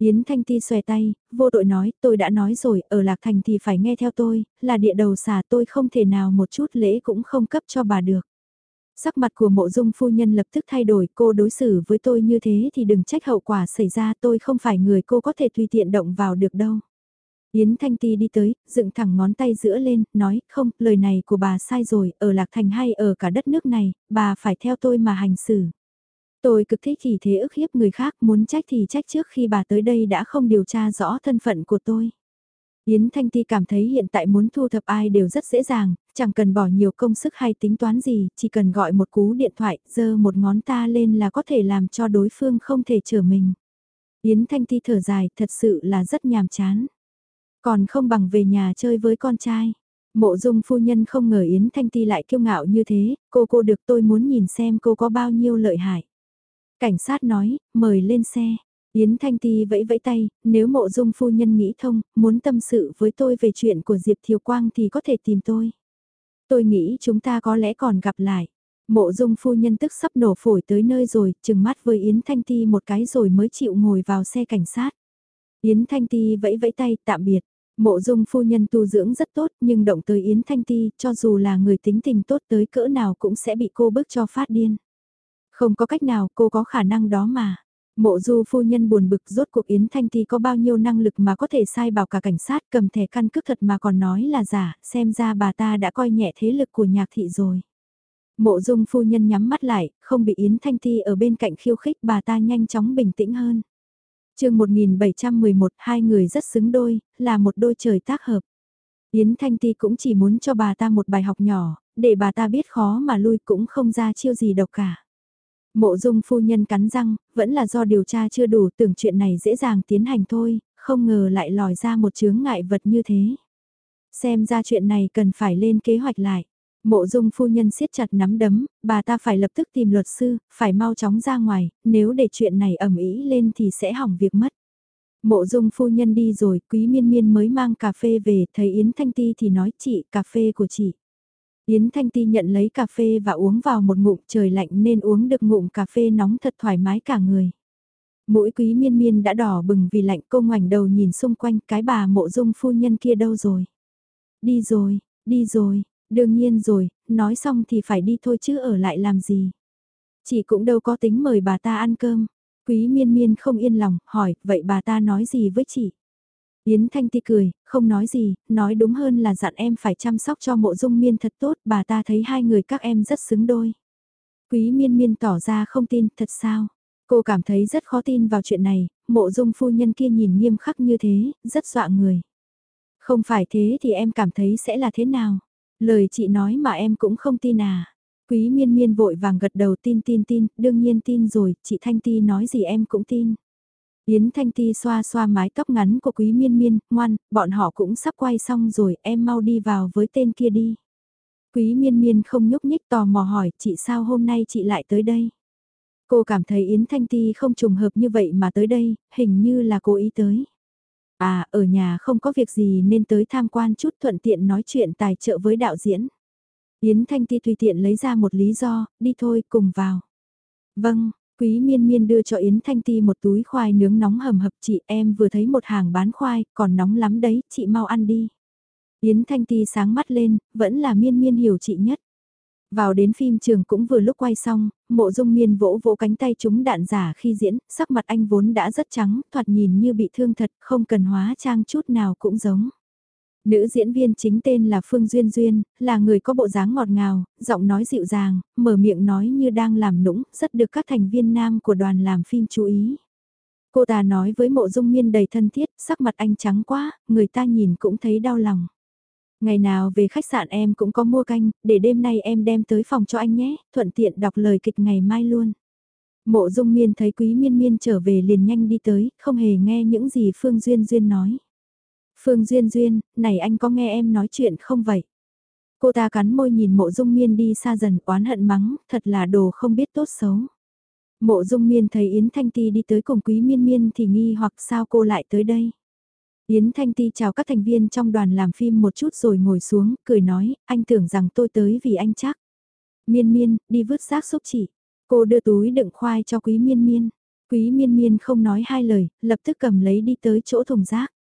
Yến Thanh Ti xòe tay, vô tội nói, tôi đã nói rồi, ở Lạc Thành thì phải nghe theo tôi, là địa đầu xà tôi không thể nào một chút lễ cũng không cấp cho bà được. Sắc mặt của mộ dung phu nhân lập tức thay đổi, cô đối xử với tôi như thế thì đừng trách hậu quả xảy ra tôi không phải người cô có thể tùy tiện động vào được đâu. Yến Thanh Ti đi tới, dựng thẳng ngón tay giữa lên, nói, không, lời này của bà sai rồi, ở Lạc Thành hay ở cả đất nước này, bà phải theo tôi mà hành xử. Tôi cực thích kỳ thế ức hiếp người khác, muốn trách thì trách trước khi bà tới đây đã không điều tra rõ thân phận của tôi. Yến Thanh Ti cảm thấy hiện tại muốn thu thập ai đều rất dễ dàng, chẳng cần bỏ nhiều công sức hay tính toán gì, chỉ cần gọi một cú điện thoại, giơ một ngón ta lên là có thể làm cho đối phương không thể trở mình. Yến Thanh Ti thở dài, thật sự là rất nhàm chán. Còn không bằng về nhà chơi với con trai. Mộ dung phu nhân không ngờ Yến Thanh Ti lại kiêu ngạo như thế, cô cô được tôi muốn nhìn xem cô có bao nhiêu lợi hại. Cảnh sát nói, mời lên xe. Yến Thanh Ti vẫy vẫy tay, nếu mộ dung phu nhân nghĩ thông, muốn tâm sự với tôi về chuyện của Diệp Thiều Quang thì có thể tìm tôi. Tôi nghĩ chúng ta có lẽ còn gặp lại. Mộ dung phu nhân tức sắp nổ phổi tới nơi rồi, chừng mắt với Yến Thanh Ti một cái rồi mới chịu ngồi vào xe cảnh sát. Yến Thanh Ti vẫy vẫy tay, tạm biệt. Mộ dung phu nhân tu dưỡng rất tốt nhưng động tới Yến Thanh Ti, cho dù là người tính tình tốt tới cỡ nào cũng sẽ bị cô bức cho phát điên. Không có cách nào cô có khả năng đó mà. Mộ du phu nhân buồn bực rốt cuộc Yến Thanh Ti có bao nhiêu năng lực mà có thể sai bảo cả cảnh sát cầm thẻ căn cước thật mà còn nói là giả, xem ra bà ta đã coi nhẹ thế lực của nhạc thị rồi. Mộ dung phu nhân nhắm mắt lại, không bị Yến Thanh Ti ở bên cạnh khiêu khích bà ta nhanh chóng bình tĩnh hơn. chương 1711, hai người rất xứng đôi, là một đôi trời tác hợp. Yến Thanh Ti cũng chỉ muốn cho bà ta một bài học nhỏ, để bà ta biết khó mà lui cũng không ra chiêu gì độc cả. Mộ dung phu nhân cắn răng, vẫn là do điều tra chưa đủ tưởng chuyện này dễ dàng tiến hành thôi, không ngờ lại lòi ra một chướng ngại vật như thế. Xem ra chuyện này cần phải lên kế hoạch lại. Mộ dung phu nhân siết chặt nắm đấm, bà ta phải lập tức tìm luật sư, phải mau chóng ra ngoài, nếu để chuyện này ẩm ý lên thì sẽ hỏng việc mất. Mộ dung phu nhân đi rồi, quý miên miên mới mang cà phê về, thấy Yến Thanh Ti thì nói chị, cà phê của chị. Yến Thanh Ti nhận lấy cà phê và uống vào một ngụm trời lạnh nên uống được ngụm cà phê nóng thật thoải mái cả người. Mũi quý miên miên đã đỏ bừng vì lạnh cô ngoảnh đầu nhìn xung quanh cái bà mộ dung phu nhân kia đâu rồi. Đi rồi, đi rồi, đương nhiên rồi, nói xong thì phải đi thôi chứ ở lại làm gì. Chị cũng đâu có tính mời bà ta ăn cơm. Quý miên miên không yên lòng, hỏi, vậy bà ta nói gì với chị? Yến Thanh Ti cười, không nói gì, nói đúng hơn là dặn em phải chăm sóc cho mộ dung miên thật tốt, bà ta thấy hai người các em rất xứng đôi. Quý miên miên tỏ ra không tin, thật sao? Cô cảm thấy rất khó tin vào chuyện này, mộ dung phu nhân kia nhìn nghiêm khắc như thế, rất dọa người. Không phải thế thì em cảm thấy sẽ là thế nào? Lời chị nói mà em cũng không tin à? Quý miên miên vội vàng gật đầu tin tin tin, đương nhiên tin rồi, chị Thanh Ti nói gì em cũng tin. Yến Thanh Ti xoa xoa mái tóc ngắn của Quý Miên Miên, ngoan, bọn họ cũng sắp quay xong rồi, em mau đi vào với tên kia đi. Quý Miên Miên không nhúc nhích tò mò hỏi, chị sao hôm nay chị lại tới đây? Cô cảm thấy Yến Thanh Ti không trùng hợp như vậy mà tới đây, hình như là cố ý tới. À, ở nhà không có việc gì nên tới tham quan chút thuận tiện nói chuyện tài trợ với đạo diễn. Yến Thanh Ti tùy tiện lấy ra một lý do, đi thôi, cùng vào. Vâng, Quý miên miên đưa cho Yến Thanh Ti một túi khoai nướng nóng hầm hập chị em vừa thấy một hàng bán khoai, còn nóng lắm đấy, chị mau ăn đi. Yến Thanh Ti sáng mắt lên, vẫn là miên miên hiểu chị nhất. Vào đến phim trường cũng vừa lúc quay xong, mộ dung miên vỗ vỗ cánh tay chúng đạn giả khi diễn, sắc mặt anh vốn đã rất trắng, thoạt nhìn như bị thương thật, không cần hóa trang chút nào cũng giống. Nữ diễn viên chính tên là Phương Duyên Duyên, là người có bộ dáng ngọt ngào, giọng nói dịu dàng, mở miệng nói như đang làm nũng, rất được các thành viên nam của đoàn làm phim chú ý. Cô ta nói với mộ dung miên đầy thân thiết, sắc mặt anh trắng quá, người ta nhìn cũng thấy đau lòng. Ngày nào về khách sạn em cũng có mua canh, để đêm nay em đem tới phòng cho anh nhé, thuận tiện đọc lời kịch ngày mai luôn. Mộ dung miên thấy quý miên miên trở về liền nhanh đi tới, không hề nghe những gì Phương Duyên Duyên nói. Phương Duyên Duyên, này anh có nghe em nói chuyện không vậy? Cô ta cắn môi nhìn mộ dung miên đi xa dần oán hận mắng, thật là đồ không biết tốt xấu. Mộ dung miên thấy Yến Thanh Ti đi tới cùng quý miên miên thì nghi hoặc sao cô lại tới đây. Yến Thanh Ti chào các thành viên trong đoàn làm phim một chút rồi ngồi xuống, cười nói, anh tưởng rằng tôi tới vì anh chắc. Miên miên, đi vứt rác xúc chỉ. Cô đưa túi đựng khoai cho quý miên miên. Quý miên miên không nói hai lời, lập tức cầm lấy đi tới chỗ thùng rác.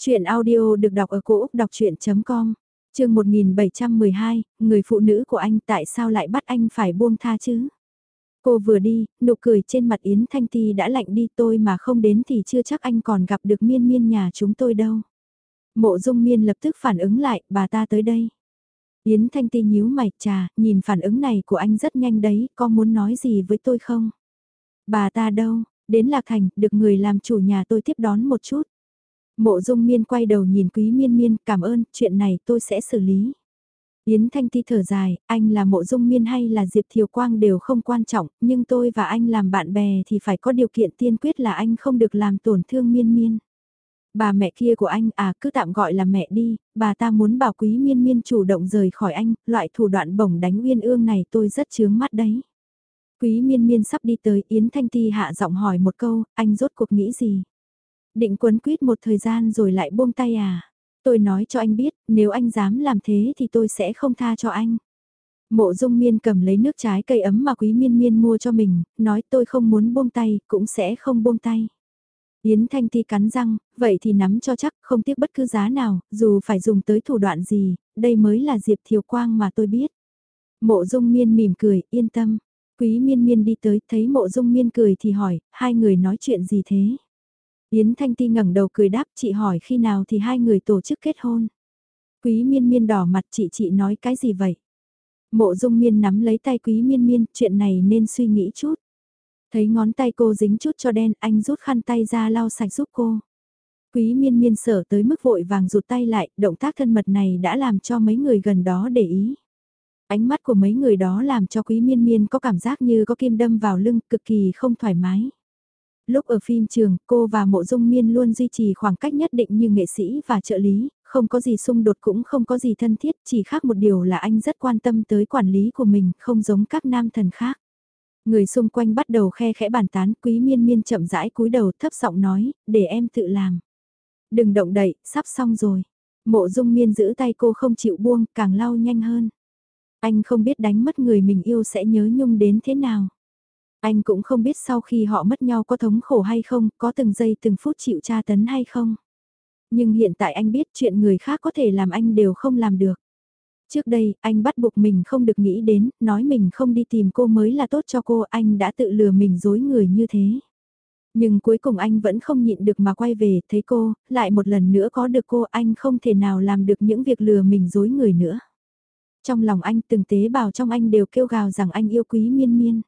Chuyện audio được đọc ở cổ Úc đọc chuyện.com, trường 1712, người phụ nữ của anh tại sao lại bắt anh phải buông tha chứ? Cô vừa đi, nụ cười trên mặt Yến Thanh Ti đã lạnh đi tôi mà không đến thì chưa chắc anh còn gặp được miên miên nhà chúng tôi đâu. Mộ dung miên lập tức phản ứng lại, bà ta tới đây. Yến Thanh Ti nhíu mày, trà, nhìn phản ứng này của anh rất nhanh đấy, có muốn nói gì với tôi không? Bà ta đâu, đến Lạc Thành, được người làm chủ nhà tôi tiếp đón một chút. Mộ dung miên quay đầu nhìn quý miên miên cảm ơn, chuyện này tôi sẽ xử lý. Yến Thanh Ti thở dài, anh là mộ dung miên hay là Diệp Thiều Quang đều không quan trọng, nhưng tôi và anh làm bạn bè thì phải có điều kiện tiên quyết là anh không được làm tổn thương miên miên. Bà mẹ kia của anh à cứ tạm gọi là mẹ đi, bà ta muốn bảo quý miên miên chủ động rời khỏi anh, loại thủ đoạn bổng đánh uyên ương này tôi rất chướng mắt đấy. Quý miên miên sắp đi tới Yến Thanh Ti hạ giọng hỏi một câu, anh rốt cuộc nghĩ gì? Định quấn quýt một thời gian rồi lại buông tay à? Tôi nói cho anh biết, nếu anh dám làm thế thì tôi sẽ không tha cho anh. Mộ dung miên cầm lấy nước trái cây ấm mà quý miên miên mua cho mình, nói tôi không muốn buông tay, cũng sẽ không buông tay. Yến Thanh Ti cắn răng, vậy thì nắm cho chắc, không tiếc bất cứ giá nào, dù phải dùng tới thủ đoạn gì, đây mới là Diệp Thiều Quang mà tôi biết. Mộ dung miên mỉm cười, yên tâm. Quý miên miên đi tới, thấy mộ dung miên cười thì hỏi, hai người nói chuyện gì thế? Yến Thanh Ti ngẩng đầu cười đáp, chị hỏi khi nào thì hai người tổ chức kết hôn? Quý miên miên đỏ mặt chị chị nói cái gì vậy? Mộ dung miên nắm lấy tay quý miên miên, chuyện này nên suy nghĩ chút. Thấy ngón tay cô dính chút cho đen, anh rút khăn tay ra lau sạch giúp cô. Quý miên miên sở tới mức vội vàng rụt tay lại, động tác thân mật này đã làm cho mấy người gần đó để ý. Ánh mắt của mấy người đó làm cho quý miên miên có cảm giác như có kim đâm vào lưng, cực kỳ không thoải mái. Lúc ở phim trường, cô và mộ dung miên luôn duy trì khoảng cách nhất định như nghệ sĩ và trợ lý, không có gì xung đột cũng không có gì thân thiết, chỉ khác một điều là anh rất quan tâm tới quản lý của mình, không giống các nam thần khác. Người xung quanh bắt đầu khe khẽ bàn tán, quý miên miên chậm rãi cúi đầu thấp giọng nói, để em tự làm. Đừng động đậy, sắp xong rồi. Mộ dung miên giữ tay cô không chịu buông, càng lau nhanh hơn. Anh không biết đánh mất người mình yêu sẽ nhớ nhung đến thế nào. Anh cũng không biết sau khi họ mất nhau có thống khổ hay không, có từng giây từng phút chịu tra tấn hay không. Nhưng hiện tại anh biết chuyện người khác có thể làm anh đều không làm được. Trước đây, anh bắt buộc mình không được nghĩ đến, nói mình không đi tìm cô mới là tốt cho cô, anh đã tự lừa mình dối người như thế. Nhưng cuối cùng anh vẫn không nhịn được mà quay về, thấy cô, lại một lần nữa có được cô, anh không thể nào làm được những việc lừa mình dối người nữa. Trong lòng anh từng tế bào trong anh đều kêu gào rằng anh yêu quý miên miên.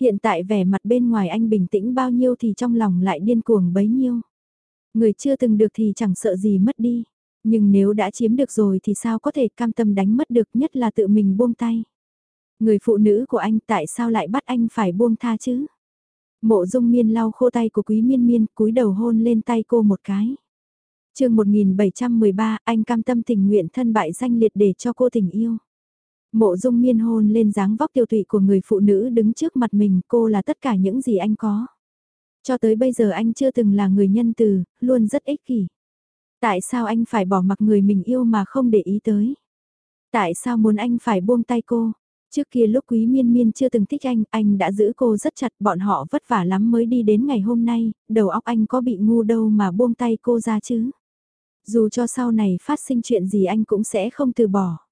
Hiện tại vẻ mặt bên ngoài anh bình tĩnh bao nhiêu thì trong lòng lại điên cuồng bấy nhiêu. Người chưa từng được thì chẳng sợ gì mất đi. Nhưng nếu đã chiếm được rồi thì sao có thể cam tâm đánh mất được nhất là tự mình buông tay. Người phụ nữ của anh tại sao lại bắt anh phải buông tha chứ? Mộ dung miên lau khô tay của quý miên miên, cúi đầu hôn lên tay cô một cái. chương 1713 anh cam tâm tình nguyện thân bại danh liệt để cho cô tình yêu. Mộ dung miên hôn lên dáng vóc tiêu tụy của người phụ nữ đứng trước mặt mình cô là tất cả những gì anh có. Cho tới bây giờ anh chưa từng là người nhân từ, luôn rất ích kỷ. Tại sao anh phải bỏ mặc người mình yêu mà không để ý tới? Tại sao muốn anh phải buông tay cô? Trước kia lúc quý miên miên chưa từng thích anh, anh đã giữ cô rất chặt, bọn họ vất vả lắm mới đi đến ngày hôm nay, đầu óc anh có bị ngu đâu mà buông tay cô ra chứ. Dù cho sau này phát sinh chuyện gì anh cũng sẽ không từ bỏ.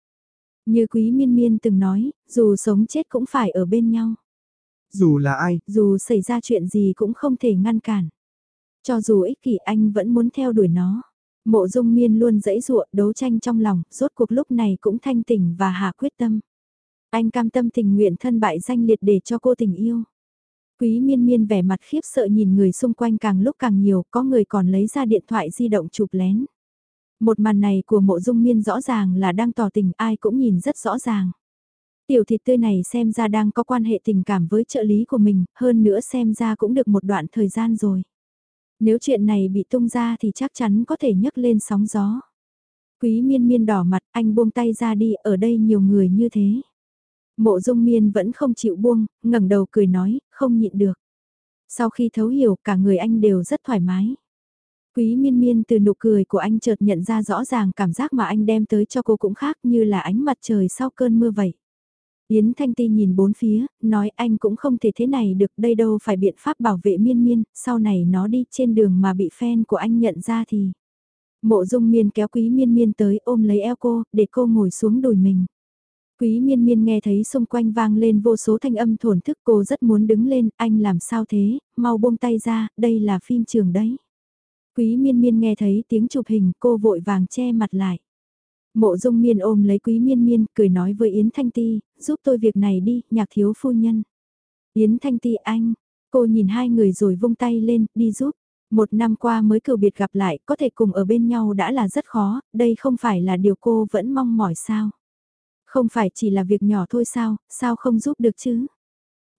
Như quý miên miên từng nói, dù sống chết cũng phải ở bên nhau. Dù là ai, dù xảy ra chuyện gì cũng không thể ngăn cản. Cho dù ích kỷ anh vẫn muốn theo đuổi nó. Mộ dung miên luôn dẫy dụa đấu tranh trong lòng, rốt cuộc lúc này cũng thanh tỉnh và hạ quyết tâm. Anh cam tâm tình nguyện thân bại danh liệt để cho cô tình yêu. Quý miên miên vẻ mặt khiếp sợ nhìn người xung quanh càng lúc càng nhiều, có người còn lấy ra điện thoại di động chụp lén. Một màn này của mộ dung miên rõ ràng là đang tỏ tình ai cũng nhìn rất rõ ràng. Tiểu thịt tươi này xem ra đang có quan hệ tình cảm với trợ lý của mình, hơn nữa xem ra cũng được một đoạn thời gian rồi. Nếu chuyện này bị tung ra thì chắc chắn có thể nhấc lên sóng gió. Quý miên miên đỏ mặt, anh buông tay ra đi, ở đây nhiều người như thế. Mộ dung miên vẫn không chịu buông, ngẩng đầu cười nói, không nhịn được. Sau khi thấu hiểu, cả người anh đều rất thoải mái. Quý miên miên từ nụ cười của anh chợt nhận ra rõ ràng cảm giác mà anh đem tới cho cô cũng khác như là ánh mặt trời sau cơn mưa vậy. Yến Thanh Ti nhìn bốn phía, nói anh cũng không thể thế này được đây đâu phải biện pháp bảo vệ miên miên, sau này nó đi trên đường mà bị fan của anh nhận ra thì. Mộ dung miên kéo quý miên miên tới ôm lấy eo cô, để cô ngồi xuống đùi mình. Quý miên miên nghe thấy xung quanh vang lên vô số thanh âm thổn thức cô rất muốn đứng lên, anh làm sao thế, mau buông tay ra, đây là phim trường đấy. Quý miên miên nghe thấy tiếng chụp hình cô vội vàng che mặt lại. Mộ dung miên ôm lấy quý miên miên, cười nói với Yến Thanh Ti, giúp tôi việc này đi, nhạc thiếu phu nhân. Yến Thanh Ti anh, cô nhìn hai người rồi vung tay lên, đi giúp. Một năm qua mới cử biệt gặp lại, có thể cùng ở bên nhau đã là rất khó, đây không phải là điều cô vẫn mong mỏi sao. Không phải chỉ là việc nhỏ thôi sao, sao không giúp được chứ?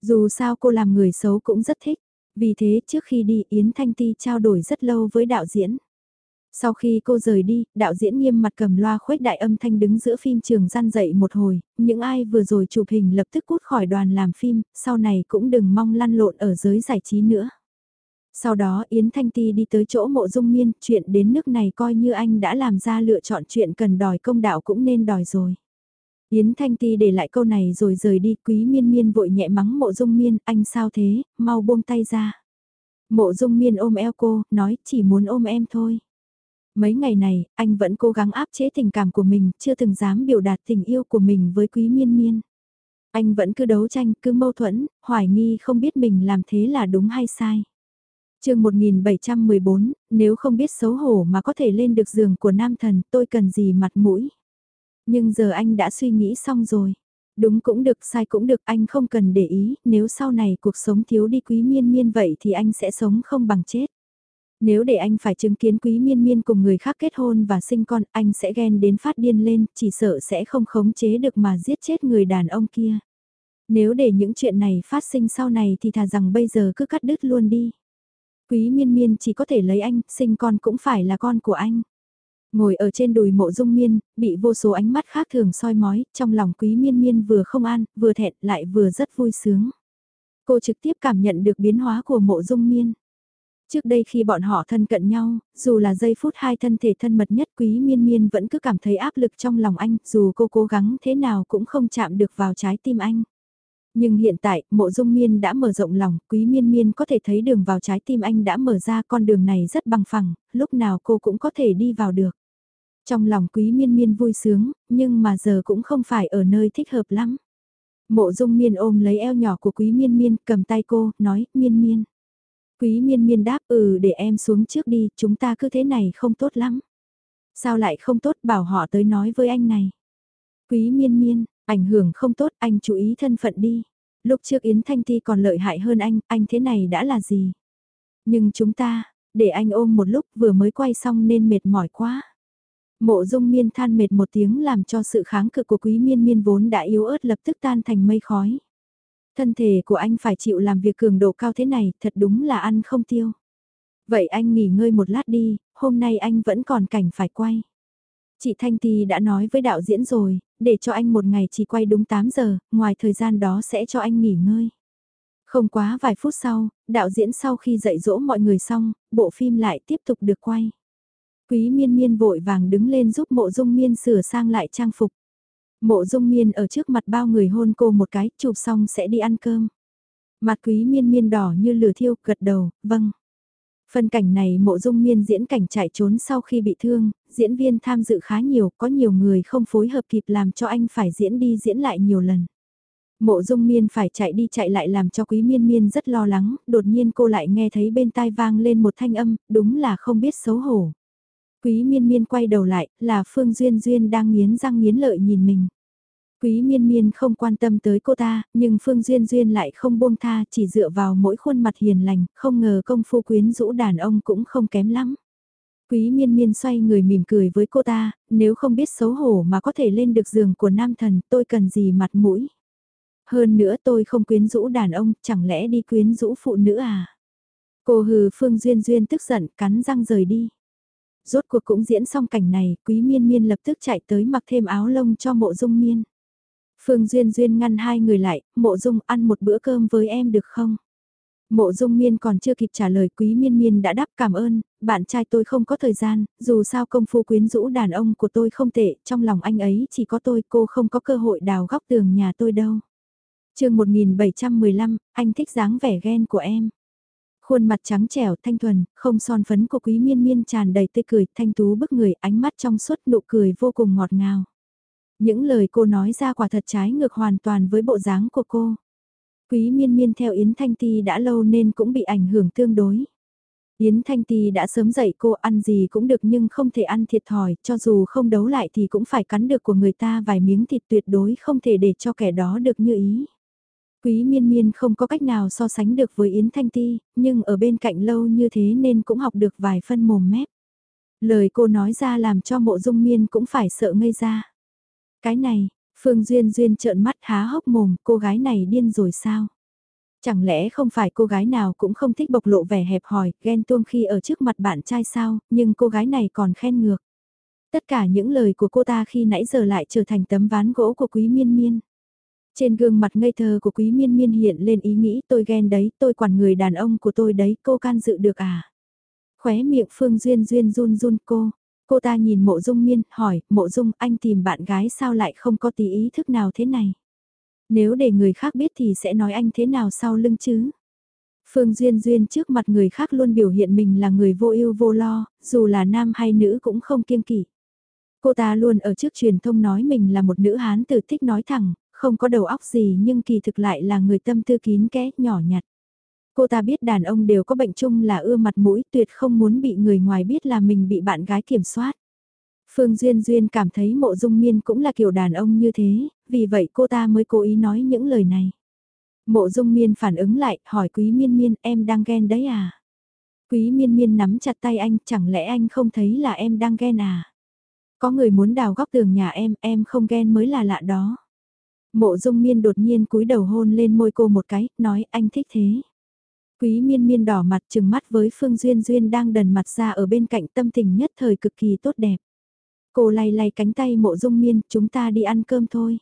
Dù sao cô làm người xấu cũng rất thích. Vì thế trước khi đi Yến Thanh Ti trao đổi rất lâu với đạo diễn. Sau khi cô rời đi, đạo diễn nghiêm mặt cầm loa khuếch đại âm thanh đứng giữa phim trường gian dậy một hồi, những ai vừa rồi chụp hình lập tức cút khỏi đoàn làm phim, sau này cũng đừng mong lăn lộn ở giới giải trí nữa. Sau đó Yến Thanh Ti đi tới chỗ mộ dung miên, chuyện đến nước này coi như anh đã làm ra lựa chọn chuyện cần đòi công đạo cũng nên đòi rồi. Yến Thanh Ti để lại câu này rồi rời đi, quý miên miên vội nhẹ mắng mộ dung miên, anh sao thế, mau buông tay ra. Mộ dung miên ôm eo cô, nói chỉ muốn ôm em thôi. Mấy ngày này, anh vẫn cố gắng áp chế tình cảm của mình, chưa từng dám biểu đạt tình yêu của mình với quý miên miên. Anh vẫn cứ đấu tranh, cứ mâu thuẫn, hoài nghi không biết mình làm thế là đúng hay sai. chương 1714, nếu không biết xấu hổ mà có thể lên được giường của nam thần, tôi cần gì mặt mũi. Nhưng giờ anh đã suy nghĩ xong rồi. Đúng cũng được, sai cũng được, anh không cần để ý, nếu sau này cuộc sống thiếu đi quý miên miên vậy thì anh sẽ sống không bằng chết. Nếu để anh phải chứng kiến quý miên miên cùng người khác kết hôn và sinh con, anh sẽ ghen đến phát điên lên, chỉ sợ sẽ không khống chế được mà giết chết người đàn ông kia. Nếu để những chuyện này phát sinh sau này thì thà rằng bây giờ cứ cắt đứt luôn đi. Quý miên miên chỉ có thể lấy anh, sinh con cũng phải là con của anh. Ngồi ở trên đùi mộ dung miên, bị vô số ánh mắt khác thường soi mói, trong lòng quý miên miên vừa không an, vừa thẹn lại vừa rất vui sướng. Cô trực tiếp cảm nhận được biến hóa của mộ dung miên. Trước đây khi bọn họ thân cận nhau, dù là giây phút hai thân thể thân mật nhất quý miên miên vẫn cứ cảm thấy áp lực trong lòng anh, dù cô cố gắng thế nào cũng không chạm được vào trái tim anh. Nhưng hiện tại, mộ dung miên đã mở rộng lòng, quý miên miên có thể thấy đường vào trái tim anh đã mở ra con đường này rất bằng phẳng, lúc nào cô cũng có thể đi vào được. Trong lòng quý miên miên vui sướng, nhưng mà giờ cũng không phải ở nơi thích hợp lắm. Mộ dung miên ôm lấy eo nhỏ của quý miên miên, cầm tay cô, nói, miên miên. Quý miên miên đáp ừ để em xuống trước đi, chúng ta cứ thế này không tốt lắm. Sao lại không tốt bảo họ tới nói với anh này. Quý miên miên, ảnh hưởng không tốt anh chú ý thân phận đi. Lúc trước Yến Thanh Ti còn lợi hại hơn anh, anh thế này đã là gì? Nhưng chúng ta, để anh ôm một lúc vừa mới quay xong nên mệt mỏi quá. Mộ dung miên than mệt một tiếng làm cho sự kháng cự của quý miên miên vốn đã yếu ớt lập tức tan thành mây khói. Thân thể của anh phải chịu làm việc cường độ cao thế này, thật đúng là ăn không tiêu. Vậy anh nghỉ ngơi một lát đi, hôm nay anh vẫn còn cảnh phải quay. Chị Thanh Ti đã nói với đạo diễn rồi, để cho anh một ngày chỉ quay đúng 8 giờ, ngoài thời gian đó sẽ cho anh nghỉ ngơi. Không quá vài phút sau, đạo diễn sau khi dạy dỗ mọi người xong, bộ phim lại tiếp tục được quay. Quý miên miên vội vàng đứng lên giúp mộ dung miên sửa sang lại trang phục. Mộ dung miên ở trước mặt bao người hôn cô một cái, chụp xong sẽ đi ăn cơm. Mặt quý miên miên đỏ như lửa thiêu, gật đầu, vâng. Phân cảnh này mộ dung miên diễn cảnh chạy trốn sau khi bị thương, diễn viên tham dự khá nhiều, có nhiều người không phối hợp kịp làm cho anh phải diễn đi diễn lại nhiều lần. Mộ dung miên phải chạy đi chạy lại làm cho quý miên miên rất lo lắng, đột nhiên cô lại nghe thấy bên tai vang lên một thanh âm, đúng là không biết xấu hổ. Quý miên miên quay đầu lại, là Phương Duyên Duyên đang nghiến răng nghiến lợi nhìn mình. Quý miên miên không quan tâm tới cô ta, nhưng Phương Duyên Duyên lại không buông tha, chỉ dựa vào mỗi khuôn mặt hiền lành, không ngờ công phu quyến rũ đàn ông cũng không kém lắm. Quý miên miên xoay người mỉm cười với cô ta, nếu không biết xấu hổ mà có thể lên được giường của nam thần, tôi cần gì mặt mũi. Hơn nữa tôi không quyến rũ đàn ông, chẳng lẽ đi quyến rũ phụ nữ à? Cô hừ Phương Duyên Duyên tức giận, cắn răng rời đi. Rốt cuộc cũng diễn xong cảnh này, quý miên miên lập tức chạy tới mặc thêm áo lông cho mộ dung miên. Phương Duyên Duyên ngăn hai người lại, mộ dung ăn một bữa cơm với em được không? Mộ dung miên còn chưa kịp trả lời quý miên miên đã đáp cảm ơn, bạn trai tôi không có thời gian, dù sao công phu quyến rũ đàn ông của tôi không tệ, trong lòng anh ấy chỉ có tôi, cô không có cơ hội đào góc tường nhà tôi đâu. chương 1715, anh thích dáng vẻ ghen của em. Khuôn mặt trắng trẻo thanh thuần, không son phấn của quý miên miên tràn đầy tươi cười, thanh tú bức người, ánh mắt trong suốt nụ cười vô cùng ngọt ngào. Những lời cô nói ra quả thật trái ngược hoàn toàn với bộ dáng của cô. Quý miên miên theo Yến Thanh Ti đã lâu nên cũng bị ảnh hưởng tương đối. Yến Thanh Ti đã sớm dạy cô ăn gì cũng được nhưng không thể ăn thiệt thòi, cho dù không đấu lại thì cũng phải cắn được của người ta vài miếng thịt tuyệt đối không thể để cho kẻ đó được như ý. Quý miên miên không có cách nào so sánh được với Yến Thanh Ti, nhưng ở bên cạnh lâu như thế nên cũng học được vài phân mồm mép. Lời cô nói ra làm cho mộ dung miên cũng phải sợ ngây ra. Cái này, Phương Duyên Duyên trợn mắt há hốc mồm, cô gái này điên rồi sao? Chẳng lẽ không phải cô gái nào cũng không thích bộc lộ vẻ hẹp hòi, ghen tuông khi ở trước mặt bạn trai sao, nhưng cô gái này còn khen ngược. Tất cả những lời của cô ta khi nãy giờ lại trở thành tấm ván gỗ của quý miên miên. Trên gương mặt ngây thơ của quý miên miên hiện lên ý nghĩ tôi ghen đấy, tôi quản người đàn ông của tôi đấy, cô can dự được à? Khóe miệng Phương Duyên Duyên run run cô. Cô ta nhìn mộ dung miên, hỏi, mộ dung anh tìm bạn gái sao lại không có tí ý thức nào thế này? Nếu để người khác biết thì sẽ nói anh thế nào sau lưng chứ? Phương Duyên Duyên trước mặt người khác luôn biểu hiện mình là người vô ưu vô lo, dù là nam hay nữ cũng không kiêng kỵ. Cô ta luôn ở trước truyền thông nói mình là một nữ hán tử thích nói thẳng, không có đầu óc gì nhưng kỳ thực lại là người tâm tư kín kẽ, nhỏ nhặt. Cô ta biết đàn ông đều có bệnh chung là ưa mặt mũi tuyệt không muốn bị người ngoài biết là mình bị bạn gái kiểm soát. Phương Duyên Duyên cảm thấy mộ dung miên cũng là kiểu đàn ông như thế, vì vậy cô ta mới cố ý nói những lời này. Mộ dung miên phản ứng lại, hỏi quý miên miên em đang ghen đấy à? Quý miên miên nắm chặt tay anh, chẳng lẽ anh không thấy là em đang ghen à? Có người muốn đào góc tường nhà em, em không ghen mới là lạ đó. Mộ dung miên đột nhiên cúi đầu hôn lên môi cô một cái, nói anh thích thế. Quý miên miên đỏ mặt trừng mắt với Phương Duyên Duyên đang đần mặt ra ở bên cạnh tâm tình nhất thời cực kỳ tốt đẹp. Cô lay lay cánh tay mộ dung miên, chúng ta đi ăn cơm thôi.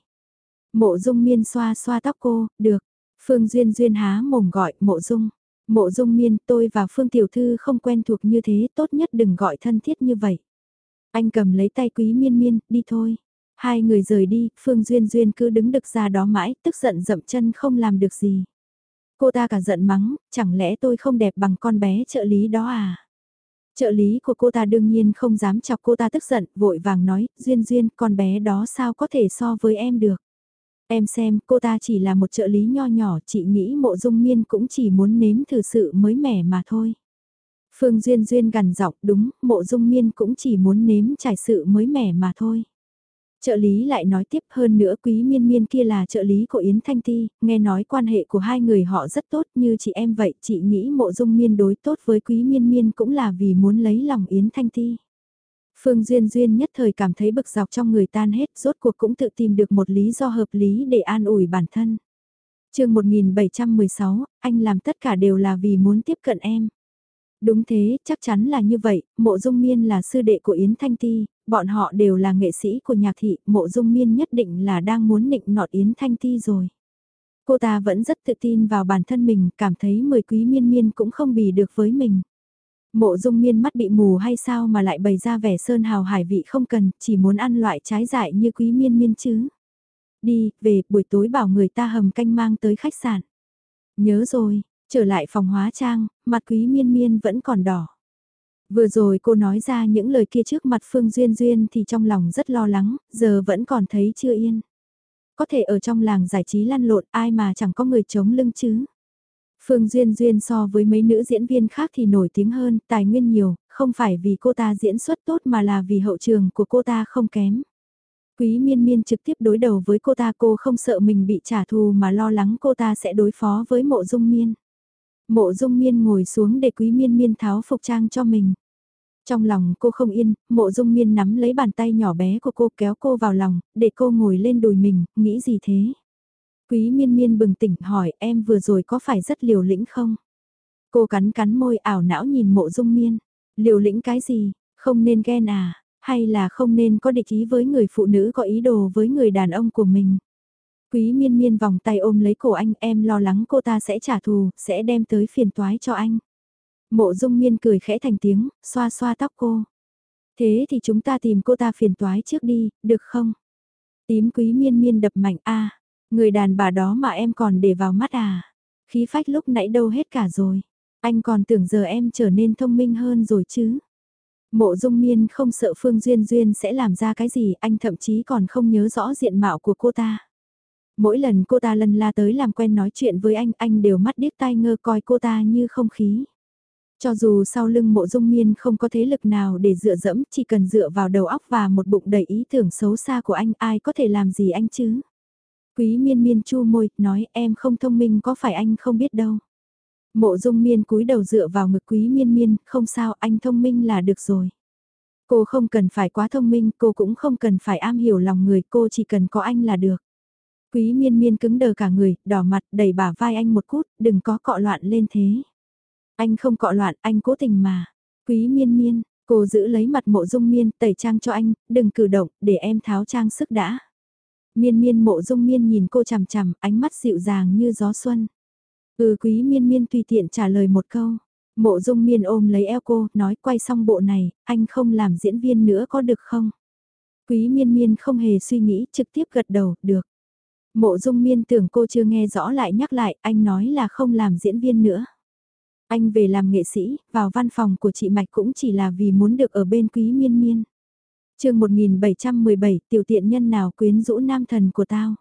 Mộ dung miên xoa xoa tóc cô, được. Phương Duyên Duyên há mồm gọi, mộ dung. Mộ dung miên, tôi và Phương Tiểu Thư không quen thuộc như thế, tốt nhất đừng gọi thân thiết như vậy. Anh cầm lấy tay quý miên miên, đi thôi. Hai người rời đi, Phương Duyên Duyên cứ đứng đực ra đó mãi, tức giận dậm chân không làm được gì. Cô ta cả giận mắng, chẳng lẽ tôi không đẹp bằng con bé trợ lý đó à? Trợ lý của cô ta đương nhiên không dám chọc cô ta tức giận, vội vàng nói, Duyên Duyên, con bé đó sao có thể so với em được? Em xem, cô ta chỉ là một trợ lý nho nhỏ, chị nghĩ mộ dung miên cũng chỉ muốn nếm thử sự mới mẻ mà thôi. Phương Duyên Duyên gần giọng đúng, mộ dung miên cũng chỉ muốn nếm trải sự mới mẻ mà thôi. Trợ lý lại nói tiếp hơn nữa quý miên miên kia là trợ lý của Yến Thanh Ti, nghe nói quan hệ của hai người họ rất tốt như chị em vậy, chị nghĩ mộ dung miên đối tốt với quý miên miên cũng là vì muốn lấy lòng Yến Thanh Ti. Phương Duyên Duyên nhất thời cảm thấy bực dọc trong người tan hết, rốt cuộc cũng tự tìm được một lý do hợp lý để an ủi bản thân. chương 1716, anh làm tất cả đều là vì muốn tiếp cận em. Đúng thế, chắc chắn là như vậy, mộ dung miên là sư đệ của Yến Thanh Ti, bọn họ đều là nghệ sĩ của nhạc thị, mộ dung miên nhất định là đang muốn nịnh nọt Yến Thanh Ti rồi. Cô ta vẫn rất tự tin vào bản thân mình, cảm thấy mười quý miên miên cũng không bì được với mình. Mộ dung miên mắt bị mù hay sao mà lại bày ra vẻ sơn hào hải vị không cần, chỉ muốn ăn loại trái dại như quý miên miên chứ. Đi, về, buổi tối bảo người ta hầm canh mang tới khách sạn. Nhớ rồi, trở lại phòng hóa trang, mặt quý miên miên vẫn còn đỏ. Vừa rồi cô nói ra những lời kia trước mặt Phương Duyên Duyên thì trong lòng rất lo lắng, giờ vẫn còn thấy chưa yên. Có thể ở trong làng giải trí lăn lộn ai mà chẳng có người chống lưng chứ. Phương Duyên Duyên so với mấy nữ diễn viên khác thì nổi tiếng hơn, tài nguyên nhiều, không phải vì cô ta diễn xuất tốt mà là vì hậu trường của cô ta không kém. Quý miên miên trực tiếp đối đầu với cô ta cô không sợ mình bị trả thù mà lo lắng cô ta sẽ đối phó với mộ dung miên. Mộ dung miên ngồi xuống để quý miên miên tháo phục trang cho mình. Trong lòng cô không yên, mộ dung miên nắm lấy bàn tay nhỏ bé của cô kéo cô vào lòng, để cô ngồi lên đùi mình, nghĩ gì thế? Quý miên miên bừng tỉnh hỏi em vừa rồi có phải rất liều lĩnh không? Cô cắn cắn môi ảo não nhìn mộ dung miên. Liều lĩnh cái gì? Không nên ghen à? Hay là không nên có địch ý với người phụ nữ có ý đồ với người đàn ông của mình? Quý miên miên vòng tay ôm lấy cổ anh em lo lắng cô ta sẽ trả thù, sẽ đem tới phiền toái cho anh. Mộ dung miên cười khẽ thành tiếng, xoa xoa tóc cô. Thế thì chúng ta tìm cô ta phiền toái trước đi, được không? Tím quý miên miên đập mạnh a người đàn bà đó mà em còn để vào mắt à? Khí phách lúc nãy đâu hết cả rồi. Anh còn tưởng giờ em trở nên thông minh hơn rồi chứ? Mộ dung miên không sợ Phương Duyên Duyên sẽ làm ra cái gì, anh thậm chí còn không nhớ rõ diện mạo của cô ta. Mỗi lần cô ta lần la tới làm quen nói chuyện với anh, anh đều mắt điếc tai ngơ coi cô ta như không khí. Cho dù sau lưng mộ dung miên không có thế lực nào để dựa dẫm, chỉ cần dựa vào đầu óc và một bụng đầy ý tưởng xấu xa của anh ai có thể làm gì anh chứ. Quý miên miên chu môi, nói em không thông minh có phải anh không biết đâu. Mộ dung miên cúi đầu dựa vào ngực quý miên miên, không sao anh thông minh là được rồi. Cô không cần phải quá thông minh, cô cũng không cần phải am hiểu lòng người, cô chỉ cần có anh là được. Quý miên miên cứng đờ cả người, đỏ mặt, đẩy bả vai anh một cút, đừng có cọ loạn lên thế. Anh không cọ loạn, anh cố tình mà. Quý miên miên, cô giữ lấy mặt mộ dung miên, tẩy trang cho anh, đừng cử động, để em tháo trang sức đã. Miên miên mộ dung miên nhìn cô chằm chằm, ánh mắt dịu dàng như gió xuân. Ừ quý miên miên tùy tiện trả lời một câu. Mộ dung miên ôm lấy eo cô, nói quay xong bộ này, anh không làm diễn viên nữa có được không? Quý miên miên không hề suy nghĩ, trực tiếp gật đầu, được. Mộ dung miên tưởng cô chưa nghe rõ lại nhắc lại, anh nói là không làm diễn viên nữa. Anh về làm nghệ sĩ, vào văn phòng của chị Mạch cũng chỉ là vì muốn được ở bên quý miên miên. chương 1717, tiểu tiện nhân nào quyến rũ nam thần của tao.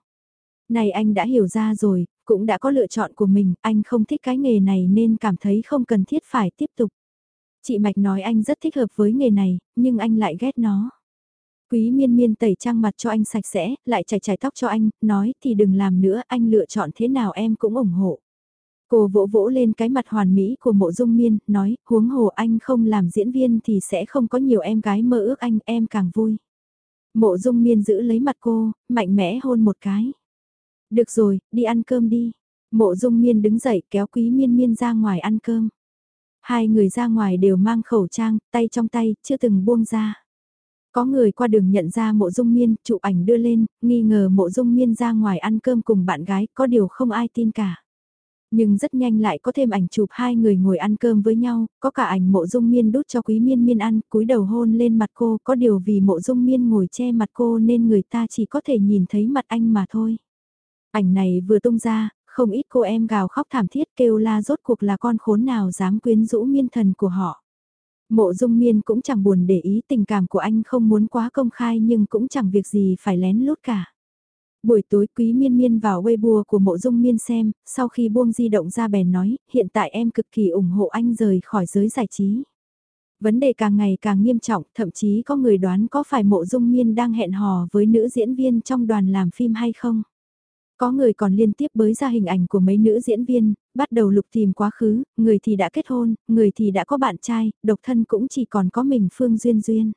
Này anh đã hiểu ra rồi, cũng đã có lựa chọn của mình, anh không thích cái nghề này nên cảm thấy không cần thiết phải tiếp tục. Chị Mạch nói anh rất thích hợp với nghề này, nhưng anh lại ghét nó. Quý miên miên tẩy trang mặt cho anh sạch sẽ, lại chải chải tóc cho anh, nói thì đừng làm nữa, anh lựa chọn thế nào em cũng ủng hộ. Cô vỗ vỗ lên cái mặt hoàn mỹ của mộ dung miên, nói, huống hồ anh không làm diễn viên thì sẽ không có nhiều em gái mơ ước anh, em càng vui. Mộ dung miên giữ lấy mặt cô, mạnh mẽ hôn một cái. Được rồi, đi ăn cơm đi. Mộ dung miên đứng dậy kéo quý miên miên ra ngoài ăn cơm. Hai người ra ngoài đều mang khẩu trang, tay trong tay, chưa từng buông ra. Có người qua đường nhận ra mộ dung miên, chụp ảnh đưa lên, nghi ngờ mộ dung miên ra ngoài ăn cơm cùng bạn gái, có điều không ai tin cả. Nhưng rất nhanh lại có thêm ảnh chụp hai người ngồi ăn cơm với nhau, có cả ảnh mộ dung miên đút cho quý miên miên ăn, cúi đầu hôn lên mặt cô, có điều vì mộ dung miên ngồi che mặt cô nên người ta chỉ có thể nhìn thấy mặt anh mà thôi. Ảnh này vừa tung ra, không ít cô em gào khóc thảm thiết kêu la rốt cuộc là con khốn nào dám quyến rũ miên thần của họ. Mộ dung miên cũng chẳng buồn để ý tình cảm của anh không muốn quá công khai nhưng cũng chẳng việc gì phải lén lút cả. Buổi tối quý miên miên vào Weibo của mộ dung miên xem, sau khi buông di động ra bèn nói, hiện tại em cực kỳ ủng hộ anh rời khỏi giới giải trí. Vấn đề càng ngày càng nghiêm trọng, thậm chí có người đoán có phải mộ dung miên đang hẹn hò với nữ diễn viên trong đoàn làm phim hay không. Có người còn liên tiếp bới ra hình ảnh của mấy nữ diễn viên, bắt đầu lục tìm quá khứ, người thì đã kết hôn, người thì đã có bạn trai, độc thân cũng chỉ còn có mình Phương Duyên Duyên.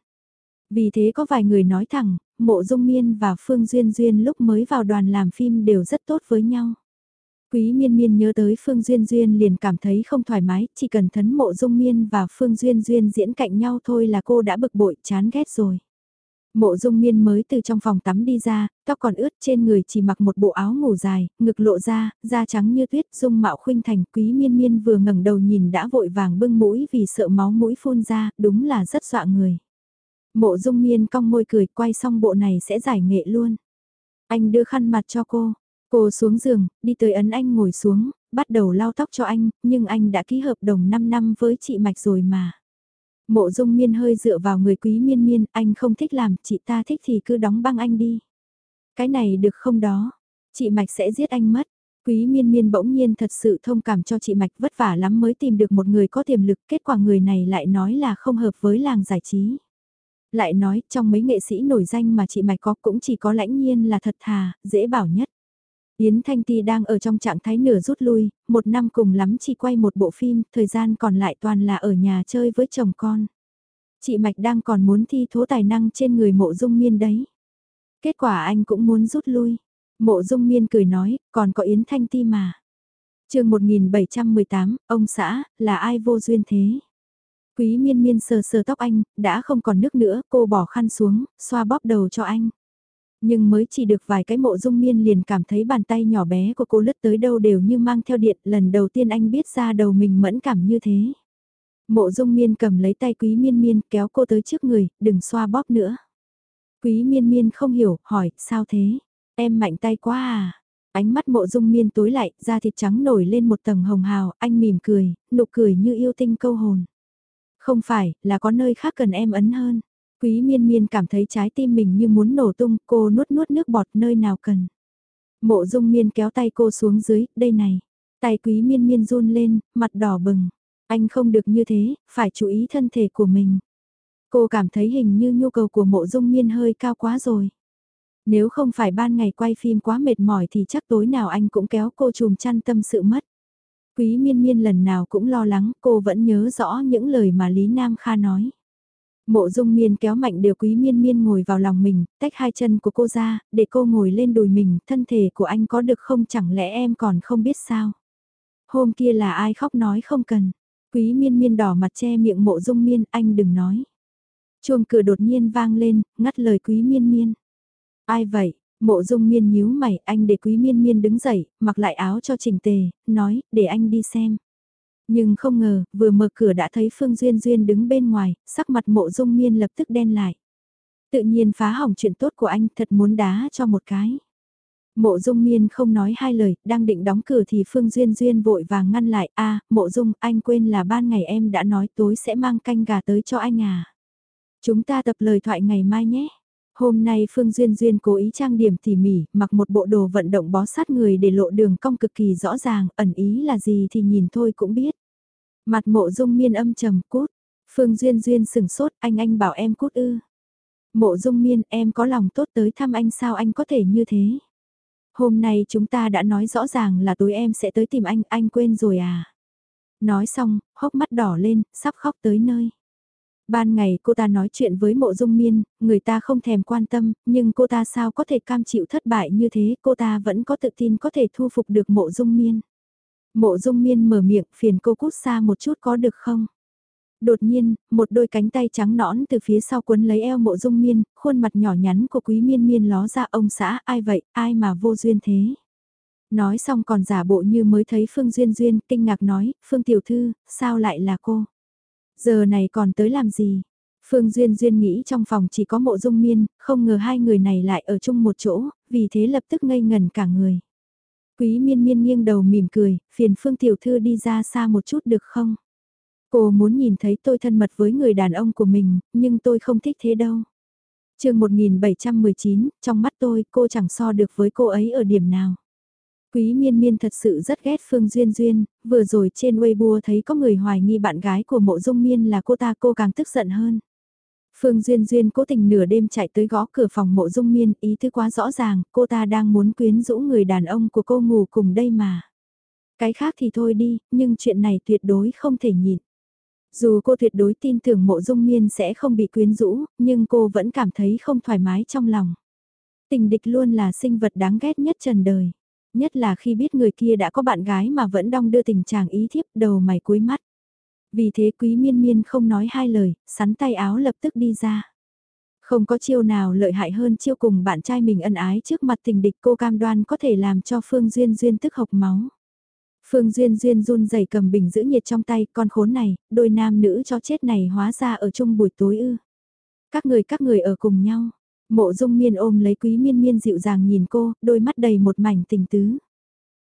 Vì thế có vài người nói thẳng, Mộ Dung Miên và Phương Duyên Duyên lúc mới vào đoàn làm phim đều rất tốt với nhau. Quý miên miên nhớ tới Phương Duyên Duyên liền cảm thấy không thoải mái, chỉ cần thấn mộ dung miên và Phương Duyên Duyên diễn cạnh nhau thôi là cô đã bực bội chán ghét rồi. Mộ dung miên mới từ trong phòng tắm đi ra, tóc còn ướt trên người chỉ mặc một bộ áo ngủ dài, ngực lộ ra, da trắng như tuyết, dung mạo khuynh thành quý miên miên vừa ngẩng đầu nhìn đã vội vàng bưng mũi vì sợ máu mũi phun ra, đúng là rất dọa người. Mộ dung miên cong môi cười quay xong bộ này sẽ giải nghệ luôn. Anh đưa khăn mặt cho cô, cô xuống giường, đi tới ấn anh ngồi xuống, bắt đầu lau tóc cho anh, nhưng anh đã ký hợp đồng 5 năm với chị Mạch rồi mà. Mộ dung miên hơi dựa vào người quý miên miên, anh không thích làm, chị ta thích thì cứ đóng băng anh đi. Cái này được không đó, chị Mạch sẽ giết anh mất. Quý miên miên bỗng nhiên thật sự thông cảm cho chị Mạch vất vả lắm mới tìm được một người có tiềm lực, kết quả người này lại nói là không hợp với làng giải trí. Lại nói, trong mấy nghệ sĩ nổi danh mà chị Mạch có cũng chỉ có lãnh nhiên là thật thà, dễ bảo nhất. Yến Thanh Ti đang ở trong trạng thái nửa rút lui, một năm cùng lắm chỉ quay một bộ phim, thời gian còn lại toàn là ở nhà chơi với chồng con. Chị Mạch đang còn muốn thi thố tài năng trên người mộ dung miên đấy. Kết quả anh cũng muốn rút lui. Mộ dung miên cười nói, còn có Yến Thanh Ti mà. chương 1718, ông xã, là ai vô duyên thế? Quý miên miên sờ sờ tóc anh, đã không còn nước nữa, cô bỏ khăn xuống, xoa bóp đầu cho anh. Nhưng mới chỉ được vài cái mộ dung miên liền cảm thấy bàn tay nhỏ bé của cô lướt tới đâu đều như mang theo điện, lần đầu tiên anh biết ra đầu mình mẫn cảm như thế. Mộ dung miên cầm lấy tay quý miên miên kéo cô tới trước người, đừng xoa bóp nữa. Quý miên miên không hiểu, hỏi, sao thế? Em mạnh tay quá à? Ánh mắt mộ dung miên tối lại, da thịt trắng nổi lên một tầng hồng hào, anh mỉm cười, nụ cười như yêu tinh câu hồn. Không phải, là có nơi khác cần em ấn hơn. Quý miên miên cảm thấy trái tim mình như muốn nổ tung, cô nuốt nuốt nước bọt nơi nào cần. Mộ dung miên kéo tay cô xuống dưới, đây này. Tay quý miên miên run lên, mặt đỏ bừng. Anh không được như thế, phải chú ý thân thể của mình. Cô cảm thấy hình như nhu cầu của mộ dung miên hơi cao quá rồi. Nếu không phải ban ngày quay phim quá mệt mỏi thì chắc tối nào anh cũng kéo cô chùm chăn tâm sự mất. Quý miên miên lần nào cũng lo lắng, cô vẫn nhớ rõ những lời mà Lý Nam Kha nói. Mộ dung miên kéo mạnh đều quý miên miên ngồi vào lòng mình, tách hai chân của cô ra, để cô ngồi lên đùi mình, thân thể của anh có được không chẳng lẽ em còn không biết sao. Hôm kia là ai khóc nói không cần, quý miên miên đỏ mặt che miệng mộ dung miên, anh đừng nói. Chuông cửa đột nhiên vang lên, ngắt lời quý miên miên. Ai vậy? Mộ dung miên nhíu mày, anh để quý miên miên đứng dậy, mặc lại áo cho chỉnh tề, nói, để anh đi xem. Nhưng không ngờ, vừa mở cửa đã thấy Phương Duyên Duyên đứng bên ngoài, sắc mặt mộ dung miên lập tức đen lại. Tự nhiên phá hỏng chuyện tốt của anh thật muốn đá cho một cái. Mộ dung miên không nói hai lời, đang định đóng cửa thì Phương Duyên Duyên vội vàng ngăn lại. a mộ dung, anh quên là ban ngày em đã nói tối sẽ mang canh gà tới cho anh à. Chúng ta tập lời thoại ngày mai nhé. Hôm nay Phương Duyên Duyên cố ý trang điểm tỉ mỉ, mặc một bộ đồ vận động bó sát người để lộ đường cong cực kỳ rõ ràng, ẩn ý là gì thì nhìn thôi cũng biết. Mặt mộ dung miên âm trầm cút. Phương Duyên Duyên sừng sốt, anh anh bảo em cút ư. Mộ dung miên em có lòng tốt tới thăm anh sao anh có thể như thế. Hôm nay chúng ta đã nói rõ ràng là tối em sẽ tới tìm anh, anh quên rồi à. Nói xong, hốc mắt đỏ lên, sắp khóc tới nơi. Ban ngày cô ta nói chuyện với mộ dung miên, người ta không thèm quan tâm, nhưng cô ta sao có thể cam chịu thất bại như thế, cô ta vẫn có tự tin có thể thu phục được mộ dung miên. Mộ dung miên mở miệng phiền cô cút xa một chút có được không? Đột nhiên, một đôi cánh tay trắng nõn từ phía sau cuốn lấy eo mộ dung miên, khuôn mặt nhỏ nhắn của quý miên miên ló ra ông xã, ai vậy, ai mà vô duyên thế? Nói xong còn giả bộ như mới thấy Phương Duyên Duyên, kinh ngạc nói, Phương Tiểu Thư, sao lại là cô? Giờ này còn tới làm gì? Phương Duyên Duyên nghĩ trong phòng chỉ có mộ dung miên, không ngờ hai người này lại ở chung một chỗ, vì thế lập tức ngây ngần cả người. Quý miên miên nghiêng đầu mỉm cười, phiền Phương Tiểu Thư đi ra xa một chút được không? Cô muốn nhìn thấy tôi thân mật với người đàn ông của mình, nhưng tôi không thích thế đâu. chương 1719, trong mắt tôi cô chẳng so được với cô ấy ở điểm nào. Quý miên miên thật sự rất ghét Phương Duyên Duyên, vừa rồi trên Weibo thấy có người hoài nghi bạn gái của mộ dung miên là cô ta cô càng tức giận hơn. Phương Duyên Duyên cố tình nửa đêm chạy tới gõ cửa phòng mộ dung miên, ý thứ quá rõ ràng, cô ta đang muốn quyến rũ người đàn ông của cô ngủ cùng đây mà. Cái khác thì thôi đi, nhưng chuyện này tuyệt đối không thể nhịn. Dù cô tuyệt đối tin tưởng mộ dung miên sẽ không bị quyến rũ, nhưng cô vẫn cảm thấy không thoải mái trong lòng. Tình địch luôn là sinh vật đáng ghét nhất trần đời. Nhất là khi biết người kia đã có bạn gái mà vẫn đong đưa tình chàng ý thiếp đầu mày cuối mắt. Vì thế quý miên miên không nói hai lời, sắn tay áo lập tức đi ra. Không có chiêu nào lợi hại hơn chiêu cùng bạn trai mình ân ái trước mặt tình địch cô cam đoan có thể làm cho Phương Duyên Duyên tức hộc máu. Phương Duyên Duyên run rẩy cầm bình giữ nhiệt trong tay, con khốn này, đôi nam nữ cho chết này hóa ra ở chung buổi tối ư. Các người các người ở cùng nhau. Mộ dung miên ôm lấy quý miên miên dịu dàng nhìn cô, đôi mắt đầy một mảnh tình tứ.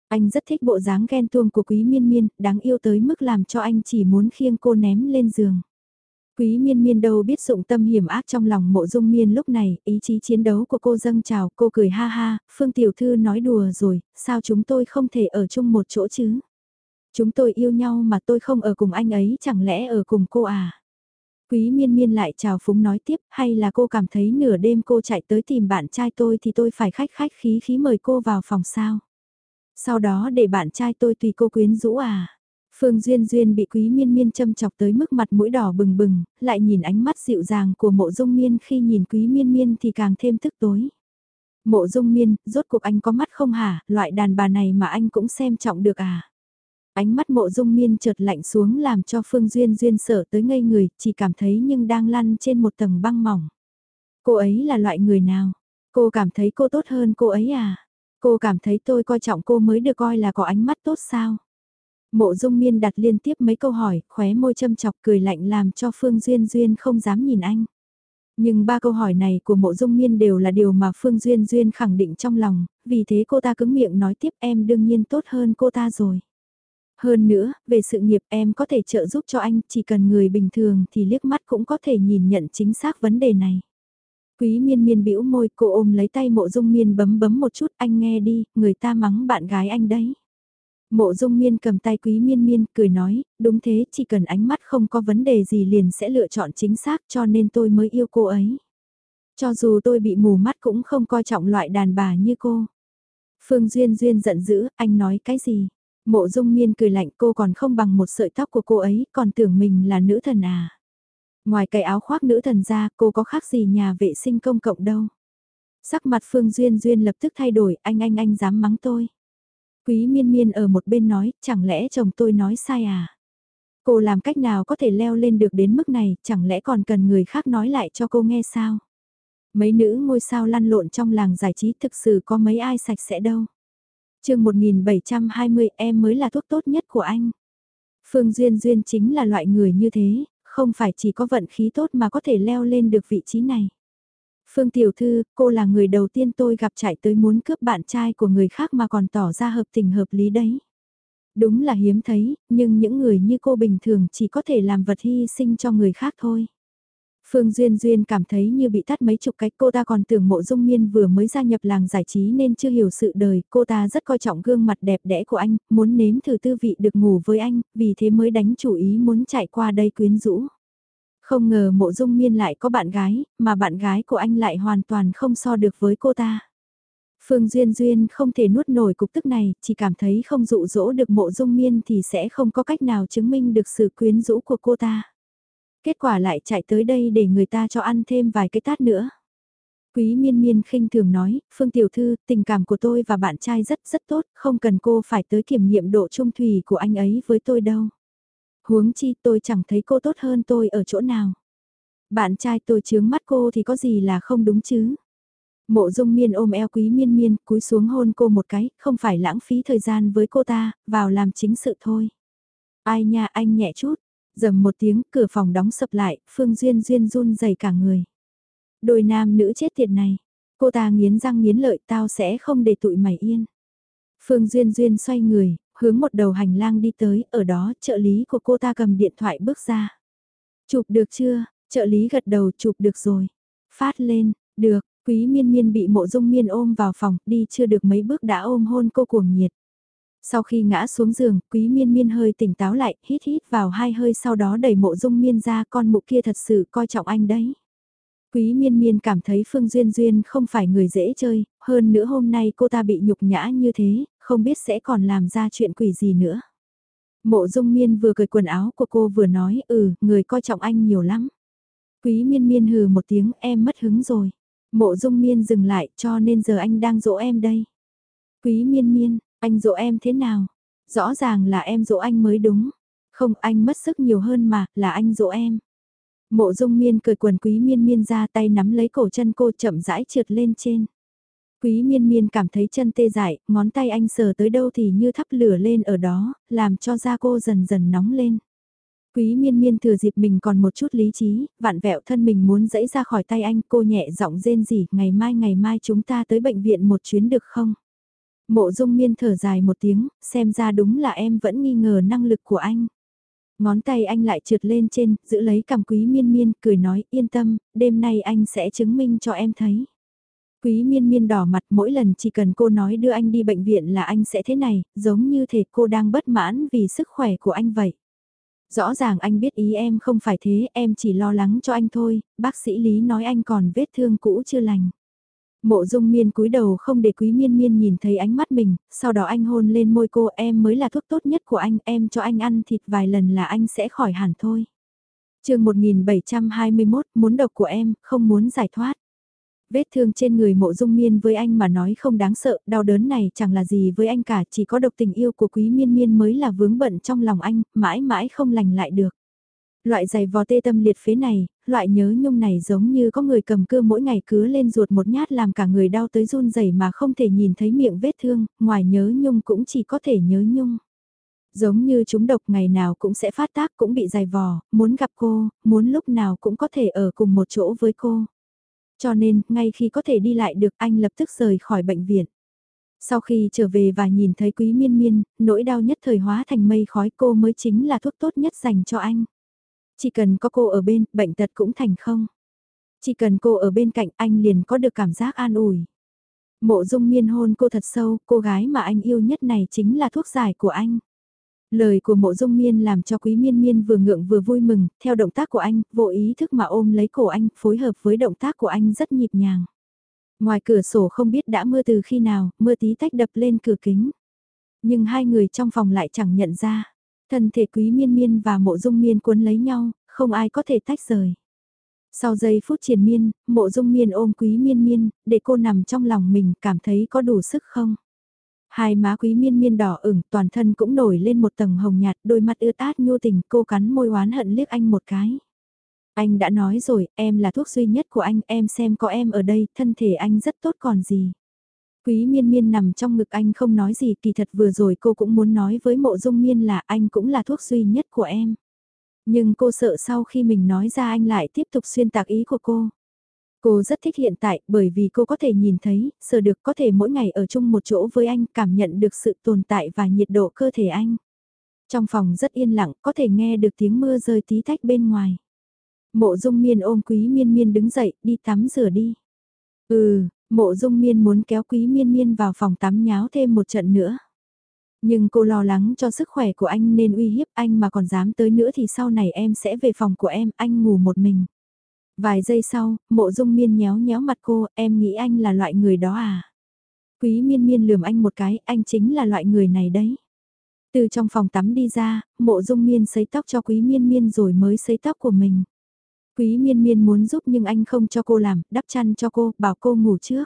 Anh rất thích bộ dáng ghen tuông của quý miên miên, đáng yêu tới mức làm cho anh chỉ muốn khiêng cô ném lên giường. Quý miên miên đâu biết dụng tâm hiểm ác trong lòng mộ dung miên lúc này, ý chí chiến đấu của cô dâng trào, cô cười ha ha, Phương Tiểu Thư nói đùa rồi, sao chúng tôi không thể ở chung một chỗ chứ? Chúng tôi yêu nhau mà tôi không ở cùng anh ấy chẳng lẽ ở cùng cô à? Quý miên miên lại chào phúng nói tiếp, hay là cô cảm thấy nửa đêm cô chạy tới tìm bạn trai tôi thì tôi phải khách khách khí khí mời cô vào phòng sao? Sau đó để bạn trai tôi tùy cô quyến rũ à? Phương Duyên Duyên bị quý miên miên châm chọc tới mức mặt mũi đỏ bừng bừng, lại nhìn ánh mắt dịu dàng của mộ dung miên khi nhìn quý miên miên thì càng thêm tức tối. Mộ dung miên, rốt cuộc anh có mắt không hả, loại đàn bà này mà anh cũng xem trọng được à? Ánh mắt mộ dung miên chợt lạnh xuống làm cho Phương Duyên Duyên sợ tới ngây người, chỉ cảm thấy nhưng đang lăn trên một tầng băng mỏng. Cô ấy là loại người nào? Cô cảm thấy cô tốt hơn cô ấy à? Cô cảm thấy tôi coi trọng cô mới được coi là có ánh mắt tốt sao? Mộ dung miên đặt liên tiếp mấy câu hỏi, khóe môi châm chọc cười lạnh làm cho Phương Duyên Duyên không dám nhìn anh. Nhưng ba câu hỏi này của mộ dung miên đều là điều mà Phương Duyên Duyên khẳng định trong lòng, vì thế cô ta cứng miệng nói tiếp em đương nhiên tốt hơn cô ta rồi. Hơn nữa, về sự nghiệp em có thể trợ giúp cho anh, chỉ cần người bình thường thì liếc mắt cũng có thể nhìn nhận chính xác vấn đề này. Quý miên miên bĩu môi, cô ôm lấy tay mộ dung miên bấm bấm một chút, anh nghe đi, người ta mắng bạn gái anh đấy. Mộ dung miên cầm tay quý miên miên, cười nói, đúng thế, chỉ cần ánh mắt không có vấn đề gì liền sẽ lựa chọn chính xác cho nên tôi mới yêu cô ấy. Cho dù tôi bị mù mắt cũng không coi trọng loại đàn bà như cô. Phương Duyên Duyên giận dữ, anh nói cái gì? Mộ dung miên cười lạnh cô còn không bằng một sợi tóc của cô ấy, còn tưởng mình là nữ thần à. Ngoài cái áo khoác nữ thần ra, cô có khác gì nhà vệ sinh công cộng đâu. Sắc mặt Phương Duyên Duyên lập tức thay đổi, anh anh anh dám mắng tôi. Quý miên miên ở một bên nói, chẳng lẽ chồng tôi nói sai à? Cô làm cách nào có thể leo lên được đến mức này, chẳng lẽ còn cần người khác nói lại cho cô nghe sao? Mấy nữ ngôi sao lăn lộn trong làng giải trí thực sự có mấy ai sạch sẽ đâu. chương 1720 em mới là thuốc tốt nhất của anh. Phương Duyên Duyên chính là loại người như thế, không phải chỉ có vận khí tốt mà có thể leo lên được vị trí này. Phương Tiểu Thư, cô là người đầu tiên tôi gặp chạy tới muốn cướp bạn trai của người khác mà còn tỏ ra hợp tình hợp lý đấy. Đúng là hiếm thấy, nhưng những người như cô bình thường chỉ có thể làm vật hy sinh cho người khác thôi. Phương Duyên Duyên cảm thấy như bị tắt mấy chục cách cô ta còn tưởng mộ dung miên vừa mới gia nhập làng giải trí nên chưa hiểu sự đời, cô ta rất coi trọng gương mặt đẹp đẽ của anh, muốn nếm thử tư vị được ngủ với anh, vì thế mới đánh chủ ý muốn chạy qua đây quyến rũ. Không ngờ mộ dung miên lại có bạn gái, mà bạn gái của anh lại hoàn toàn không so được với cô ta. Phương Duyên Duyên không thể nuốt nổi cục tức này, chỉ cảm thấy không dụ dỗ được mộ dung miên thì sẽ không có cách nào chứng minh được sự quyến rũ của cô ta. Kết quả lại chạy tới đây để người ta cho ăn thêm vài cái tát nữa. Quý miên miên khinh thường nói, Phương Tiểu Thư, tình cảm của tôi và bạn trai rất rất tốt, không cần cô phải tới kiểm nghiệm độ trung thủy của anh ấy với tôi đâu. Huống chi tôi chẳng thấy cô tốt hơn tôi ở chỗ nào. Bạn trai tôi chướng mắt cô thì có gì là không đúng chứ. Mộ dung miên ôm eo quý miên miên, cúi xuống hôn cô một cái, không phải lãng phí thời gian với cô ta, vào làm chính sự thôi. Ai nha anh nhẹ chút, dầm một tiếng, cửa phòng đóng sập lại, Phương Duyên Duyên run rẩy cả người. Đôi nam nữ chết tiệt này, cô ta nghiến răng nghiến lợi tao sẽ không để tụi mày yên. Phương Duyên Duyên xoay người, hướng một đầu hành lang đi tới, ở đó trợ lý của cô ta cầm điện thoại bước ra. Chụp được chưa? Trợ lý gật đầu chụp được rồi. Phát lên, được, quý miên miên bị mộ dung miên ôm vào phòng, đi chưa được mấy bước đã ôm hôn cô cuồng nhiệt. Sau khi ngã xuống giường, quý miên miên hơi tỉnh táo lại, hít hít vào hai hơi sau đó đẩy mộ dung miên ra con mụ kia thật sự coi trọng anh đấy. Quý miên miên cảm thấy Phương Duyên Duyên không phải người dễ chơi, hơn nữa hôm nay cô ta bị nhục nhã như thế, không biết sẽ còn làm ra chuyện quỷ gì nữa. Mộ dung miên vừa cười quần áo của cô vừa nói ừ, người coi trọng anh nhiều lắm. Quý miên miên hừ một tiếng em mất hứng rồi. Mộ dung miên dừng lại cho nên giờ anh đang dỗ em đây. Quý miên miên, anh dỗ em thế nào? Rõ ràng là em dỗ anh mới đúng. Không anh mất sức nhiều hơn mà, là anh dỗ em. Mộ dung miên cười quần quý miên miên ra tay nắm lấy cổ chân cô chậm rãi trượt lên trên. Quý miên miên cảm thấy chân tê dại, ngón tay anh sờ tới đâu thì như thắp lửa lên ở đó, làm cho da cô dần dần nóng lên. Quý miên miên thừa dịp mình còn một chút lý trí, vạn vẹo thân mình muốn dẫy ra khỏi tay anh, cô nhẹ giọng rên rỉ, ngày mai ngày mai chúng ta tới bệnh viện một chuyến được không? Mộ dung miên thở dài một tiếng, xem ra đúng là em vẫn nghi ngờ năng lực của anh. Ngón tay anh lại trượt lên trên, giữ lấy cầm quý miên miên, cười nói yên tâm, đêm nay anh sẽ chứng minh cho em thấy. Quý miên miên đỏ mặt mỗi lần chỉ cần cô nói đưa anh đi bệnh viện là anh sẽ thế này, giống như thể cô đang bất mãn vì sức khỏe của anh vậy. Rõ ràng anh biết ý em không phải thế, em chỉ lo lắng cho anh thôi, bác sĩ Lý nói anh còn vết thương cũ chưa lành. Mộ dung miên cúi đầu không để quý miên miên nhìn thấy ánh mắt mình, sau đó anh hôn lên môi cô em mới là thuốc tốt nhất của anh, em cho anh ăn thịt vài lần là anh sẽ khỏi hẳn thôi. chương 1721, muốn độc của em, không muốn giải thoát. Vết thương trên người mộ dung miên với anh mà nói không đáng sợ, đau đớn này chẳng là gì với anh cả, chỉ có độc tình yêu của quý miên miên mới là vướng bận trong lòng anh, mãi mãi không lành lại được. Loại giày vò tê tâm liệt phế này, loại nhớ nhung này giống như có người cầm cưa mỗi ngày cứ lên ruột một nhát làm cả người đau tới run rẩy mà không thể nhìn thấy miệng vết thương, ngoài nhớ nhung cũng chỉ có thể nhớ nhung. Giống như chúng độc ngày nào cũng sẽ phát tác cũng bị giày vò, muốn gặp cô, muốn lúc nào cũng có thể ở cùng một chỗ với cô. Cho nên, ngay khi có thể đi lại được anh lập tức rời khỏi bệnh viện. Sau khi trở về và nhìn thấy quý miên miên, nỗi đau nhất thời hóa thành mây khói cô mới chính là thuốc tốt nhất dành cho anh. Chỉ cần có cô ở bên, bệnh tật cũng thành không. Chỉ cần cô ở bên cạnh anh liền có được cảm giác an ủi. Mộ dung miên hôn cô thật sâu, cô gái mà anh yêu nhất này chính là thuốc giải của anh. Lời của mộ dung miên làm cho quý miên miên vừa ngượng vừa vui mừng, theo động tác của anh, vô ý thức mà ôm lấy cổ anh, phối hợp với động tác của anh rất nhịp nhàng. Ngoài cửa sổ không biết đã mưa từ khi nào, mưa tí tách đập lên cửa kính. Nhưng hai người trong phòng lại chẳng nhận ra. Thân thể quý miên miên và mộ dung miên cuốn lấy nhau, không ai có thể tách rời. Sau giây phút triền miên, mộ dung miên ôm quý miên miên, để cô nằm trong lòng mình cảm thấy có đủ sức không? Hai má quý miên miên đỏ ửng, toàn thân cũng nổi lên một tầng hồng nhạt, đôi mắt ướt át nhu tình, cô cắn môi oán hận liếc anh một cái. Anh đã nói rồi, em là thuốc duy nhất của anh, em xem có em ở đây, thân thể anh rất tốt còn gì. Quý miên miên nằm trong ngực anh không nói gì, kỳ thật vừa rồi cô cũng muốn nói với mộ dung miên là anh cũng là thuốc duy nhất của em. Nhưng cô sợ sau khi mình nói ra anh lại tiếp tục xuyên tạc ý của cô. Cô rất thích hiện tại bởi vì cô có thể nhìn thấy, sợ được có thể mỗi ngày ở chung một chỗ với anh cảm nhận được sự tồn tại và nhiệt độ cơ thể anh. Trong phòng rất yên lặng, có thể nghe được tiếng mưa rơi tí tách bên ngoài. Mộ dung miên ôm quý miên miên đứng dậy, đi tắm rửa đi. Ừ, mộ dung miên muốn kéo quý miên miên vào phòng tắm nháo thêm một trận nữa. Nhưng cô lo lắng cho sức khỏe của anh nên uy hiếp anh mà còn dám tới nữa thì sau này em sẽ về phòng của em, anh ngủ một mình. Vài giây sau, mộ dung miên nhéo nhéo mặt cô, em nghĩ anh là loại người đó à? Quý miên miên lườm anh một cái, anh chính là loại người này đấy. Từ trong phòng tắm đi ra, mộ dung miên sấy tóc cho quý miên miên rồi mới sấy tóc của mình. Quý miên miên muốn giúp nhưng anh không cho cô làm, đắp chăn cho cô, bảo cô ngủ trước.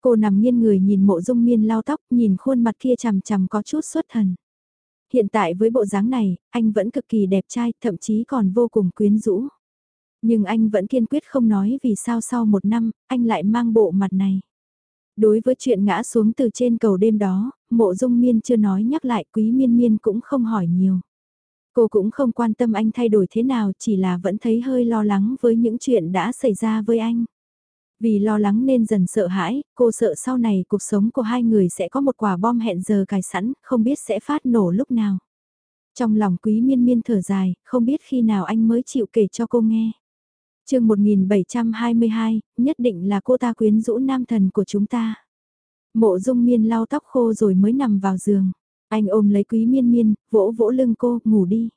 Cô nằm nghiêng người nhìn mộ dung miên lau tóc, nhìn khuôn mặt kia chằm chằm có chút xuất thần. Hiện tại với bộ dáng này, anh vẫn cực kỳ đẹp trai, thậm chí còn vô cùng quyến rũ. Nhưng anh vẫn kiên quyết không nói vì sao sau một năm, anh lại mang bộ mặt này. Đối với chuyện ngã xuống từ trên cầu đêm đó, mộ dung miên chưa nói nhắc lại quý miên miên cũng không hỏi nhiều. Cô cũng không quan tâm anh thay đổi thế nào chỉ là vẫn thấy hơi lo lắng với những chuyện đã xảy ra với anh. Vì lo lắng nên dần sợ hãi, cô sợ sau này cuộc sống của hai người sẽ có một quả bom hẹn giờ cài sẵn, không biết sẽ phát nổ lúc nào. Trong lòng quý miên miên thở dài, không biết khi nào anh mới chịu kể cho cô nghe. chương 1722, nhất định là cô ta quyến rũ nam thần của chúng ta. Mộ dung miên lau tóc khô rồi mới nằm vào giường. Anh ôm lấy quý miên miên, vỗ vỗ lưng cô, ngủ đi.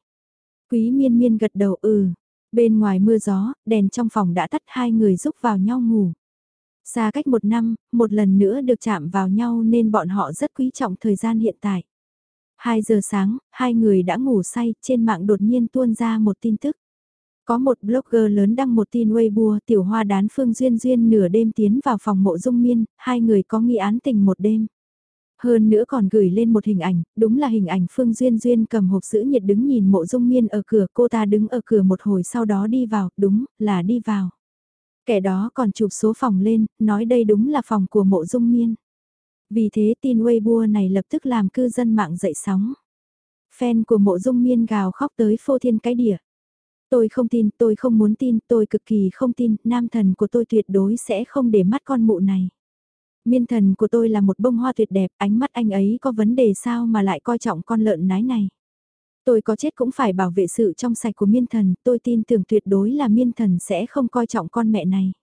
Quý miên miên gật đầu ừ. Bên ngoài mưa gió, đèn trong phòng đã tắt hai người rúc vào nhau ngủ. Xa cách một năm, một lần nữa được chạm vào nhau nên bọn họ rất quý trọng thời gian hiện tại. 2 giờ sáng, hai người đã ngủ say, trên mạng đột nhiên tuôn ra một tin tức. Có một blogger lớn đăng một tin Weibo tiểu hoa đán Phương Duyên Duyên nửa đêm tiến vào phòng mộ dung miên, hai người có nghi án tình một đêm. Hơn nữa còn gửi lên một hình ảnh, đúng là hình ảnh Phương Duyên Duyên cầm hộp sữa nhiệt đứng nhìn mộ dung miên ở cửa, cô ta đứng ở cửa một hồi sau đó đi vào, đúng, là đi vào. Kẻ đó còn chụp số phòng lên, nói đây đúng là phòng của mộ dung miên. Vì thế tin Weibo này lập tức làm cư dân mạng dậy sóng. Fan của mộ dung miên gào khóc tới phô thiên cái đỉa. Tôi không tin, tôi không muốn tin, tôi cực kỳ không tin, nam thần của tôi tuyệt đối sẽ không để mắt con mụ này. Miên thần của tôi là một bông hoa tuyệt đẹp, ánh mắt anh ấy có vấn đề sao mà lại coi trọng con lợn nái này. Tôi có chết cũng phải bảo vệ sự trong sạch của miên thần, tôi tin tưởng tuyệt đối là miên thần sẽ không coi trọng con mẹ này.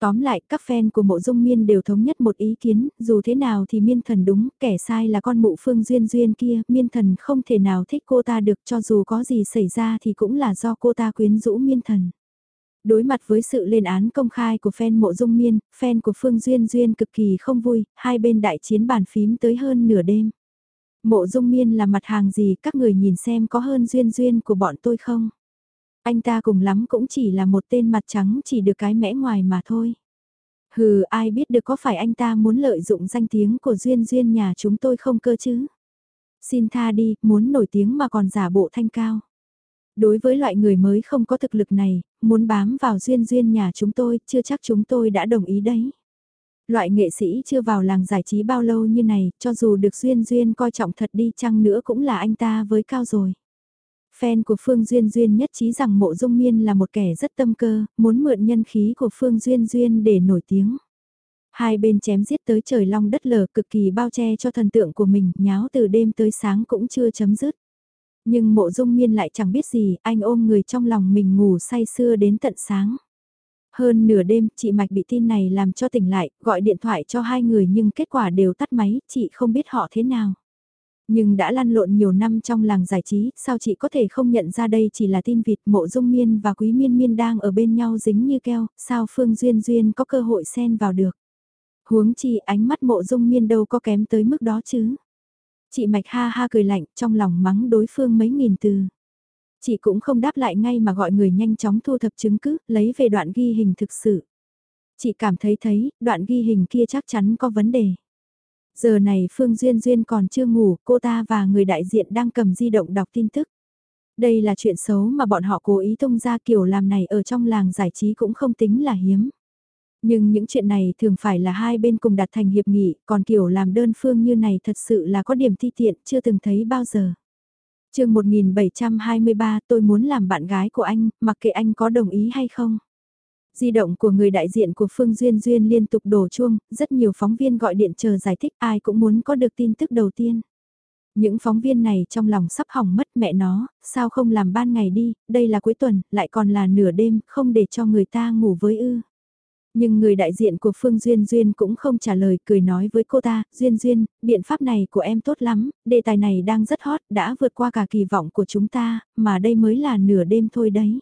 Tóm lại, các fan của mộ dung miên đều thống nhất một ý kiến, dù thế nào thì miên thần đúng, kẻ sai là con mụ phương duyên duyên kia, miên thần không thể nào thích cô ta được cho dù có gì xảy ra thì cũng là do cô ta quyến rũ miên thần. Đối mặt với sự lên án công khai của fan mộ dung miên, fan của Phương Duyên Duyên cực kỳ không vui, hai bên đại chiến bàn phím tới hơn nửa đêm. Mộ dung miên là mặt hàng gì các người nhìn xem có hơn Duyên Duyên của bọn tôi không? Anh ta cùng lắm cũng chỉ là một tên mặt trắng chỉ được cái mẽ ngoài mà thôi. Hừ ai biết được có phải anh ta muốn lợi dụng danh tiếng của Duyên Duyên nhà chúng tôi không cơ chứ? Xin tha đi, muốn nổi tiếng mà còn giả bộ thanh cao. Đối với loại người mới không có thực lực này, muốn bám vào duyên duyên nhà chúng tôi, chưa chắc chúng tôi đã đồng ý đấy. Loại nghệ sĩ chưa vào làng giải trí bao lâu như này, cho dù được duyên duyên coi trọng thật đi chăng nữa cũng là anh ta với cao rồi. Fan của Phương Duyên Duyên nhất trí rằng mộ dung miên là một kẻ rất tâm cơ, muốn mượn nhân khí của Phương Duyên Duyên để nổi tiếng. Hai bên chém giết tới trời long đất lở cực kỳ bao che cho thần tượng của mình, nháo từ đêm tới sáng cũng chưa chấm dứt. Nhưng mộ dung miên lại chẳng biết gì, anh ôm người trong lòng mình ngủ say sưa đến tận sáng. Hơn nửa đêm, chị Mạch bị tin này làm cho tỉnh lại, gọi điện thoại cho hai người nhưng kết quả đều tắt máy, chị không biết họ thế nào. Nhưng đã lăn lộn nhiều năm trong làng giải trí, sao chị có thể không nhận ra đây chỉ là tin vịt mộ dung miên và quý miên miên đang ở bên nhau dính như keo, sao Phương Duyên Duyên có cơ hội xen vào được. Huống chi ánh mắt mộ dung miên đâu có kém tới mức đó chứ. Chị Mạch ha ha cười lạnh trong lòng mắng đối phương mấy nghìn từ. Chị cũng không đáp lại ngay mà gọi người nhanh chóng thu thập chứng cứ, lấy về đoạn ghi hình thực sự. Chị cảm thấy thấy, đoạn ghi hình kia chắc chắn có vấn đề. Giờ này Phương Duyên Duyên còn chưa ngủ, cô ta và người đại diện đang cầm di động đọc tin tức. Đây là chuyện xấu mà bọn họ cố ý tung ra kiểu làm này ở trong làng giải trí cũng không tính là hiếm. Nhưng những chuyện này thường phải là hai bên cùng đặt thành hiệp nghị, còn kiểu làm đơn phương như này thật sự là có điểm thi tiện, chưa từng thấy bao giờ. chương 1723 tôi muốn làm bạn gái của anh, mặc kệ anh có đồng ý hay không. Di động của người đại diện của Phương Duyên Duyên liên tục đổ chuông, rất nhiều phóng viên gọi điện chờ giải thích ai cũng muốn có được tin tức đầu tiên. Những phóng viên này trong lòng sắp hỏng mất mẹ nó, sao không làm ban ngày đi, đây là cuối tuần, lại còn là nửa đêm, không để cho người ta ngủ với ư. Nhưng người đại diện của Phương Duyên Duyên cũng không trả lời, cười nói với cô ta, Duyên Duyên, biện pháp này của em tốt lắm, đề tài này đang rất hot, đã vượt qua cả kỳ vọng của chúng ta, mà đây mới là nửa đêm thôi đấy.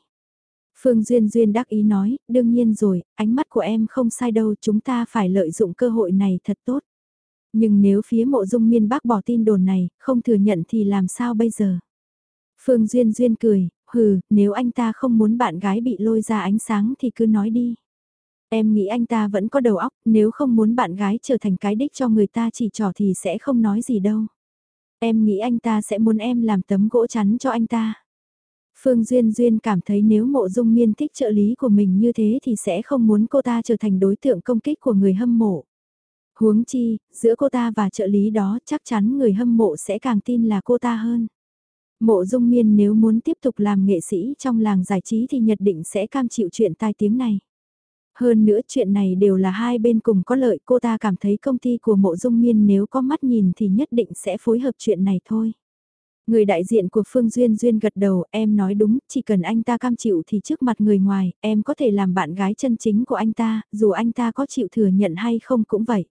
Phương Duyên Duyên đắc ý nói, đương nhiên rồi, ánh mắt của em không sai đâu, chúng ta phải lợi dụng cơ hội này thật tốt. Nhưng nếu phía mộ dung miên bác bỏ tin đồn này, không thừa nhận thì làm sao bây giờ? Phương Duyên Duyên cười, hừ, nếu anh ta không muốn bạn gái bị lôi ra ánh sáng thì cứ nói đi. Em nghĩ anh ta vẫn có đầu óc, nếu không muốn bạn gái trở thành cái đích cho người ta chỉ trỏ thì sẽ không nói gì đâu. Em nghĩ anh ta sẽ muốn em làm tấm gỗ chắn cho anh ta. Phương Duyên Duyên cảm thấy nếu mộ dung miên thích trợ lý của mình như thế thì sẽ không muốn cô ta trở thành đối tượng công kích của người hâm mộ. Huống chi, giữa cô ta và trợ lý đó chắc chắn người hâm mộ sẽ càng tin là cô ta hơn. Mộ dung miên nếu muốn tiếp tục làm nghệ sĩ trong làng giải trí thì nhất định sẽ cam chịu chuyện tai tiếng này. Hơn nữa chuyện này đều là hai bên cùng có lợi cô ta cảm thấy công ty của mộ dung miên nếu có mắt nhìn thì nhất định sẽ phối hợp chuyện này thôi. Người đại diện của Phương Duyên Duyên gật đầu, em nói đúng, chỉ cần anh ta cam chịu thì trước mặt người ngoài, em có thể làm bạn gái chân chính của anh ta, dù anh ta có chịu thừa nhận hay không cũng vậy.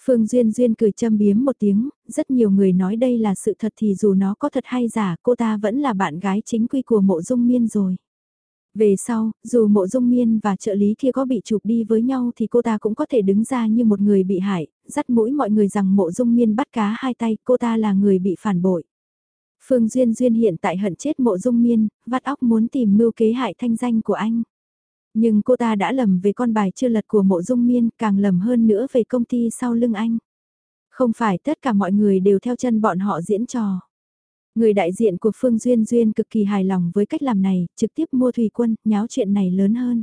Phương Duyên Duyên cười châm biếm một tiếng, rất nhiều người nói đây là sự thật thì dù nó có thật hay giả, cô ta vẫn là bạn gái chính quy của mộ dung miên rồi. Về sau, dù mộ dung miên và trợ lý kia có bị chụp đi với nhau thì cô ta cũng có thể đứng ra như một người bị hại, dắt mũi mọi người rằng mộ dung miên bắt cá hai tay, cô ta là người bị phản bội. Phương Duyên Duyên hiện tại hận chết mộ dung miên, vắt óc muốn tìm mưu kế hại thanh danh của anh. Nhưng cô ta đã lầm về con bài chưa lật của mộ dung miên, càng lầm hơn nữa về công ty sau lưng anh. Không phải tất cả mọi người đều theo chân bọn họ diễn trò. Người đại diện của Phương Duyên Duyên cực kỳ hài lòng với cách làm này, trực tiếp mua thủy quân, nháo chuyện này lớn hơn.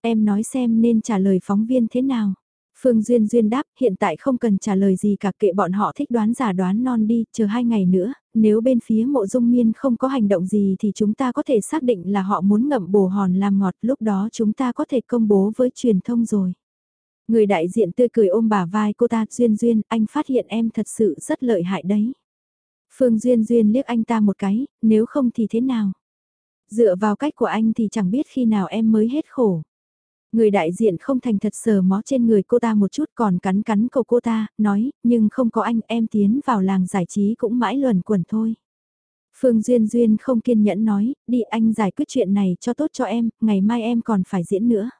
Em nói xem nên trả lời phóng viên thế nào. Phương Duyên Duyên đáp, hiện tại không cần trả lời gì cả kệ bọn họ thích đoán giả đoán non đi, chờ hai ngày nữa, nếu bên phía mộ dung miên không có hành động gì thì chúng ta có thể xác định là họ muốn ngậm bồ hòn làm ngọt, lúc đó chúng ta có thể công bố với truyền thông rồi. Người đại diện tươi cười ôm bà vai cô ta, Duyên Duyên, anh phát hiện em thật sự rất lợi hại đấy. Phương Duyên Duyên liếc anh ta một cái, nếu không thì thế nào? Dựa vào cách của anh thì chẳng biết khi nào em mới hết khổ. Người đại diện không thành thật sờ mó trên người cô ta một chút còn cắn cắn cầu cô ta, nói, nhưng không có anh em tiến vào làng giải trí cũng mãi luẩn quẩn thôi. Phương Duyên Duyên không kiên nhẫn nói, đi anh giải quyết chuyện này cho tốt cho em, ngày mai em còn phải diễn nữa.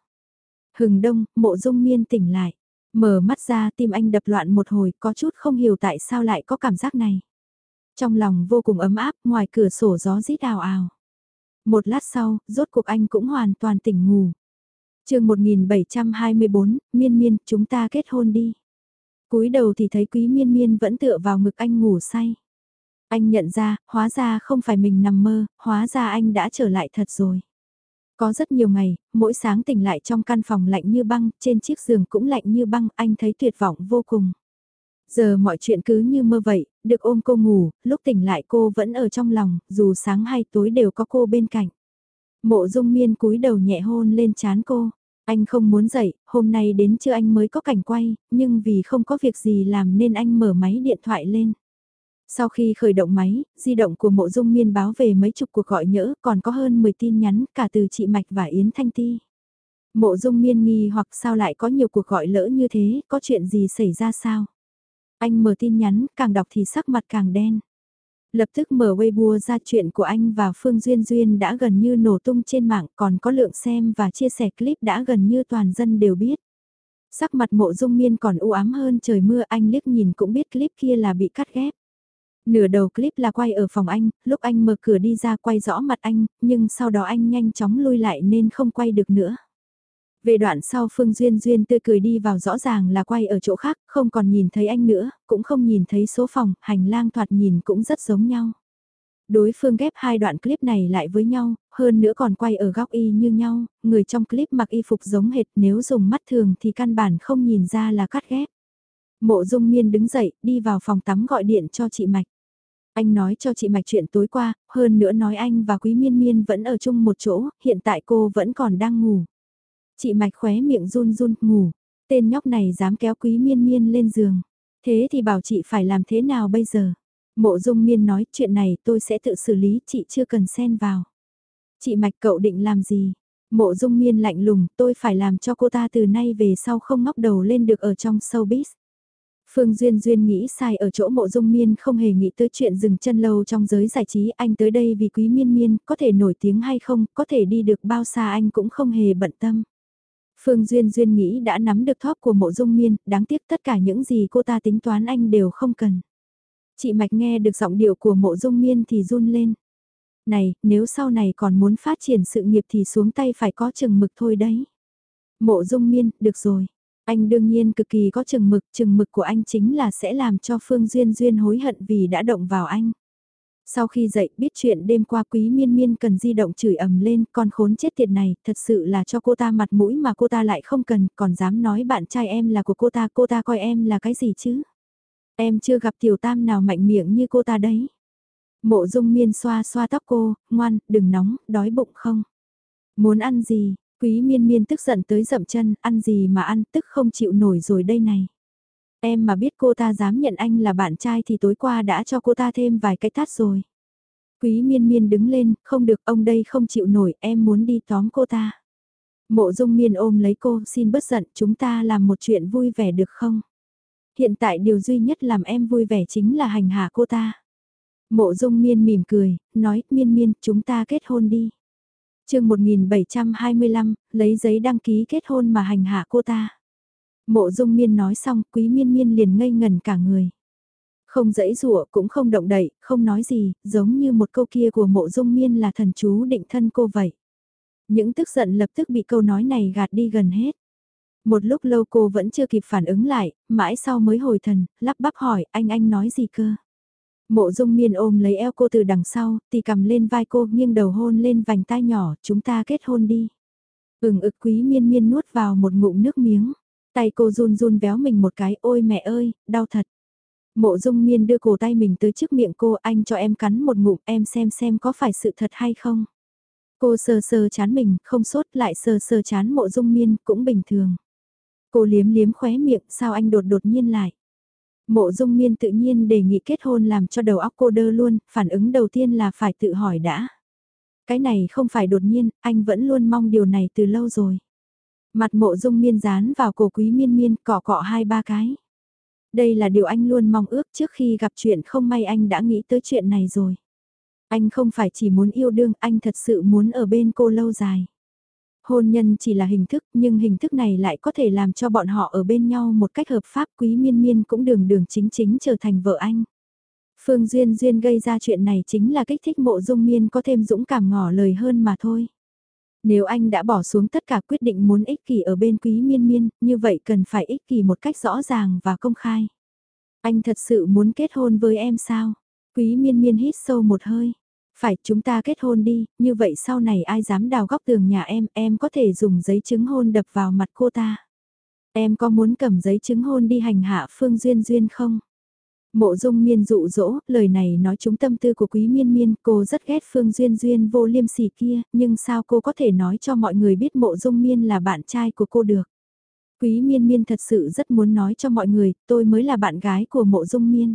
Hừng đông, mộ dung miên tỉnh lại. Mở mắt ra tim anh đập loạn một hồi, có chút không hiểu tại sao lại có cảm giác này. Trong lòng vô cùng ấm áp, ngoài cửa sổ gió rít ào ào. Một lát sau, rốt cuộc anh cũng hoàn toàn tỉnh ngủ chương 1724, miên miên, chúng ta kết hôn đi. cúi đầu thì thấy quý miên miên vẫn tựa vào ngực anh ngủ say. Anh nhận ra, hóa ra không phải mình nằm mơ, hóa ra anh đã trở lại thật rồi. Có rất nhiều ngày, mỗi sáng tỉnh lại trong căn phòng lạnh như băng, trên chiếc giường cũng lạnh như băng, anh thấy tuyệt vọng vô cùng. Giờ mọi chuyện cứ như mơ vậy, được ôm cô ngủ, lúc tỉnh lại cô vẫn ở trong lòng, dù sáng hay tối đều có cô bên cạnh. Mộ dung miên cúi đầu nhẹ hôn lên chán cô. Anh không muốn dậy, hôm nay đến trưa anh mới có cảnh quay, nhưng vì không có việc gì làm nên anh mở máy điện thoại lên. Sau khi khởi động máy, di động của mộ dung miên báo về mấy chục cuộc gọi nhỡ, còn có hơn 10 tin nhắn cả từ chị Mạch và Yến Thanh Ti. Mộ dung miên nghi hoặc sao lại có nhiều cuộc gọi lỡ như thế, có chuyện gì xảy ra sao? Anh mở tin nhắn, càng đọc thì sắc mặt càng đen. Lập tức mở Weibo ra chuyện của anh và Phương Duyên Duyên đã gần như nổ tung trên mạng còn có lượng xem và chia sẻ clip đã gần như toàn dân đều biết. Sắc mặt mộ dung miên còn u ám hơn trời mưa anh liếc nhìn cũng biết clip kia là bị cắt ghép. Nửa đầu clip là quay ở phòng anh, lúc anh mở cửa đi ra quay rõ mặt anh, nhưng sau đó anh nhanh chóng lui lại nên không quay được nữa. Về đoạn sau Phương Duyên Duyên tươi cười đi vào rõ ràng là quay ở chỗ khác, không còn nhìn thấy anh nữa, cũng không nhìn thấy số phòng, hành lang thoạt nhìn cũng rất giống nhau. Đối phương ghép hai đoạn clip này lại với nhau, hơn nữa còn quay ở góc y như nhau, người trong clip mặc y phục giống hệt nếu dùng mắt thường thì căn bản không nhìn ra là cắt ghép. Mộ dung miên đứng dậy, đi vào phòng tắm gọi điện cho chị Mạch. Anh nói cho chị Mạch chuyện tối qua, hơn nữa nói anh và Quý Miên Miên vẫn ở chung một chỗ, hiện tại cô vẫn còn đang ngủ. Chị Mạch khóe miệng run run, ngủ. Tên nhóc này dám kéo Quý Miên Miên lên giường. Thế thì bảo chị phải làm thế nào bây giờ? Mộ dung miên nói chuyện này tôi sẽ tự xử lý, chị chưa cần xen vào. Chị Mạch cậu định làm gì? Mộ dung miên lạnh lùng, tôi phải làm cho cô ta từ nay về sau không ngóc đầu lên được ở trong showbiz. Phương Duyên Duyên nghĩ sai ở chỗ mộ dung miên không hề nghĩ tới chuyện dừng chân lâu trong giới giải trí anh tới đây vì quý miên miên, có thể nổi tiếng hay không, có thể đi được bao xa anh cũng không hề bận tâm. Phương Duyên Duyên nghĩ đã nắm được thóp của mộ dung miên, đáng tiếc tất cả những gì cô ta tính toán anh đều không cần. Chị Mạch nghe được giọng điệu của mộ dung miên thì run lên. Này, nếu sau này còn muốn phát triển sự nghiệp thì xuống tay phải có chừng mực thôi đấy. Mộ dung miên, được rồi. Anh đương nhiên cực kỳ có chừng mực, chừng mực của anh chính là sẽ làm cho Phương Duyên Duyên hối hận vì đã động vào anh. Sau khi dậy biết chuyện đêm qua quý miên miên cần di động chửi ầm lên con khốn chết tiệt này thật sự là cho cô ta mặt mũi mà cô ta lại không cần còn dám nói bạn trai em là của cô ta cô ta coi em là cái gì chứ. Em chưa gặp tiểu tam nào mạnh miệng như cô ta đấy. Mộ dung miên xoa xoa tóc cô, ngoan, đừng nóng, đói bụng không? Muốn ăn gì? Quý miên miên tức giận tới dậm chân, ăn gì mà ăn tức không chịu nổi rồi đây này. Em mà biết cô ta dám nhận anh là bạn trai thì tối qua đã cho cô ta thêm vài cái tát rồi. Quý miên miên đứng lên, không được ông đây không chịu nổi, em muốn đi tóm cô ta. Mộ dung miên ôm lấy cô, xin bớt giận, chúng ta làm một chuyện vui vẻ được không? Hiện tại điều duy nhất làm em vui vẻ chính là hành hạ cô ta. Mộ dung miên mỉm cười, nói, miên miên, chúng ta kết hôn đi. chương 1725, lấy giấy đăng ký kết hôn mà hành hạ cô ta. Mộ dung miên nói xong, quý miên miên liền ngây ngần cả người. Không dãy rụa cũng không động đậy, không nói gì, giống như một câu kia của mộ dung miên là thần chú định thân cô vậy. Những tức giận lập tức bị câu nói này gạt đi gần hết. Một lúc lâu cô vẫn chưa kịp phản ứng lại, mãi sau mới hồi thần, lắp bắp hỏi anh anh nói gì cơ. Mộ dung miên ôm lấy eo cô từ đằng sau, thì cầm lên vai cô nghiêng đầu hôn lên vành tai nhỏ, chúng ta kết hôn đi. Ừng ực quý miên miên nuốt vào một ngụm nước miếng. Tay cô run run véo mình một cái, ôi mẹ ơi, đau thật. Mộ dung miên đưa cổ tay mình tới trước miệng cô, anh cho em cắn một ngụm, em xem xem có phải sự thật hay không. Cô sờ sờ chán mình, không sốt lại sờ sờ chán mộ dung miên, cũng bình thường. Cô liếm liếm khóe miệng, sao anh đột đột nhiên lại. Mộ dung miên tự nhiên đề nghị kết hôn làm cho đầu óc cô đơ luôn, phản ứng đầu tiên là phải tự hỏi đã. Cái này không phải đột nhiên, anh vẫn luôn mong điều này từ lâu rồi. Mặt mộ dung miên dán vào cổ quý miên miên cọ cọ hai ba cái. Đây là điều anh luôn mong ước trước khi gặp chuyện không may anh đã nghĩ tới chuyện này rồi. Anh không phải chỉ muốn yêu đương, anh thật sự muốn ở bên cô lâu dài. Hôn nhân chỉ là hình thức nhưng hình thức này lại có thể làm cho bọn họ ở bên nhau một cách hợp pháp quý miên miên cũng đường đường chính chính trở thành vợ anh. Phương Duyên Duyên gây ra chuyện này chính là kích thích mộ dung miên có thêm dũng cảm ngỏ lời hơn mà thôi. Nếu anh đã bỏ xuống tất cả quyết định muốn ích kỷ ở bên quý miên miên, như vậy cần phải ích kỷ một cách rõ ràng và công khai. Anh thật sự muốn kết hôn với em sao? Quý miên miên hít sâu một hơi. Phải chúng ta kết hôn đi, như vậy sau này ai dám đào góc tường nhà em, em có thể dùng giấy chứng hôn đập vào mặt cô ta. Em có muốn cầm giấy chứng hôn đi hành hạ Phương Duyên Duyên không? Mộ dung miên dụ dỗ, lời này nói trúng tâm tư của quý miên miên, cô rất ghét Phương Duyên Duyên vô liêm sỉ kia, nhưng sao cô có thể nói cho mọi người biết mộ dung miên là bạn trai của cô được? Quý miên miên thật sự rất muốn nói cho mọi người, tôi mới là bạn gái của mộ dung miên.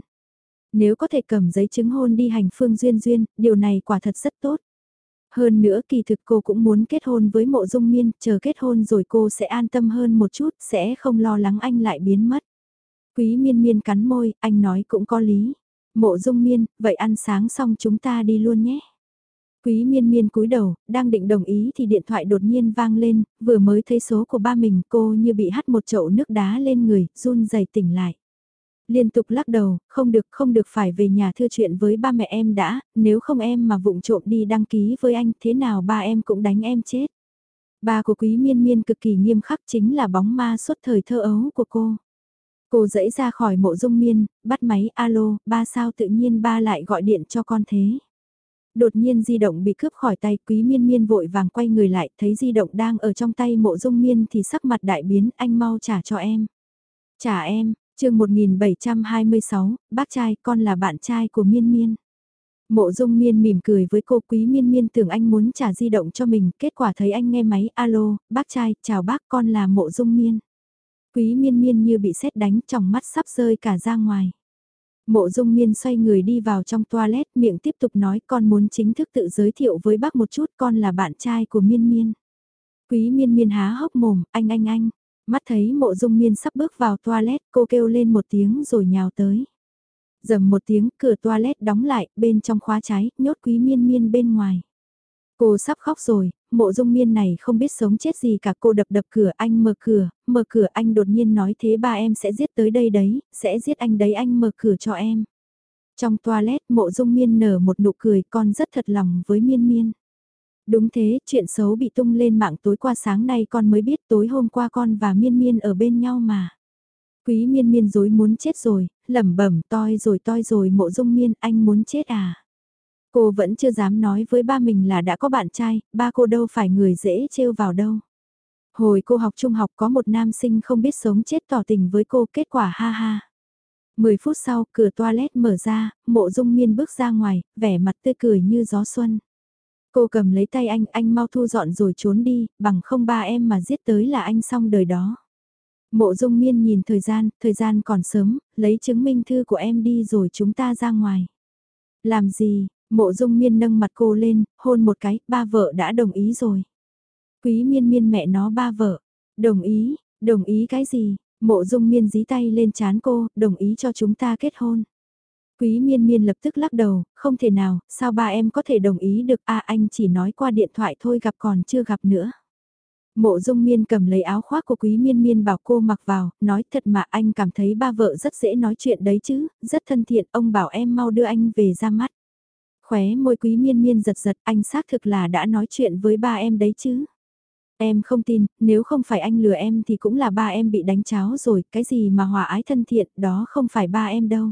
Nếu có thể cầm giấy chứng hôn đi hành Phương Duyên Duyên, điều này quả thật rất tốt. Hơn nữa kỳ thực cô cũng muốn kết hôn với mộ dung miên, chờ kết hôn rồi cô sẽ an tâm hơn một chút, sẽ không lo lắng anh lại biến mất. Quý miên miên cắn môi, anh nói cũng có lý. Mộ dung miên, vậy ăn sáng xong chúng ta đi luôn nhé. Quý miên miên cúi đầu, đang định đồng ý thì điện thoại đột nhiên vang lên, vừa mới thấy số của ba mình cô như bị hắt một chậu nước đá lên người, run rẩy tỉnh lại. Liên tục lắc đầu, không được không được phải về nhà thưa chuyện với ba mẹ em đã, nếu không em mà vụng trộm đi đăng ký với anh thế nào ba em cũng đánh em chết. Ba của quý miên miên cực kỳ nghiêm khắc chính là bóng ma suốt thời thơ ấu của cô. Cô dẫy ra khỏi mộ dung miên, bắt máy alo, ba sao tự nhiên ba lại gọi điện cho con thế. Đột nhiên di động bị cướp khỏi tay quý miên miên vội vàng quay người lại thấy di động đang ở trong tay mộ dung miên thì sắc mặt đại biến anh mau trả cho em. Trả em, chương 1726, bác trai con là bạn trai của miên miên. Mộ dung miên mỉm cười với cô quý miên miên tưởng anh muốn trả di động cho mình, kết quả thấy anh nghe máy alo, bác trai, chào bác con là mộ dung miên. Quý miên miên như bị sét đánh trong mắt sắp rơi cả ra ngoài. Mộ dung miên xoay người đi vào trong toilet miệng tiếp tục nói con muốn chính thức tự giới thiệu với bác một chút con là bạn trai của miên miên. Quý miên miên há hốc mồm, anh anh anh. Mắt thấy mộ dung miên sắp bước vào toilet cô kêu lên một tiếng rồi nhào tới. Dầm một tiếng cửa toilet đóng lại bên trong khóa trái nhốt quý miên miên bên ngoài. Cô sắp khóc rồi, mộ dung miên này không biết sống chết gì cả cô đập đập cửa anh mở cửa, mở cửa anh đột nhiên nói thế ba em sẽ giết tới đây đấy, sẽ giết anh đấy anh mở cửa cho em. Trong toilet mộ dung miên nở một nụ cười con rất thật lòng với miên miên. Đúng thế, chuyện xấu bị tung lên mạng tối qua sáng nay con mới biết tối hôm qua con và miên miên ở bên nhau mà. Quý miên miên dối muốn chết rồi, lẩm bẩm toi rồi toi rồi mộ dung miên anh muốn chết à. Cô vẫn chưa dám nói với ba mình là đã có bạn trai, ba cô đâu phải người dễ trêu vào đâu. Hồi cô học trung học có một nam sinh không biết sống chết tỏ tình với cô kết quả ha ha. Mười phút sau cửa toilet mở ra, mộ dung miên bước ra ngoài, vẻ mặt tươi cười như gió xuân. Cô cầm lấy tay anh, anh mau thu dọn rồi trốn đi, bằng không ba em mà giết tới là anh xong đời đó. Mộ dung miên nhìn thời gian, thời gian còn sớm, lấy chứng minh thư của em đi rồi chúng ta ra ngoài. Làm gì, Mộ dung miên nâng mặt cô lên, hôn một cái, ba vợ đã đồng ý rồi. Quý miên miên mẹ nó ba vợ. Đồng ý, đồng ý cái gì? Mộ dung miên dí tay lên chán cô, đồng ý cho chúng ta kết hôn. Quý miên miên lập tức lắc đầu, không thể nào, sao ba em có thể đồng ý được à anh chỉ nói qua điện thoại thôi gặp còn chưa gặp nữa. Mộ dung miên cầm lấy áo khoác của quý miên miên bảo cô mặc vào, nói thật mà anh cảm thấy ba vợ rất dễ nói chuyện đấy chứ, rất thân thiện, ông bảo em mau đưa anh về ra mắt. Khóe môi quý miên miên giật giật anh xác thực là đã nói chuyện với ba em đấy chứ. Em không tin, nếu không phải anh lừa em thì cũng là ba em bị đánh cháo rồi, cái gì mà hòa ái thân thiện, đó không phải ba em đâu.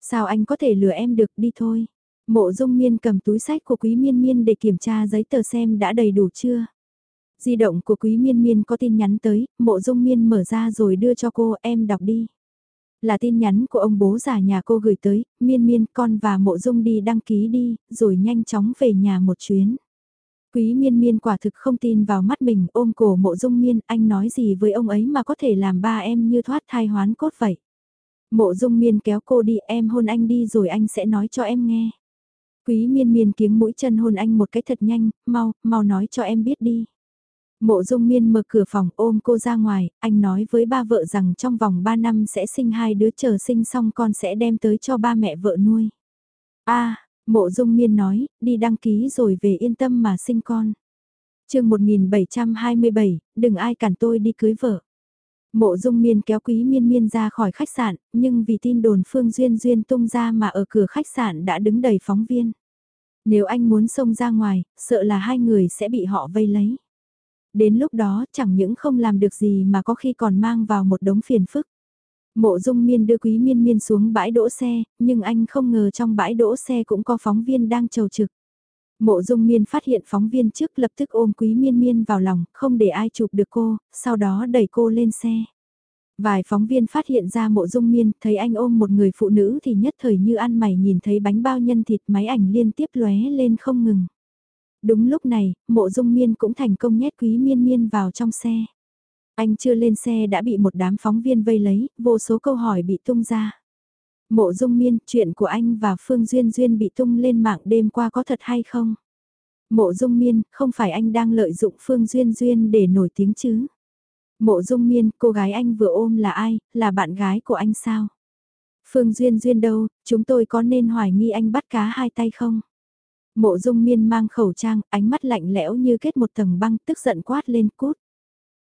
Sao anh có thể lừa em được đi thôi. Mộ dung miên cầm túi sách của quý miên miên để kiểm tra giấy tờ xem đã đầy đủ chưa. Di động của quý miên miên có tin nhắn tới, mộ dung miên mở ra rồi đưa cho cô em đọc đi. Là tin nhắn của ông bố già nhà cô gửi tới, miên miên con và mộ dung đi đăng ký đi, rồi nhanh chóng về nhà một chuyến. Quý miên miên quả thực không tin vào mắt mình ôm cổ mộ dung miên, anh nói gì với ông ấy mà có thể làm ba em như thoát thai hoán cốt vậy. Mộ dung miên kéo cô đi em hôn anh đi rồi anh sẽ nói cho em nghe. Quý miên miên kiếng mũi chân hôn anh một cái thật nhanh, mau, mau nói cho em biết đi. Mộ dung miên mở cửa phòng ôm cô ra ngoài, anh nói với ba vợ rằng trong vòng 3 năm sẽ sinh hai đứa chờ sinh xong con sẽ đem tới cho ba mẹ vợ nuôi. a mộ dung miên nói, đi đăng ký rồi về yên tâm mà sinh con. chương 1727, đừng ai cản tôi đi cưới vợ. Mộ dung miên kéo quý miên miên ra khỏi khách sạn, nhưng vì tin đồn Phương Duyên Duyên tung ra mà ở cửa khách sạn đã đứng đầy phóng viên. Nếu anh muốn xông ra ngoài, sợ là hai người sẽ bị họ vây lấy đến lúc đó chẳng những không làm được gì mà có khi còn mang vào một đống phiền phức. Mộ dung miên đưa quý miên miên xuống bãi đỗ xe, nhưng anh không ngờ trong bãi đỗ xe cũng có phóng viên đang chầu trực. Mộ dung miên phát hiện phóng viên trước lập tức ôm quý miên miên vào lòng, không để ai chụp được cô, sau đó đẩy cô lên xe. Vài phóng viên phát hiện ra mộ dung miên, thấy anh ôm một người phụ nữ thì nhất thời như ăn mày nhìn thấy bánh bao nhân thịt máy ảnh liên tiếp lóe lên không ngừng. Đúng lúc này, mộ dung miên cũng thành công nhét quý miên miên vào trong xe. Anh chưa lên xe đã bị một đám phóng viên vây lấy, vô số câu hỏi bị tung ra. Mộ dung miên, chuyện của anh và Phương Duyên Duyên bị tung lên mạng đêm qua có thật hay không? Mộ dung miên, không phải anh đang lợi dụng Phương Duyên Duyên để nổi tiếng chứ? Mộ dung miên, cô gái anh vừa ôm là ai, là bạn gái của anh sao? Phương Duyên Duyên đâu, chúng tôi có nên hoài nghi anh bắt cá hai tay không? Mộ dung miên mang khẩu trang, ánh mắt lạnh lẽo như kết một tầng băng tức giận quát lên cút.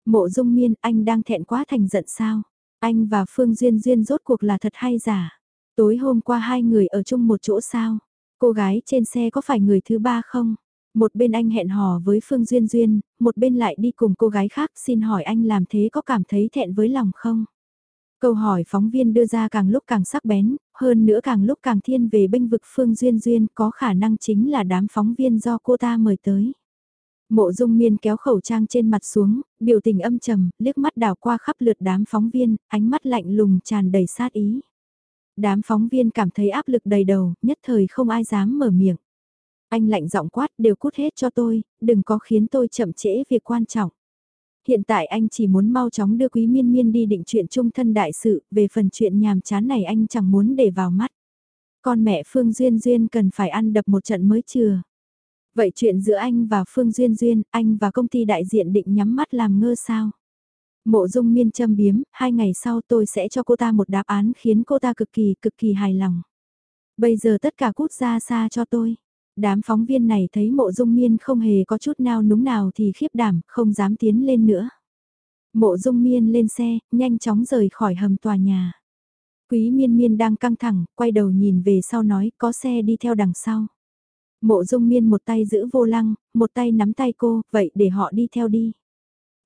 Mộ dung miên, anh đang thẹn quá thành giận sao? Anh và Phương Duyên Duyên rốt cuộc là thật hay giả? Tối hôm qua hai người ở chung một chỗ sao? Cô gái trên xe có phải người thứ ba không? Một bên anh hẹn hò với Phương Duyên Duyên, một bên lại đi cùng cô gái khác xin hỏi anh làm thế có cảm thấy thẹn với lòng không? Câu hỏi phóng viên đưa ra càng lúc càng sắc bén, hơn nữa càng lúc càng thiên về bênh vực Phương Duyên Duyên có khả năng chính là đám phóng viên do cô ta mời tới. Mộ dung miên kéo khẩu trang trên mặt xuống, biểu tình âm trầm, liếc mắt đảo qua khắp lượt đám phóng viên, ánh mắt lạnh lùng tràn đầy sát ý. Đám phóng viên cảm thấy áp lực đầy đầu, nhất thời không ai dám mở miệng. Anh lạnh giọng quát đều cút hết cho tôi, đừng có khiến tôi chậm trễ việc quan trọng. Hiện tại anh chỉ muốn mau chóng đưa quý miên miên đi định chuyện trung thân đại sự, về phần chuyện nhàm chán này anh chẳng muốn để vào mắt. Con mẹ Phương Duyên Duyên cần phải ăn đập một trận mới chưa. Vậy chuyện giữa anh và Phương Duyên Duyên, anh và công ty đại diện định nhắm mắt làm ngơ sao? Mộ dung miên châm biếm, hai ngày sau tôi sẽ cho cô ta một đáp án khiến cô ta cực kỳ cực kỳ hài lòng. Bây giờ tất cả cút ra xa cho tôi. Đám phóng viên này thấy mộ dung miên không hề có chút nào núng nào thì khiếp đảm, không dám tiến lên nữa. Mộ dung miên lên xe, nhanh chóng rời khỏi hầm tòa nhà. Quý miên miên đang căng thẳng, quay đầu nhìn về sau nói có xe đi theo đằng sau. Mộ dung miên một tay giữ vô lăng, một tay nắm tay cô, vậy để họ đi theo đi.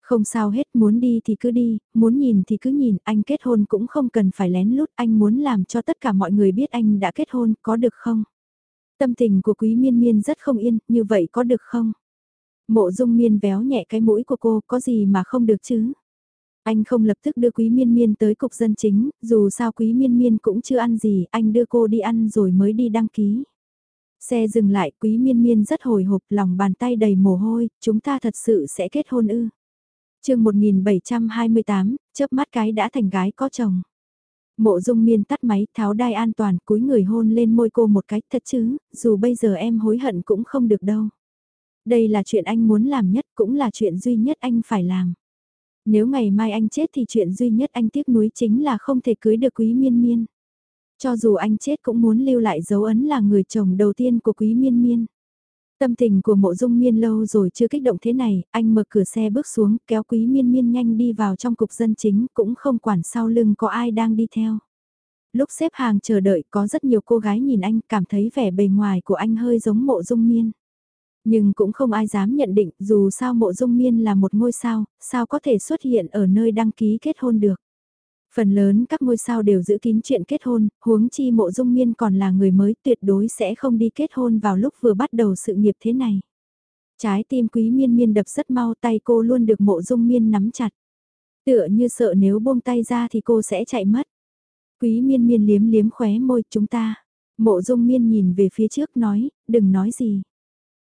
Không sao hết, muốn đi thì cứ đi, muốn nhìn thì cứ nhìn, anh kết hôn cũng không cần phải lén lút, anh muốn làm cho tất cả mọi người biết anh đã kết hôn, có được không? Tâm tình của quý miên miên rất không yên, như vậy có được không? Mộ dung miên véo nhẹ cái mũi của cô, có gì mà không được chứ? Anh không lập tức đưa quý miên miên tới cục dân chính, dù sao quý miên miên cũng chưa ăn gì, anh đưa cô đi ăn rồi mới đi đăng ký. Xe dừng lại, quý miên miên rất hồi hộp, lòng bàn tay đầy mồ hôi, chúng ta thật sự sẽ kết hôn ư. chương 1728, chớp mắt cái đã thành gái có chồng. Mộ dung miên tắt máy, tháo đai an toàn, cúi người hôn lên môi cô một cách thật chứ, dù bây giờ em hối hận cũng không được đâu. Đây là chuyện anh muốn làm nhất, cũng là chuyện duy nhất anh phải làm. Nếu ngày mai anh chết thì chuyện duy nhất anh tiếc nuối chính là không thể cưới được quý miên miên. Cho dù anh chết cũng muốn lưu lại dấu ấn là người chồng đầu tiên của quý miên miên. Tâm tình của mộ dung miên lâu rồi chưa kích động thế này, anh mở cửa xe bước xuống, kéo quý miên miên nhanh đi vào trong cục dân chính, cũng không quản sau lưng có ai đang đi theo. Lúc xếp hàng chờ đợi có rất nhiều cô gái nhìn anh cảm thấy vẻ bề ngoài của anh hơi giống mộ dung miên. Nhưng cũng không ai dám nhận định dù sao mộ dung miên là một ngôi sao, sao có thể xuất hiện ở nơi đăng ký kết hôn được. Phần lớn các ngôi sao đều giữ kín chuyện kết hôn, huống chi mộ dung miên còn là người mới tuyệt đối sẽ không đi kết hôn vào lúc vừa bắt đầu sự nghiệp thế này. Trái tim quý miên miên đập rất mau tay cô luôn được mộ dung miên nắm chặt. Tựa như sợ nếu buông tay ra thì cô sẽ chạy mất. Quý miên miên liếm liếm khóe môi chúng ta. Mộ dung miên nhìn về phía trước nói, đừng nói gì.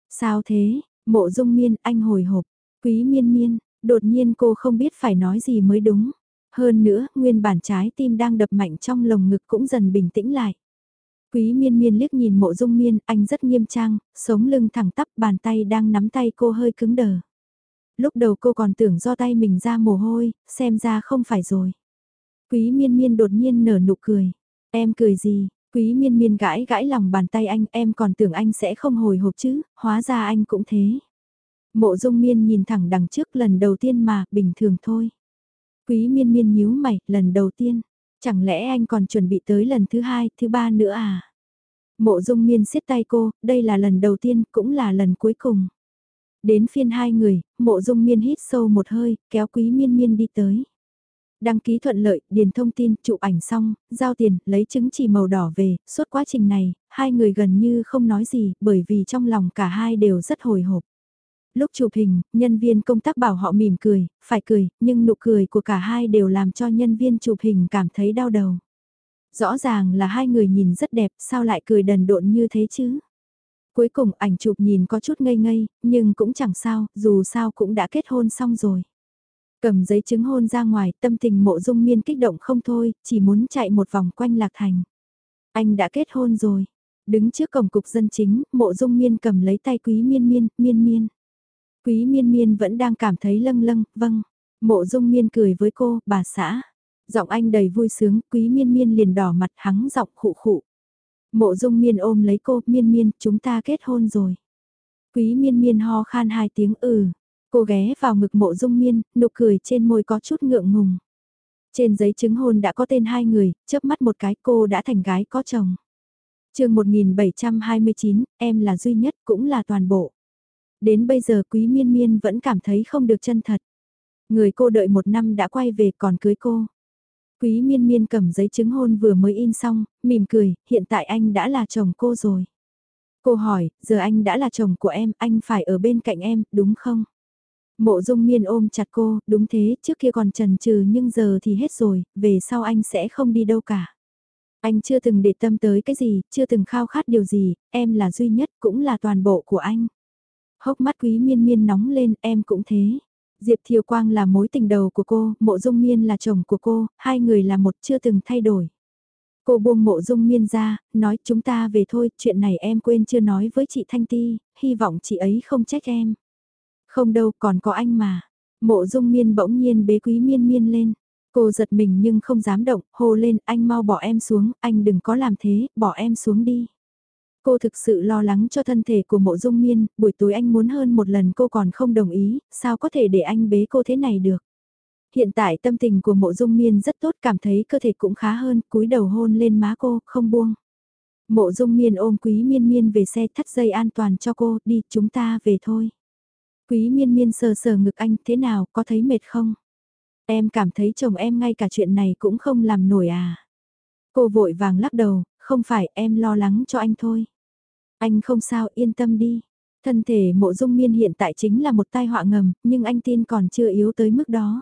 Sao thế, mộ dung miên anh hồi hộp. Quý miên miên, đột nhiên cô không biết phải nói gì mới đúng. Hơn nữa, nguyên bản trái tim đang đập mạnh trong lồng ngực cũng dần bình tĩnh lại. Quý miên miên liếc nhìn mộ dung miên, anh rất nghiêm trang, sống lưng thẳng tắp bàn tay đang nắm tay cô hơi cứng đờ. Lúc đầu cô còn tưởng do tay mình ra mồ hôi, xem ra không phải rồi. Quý miên miên đột nhiên nở nụ cười. Em cười gì? Quý miên miên gãi gãi lòng bàn tay anh, em còn tưởng anh sẽ không hồi hộp chứ, hóa ra anh cũng thế. Mộ dung miên nhìn thẳng đằng trước lần đầu tiên mà, bình thường thôi. Quý miên miên nhíu mày, lần đầu tiên. Chẳng lẽ anh còn chuẩn bị tới lần thứ hai, thứ ba nữa à? Mộ dung miên siết tay cô, đây là lần đầu tiên, cũng là lần cuối cùng. Đến phiên hai người, mộ dung miên hít sâu một hơi, kéo quý miên miên đi tới. Đăng ký thuận lợi, điền thông tin, chụp ảnh xong, giao tiền, lấy chứng chỉ màu đỏ về, suốt quá trình này, hai người gần như không nói gì, bởi vì trong lòng cả hai đều rất hồi hộp. Lúc chụp hình, nhân viên công tác bảo họ mỉm cười, phải cười, nhưng nụ cười của cả hai đều làm cho nhân viên chụp hình cảm thấy đau đầu. Rõ ràng là hai người nhìn rất đẹp, sao lại cười đần độn như thế chứ? Cuối cùng ảnh chụp nhìn có chút ngây ngây, nhưng cũng chẳng sao, dù sao cũng đã kết hôn xong rồi. Cầm giấy chứng hôn ra ngoài, tâm tình mộ dung miên kích động không thôi, chỉ muốn chạy một vòng quanh lạc thành. Anh đã kết hôn rồi. Đứng trước cổng cục dân chính, mộ dung miên cầm lấy tay quý miên miên, miên miên. Quý miên miên vẫn đang cảm thấy lâng lâng, vâng. Mộ dung miên cười với cô, bà xã. Giọng anh đầy vui sướng, quý miên miên liền đỏ mặt hắng giọng khụ khụ. Mộ dung miên ôm lấy cô, miên miên, chúng ta kết hôn rồi. Quý miên miên ho khan hai tiếng ừ. Cô ghé vào ngực mộ dung miên, nụ cười trên môi có chút ngượng ngùng. Trên giấy chứng hôn đã có tên hai người, chớp mắt một cái cô đã thành gái có chồng. chương 1729, em là duy nhất cũng là toàn bộ. Đến bây giờ quý miên miên vẫn cảm thấy không được chân thật. Người cô đợi một năm đã quay về còn cưới cô. Quý miên miên cầm giấy chứng hôn vừa mới in xong, mỉm cười, hiện tại anh đã là chồng cô rồi. Cô hỏi, giờ anh đã là chồng của em, anh phải ở bên cạnh em, đúng không? Mộ dung miên ôm chặt cô, đúng thế, trước kia còn trần trừ nhưng giờ thì hết rồi, về sau anh sẽ không đi đâu cả. Anh chưa từng để tâm tới cái gì, chưa từng khao khát điều gì, em là duy nhất, cũng là toàn bộ của anh. Hốc mắt quý miên miên nóng lên, em cũng thế. Diệp Thiều Quang là mối tình đầu của cô, mộ dung miên là chồng của cô, hai người là một chưa từng thay đổi. Cô buông mộ dung miên ra, nói chúng ta về thôi, chuyện này em quên chưa nói với chị Thanh Ti, hy vọng chị ấy không trách em. Không đâu, còn có anh mà. Mộ dung miên bỗng nhiên bế quý miên miên lên. Cô giật mình nhưng không dám động, hô lên anh mau bỏ em xuống, anh đừng có làm thế, bỏ em xuống đi. Cô thực sự lo lắng cho thân thể của mộ dung miên, buổi tối anh muốn hơn một lần cô còn không đồng ý, sao có thể để anh bế cô thế này được. Hiện tại tâm tình của mộ dung miên rất tốt cảm thấy cơ thể cũng khá hơn, cúi đầu hôn lên má cô, không buông. Mộ dung miên ôm quý miên miên về xe thắt dây an toàn cho cô, đi chúng ta về thôi. Quý miên miên sờ sờ ngực anh, thế nào, có thấy mệt không? Em cảm thấy chồng em ngay cả chuyện này cũng không làm nổi à? Cô vội vàng lắc đầu, không phải em lo lắng cho anh thôi. Anh không sao, yên tâm đi. Thân thể mộ dung miên hiện tại chính là một tai họa ngầm, nhưng anh tin còn chưa yếu tới mức đó.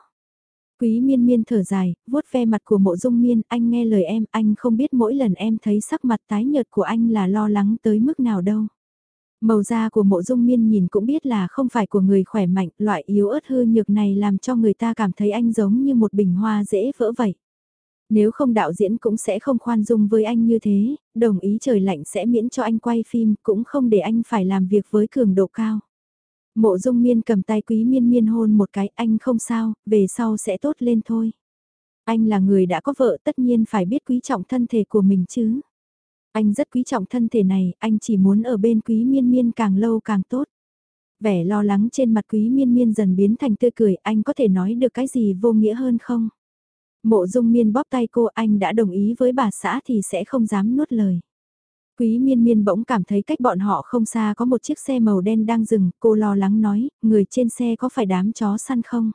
Quý miên miên thở dài, vuốt ve mặt của mộ dung miên, anh nghe lời em, anh không biết mỗi lần em thấy sắc mặt tái nhợt của anh là lo lắng tới mức nào đâu. Màu da của mộ dung miên nhìn cũng biết là không phải của người khỏe mạnh, loại yếu ớt hư nhược này làm cho người ta cảm thấy anh giống như một bình hoa dễ vỡ vậy. Nếu không đạo diễn cũng sẽ không khoan dung với anh như thế, đồng ý trời lạnh sẽ miễn cho anh quay phim, cũng không để anh phải làm việc với cường độ cao. Mộ dung miên cầm tay quý miên miên hôn một cái, anh không sao, về sau sẽ tốt lên thôi. Anh là người đã có vợ tất nhiên phải biết quý trọng thân thể của mình chứ. Anh rất quý trọng thân thể này, anh chỉ muốn ở bên quý miên miên càng lâu càng tốt. Vẻ lo lắng trên mặt quý miên miên dần biến thành tươi cười, anh có thể nói được cái gì vô nghĩa hơn không? Mộ dung miên bóp tay cô anh đã đồng ý với bà xã thì sẽ không dám nuốt lời. Quý miên miên bỗng cảm thấy cách bọn họ không xa có một chiếc xe màu đen đang dừng, cô lo lắng nói, người trên xe có phải đám chó săn không?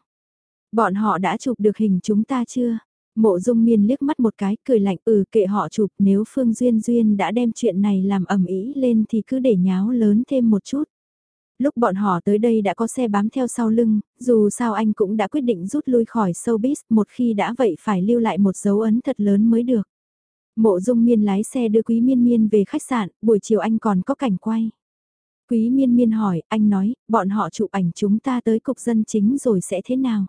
Bọn họ đã chụp được hình chúng ta chưa? Mộ dung miên liếc mắt một cái, cười lạnh ừ kệ họ chụp nếu Phương Duyên Duyên đã đem chuyện này làm ẩm ý lên thì cứ để nháo lớn thêm một chút. Lúc bọn họ tới đây đã có xe bám theo sau lưng, dù sao anh cũng đã quyết định rút lui khỏi showbiz, một khi đã vậy phải lưu lại một dấu ấn thật lớn mới được. Mộ dung miên lái xe đưa Quý Miên Miên về khách sạn, buổi chiều anh còn có cảnh quay. Quý Miên Miên hỏi, anh nói, bọn họ chụp ảnh chúng ta tới cục dân chính rồi sẽ thế nào?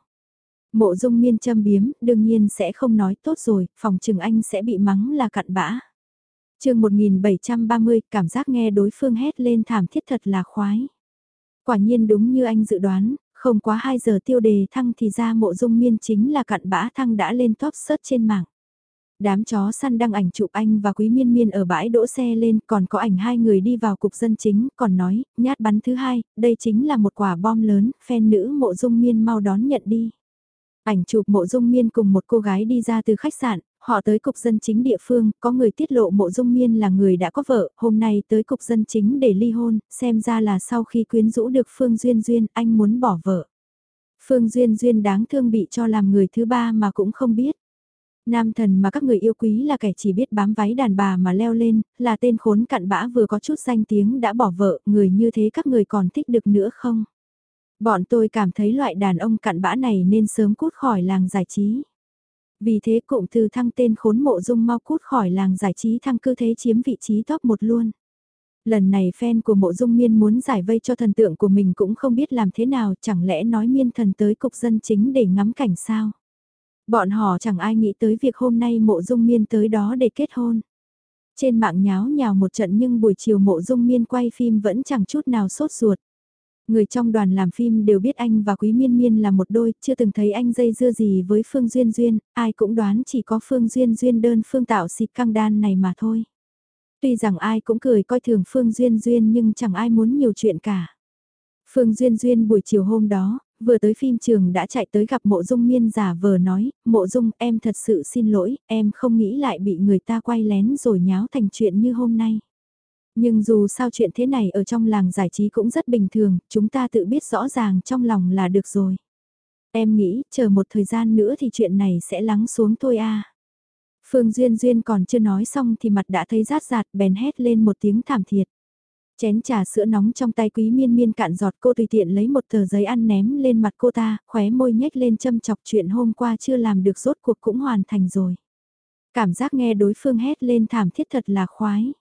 Mộ dung miên châm biếm, đương nhiên sẽ không nói tốt rồi, phòng trừng anh sẽ bị mắng là cặn bã. chương 1730, cảm giác nghe đối phương hét lên thảm thiết thật là khoái. Quả nhiên đúng như anh dự đoán, không quá 2 giờ tiêu đề thăng thì ra mộ dung miên chính là cặn bã thăng đã lên top search trên mạng. Đám chó săn đăng ảnh chụp anh và Quý Miên Miên ở bãi đỗ xe lên, còn có ảnh hai người đi vào cục dân chính, còn nói, nhát bắn thứ hai, đây chính là một quả bom lớn, fan nữ mộ dung miên mau đón nhận đi. Ảnh chụp mộ dung miên cùng một cô gái đi ra từ khách sạn, họ tới cục dân chính địa phương, có người tiết lộ mộ dung miên là người đã có vợ, hôm nay tới cục dân chính để ly hôn, xem ra là sau khi quyến rũ được Phương Duyên Duyên, anh muốn bỏ vợ. Phương Duyên Duyên đáng thương bị cho làm người thứ ba mà cũng không biết. Nam thần mà các người yêu quý là kẻ chỉ biết bám váy đàn bà mà leo lên, là tên khốn cặn bã vừa có chút danh tiếng đã bỏ vợ, người như thế các người còn thích được nữa không? Bọn tôi cảm thấy loại đàn ông cặn bã này nên sớm cút khỏi làng giải trí. Vì thế cụm từ thăng tên khốn mộ dung mau cút khỏi làng giải trí thăng cư thế chiếm vị trí top một luôn. Lần này fan của mộ dung miên muốn giải vây cho thần tượng của mình cũng không biết làm thế nào, chẳng lẽ nói miên thần tới cục dân chính để ngắm cảnh sao. Bọn họ chẳng ai nghĩ tới việc hôm nay mộ dung miên tới đó để kết hôn. Trên mạng nháo nhào một trận nhưng buổi chiều mộ dung miên quay phim vẫn chẳng chút nào sốt ruột. Người trong đoàn làm phim đều biết anh và Quý Miên Miên là một đôi, chưa từng thấy anh dây dưa gì với Phương Duyên Duyên, ai cũng đoán chỉ có Phương Duyên Duyên đơn phương tạo xịt căng đan này mà thôi. Tuy rằng ai cũng cười coi thường Phương Duyên Duyên nhưng chẳng ai muốn nhiều chuyện cả. Phương Duyên Duyên buổi chiều hôm đó, vừa tới phim trường đã chạy tới gặp mộ dung miên giả vờ nói, mộ dung em thật sự xin lỗi, em không nghĩ lại bị người ta quay lén rồi nháo thành chuyện như hôm nay. Nhưng dù sao chuyện thế này ở trong làng giải trí cũng rất bình thường, chúng ta tự biết rõ ràng trong lòng là được rồi. Em nghĩ, chờ một thời gian nữa thì chuyện này sẽ lắng xuống thôi à. Phương Duyên Duyên còn chưa nói xong thì mặt đã thấy rát rạt bèn hét lên một tiếng thảm thiệt. Chén trà sữa nóng trong tay quý miên miên cạn giọt cô tùy tiện lấy một tờ giấy ăn ném lên mặt cô ta, khóe môi nhếch lên châm chọc chuyện hôm qua chưa làm được rốt cuộc cũng hoàn thành rồi. Cảm giác nghe đối phương hét lên thảm thiết thật là khoái.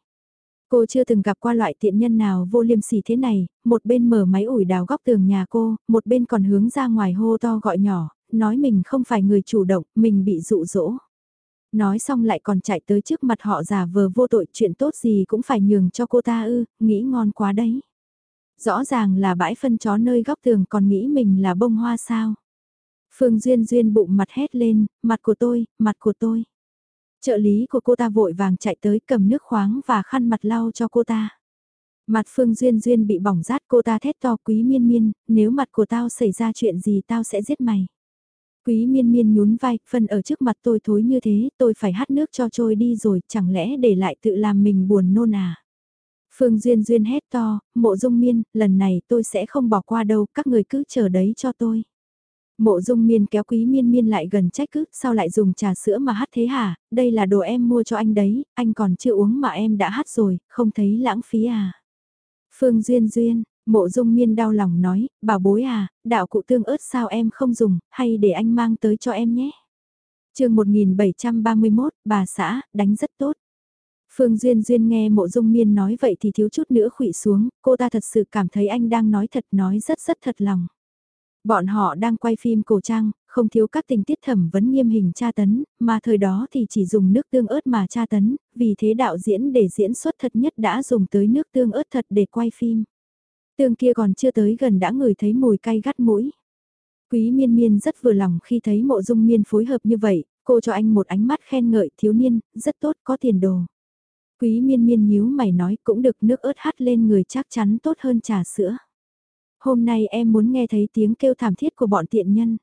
Cô chưa từng gặp qua loại tiện nhân nào vô liêm sỉ thế này, một bên mở máy ủi đào góc tường nhà cô, một bên còn hướng ra ngoài hô to gọi nhỏ, nói mình không phải người chủ động, mình bị dụ dỗ. Nói xong lại còn chạy tới trước mặt họ giả vờ vô tội chuyện tốt gì cũng phải nhường cho cô ta ư, nghĩ ngon quá đấy. Rõ ràng là bãi phân chó nơi góc tường còn nghĩ mình là bông hoa sao. Phương Duyên Duyên bụng mặt hét lên, mặt của tôi, mặt của tôi. Trợ lý của cô ta vội vàng chạy tới cầm nước khoáng và khăn mặt lau cho cô ta. Mặt Phương Duyên Duyên bị bỏng rát cô ta thét to quý miên miên, nếu mặt của tao xảy ra chuyện gì tao sẽ giết mày. Quý miên miên nhún vai, phân ở trước mặt tôi thối như thế, tôi phải hắt nước cho trôi đi rồi, chẳng lẽ để lại tự làm mình buồn nôn à? Phương Duyên Duyên hét to, mộ dung miên, lần này tôi sẽ không bỏ qua đâu, các người cứ chờ đấy cho tôi. Mộ dung miên kéo quý miên miên lại gần trách cứ, sao lại dùng trà sữa mà hát thế hả, đây là đồ em mua cho anh đấy, anh còn chưa uống mà em đã hát rồi, không thấy lãng phí à. Phương Duyên Duyên, mộ dung miên đau lòng nói, bảo bối à, đạo cụ tương ớt sao em không dùng, hay để anh mang tới cho em nhé. chương 1731, bà xã, đánh rất tốt. Phương Duyên Duyên nghe mộ dung miên nói vậy thì thiếu chút nữa khủy xuống, cô ta thật sự cảm thấy anh đang nói thật nói rất rất thật lòng. Bọn họ đang quay phim cổ trang, không thiếu các tình tiết thẩm vấn nghiêm hình tra tấn, mà thời đó thì chỉ dùng nước tương ớt mà tra tấn, vì thế đạo diễn để diễn xuất thật nhất đã dùng tới nước tương ớt thật để quay phim. Tương kia còn chưa tới gần đã ngửi thấy mùi cay gắt mũi. Quý miên miên rất vừa lòng khi thấy mộ dung miên phối hợp như vậy, cô cho anh một ánh mắt khen ngợi thiếu niên, rất tốt có tiền đồ. Quý miên miên nhíu mày nói cũng được nước ớt hắt lên người chắc chắn tốt hơn trà sữa hôm nay em muốn nghe thấy tiếng kêu thảm thiết của bọn tiện nhân.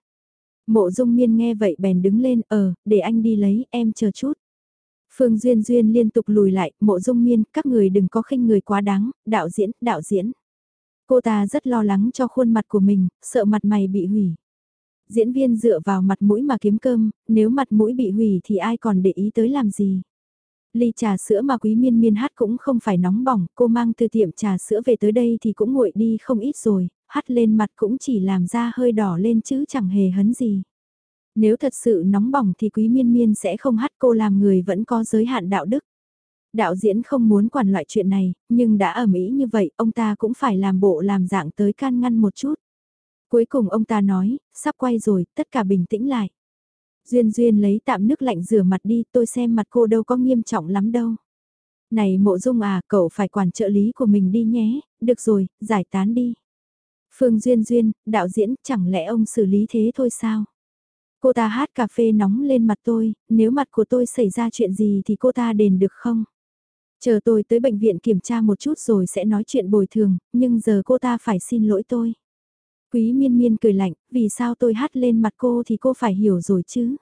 Mộ dung miên nghe vậy bèn đứng lên, ờ, để anh đi lấy, em chờ chút. Phương Duyên Duyên liên tục lùi lại, mộ dung miên, các người đừng có khinh người quá đáng, đạo diễn, đạo diễn. Cô ta rất lo lắng cho khuôn mặt của mình, sợ mặt mày bị hủy. Diễn viên dựa vào mặt mũi mà kiếm cơm, nếu mặt mũi bị hủy thì ai còn để ý tới làm gì. Ly trà sữa mà quý miên miên hát cũng không phải nóng bỏng, cô mang từ tiệm trà sữa về tới đây thì cũng nguội đi không ít rồi, hát lên mặt cũng chỉ làm da hơi đỏ lên chứ chẳng hề hấn gì. Nếu thật sự nóng bỏng thì quý miên miên sẽ không hát cô làm người vẫn có giới hạn đạo đức. Đạo diễn không muốn quản loại chuyện này, nhưng đã ở Mỹ như vậy, ông ta cũng phải làm bộ làm dạng tới can ngăn một chút. Cuối cùng ông ta nói, sắp quay rồi, tất cả bình tĩnh lại. Duyên Duyên lấy tạm nước lạnh rửa mặt đi, tôi xem mặt cô đâu có nghiêm trọng lắm đâu. Này mộ dung à, cậu phải quản trợ lý của mình đi nhé, được rồi, giải tán đi. Phương Duyên Duyên, đạo diễn, chẳng lẽ ông xử lý thế thôi sao? Cô ta hát cà phê nóng lên mặt tôi, nếu mặt của tôi xảy ra chuyện gì thì cô ta đền được không? Chờ tôi tới bệnh viện kiểm tra một chút rồi sẽ nói chuyện bồi thường, nhưng giờ cô ta phải xin lỗi tôi. Quý miên miên cười lạnh, vì sao tôi hát lên mặt cô thì cô phải hiểu rồi chứ.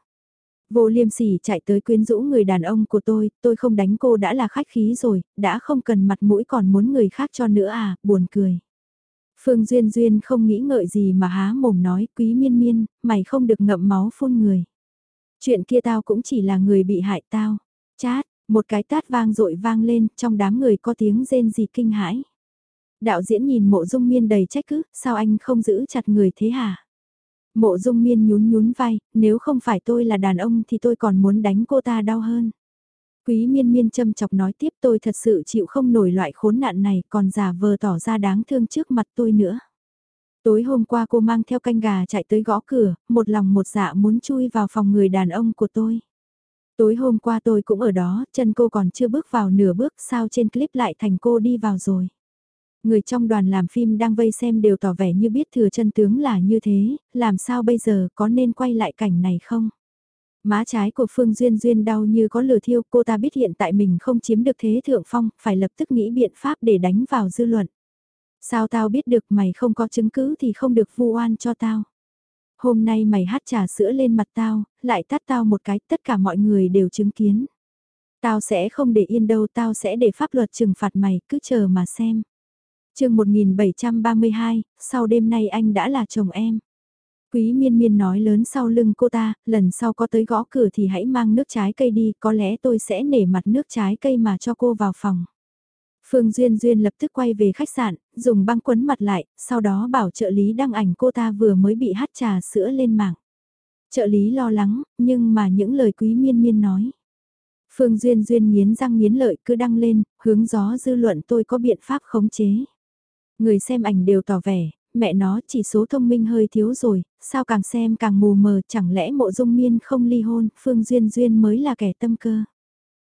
Vô liêm sỉ chạy tới quyến rũ người đàn ông của tôi, tôi không đánh cô đã là khách khí rồi, đã không cần mặt mũi còn muốn người khác cho nữa à, buồn cười. Phương Duyên Duyên không nghĩ ngợi gì mà há mồm nói quý miên miên, mày không được ngậm máu phun người. Chuyện kia tao cũng chỉ là người bị hại tao. Chát, một cái tát vang dội vang lên, trong đám người có tiếng rên gì kinh hãi. Đạo diễn nhìn mộ dung miên đầy trách cứ, sao anh không giữ chặt người thế hả? Mộ dung miên nhún nhún vai, nếu không phải tôi là đàn ông thì tôi còn muốn đánh cô ta đau hơn. Quý miên miên châm chọc nói tiếp tôi thật sự chịu không nổi loại khốn nạn này còn giả vờ tỏ ra đáng thương trước mặt tôi nữa. Tối hôm qua cô mang theo canh gà chạy tới gõ cửa, một lòng một dạ muốn chui vào phòng người đàn ông của tôi. Tối hôm qua tôi cũng ở đó, chân cô còn chưa bước vào nửa bước sao trên clip lại thành cô đi vào rồi. Người trong đoàn làm phim đang vây xem đều tỏ vẻ như biết thừa chân tướng là như thế, làm sao bây giờ có nên quay lại cảnh này không? Má trái của Phương Duyên Duyên đau như có lửa thiêu, cô ta biết hiện tại mình không chiếm được thế thượng phong, phải lập tức nghĩ biện pháp để đánh vào dư luận. Sao tao biết được mày không có chứng cứ thì không được vu oan cho tao. Hôm nay mày hát trà sữa lên mặt tao, lại tát tao một cái, tất cả mọi người đều chứng kiến. Tao sẽ không để yên đâu, tao sẽ để pháp luật trừng phạt mày, cứ chờ mà xem chương 1732, sau đêm nay anh đã là chồng em. Quý miên miên nói lớn sau lưng cô ta, lần sau có tới gõ cửa thì hãy mang nước trái cây đi, có lẽ tôi sẽ nể mặt nước trái cây mà cho cô vào phòng. Phương Duyên Duyên lập tức quay về khách sạn, dùng băng quấn mặt lại, sau đó bảo trợ lý đăng ảnh cô ta vừa mới bị hát trà sữa lên mạng. Trợ lý lo lắng, nhưng mà những lời quý miên miên nói. Phương Duyên Duyên nghiến răng nghiến lợi cứ đăng lên, hướng gió dư luận tôi có biện pháp khống chế. Người xem ảnh đều tỏ vẻ, mẹ nó chỉ số thông minh hơi thiếu rồi, sao càng xem càng mù mờ chẳng lẽ mộ dung miên không ly hôn, Phương Duyên Duyên mới là kẻ tâm cơ.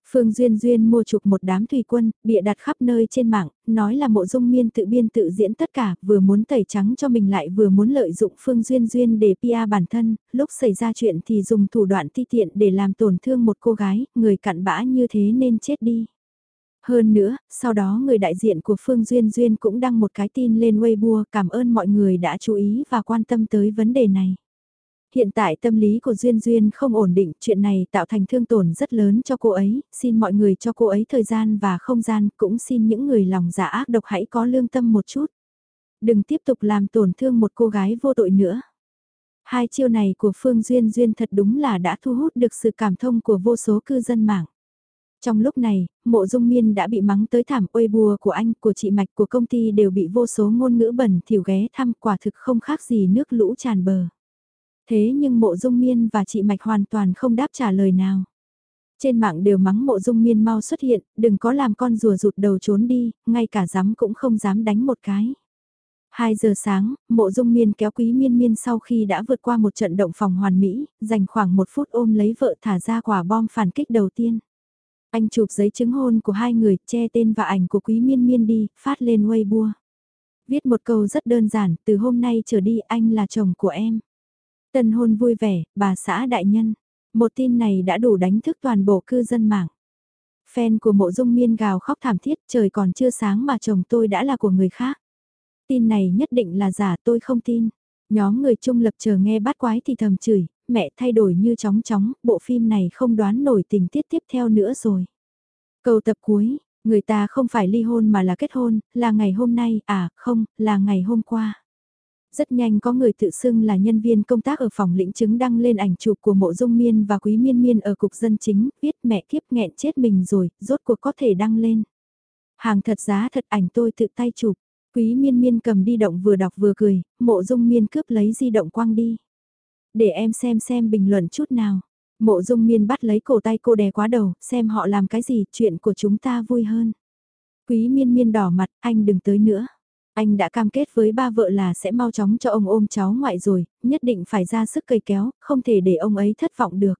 Phương Duyên Duyên mua chụp một đám thủy quân, bịa đặt khắp nơi trên mạng, nói là mộ dung miên tự biên tự diễn tất cả, vừa muốn tẩy trắng cho mình lại vừa muốn lợi dụng Phương Duyên Duyên để PR bản thân, lúc xảy ra chuyện thì dùng thủ đoạn ti tiện để làm tổn thương một cô gái, người cặn bã như thế nên chết đi. Hơn nữa, sau đó người đại diện của Phương Duyên Duyên cũng đăng một cái tin lên Weibo cảm ơn mọi người đã chú ý và quan tâm tới vấn đề này. Hiện tại tâm lý của Duyên Duyên không ổn định, chuyện này tạo thành thương tổn rất lớn cho cô ấy, xin mọi người cho cô ấy thời gian và không gian, cũng xin những người lòng dạ ác độc hãy có lương tâm một chút. Đừng tiếp tục làm tổn thương một cô gái vô tội nữa. Hai chiêu này của Phương Duyên Duyên thật đúng là đã thu hút được sự cảm thông của vô số cư dân mạng. Trong lúc này, mộ dung miên đã bị mắng tới thảm ôi bùa của anh, của chị Mạch, của công ty đều bị vô số ngôn ngữ bẩn thỉu ghé thăm quả thực không khác gì nước lũ tràn bờ. Thế nhưng mộ dung miên và chị Mạch hoàn toàn không đáp trả lời nào. Trên mạng đều mắng mộ dung miên mau xuất hiện, đừng có làm con rùa rụt đầu trốn đi, ngay cả dám cũng không dám đánh một cái. 2 giờ sáng, mộ dung miên kéo quý miên miên sau khi đã vượt qua một trận động phòng hoàn mỹ, dành khoảng một phút ôm lấy vợ thả ra quả bom phản kích đầu tiên. Anh chụp giấy chứng hôn của hai người, che tên và ảnh của quý miên miên đi, phát lên Weibo. Viết một câu rất đơn giản, từ hôm nay trở đi anh là chồng của em. Tân hôn vui vẻ, bà xã đại nhân. Một tin này đã đủ đánh thức toàn bộ cư dân mạng. Fan của mộ dung miên gào khóc thảm thiết trời còn chưa sáng mà chồng tôi đã là của người khác. Tin này nhất định là giả tôi không tin. Nhóm người trung lập chờ nghe bát quái thì thầm chửi, mẹ thay đổi như chóng chóng, bộ phim này không đoán nổi tình tiết tiếp theo nữa rồi. Câu tập cuối, người ta không phải ly hôn mà là kết hôn, là ngày hôm nay, à không, là ngày hôm qua. Rất nhanh có người tự xưng là nhân viên công tác ở phòng lĩnh chứng đăng lên ảnh chụp của mộ dung miên và quý miên miên ở cục dân chính, viết mẹ kiếp nghẹn chết mình rồi, rốt cuộc có thể đăng lên. Hàng thật giá thật ảnh tôi tự tay chụp, quý miên miên cầm đi động vừa đọc vừa cười, mộ dung miên cướp lấy di động quang đi. Để em xem xem bình luận chút nào. Mộ dung miên bắt lấy cổ tay cô đè quá đầu, xem họ làm cái gì, chuyện của chúng ta vui hơn. Quý miên miên đỏ mặt, anh đừng tới nữa. Anh đã cam kết với ba vợ là sẽ mau chóng cho ông ôm cháu ngoại rồi, nhất định phải ra sức cây kéo, không thể để ông ấy thất vọng được.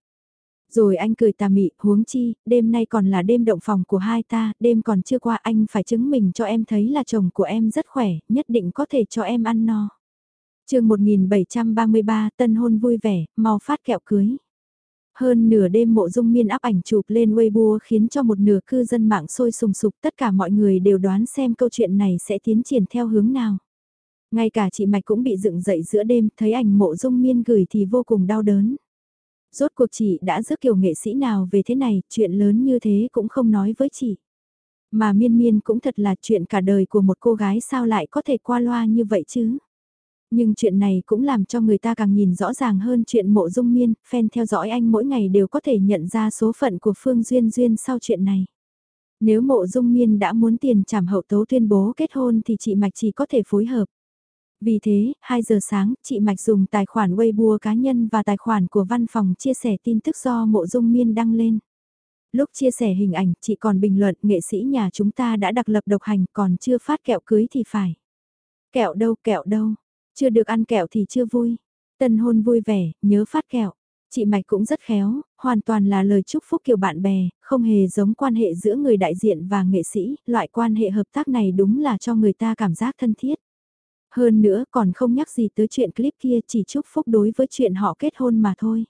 Rồi anh cười tà mị, huống chi, đêm nay còn là đêm động phòng của hai ta, đêm còn chưa qua anh phải chứng minh cho em thấy là chồng của em rất khỏe, nhất định có thể cho em ăn no chương 1733 tân hôn vui vẻ, mau phát kẹo cưới. Hơn nửa đêm mộ dung miên áp ảnh chụp lên Weibo khiến cho một nửa cư dân mạng sôi sùng sục tất cả mọi người đều đoán xem câu chuyện này sẽ tiến triển theo hướng nào. Ngay cả chị Mạch cũng bị dựng dậy giữa đêm thấy ảnh mộ dung miên gửi thì vô cùng đau đớn. Rốt cuộc chị đã rước kiểu nghệ sĩ nào về thế này, chuyện lớn như thế cũng không nói với chị. Mà miên miên cũng thật là chuyện cả đời của một cô gái sao lại có thể qua loa như vậy chứ. Nhưng chuyện này cũng làm cho người ta càng nhìn rõ ràng hơn chuyện mộ dung miên, fan theo dõi anh mỗi ngày đều có thể nhận ra số phận của Phương Duyên Duyên sau chuyện này. Nếu mộ dung miên đã muốn tiền trảm hậu tấu tuyên bố kết hôn thì chị Mạch chỉ có thể phối hợp. Vì thế, 2 giờ sáng, chị Mạch dùng tài khoản Weibo cá nhân và tài khoản của văn phòng chia sẻ tin tức do mộ dung miên đăng lên. Lúc chia sẻ hình ảnh, chị còn bình luận nghệ sĩ nhà chúng ta đã đặc lập độc hành còn chưa phát kẹo cưới thì phải. Kẹo đâu kẹo đâu, chưa được ăn kẹo thì chưa vui. Tân hôn vui vẻ, nhớ phát kẹo. Chị Mạch cũng rất khéo, hoàn toàn là lời chúc phúc kiểu bạn bè, không hề giống quan hệ giữa người đại diện và nghệ sĩ, loại quan hệ hợp tác này đúng là cho người ta cảm giác thân thiết. Hơn nữa còn không nhắc gì tới chuyện clip kia chỉ chúc phúc đối với chuyện họ kết hôn mà thôi.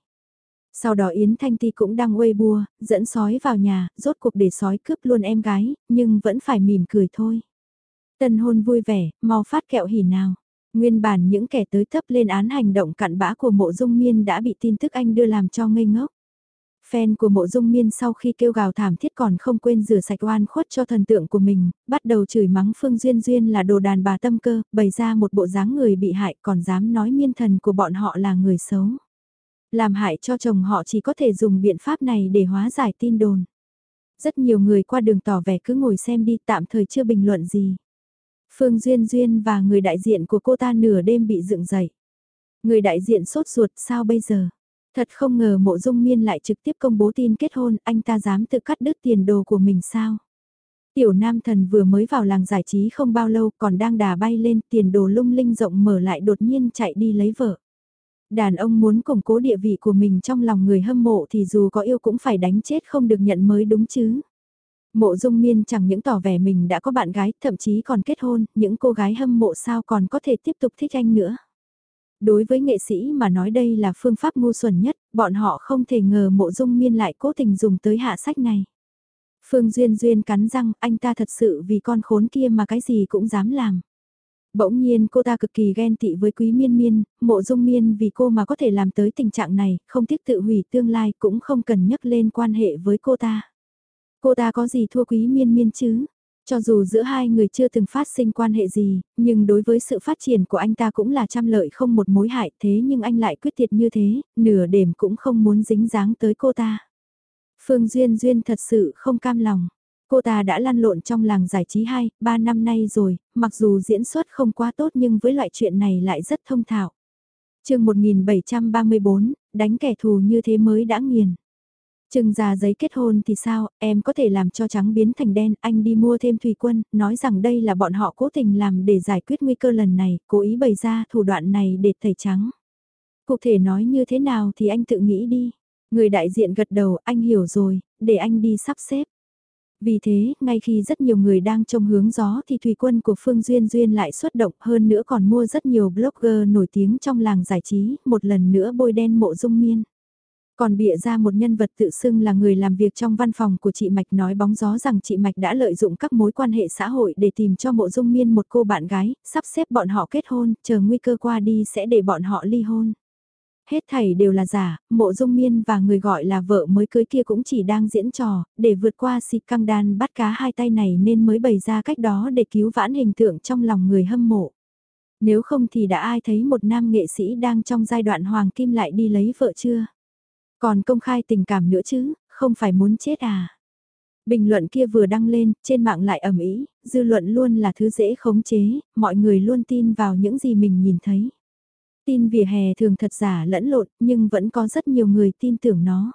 Sau đó Yến Thanh Ti cũng đang uê bua, dẫn sói vào nhà, rốt cuộc để sói cướp luôn em gái, nhưng vẫn phải mỉm cười thôi. Tân hôn vui vẻ, mau phát kẹo hỉ nào. Nguyên bản những kẻ tới thấp lên án hành động cặn bã của mộ dung miên đã bị tin tức anh đưa làm cho ngây ngốc. Fan của mộ dung miên sau khi kêu gào thảm thiết còn không quên rửa sạch oan khuất cho thần tượng của mình, bắt đầu chửi mắng Phương Duyên Duyên là đồ đàn bà tâm cơ, bày ra một bộ dáng người bị hại còn dám nói miên thần của bọn họ là người xấu. Làm hại cho chồng họ chỉ có thể dùng biện pháp này để hóa giải tin đồn. Rất nhiều người qua đường tỏ vẻ cứ ngồi xem đi tạm thời chưa bình luận gì. Phương Duyên Duyên và người đại diện của cô ta nửa đêm bị dựng dậy. Người đại diện sốt ruột sao bây giờ? Thật không ngờ mộ dung miên lại trực tiếp công bố tin kết hôn, anh ta dám tự cắt đứt tiền đồ của mình sao? Tiểu nam thần vừa mới vào làng giải trí không bao lâu còn đang đà bay lên tiền đồ lung linh rộng mở lại đột nhiên chạy đi lấy vợ. Đàn ông muốn củng cố địa vị của mình trong lòng người hâm mộ thì dù có yêu cũng phải đánh chết không được nhận mới đúng chứ. Mộ dung miên chẳng những tỏ vẻ mình đã có bạn gái, thậm chí còn kết hôn, những cô gái hâm mộ sao còn có thể tiếp tục thích anh nữa. Đối với nghệ sĩ mà nói đây là phương pháp ngu xuẩn nhất, bọn họ không thể ngờ mộ dung miên lại cố tình dùng tới hạ sách này. Phương Duyên Duyên cắn răng, anh ta thật sự vì con khốn kia mà cái gì cũng dám làm. Bỗng nhiên cô ta cực kỳ ghen tị với quý miên miên, mộ dung miên vì cô mà có thể làm tới tình trạng này, không tiếc tự hủy tương lai cũng không cần nhắc lên quan hệ với cô ta. Cô ta có gì thua quý miên miên chứ? Cho dù giữa hai người chưa từng phát sinh quan hệ gì, nhưng đối với sự phát triển của anh ta cũng là trăm lợi không một mối hại thế nhưng anh lại quyết tuyệt như thế, nửa đêm cũng không muốn dính dáng tới cô ta. Phương Duyên Duyên thật sự không cam lòng. Cô ta đã lăn lộn trong làng giải trí 2, 3 năm nay rồi, mặc dù diễn xuất không quá tốt nhưng với loại chuyện này lại rất thông thạo. chương 1734, đánh kẻ thù như thế mới đã nghiền. Trừng ra giấy kết hôn thì sao, em có thể làm cho trắng biến thành đen, anh đi mua thêm thủy quân, nói rằng đây là bọn họ cố tình làm để giải quyết nguy cơ lần này, cố ý bày ra thủ đoạn này để tẩy trắng. Cụ thể nói như thế nào thì anh tự nghĩ đi. Người đại diện gật đầu, anh hiểu rồi, để anh đi sắp xếp. Vì thế, ngay khi rất nhiều người đang trông hướng gió thì thủy quân của Phương Duyên Duyên lại xuất động hơn nữa còn mua rất nhiều blogger nổi tiếng trong làng giải trí, một lần nữa bôi đen mộ dung miên. Còn bịa ra một nhân vật tự xưng là người làm việc trong văn phòng của chị Mạch nói bóng gió rằng chị Mạch đã lợi dụng các mối quan hệ xã hội để tìm cho mộ dung miên một cô bạn gái, sắp xếp bọn họ kết hôn, chờ nguy cơ qua đi sẽ để bọn họ ly hôn. Hết thảy đều là giả, mộ dung miên và người gọi là vợ mới cưới kia cũng chỉ đang diễn trò, để vượt qua xịt căng đan bắt cá hai tay này nên mới bày ra cách đó để cứu vãn hình tượng trong lòng người hâm mộ. Nếu không thì đã ai thấy một nam nghệ sĩ đang trong giai đoạn hoàng kim lại đi lấy vợ chưa? Còn công khai tình cảm nữa chứ, không phải muốn chết à? Bình luận kia vừa đăng lên, trên mạng lại ẩm ý, dư luận luôn là thứ dễ khống chế, mọi người luôn tin vào những gì mình nhìn thấy. Tin vỉa hè thường thật giả lẫn lộn, nhưng vẫn có rất nhiều người tin tưởng nó.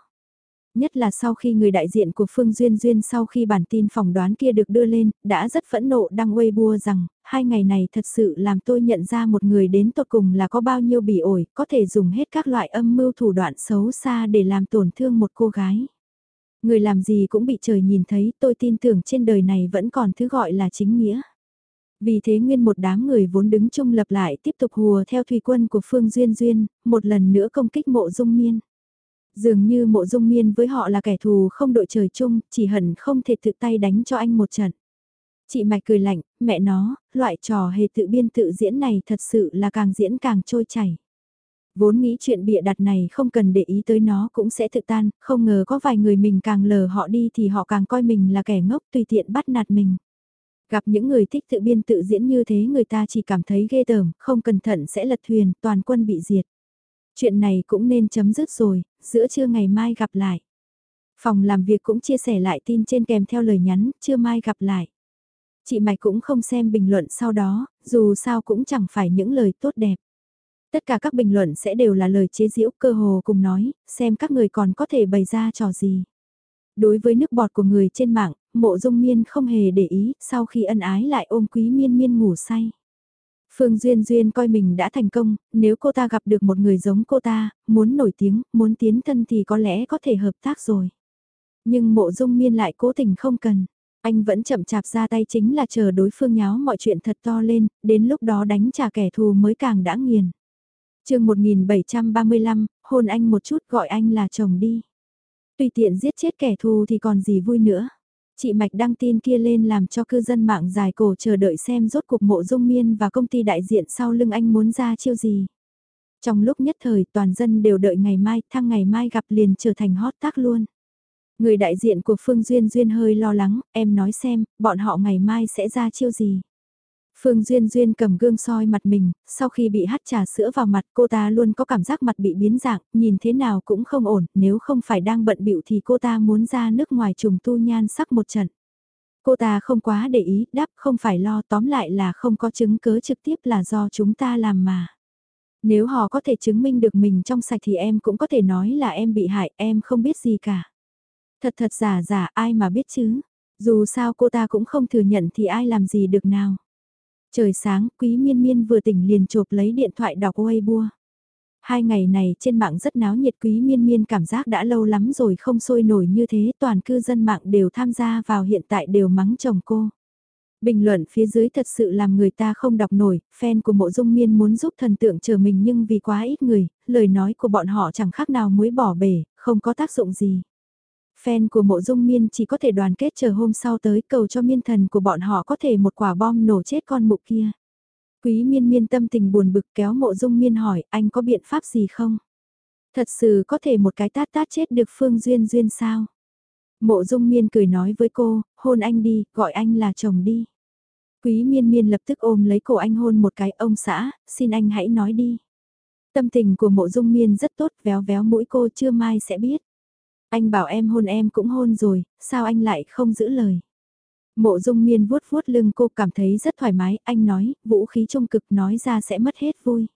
Nhất là sau khi người đại diện của Phương Duyên Duyên sau khi bản tin phỏng đoán kia được đưa lên, đã rất phẫn nộ đăng Weibo rằng, hai ngày này thật sự làm tôi nhận ra một người đến tột cùng là có bao nhiêu bỉ ổi, có thể dùng hết các loại âm mưu thủ đoạn xấu xa để làm tổn thương một cô gái. Người làm gì cũng bị trời nhìn thấy, tôi tin tưởng trên đời này vẫn còn thứ gọi là chính nghĩa. Vì thế nguyên một đám người vốn đứng chung lập lại tiếp tục hùa theo thủy quân của Phương Duyên Duyên, một lần nữa công kích mộ dung miên. Dường như mộ dung miên với họ là kẻ thù không đội trời chung, chỉ hận không thể tự tay đánh cho anh một trận. Chị Mạch cười lạnh, mẹ nó, loại trò hề tự biên tự diễn này thật sự là càng diễn càng trôi chảy. Vốn nghĩ chuyện bịa đặt này không cần để ý tới nó cũng sẽ tự tan, không ngờ có vài người mình càng lờ họ đi thì họ càng coi mình là kẻ ngốc tùy tiện bắt nạt mình. Gặp những người thích tự biên tự diễn như thế người ta chỉ cảm thấy ghê tởm, không cẩn thận sẽ lật thuyền, toàn quân bị diệt. Chuyện này cũng nên chấm dứt rồi, giữa trưa ngày mai gặp lại. Phòng làm việc cũng chia sẻ lại tin trên kèm theo lời nhắn, trưa mai gặp lại. Chị Mạch cũng không xem bình luận sau đó, dù sao cũng chẳng phải những lời tốt đẹp. Tất cả các bình luận sẽ đều là lời chế giễu cơ hồ cùng nói, xem các người còn có thể bày ra trò gì. Đối với nước bọt của người trên mạng, mộ dung miên không hề để ý, sau khi ân ái lại ôm quý miên miên ngủ say. Phương Duyên Duyên coi mình đã thành công, nếu cô ta gặp được một người giống cô ta, muốn nổi tiếng, muốn tiến thân thì có lẽ có thể hợp tác rồi. Nhưng mộ dung miên lại cố tình không cần. Anh vẫn chậm chạp ra tay chính là chờ đối phương nháo mọi chuyện thật to lên, đến lúc đó đánh trả kẻ thù mới càng đã nghiền. chương 1735, hôn anh một chút gọi anh là chồng đi. Tùy tiện giết chết kẻ thù thì còn gì vui nữa. Chị Mạch đăng tin kia lên làm cho cư dân mạng dài cổ chờ đợi xem rốt cuộc mộ dung miên và công ty đại diện sau lưng anh muốn ra chiêu gì. Trong lúc nhất thời toàn dân đều đợi ngày mai, thăng ngày mai gặp liền trở thành hot tác luôn. Người đại diện của Phương Duyên Duyên hơi lo lắng, em nói xem, bọn họ ngày mai sẽ ra chiêu gì. Phương Duyên Duyên cầm gương soi mặt mình, sau khi bị hắt trà sữa vào mặt cô ta luôn có cảm giác mặt bị biến dạng, nhìn thế nào cũng không ổn, nếu không phải đang bận bịu thì cô ta muốn ra nước ngoài trùng tu nhan sắc một trận. Cô ta không quá để ý, đáp không phải lo tóm lại là không có chứng cớ trực tiếp là do chúng ta làm mà. Nếu họ có thể chứng minh được mình trong sạch thì em cũng có thể nói là em bị hại, em không biết gì cả. Thật thật giả giả ai mà biết chứ, dù sao cô ta cũng không thừa nhận thì ai làm gì được nào. Trời sáng, Quý Miên Miên vừa tỉnh liền chộp lấy điện thoại đọc Weibo. Hai ngày này trên mạng rất náo nhiệt Quý Miên Miên cảm giác đã lâu lắm rồi không sôi nổi như thế toàn cư dân mạng đều tham gia vào hiện tại đều mắng chồng cô. Bình luận phía dưới thật sự làm người ta không đọc nổi, fan của mộ dung miên muốn giúp thần tượng chờ mình nhưng vì quá ít người, lời nói của bọn họ chẳng khác nào muối bỏ bể, không có tác dụng gì. Fan của mộ dung miên chỉ có thể đoàn kết chờ hôm sau tới cầu cho miên thần của bọn họ có thể một quả bom nổ chết con mụ kia. Quý miên miên tâm tình buồn bực kéo mộ dung miên hỏi anh có biện pháp gì không? Thật sự có thể một cái tát tát chết được Phương Duyên Duyên sao? Mộ dung miên cười nói với cô, hôn anh đi, gọi anh là chồng đi. Quý miên miên lập tức ôm lấy cổ anh hôn một cái ông xã, xin anh hãy nói đi. Tâm tình của mộ dung miên rất tốt, véo véo mũi cô chưa mai sẽ biết. Anh bảo em hôn em cũng hôn rồi, sao anh lại không giữ lời? Mộ dung miên vuốt vuốt lưng cô cảm thấy rất thoải mái, anh nói, vũ khí trung cực nói ra sẽ mất hết vui.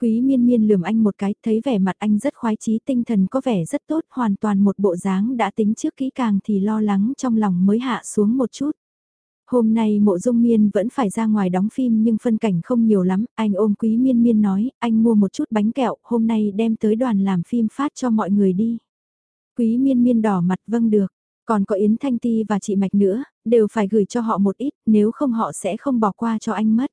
Quý miên miên lườm anh một cái, thấy vẻ mặt anh rất khoái chí tinh thần có vẻ rất tốt, hoàn toàn một bộ dáng đã tính trước kỹ càng thì lo lắng trong lòng mới hạ xuống một chút. Hôm nay mộ dung miên vẫn phải ra ngoài đóng phim nhưng phân cảnh không nhiều lắm, anh ôm quý miên miên nói, anh mua một chút bánh kẹo, hôm nay đem tới đoàn làm phim phát cho mọi người đi. Quý miên miên đỏ mặt vâng được, còn có Yến Thanh Ti và chị Mạch nữa, đều phải gửi cho họ một ít, nếu không họ sẽ không bỏ qua cho anh mất.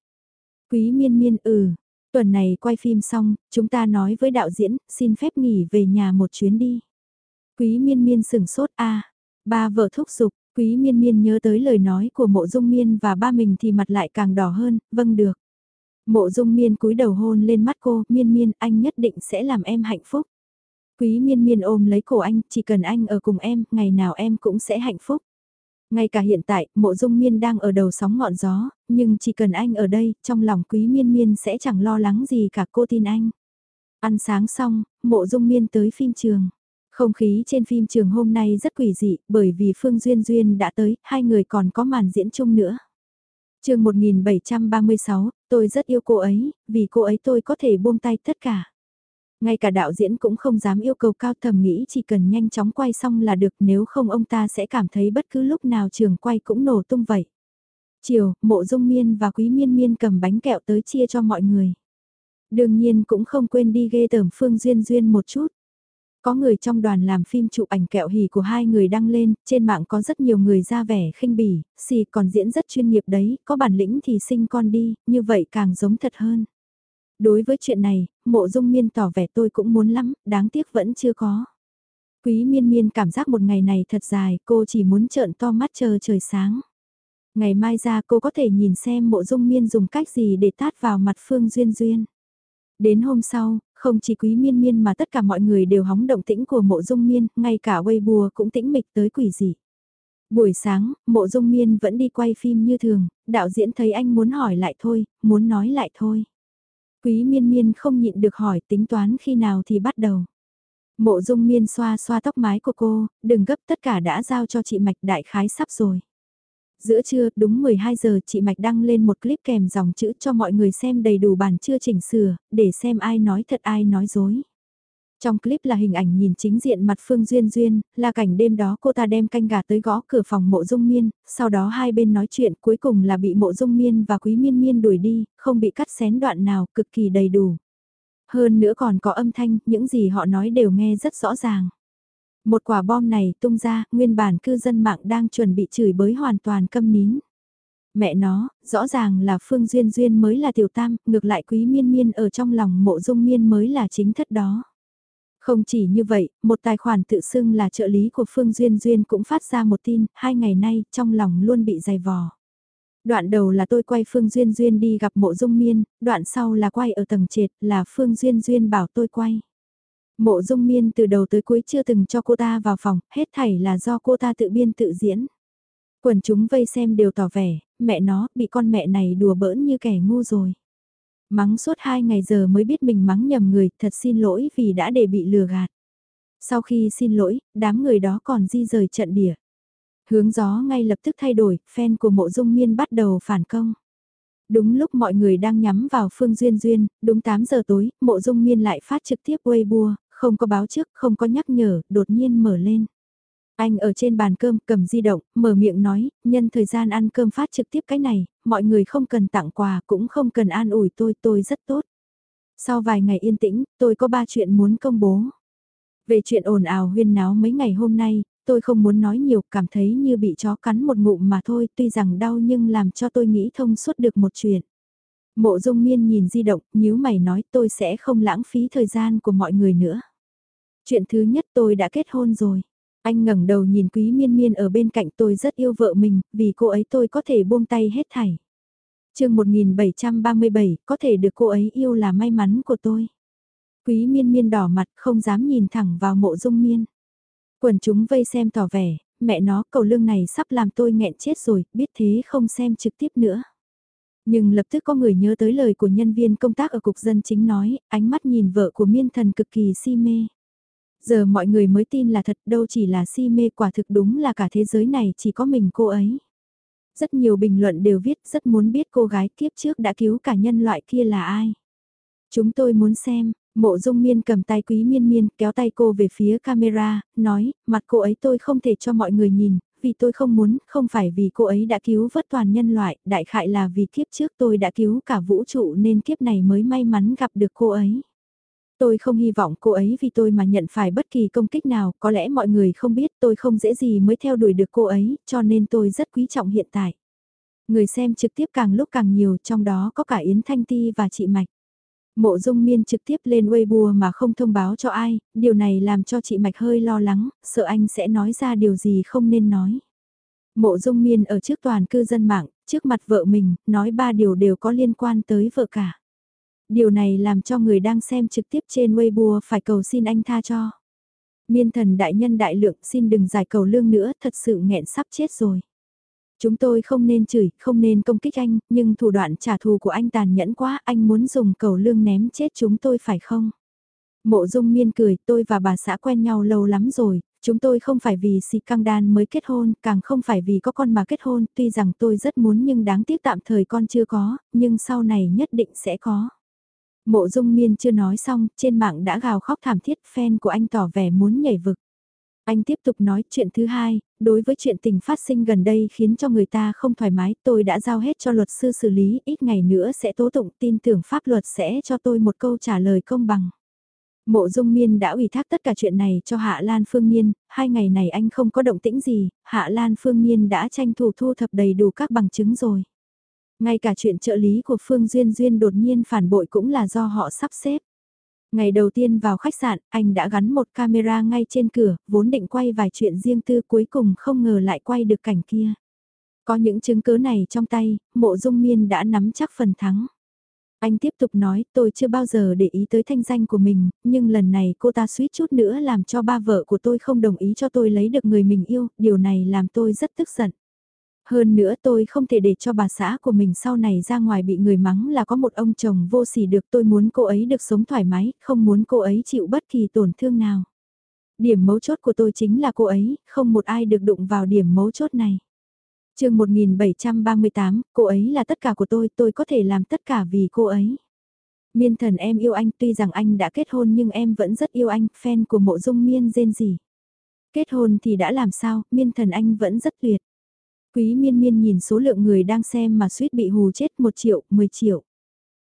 Quý miên miên ừ, tuần này quay phim xong, chúng ta nói với đạo diễn, xin phép nghỉ về nhà một chuyến đi. Quý miên miên sừng sốt a ba vợ thúc giục, quý miên miên nhớ tới lời nói của mộ dung miên và ba mình thì mặt lại càng đỏ hơn, vâng được. Mộ dung miên cúi đầu hôn lên mắt cô, miên miên anh nhất định sẽ làm em hạnh phúc. Quý miên miên ôm lấy cổ anh, chỉ cần anh ở cùng em, ngày nào em cũng sẽ hạnh phúc. Ngay cả hiện tại, mộ dung miên đang ở đầu sóng ngọn gió, nhưng chỉ cần anh ở đây, trong lòng quý miên miên sẽ chẳng lo lắng gì cả cô tin anh. Ăn sáng xong, mộ dung miên tới phim trường. Không khí trên phim trường hôm nay rất quỷ dị, bởi vì Phương Duyên Duyên đã tới, hai người còn có màn diễn chung nữa. chương 1736, tôi rất yêu cô ấy, vì cô ấy tôi có thể buông tay tất cả. Ngay cả đạo diễn cũng không dám yêu cầu cao thầm nghĩ chỉ cần nhanh chóng quay xong là được nếu không ông ta sẽ cảm thấy bất cứ lúc nào trường quay cũng nổ tung vậy. Chiều, mộ dung miên và quý miên miên cầm bánh kẹo tới chia cho mọi người. Đương nhiên cũng không quên đi ghê tởm Phương Duyên Duyên một chút. Có người trong đoàn làm phim chụp ảnh kẹo hỉ của hai người đăng lên, trên mạng có rất nhiều người ra vẻ khinh bỉ, xì còn diễn rất chuyên nghiệp đấy, có bản lĩnh thì sinh con đi, như vậy càng giống thật hơn. Đối với chuyện này, mộ dung miên tỏ vẻ tôi cũng muốn lắm, đáng tiếc vẫn chưa có. Quý miên miên cảm giác một ngày này thật dài, cô chỉ muốn trợn to mắt chờ trời sáng. Ngày mai ra cô có thể nhìn xem mộ dung miên dùng cách gì để tát vào mặt Phương Duyên Duyên. Đến hôm sau, không chỉ quý miên miên mà tất cả mọi người đều hóng động tĩnh của mộ dung miên, ngay cả Weibo cũng tĩnh mịch tới quỷ dị. Buổi sáng, mộ dung miên vẫn đi quay phim như thường, đạo diễn thấy anh muốn hỏi lại thôi, muốn nói lại thôi. Quý miên miên không nhịn được hỏi tính toán khi nào thì bắt đầu. Mộ dung miên xoa xoa tóc mái của cô, đừng gấp tất cả đã giao cho chị Mạch đại khái sắp rồi. Giữa trưa, đúng 12 giờ chị Mạch đăng lên một clip kèm dòng chữ cho mọi người xem đầy đủ bản chưa chỉnh sửa, để xem ai nói thật ai nói dối. Trong clip là hình ảnh nhìn chính diện mặt Phương Duyên Duyên, là cảnh đêm đó cô ta đem canh gà tới gõ cửa phòng mộ dung miên, sau đó hai bên nói chuyện cuối cùng là bị mộ dung miên và quý miên miên đuổi đi, không bị cắt xén đoạn nào, cực kỳ đầy đủ. Hơn nữa còn có âm thanh, những gì họ nói đều nghe rất rõ ràng. Một quả bom này tung ra, nguyên bản cư dân mạng đang chuẩn bị chửi bới hoàn toàn câm nín. Mẹ nó, rõ ràng là Phương Duyên Duyên mới là tiểu tam, ngược lại quý miên miên ở trong lòng mộ dung miên mới là chính thất đó. Không chỉ như vậy, một tài khoản tự xưng là trợ lý của Phương Duyên Duyên cũng phát ra một tin, hai ngày nay, trong lòng luôn bị dày vò. Đoạn đầu là tôi quay Phương Duyên Duyên đi gặp mộ dung miên, đoạn sau là quay ở tầng trệt là Phương Duyên Duyên bảo tôi quay. Mộ dung miên từ đầu tới cuối chưa từng cho cô ta vào phòng, hết thảy là do cô ta tự biên tự diễn. Quần chúng vây xem đều tỏ vẻ, mẹ nó, bị con mẹ này đùa bỡn như kẻ ngu rồi. Mắng suốt hai ngày giờ mới biết mình mắng nhầm người, thật xin lỗi vì đã để bị lừa gạt. Sau khi xin lỗi, đám người đó còn di rời trận địa. Hướng gió ngay lập tức thay đổi, fan của mộ dung miên bắt đầu phản công. Đúng lúc mọi người đang nhắm vào Phương Duyên Duyên, đúng 8 giờ tối, mộ dung miên lại phát trực tiếp Weibo, không có báo trước, không có nhắc nhở, đột nhiên mở lên. Anh ở trên bàn cơm cầm di động, mở miệng nói, nhân thời gian ăn cơm phát trực tiếp cái này, mọi người không cần tặng quà cũng không cần an ủi tôi, tôi rất tốt. Sau vài ngày yên tĩnh, tôi có ba chuyện muốn công bố. Về chuyện ồn ào huyên náo mấy ngày hôm nay, tôi không muốn nói nhiều, cảm thấy như bị chó cắn một ngụm mà thôi, tuy rằng đau nhưng làm cho tôi nghĩ thông suốt được một chuyện. Mộ dung miên nhìn di động, nhíu mày nói tôi sẽ không lãng phí thời gian của mọi người nữa. Chuyện thứ nhất tôi đã kết hôn rồi. Anh ngẩng đầu nhìn quý miên miên ở bên cạnh tôi rất yêu vợ mình, vì cô ấy tôi có thể buông tay hết thảy. chương 1737, có thể được cô ấy yêu là may mắn của tôi. Quý miên miên đỏ mặt không dám nhìn thẳng vào mộ dung miên. Quần chúng vây xem tỏ vẻ, mẹ nó cầu lương này sắp làm tôi nghẹn chết rồi, biết thế không xem trực tiếp nữa. Nhưng lập tức có người nhớ tới lời của nhân viên công tác ở cục dân chính nói, ánh mắt nhìn vợ của miên thần cực kỳ si mê. Giờ mọi người mới tin là thật đâu chỉ là si mê quả thực đúng là cả thế giới này chỉ có mình cô ấy. Rất nhiều bình luận đều viết rất muốn biết cô gái kiếp trước đã cứu cả nhân loại kia là ai. Chúng tôi muốn xem, mộ dung miên cầm tay quý miên miên kéo tay cô về phía camera, nói, mặt cô ấy tôi không thể cho mọi người nhìn, vì tôi không muốn, không phải vì cô ấy đã cứu vớt toàn nhân loại, đại khại là vì kiếp trước tôi đã cứu cả vũ trụ nên kiếp này mới may mắn gặp được cô ấy. Tôi không hy vọng cô ấy vì tôi mà nhận phải bất kỳ công kích nào, có lẽ mọi người không biết tôi không dễ gì mới theo đuổi được cô ấy, cho nên tôi rất quý trọng hiện tại. Người xem trực tiếp càng lúc càng nhiều, trong đó có cả Yến Thanh Ti và chị Mạch. Mộ dung miên trực tiếp lên Weibo mà không thông báo cho ai, điều này làm cho chị Mạch hơi lo lắng, sợ anh sẽ nói ra điều gì không nên nói. Mộ dung miên ở trước toàn cư dân mạng, trước mặt vợ mình, nói ba điều đều có liên quan tới vợ cả. Điều này làm cho người đang xem trực tiếp trên Weibo phải cầu xin anh tha cho. Miên thần đại nhân đại lượng xin đừng giải cầu lương nữa, thật sự nghẹn sắp chết rồi. Chúng tôi không nên chửi, không nên công kích anh, nhưng thủ đoạn trả thù của anh tàn nhẫn quá, anh muốn dùng cầu lương ném chết chúng tôi phải không? Mộ dung miên cười, tôi và bà xã quen nhau lâu lắm rồi, chúng tôi không phải vì si căng đan mới kết hôn, càng không phải vì có con mà kết hôn, tuy rằng tôi rất muốn nhưng đáng tiếc tạm thời con chưa có, nhưng sau này nhất định sẽ có. Mộ dung miên chưa nói xong, trên mạng đã gào khóc thảm thiết, fan của anh tỏ vẻ muốn nhảy vực. Anh tiếp tục nói chuyện thứ hai, đối với chuyện tình phát sinh gần đây khiến cho người ta không thoải mái, tôi đã giao hết cho luật sư xử lý, ít ngày nữa sẽ tố tụng, tin tưởng pháp luật sẽ cho tôi một câu trả lời công bằng. Mộ Dung Miên đã ủy thác tất cả chuyện này cho Hạ Lan Phương Nhiên, hai ngày này anh không có động tĩnh gì, Hạ Lan Phương Nhiên đã tranh thủ thu thập đầy đủ các bằng chứng rồi. Ngay cả chuyện trợ lý của Phương Duyên Duyên đột nhiên phản bội cũng là do họ sắp xếp. Ngày đầu tiên vào khách sạn, anh đã gắn một camera ngay trên cửa, vốn định quay vài chuyện riêng tư cuối cùng không ngờ lại quay được cảnh kia. Có những chứng cứ này trong tay, mộ dung miên đã nắm chắc phần thắng. Anh tiếp tục nói, tôi chưa bao giờ để ý tới thanh danh của mình, nhưng lần này cô ta suýt chút nữa làm cho ba vợ của tôi không đồng ý cho tôi lấy được người mình yêu, điều này làm tôi rất tức giận. Hơn nữa tôi không thể để cho bà xã của mình sau này ra ngoài bị người mắng là có một ông chồng vô sỉ được tôi muốn cô ấy được sống thoải mái, không muốn cô ấy chịu bất kỳ tổn thương nào. Điểm mấu chốt của tôi chính là cô ấy, không một ai được đụng vào điểm mấu chốt này. chương 1738, cô ấy là tất cả của tôi, tôi có thể làm tất cả vì cô ấy. Miên thần em yêu anh tuy rằng anh đã kết hôn nhưng em vẫn rất yêu anh, fan của mộ dung miên rên gì. Kết hôn thì đã làm sao, miên thần anh vẫn rất tuyệt. Quý miên miên nhìn số lượng người đang xem mà suýt bị hù chết 1 triệu, 10 triệu.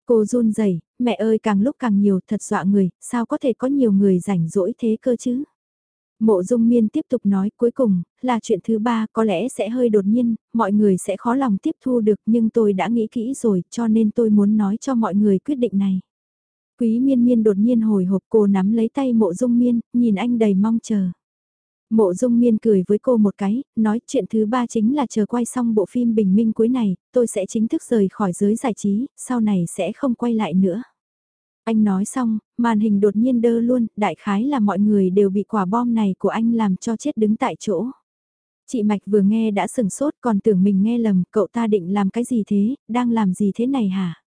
Cô run rẩy mẹ ơi càng lúc càng nhiều thật dọa người, sao có thể có nhiều người rảnh rỗi thế cơ chứ? Mộ dung miên tiếp tục nói cuối cùng, là chuyện thứ ba có lẽ sẽ hơi đột nhiên, mọi người sẽ khó lòng tiếp thu được nhưng tôi đã nghĩ kỹ rồi cho nên tôi muốn nói cho mọi người quyết định này. Quý miên miên đột nhiên hồi hộp cô nắm lấy tay mộ dung miên, nhìn anh đầy mong chờ. Mộ dung miên cười với cô một cái, nói chuyện thứ ba chính là chờ quay xong bộ phim bình minh cuối này, tôi sẽ chính thức rời khỏi giới giải trí, sau này sẽ không quay lại nữa. Anh nói xong, màn hình đột nhiên đơ luôn, đại khái là mọi người đều bị quả bom này của anh làm cho chết đứng tại chỗ. Chị Mạch vừa nghe đã sừng sốt còn tưởng mình nghe lầm, cậu ta định làm cái gì thế, đang làm gì thế này hả?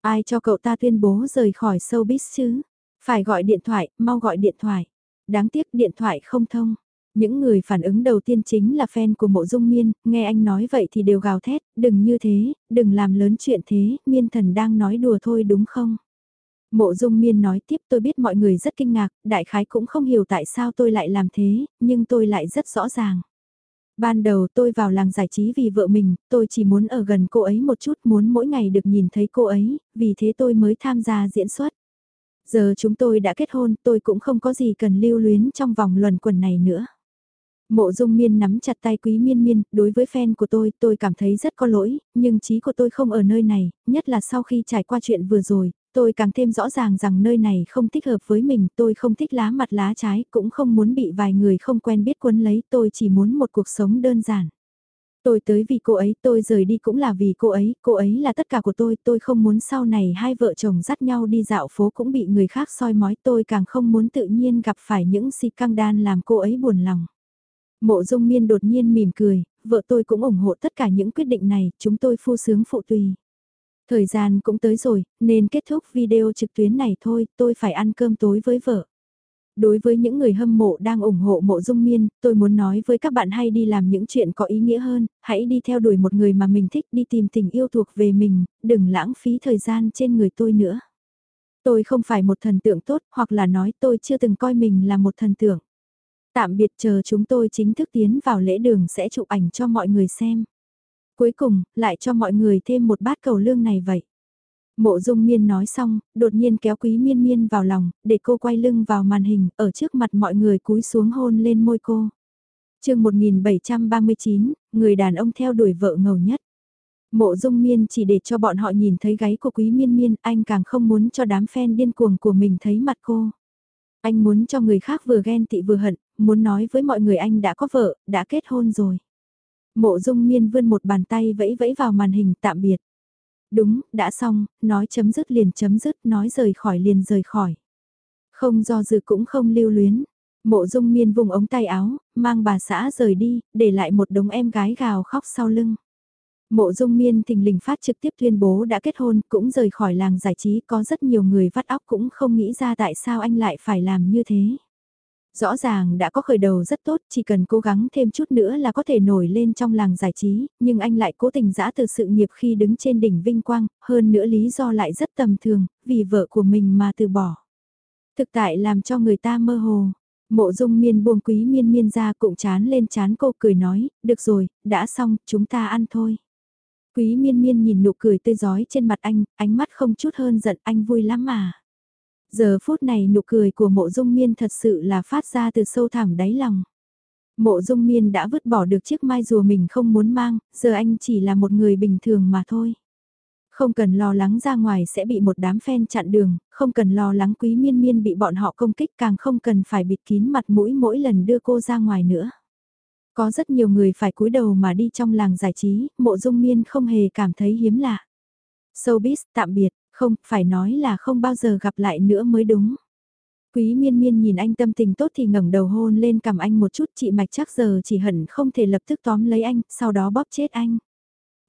Ai cho cậu ta tuyên bố rời khỏi showbiz chứ? Phải gọi điện thoại, mau gọi điện thoại. Đáng tiếc điện thoại không thông. Những người phản ứng đầu tiên chính là fan của mộ dung miên, nghe anh nói vậy thì đều gào thét, đừng như thế, đừng làm lớn chuyện thế, miên thần đang nói đùa thôi đúng không? Mộ dung miên nói tiếp tôi biết mọi người rất kinh ngạc, đại khái cũng không hiểu tại sao tôi lại làm thế, nhưng tôi lại rất rõ ràng. Ban đầu tôi vào làng giải trí vì vợ mình, tôi chỉ muốn ở gần cô ấy một chút, muốn mỗi ngày được nhìn thấy cô ấy, vì thế tôi mới tham gia diễn xuất. Giờ chúng tôi đã kết hôn, tôi cũng không có gì cần lưu luyến trong vòng luẩn quẩn này nữa. Mộ dung miên nắm chặt tay quý miên miên, đối với fan của tôi, tôi cảm thấy rất có lỗi, nhưng trí của tôi không ở nơi này, nhất là sau khi trải qua chuyện vừa rồi, tôi càng thêm rõ ràng rằng nơi này không thích hợp với mình, tôi không thích lá mặt lá trái, cũng không muốn bị vài người không quen biết quấn lấy, tôi chỉ muốn một cuộc sống đơn giản. Tôi tới vì cô ấy, tôi rời đi cũng là vì cô ấy, cô ấy là tất cả của tôi, tôi không muốn sau này hai vợ chồng dắt nhau đi dạo phố cũng bị người khác soi mói, tôi càng không muốn tự nhiên gặp phải những si căng đan làm cô ấy buồn lòng. Mộ dung miên đột nhiên mỉm cười, vợ tôi cũng ủng hộ tất cả những quyết định này, chúng tôi phu sướng phụ tùy. Thời gian cũng tới rồi, nên kết thúc video trực tuyến này thôi, tôi phải ăn cơm tối với vợ. Đối với những người hâm mộ đang ủng hộ mộ dung miên, tôi muốn nói với các bạn hay đi làm những chuyện có ý nghĩa hơn, hãy đi theo đuổi một người mà mình thích đi tìm tình yêu thuộc về mình, đừng lãng phí thời gian trên người tôi nữa. Tôi không phải một thần tượng tốt, hoặc là nói tôi chưa từng coi mình là một thần tượng. Tạm biệt chờ chúng tôi chính thức tiến vào lễ đường sẽ chụp ảnh cho mọi người xem. Cuối cùng, lại cho mọi người thêm một bát cầu lương này vậy. Mộ dung miên nói xong, đột nhiên kéo quý miên miên vào lòng, để cô quay lưng vào màn hình, ở trước mặt mọi người cúi xuống hôn lên môi cô. chương 1739, người đàn ông theo đuổi vợ ngầu nhất. Mộ dung miên chỉ để cho bọn họ nhìn thấy gáy của quý miên miên, anh càng không muốn cho đám fan điên cuồng của mình thấy mặt cô. Anh muốn cho người khác vừa ghen tị vừa hận, muốn nói với mọi người anh đã có vợ, đã kết hôn rồi. Mộ dung miên vươn một bàn tay vẫy vẫy vào màn hình tạm biệt. Đúng, đã xong, nói chấm dứt liền chấm dứt, nói rời khỏi liền rời khỏi. Không do dự cũng không lưu luyến. Mộ dung miên vùng ống tay áo, mang bà xã rời đi, để lại một đống em gái gào khóc sau lưng. Mộ dung miên thình lình phát trực tiếp tuyên bố đã kết hôn, cũng rời khỏi làng giải trí, có rất nhiều người vắt óc cũng không nghĩ ra tại sao anh lại phải làm như thế. Rõ ràng đã có khởi đầu rất tốt, chỉ cần cố gắng thêm chút nữa là có thể nổi lên trong làng giải trí, nhưng anh lại cố tình giã từ sự nghiệp khi đứng trên đỉnh vinh quang, hơn nữa lý do lại rất tầm thường, vì vợ của mình mà từ bỏ. Thực tại làm cho người ta mơ hồ. Mộ dung miên buông quý miên miên ra cũng chán lên chán cô cười nói, được rồi, đã xong, chúng ta ăn thôi. Quý miên miên nhìn nụ cười tươi giói trên mặt anh, ánh mắt không chút hơn giận anh vui lắm mà. Giờ phút này nụ cười của mộ dung miên thật sự là phát ra từ sâu thẳm đáy lòng. Mộ dung miên đã vứt bỏ được chiếc mai rùa mình không muốn mang, giờ anh chỉ là một người bình thường mà thôi. Không cần lo lắng ra ngoài sẽ bị một đám fan chặn đường, không cần lo lắng quý miên miên bị bọn họ công kích càng không cần phải bịt kín mặt mũi mỗi lần đưa cô ra ngoài nữa. Có rất nhiều người phải cúi đầu mà đi trong làng giải trí, mộ dung miên không hề cảm thấy hiếm lạ. Showbiz, tạm biệt, không, phải nói là không bao giờ gặp lại nữa mới đúng. Quý miên miên nhìn anh tâm tình tốt thì ngẩng đầu hôn lên cầm anh một chút chị mạch chắc giờ chỉ hận không thể lập tức tóm lấy anh, sau đó bóp chết anh.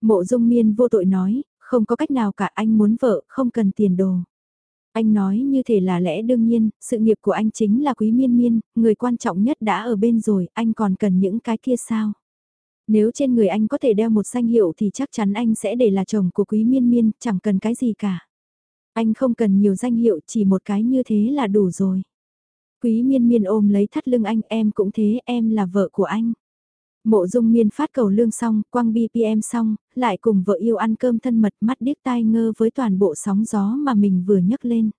Mộ dung miên vô tội nói, không có cách nào cả anh muốn vợ, không cần tiền đồ. Anh nói như thể là lẽ đương nhiên, sự nghiệp của anh chính là quý miên miên, người quan trọng nhất đã ở bên rồi, anh còn cần những cái kia sao? Nếu trên người anh có thể đeo một danh hiệu thì chắc chắn anh sẽ để là chồng của quý miên miên, chẳng cần cái gì cả. Anh không cần nhiều danh hiệu, chỉ một cái như thế là đủ rồi. Quý miên miên ôm lấy thắt lưng anh, em cũng thế, em là vợ của anh. Mộ dung miên phát cầu lương xong, quăng BPM xong, lại cùng vợ yêu ăn cơm thân mật mắt điếc tai ngơ với toàn bộ sóng gió mà mình vừa nhấc lên.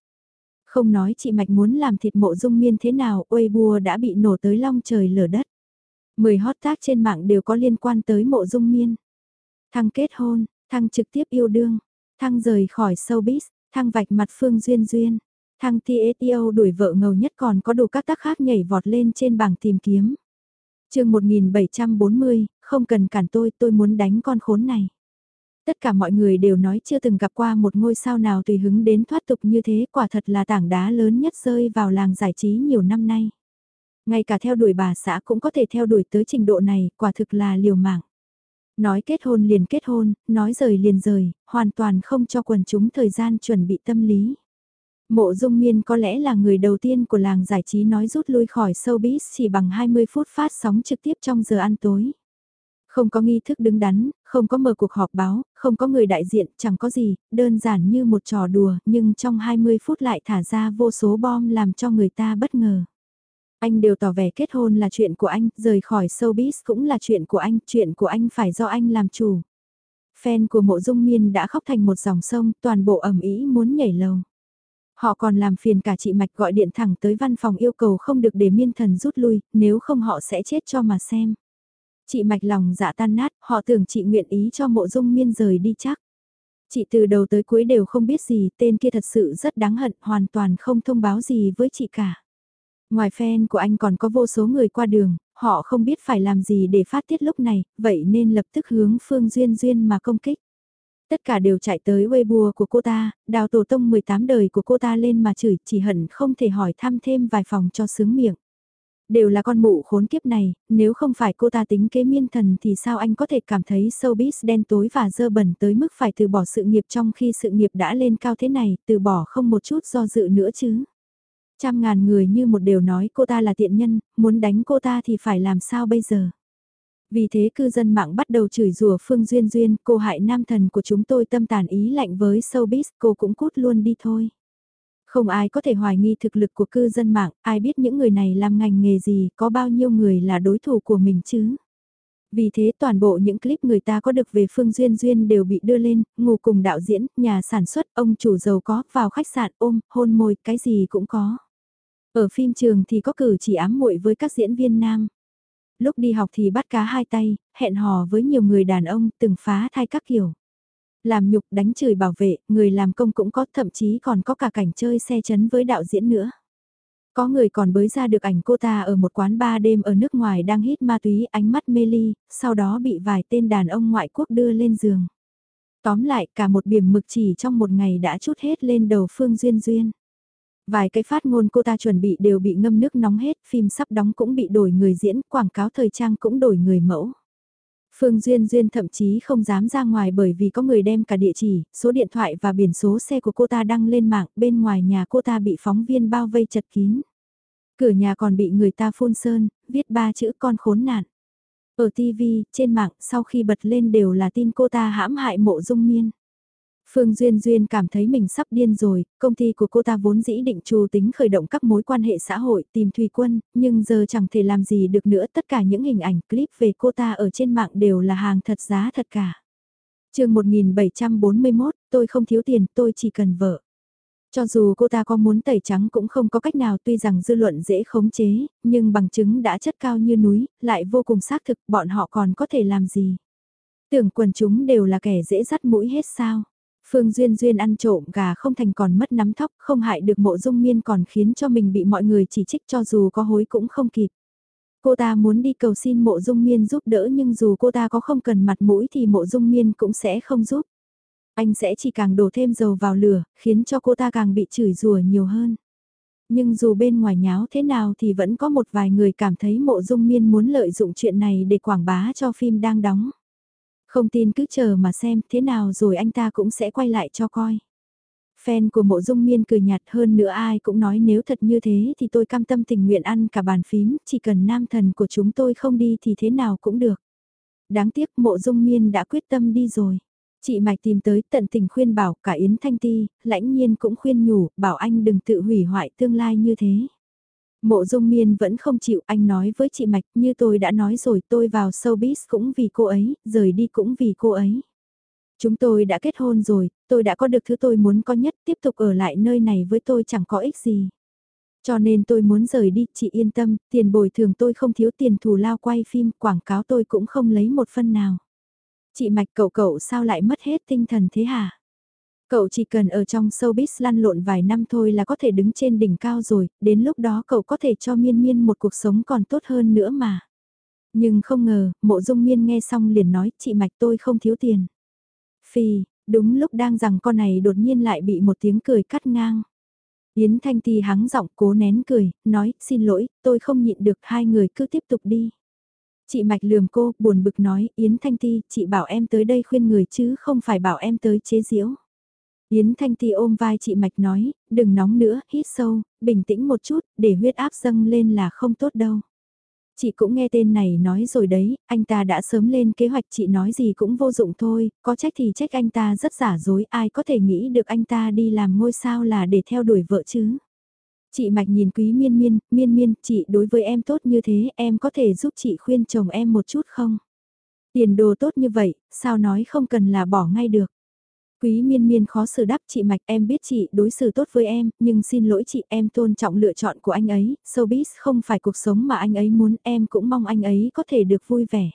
Không nói chị Mạch muốn làm thịt mộ dung miên thế nào, ôi bùa đã bị nổ tới long trời lở đất. Mười hot tác trên mạng đều có liên quan tới mộ dung miên. Thăng kết hôn, thăng trực tiếp yêu đương, thăng rời khỏi showbiz, thăng vạch mặt Phương Duyên Duyên. Thăng TSEO đuổi vợ ngầu nhất còn có đủ các tác khác nhảy vọt lên trên bảng tìm kiếm. chương 1740, không cần cản tôi, tôi muốn đánh con khốn này. Tất cả mọi người đều nói chưa từng gặp qua một ngôi sao nào tùy hứng đến thoát tục như thế, quả thật là tảng đá lớn nhất rơi vào làng giải trí nhiều năm nay. Ngay cả theo đuổi bà xã cũng có thể theo đuổi tới trình độ này, quả thực là liều mạng. Nói kết hôn liền kết hôn, nói rời liền rời, hoàn toàn không cho quần chúng thời gian chuẩn bị tâm lý. Mộ Dung Miên có lẽ là người đầu tiên của làng giải trí nói rút lui khỏi showbiz chỉ bằng 20 phút phát sóng trực tiếp trong giờ ăn tối. Không có nghi thức đứng đắn, không có mở cuộc họp báo, không có người đại diện, chẳng có gì, đơn giản như một trò đùa, nhưng trong 20 phút lại thả ra vô số bom làm cho người ta bất ngờ. Anh đều tỏ vẻ kết hôn là chuyện của anh, rời khỏi showbiz cũng là chuyện của anh, chuyện của anh phải do anh làm chủ. Fan của mộ dung miên đã khóc thành một dòng sông, toàn bộ ẩm ý muốn nhảy lầu. Họ còn làm phiền cả chị Mạch gọi điện thẳng tới văn phòng yêu cầu không được để miên thần rút lui, nếu không họ sẽ chết cho mà xem. Chị Mạch lòng dạ tan nát, họ tưởng chị nguyện ý cho mộ dung miên rời đi chắc. Chị từ đầu tới cuối đều không biết gì, tên kia thật sự rất đáng hận, hoàn toàn không thông báo gì với chị cả. Ngoài fan của anh còn có vô số người qua đường, họ không biết phải làm gì để phát tiết lúc này, vậy nên lập tức hướng Phương Duyên Duyên mà công kích. Tất cả đều chạy tới Weibo của cô ta, đào tổ tông 18 đời của cô ta lên mà chửi, chỉ hận không thể hỏi thăm thêm vài phòng cho sướng miệng. Đều là con mụ khốn kiếp này, nếu không phải cô ta tính kế miên thần thì sao anh có thể cảm thấy showbiz đen tối và dơ bẩn tới mức phải từ bỏ sự nghiệp trong khi sự nghiệp đã lên cao thế này, từ bỏ không một chút do dự nữa chứ. Trăm ngàn người như một đều nói cô ta là tiện nhân, muốn đánh cô ta thì phải làm sao bây giờ. Vì thế cư dân mạng bắt đầu chửi rủa Phương Duyên Duyên, cô hại nam thần của chúng tôi tâm tàn ý lạnh với showbiz, cô cũng cút luôn đi thôi. Không ai có thể hoài nghi thực lực của cư dân mạng, ai biết những người này làm ngành nghề gì, có bao nhiêu người là đối thủ của mình chứ. Vì thế toàn bộ những clip người ta có được về Phương Duyên Duyên đều bị đưa lên, ngủ cùng đạo diễn, nhà sản xuất, ông chủ giàu có, vào khách sạn ôm, hôn môi, cái gì cũng có. Ở phim trường thì có cử chỉ ám muội với các diễn viên nam. Lúc đi học thì bắt cá hai tay, hẹn hò với nhiều người đàn ông từng phá thai các kiểu. Làm nhục đánh chửi bảo vệ, người làm công cũng có thậm chí còn có cả cảnh chơi xe chấn với đạo diễn nữa. Có người còn bới ra được ảnh cô ta ở một quán ba đêm ở nước ngoài đang hít ma túy ánh mắt mê ly, sau đó bị vài tên đàn ông ngoại quốc đưa lên giường. Tóm lại cả một biển mực chỉ trong một ngày đã chút hết lên đầu Phương Duyên Duyên. Vài cái phát ngôn cô ta chuẩn bị đều bị ngâm nước nóng hết, phim sắp đóng cũng bị đổi người diễn, quảng cáo thời trang cũng đổi người mẫu. Phương Duyên Duyên thậm chí không dám ra ngoài bởi vì có người đem cả địa chỉ, số điện thoại và biển số xe của cô ta đăng lên mạng, bên ngoài nhà cô ta bị phóng viên bao vây chật kín. Cửa nhà còn bị người ta phun sơn, viết ba chữ con khốn nạn. Ở TV, trên mạng, sau khi bật lên đều là tin cô ta hãm hại mộ dung miên. Phương Duyên Duyên cảm thấy mình sắp điên rồi, công ty của cô ta vốn dĩ định trù tính khởi động các mối quan hệ xã hội tìm Thùy Quân, nhưng giờ chẳng thể làm gì được nữa tất cả những hình ảnh clip về cô ta ở trên mạng đều là hàng thật giá thật cả. chương 1741, tôi không thiếu tiền, tôi chỉ cần vợ. Cho dù cô ta có muốn tẩy trắng cũng không có cách nào tuy rằng dư luận dễ khống chế, nhưng bằng chứng đã chất cao như núi, lại vô cùng xác thực bọn họ còn có thể làm gì. Tưởng quần chúng đều là kẻ dễ dắt mũi hết sao. Phương Duyên Duyên ăn trộm gà không thành còn mất nắm thóc, không hại được mộ dung miên còn khiến cho mình bị mọi người chỉ trích cho dù có hối cũng không kịp. Cô ta muốn đi cầu xin mộ dung miên giúp đỡ nhưng dù cô ta có không cần mặt mũi thì mộ dung miên cũng sẽ không giúp. Anh sẽ chỉ càng đổ thêm dầu vào lửa, khiến cho cô ta càng bị chửi rủa nhiều hơn. Nhưng dù bên ngoài nháo thế nào thì vẫn có một vài người cảm thấy mộ dung miên muốn lợi dụng chuyện này để quảng bá cho phim đang đóng. Không tin cứ chờ mà xem thế nào rồi anh ta cũng sẽ quay lại cho coi. Fan của mộ dung miên cười nhạt hơn nữa ai cũng nói nếu thật như thế thì tôi cam tâm tình nguyện ăn cả bàn phím, chỉ cần nam thần của chúng tôi không đi thì thế nào cũng được. Đáng tiếc mộ dung miên đã quyết tâm đi rồi. Chị Mạch tìm tới tận tình khuyên bảo cả Yến Thanh Ti, lãnh nhiên cũng khuyên nhủ, bảo anh đừng tự hủy hoại tương lai như thế. Mộ dung miên vẫn không chịu anh nói với chị Mạch như tôi đã nói rồi tôi vào showbiz cũng vì cô ấy, rời đi cũng vì cô ấy. Chúng tôi đã kết hôn rồi, tôi đã có được thứ tôi muốn có nhất tiếp tục ở lại nơi này với tôi chẳng có ích gì. Cho nên tôi muốn rời đi, chị yên tâm, tiền bồi thường tôi không thiếu tiền thù lao quay phim, quảng cáo tôi cũng không lấy một phân nào. Chị Mạch cậu cậu sao lại mất hết tinh thần thế hả? Cậu chỉ cần ở trong showbiz lăn lộn vài năm thôi là có thể đứng trên đỉnh cao rồi, đến lúc đó cậu có thể cho miên miên một cuộc sống còn tốt hơn nữa mà. Nhưng không ngờ, mộ dung miên nghe xong liền nói, chị Mạch tôi không thiếu tiền. Phi, đúng lúc đang rằng con này đột nhiên lại bị một tiếng cười cắt ngang. Yến Thanh Ti hắng giọng cố nén cười, nói, xin lỗi, tôi không nhịn được hai người cứ tiếp tục đi. Chị Mạch lườm cô, buồn bực nói, Yến Thanh Ti, chị bảo em tới đây khuyên người chứ không phải bảo em tới chế giễu. Yến Thanh Ti ôm vai chị Mạch nói, đừng nóng nữa, hít sâu, bình tĩnh một chút, để huyết áp dâng lên là không tốt đâu. Chị cũng nghe tên này nói rồi đấy, anh ta đã sớm lên kế hoạch chị nói gì cũng vô dụng thôi, có trách thì trách anh ta rất giả dối, ai có thể nghĩ được anh ta đi làm ngôi sao là để theo đuổi vợ chứ. Chị Mạch nhìn quý miên miên, miên miên, chị đối với em tốt như thế, em có thể giúp chị khuyên chồng em một chút không? Tiền đồ tốt như vậy, sao nói không cần là bỏ ngay được? Quý miên miên khó xử đáp chị Mạch em biết chị đối xử tốt với em, nhưng xin lỗi chị em tôn trọng lựa chọn của anh ấy, showbiz không phải cuộc sống mà anh ấy muốn em cũng mong anh ấy có thể được vui vẻ.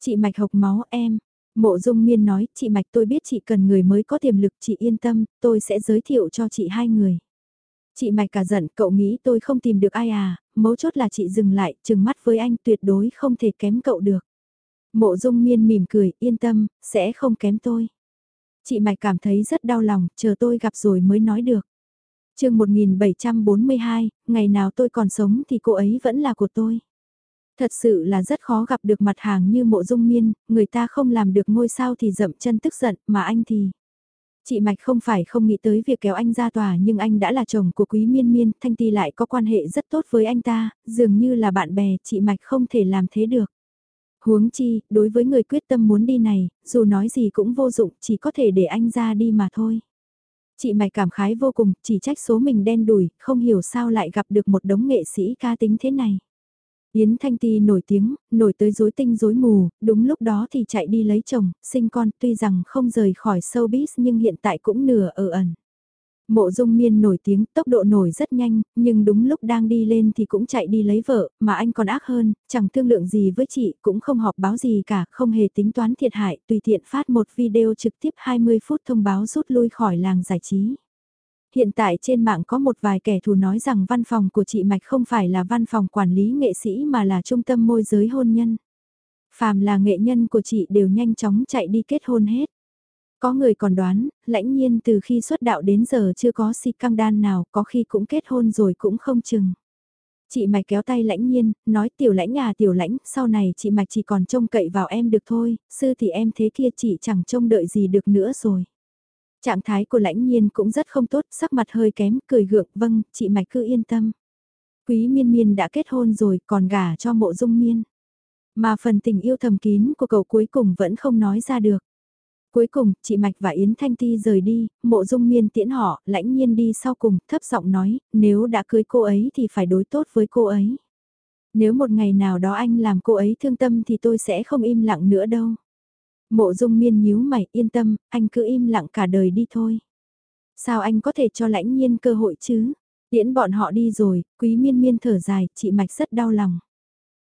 Chị Mạch hộc máu em, mộ dung miên nói chị Mạch tôi biết chị cần người mới có tiềm lực chị yên tâm, tôi sẽ giới thiệu cho chị hai người. Chị Mạch cả giận cậu nghĩ tôi không tìm được ai à, mấu chốt là chị dừng lại, chừng mắt với anh tuyệt đối không thể kém cậu được. Mộ dung miên mỉm cười, yên tâm, sẽ không kém tôi. Chị Mạch cảm thấy rất đau lòng, chờ tôi gặp rồi mới nói được. chương 1742, ngày nào tôi còn sống thì cô ấy vẫn là của tôi. Thật sự là rất khó gặp được mặt hàng như mộ dung miên, người ta không làm được ngôi sao thì dậm chân tức giận, mà anh thì... Chị Mạch không phải không nghĩ tới việc kéo anh ra tòa nhưng anh đã là chồng của quý miên miên, Thanh Ti lại có quan hệ rất tốt với anh ta, dường như là bạn bè, chị Mạch không thể làm thế được. Huống chi, đối với người quyết tâm muốn đi này, dù nói gì cũng vô dụng, chỉ có thể để anh ra đi mà thôi. Chị mày cảm khái vô cùng, chỉ trách số mình đen đủi, không hiểu sao lại gặp được một đống nghệ sĩ ca tính thế này. Yến Thanh Ti nổi tiếng, nổi tới rối tinh rối mù, đúng lúc đó thì chạy đi lấy chồng, sinh con, tuy rằng không rời khỏi showbiz nhưng hiện tại cũng nửa ở ẩn. Mộ dung miên nổi tiếng, tốc độ nổi rất nhanh, nhưng đúng lúc đang đi lên thì cũng chạy đi lấy vợ, mà anh còn ác hơn, chẳng thương lượng gì với chị, cũng không họp báo gì cả, không hề tính toán thiệt hại, tùy tiện phát một video trực tiếp 20 phút thông báo rút lui khỏi làng giải trí. Hiện tại trên mạng có một vài kẻ thù nói rằng văn phòng của chị Mạch không phải là văn phòng quản lý nghệ sĩ mà là trung tâm môi giới hôn nhân. Phàm là nghệ nhân của chị đều nhanh chóng chạy đi kết hôn hết. Có người còn đoán, lãnh nhiên từ khi xuất đạo đến giờ chưa có si căng đan nào, có khi cũng kết hôn rồi cũng không chừng. Chị Mạch kéo tay lãnh nhiên, nói tiểu lãnh à tiểu lãnh, sau này chị Mạch chỉ còn trông cậy vào em được thôi, sư thì em thế kia chị chẳng trông đợi gì được nữa rồi. Trạng thái của lãnh nhiên cũng rất không tốt, sắc mặt hơi kém, cười gượng, vâng, chị Mạch cứ yên tâm. Quý miên miên đã kết hôn rồi, còn gả cho mộ dung miên. Mà phần tình yêu thầm kín của cậu cuối cùng vẫn không nói ra được. Cuối cùng, chị Mạch và Yến Thanh Ti rời đi, mộ dung miên tiễn họ, lãnh nhiên đi sau cùng, thấp giọng nói, nếu đã cưới cô ấy thì phải đối tốt với cô ấy. Nếu một ngày nào đó anh làm cô ấy thương tâm thì tôi sẽ không im lặng nữa đâu. Mộ dung miên nhíu mày yên tâm, anh cứ im lặng cả đời đi thôi. Sao anh có thể cho lãnh nhiên cơ hội chứ? Tiễn bọn họ đi rồi, quý miên miên thở dài, chị Mạch rất đau lòng.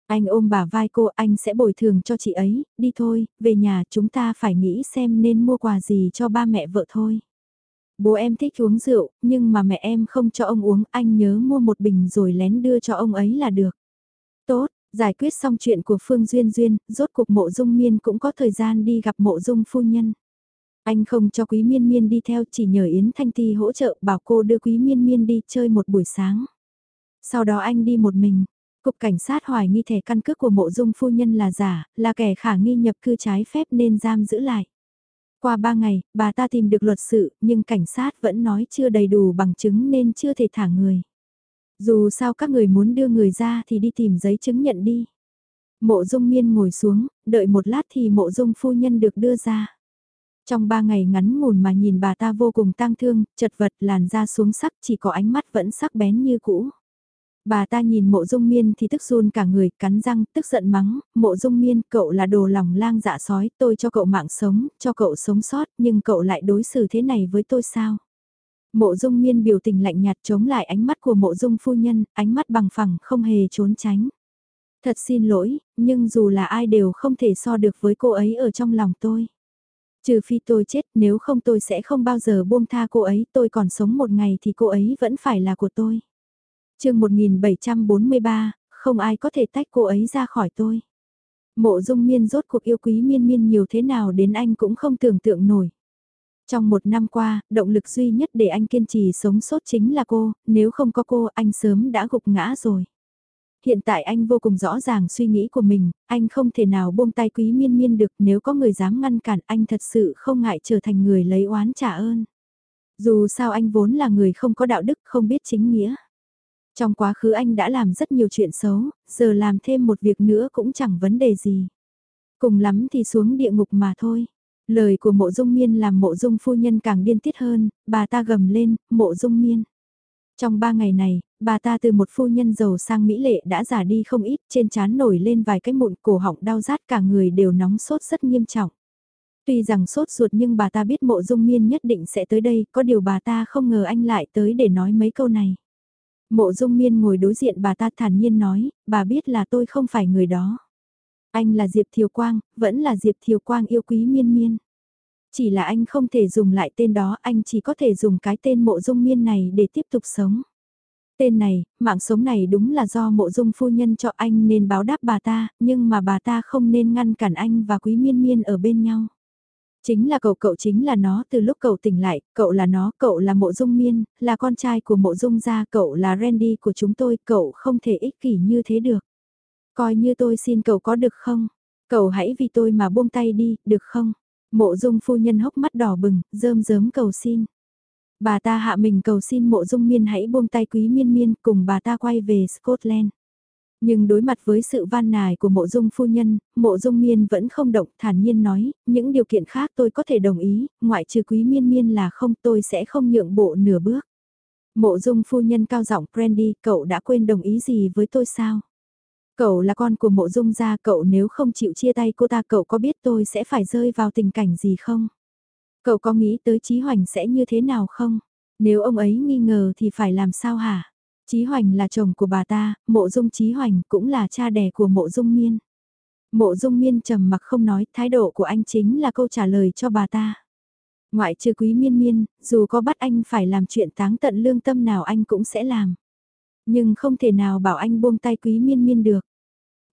Anh ôm bà vai cô, anh sẽ bồi thường cho chị ấy, đi thôi, về nhà chúng ta phải nghĩ xem nên mua quà gì cho ba mẹ vợ thôi. Bố em thích uống rượu, nhưng mà mẹ em không cho ông uống, anh nhớ mua một bình rồi lén đưa cho ông ấy là được. Tốt, giải quyết xong chuyện của Phương Duyên Duyên, rốt cuộc mộ dung miên cũng có thời gian đi gặp mộ dung phu nhân. Anh không cho quý miên miên đi theo chỉ nhờ Yến Thanh Ti hỗ trợ bảo cô đưa quý miên miên đi chơi một buổi sáng. Sau đó anh đi một mình, Cục cảnh sát hoài nghi thẻ căn cước của mộ dung phu nhân là giả, là kẻ khả nghi nhập cư trái phép nên giam giữ lại. Qua ba ngày, bà ta tìm được luật sự, nhưng cảnh sát vẫn nói chưa đầy đủ bằng chứng nên chưa thể thả người. Dù sao các người muốn đưa người ra thì đi tìm giấy chứng nhận đi. Mộ dung miên ngồi xuống, đợi một lát thì mộ dung phu nhân được đưa ra. Trong ba ngày ngắn ngủn mà nhìn bà ta vô cùng tang thương, chật vật làn da xuống sắc chỉ có ánh mắt vẫn sắc bén như cũ. Bà ta nhìn mộ dung miên thì tức run cả người, cắn răng, tức giận mắng, mộ dung miên, cậu là đồ lòng lang dạ sói, tôi cho cậu mạng sống, cho cậu sống sót, nhưng cậu lại đối xử thế này với tôi sao? Mộ dung miên biểu tình lạnh nhạt chống lại ánh mắt của mộ dung phu nhân, ánh mắt bằng phẳng không hề trốn tránh. Thật xin lỗi, nhưng dù là ai đều không thể so được với cô ấy ở trong lòng tôi. Trừ phi tôi chết, nếu không tôi sẽ không bao giờ buông tha cô ấy, tôi còn sống một ngày thì cô ấy vẫn phải là của tôi chương 1743, không ai có thể tách cô ấy ra khỏi tôi. Mộ dung miên rốt cuộc yêu quý miên miên nhiều thế nào đến anh cũng không tưởng tượng nổi. Trong một năm qua, động lực duy nhất để anh kiên trì sống sót chính là cô, nếu không có cô anh sớm đã gục ngã rồi. Hiện tại anh vô cùng rõ ràng suy nghĩ của mình, anh không thể nào buông tay quý miên miên được nếu có người dám ngăn cản anh thật sự không ngại trở thành người lấy oán trả ơn. Dù sao anh vốn là người không có đạo đức không biết chính nghĩa. Trong quá khứ anh đã làm rất nhiều chuyện xấu, giờ làm thêm một việc nữa cũng chẳng vấn đề gì. Cùng lắm thì xuống địa ngục mà thôi. Lời của mộ dung miên làm mộ dung phu nhân càng điên tiết hơn, bà ta gầm lên, mộ dung miên. Trong ba ngày này, bà ta từ một phu nhân giàu sang mỹ lệ đã giả đi không ít, trên trán nổi lên vài cái mụn cổ họng đau rát cả người đều nóng sốt rất nghiêm trọng. Tuy rằng sốt ruột nhưng bà ta biết mộ dung miên nhất định sẽ tới đây, có điều bà ta không ngờ anh lại tới để nói mấy câu này. Mộ dung miên ngồi đối diện bà ta thản nhiên nói, bà biết là tôi không phải người đó. Anh là Diệp Thiều Quang, vẫn là Diệp Thiều Quang yêu quý miên miên. Chỉ là anh không thể dùng lại tên đó, anh chỉ có thể dùng cái tên mộ dung miên này để tiếp tục sống. Tên này, mạng sống này đúng là do mộ dung phu nhân cho anh nên báo đáp bà ta, nhưng mà bà ta không nên ngăn cản anh và quý miên miên ở bên nhau. Chính là cậu cậu chính là nó từ lúc cậu tỉnh lại, cậu là nó, cậu là mộ dung miên, là con trai của mộ dung gia, cậu là Randy của chúng tôi, cậu không thể ích kỷ như thế được. Coi như tôi xin cậu có được không? Cậu hãy vì tôi mà buông tay đi, được không? Mộ dung phu nhân hốc mắt đỏ bừng, rơm rớm cầu xin. Bà ta hạ mình cầu xin mộ dung miên hãy buông tay quý miên miên cùng bà ta quay về Scotland. Nhưng đối mặt với sự van nài của mộ dung phu nhân, mộ dung miên vẫn không động thản nhiên nói, những điều kiện khác tôi có thể đồng ý, ngoại trừ quý miên miên là không tôi sẽ không nhượng bộ nửa bước. Mộ dung phu nhân cao giọng Brandy, cậu đã quên đồng ý gì với tôi sao? Cậu là con của mộ dung gia cậu nếu không chịu chia tay cô ta cậu có biết tôi sẽ phải rơi vào tình cảnh gì không? Cậu có nghĩ tới Chí Hoành sẽ như thế nào không? Nếu ông ấy nghi ngờ thì phải làm sao hả? Chí Hoành là chồng của bà ta, mộ dung Chí Hoành cũng là cha đẻ của mộ dung miên. Mộ dung miên trầm mặc không nói, thái độ của anh chính là câu trả lời cho bà ta. Ngoại trừ quý miên miên, dù có bắt anh phải làm chuyện táng tận lương tâm nào anh cũng sẽ làm. Nhưng không thể nào bảo anh buông tay quý miên miên được.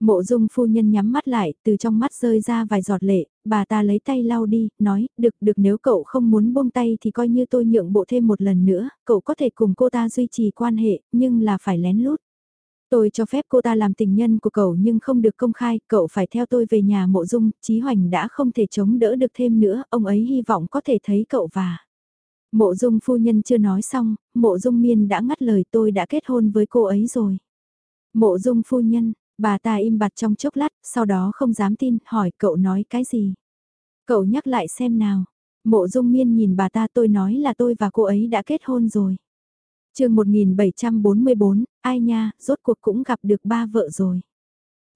Mộ dung phu nhân nhắm mắt lại, từ trong mắt rơi ra vài giọt lệ, bà ta lấy tay lau đi, nói, được được nếu cậu không muốn buông tay thì coi như tôi nhượng bộ thêm một lần nữa, cậu có thể cùng cô ta duy trì quan hệ, nhưng là phải lén lút. Tôi cho phép cô ta làm tình nhân của cậu nhưng không được công khai, cậu phải theo tôi về nhà mộ dung, Chí Hoành đã không thể chống đỡ được thêm nữa, ông ấy hy vọng có thể thấy cậu và... Mộ dung phu nhân chưa nói xong, mộ dung miên đã ngắt lời tôi đã kết hôn với cô ấy rồi. Mộ dung phu nhân, Bà ta im bặt trong chốc lát, sau đó không dám tin, hỏi cậu nói cái gì. Cậu nhắc lại xem nào. Mộ dung miên nhìn bà ta tôi nói là tôi và cô ấy đã kết hôn rồi. chương 1744, ai nha, rốt cuộc cũng gặp được ba vợ rồi.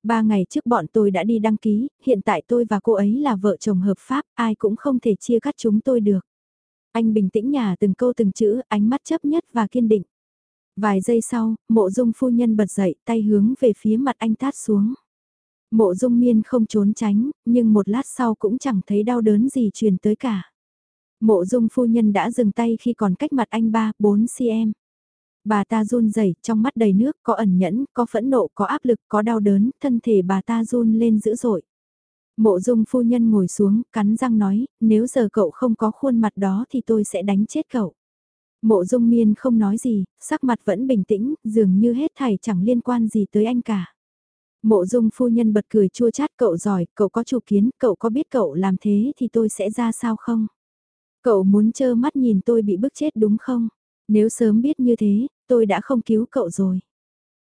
Ba ngày trước bọn tôi đã đi đăng ký, hiện tại tôi và cô ấy là vợ chồng hợp pháp, ai cũng không thể chia cắt chúng tôi được. Anh bình tĩnh nhà từng câu từng chữ, ánh mắt chấp nhất và kiên định. Vài giây sau, mộ dung phu nhân bật dậy tay hướng về phía mặt anh tát xuống. Mộ dung miên không trốn tránh, nhưng một lát sau cũng chẳng thấy đau đớn gì truyền tới cả. Mộ dung phu nhân đã dừng tay khi còn cách mặt anh 3-4 cm. Bà ta run rẩy trong mắt đầy nước, có ẩn nhẫn, có phẫn nộ, có áp lực, có đau đớn, thân thể bà ta run lên dữ dội. Mộ dung phu nhân ngồi xuống, cắn răng nói, nếu giờ cậu không có khuôn mặt đó thì tôi sẽ đánh chết cậu. Mộ dung miên không nói gì, sắc mặt vẫn bình tĩnh, dường như hết thảy chẳng liên quan gì tới anh cả. Mộ dung phu nhân bật cười chua chát cậu giỏi, cậu có chủ kiến, cậu có biết cậu làm thế thì tôi sẽ ra sao không? Cậu muốn trơ mắt nhìn tôi bị bức chết đúng không? Nếu sớm biết như thế, tôi đã không cứu cậu rồi.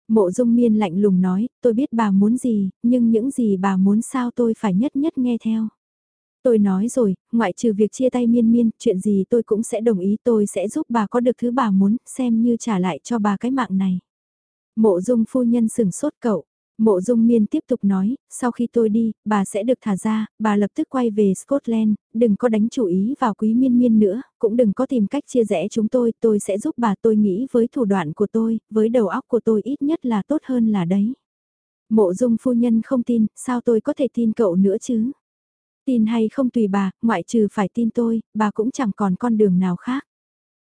Mộ dung miên lạnh lùng nói, tôi biết bà muốn gì, nhưng những gì bà muốn sao tôi phải nhất nhất nghe theo. Tôi nói rồi, ngoại trừ việc chia tay miên miên, chuyện gì tôi cũng sẽ đồng ý tôi sẽ giúp bà có được thứ bà muốn, xem như trả lại cho bà cái mạng này. Mộ dung phu nhân sừng sốt cậu. Mộ dung miên tiếp tục nói, sau khi tôi đi, bà sẽ được thả ra, bà lập tức quay về Scotland, đừng có đánh chủ ý vào quý miên miên nữa, cũng đừng có tìm cách chia rẽ chúng tôi, tôi sẽ giúp bà tôi nghĩ với thủ đoạn của tôi, với đầu óc của tôi ít nhất là tốt hơn là đấy. Mộ dung phu nhân không tin, sao tôi có thể tin cậu nữa chứ? Tin hay không tùy bà, ngoại trừ phải tin tôi, bà cũng chẳng còn con đường nào khác.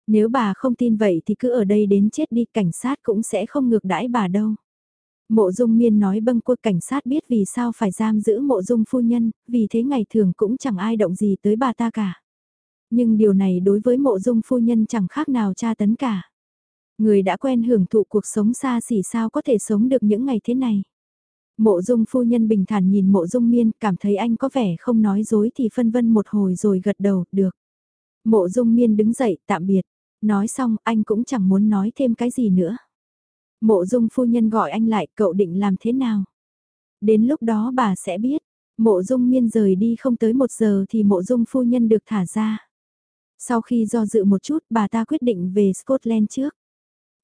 Nếu bà không tin vậy thì cứ ở đây đến chết đi, cảnh sát cũng sẽ không ngược đãi bà đâu. Mộ dung miên nói bâng quơ cảnh sát biết vì sao phải giam giữ mộ dung phu nhân, vì thế ngày thường cũng chẳng ai động gì tới bà ta cả. Nhưng điều này đối với mộ dung phu nhân chẳng khác nào tra tấn cả. Người đã quen hưởng thụ cuộc sống xa xỉ sao có thể sống được những ngày thế này. Mộ dung phu nhân bình thản nhìn mộ dung miên cảm thấy anh có vẻ không nói dối thì phân vân một hồi rồi gật đầu, được. Mộ dung miên đứng dậy, tạm biệt. Nói xong anh cũng chẳng muốn nói thêm cái gì nữa. Mộ dung phu nhân gọi anh lại, cậu định làm thế nào? Đến lúc đó bà sẽ biết. Mộ dung miên rời đi không tới một giờ thì mộ dung phu nhân được thả ra. Sau khi do dự một chút bà ta quyết định về Scotland trước.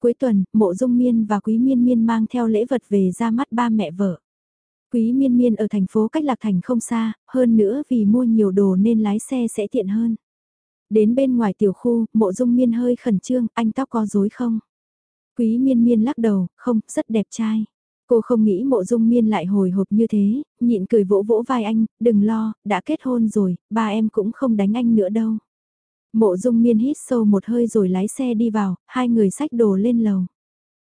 Cuối tuần, mộ dung miên và quý miên miên mang theo lễ vật về ra mắt ba mẹ vợ. Quý miên miên ở thành phố cách lạc thành không xa, hơn nữa vì mua nhiều đồ nên lái xe sẽ tiện hơn. Đến bên ngoài tiểu khu, mộ dung miên hơi khẩn trương, anh tóc có rối không? Quý miên miên lắc đầu, không, rất đẹp trai. Cô không nghĩ mộ dung miên lại hồi hộp như thế, nhịn cười vỗ vỗ vai anh, đừng lo, đã kết hôn rồi, ba em cũng không đánh anh nữa đâu. Mộ dung miên hít sâu một hơi rồi lái xe đi vào, hai người xách đồ lên lầu.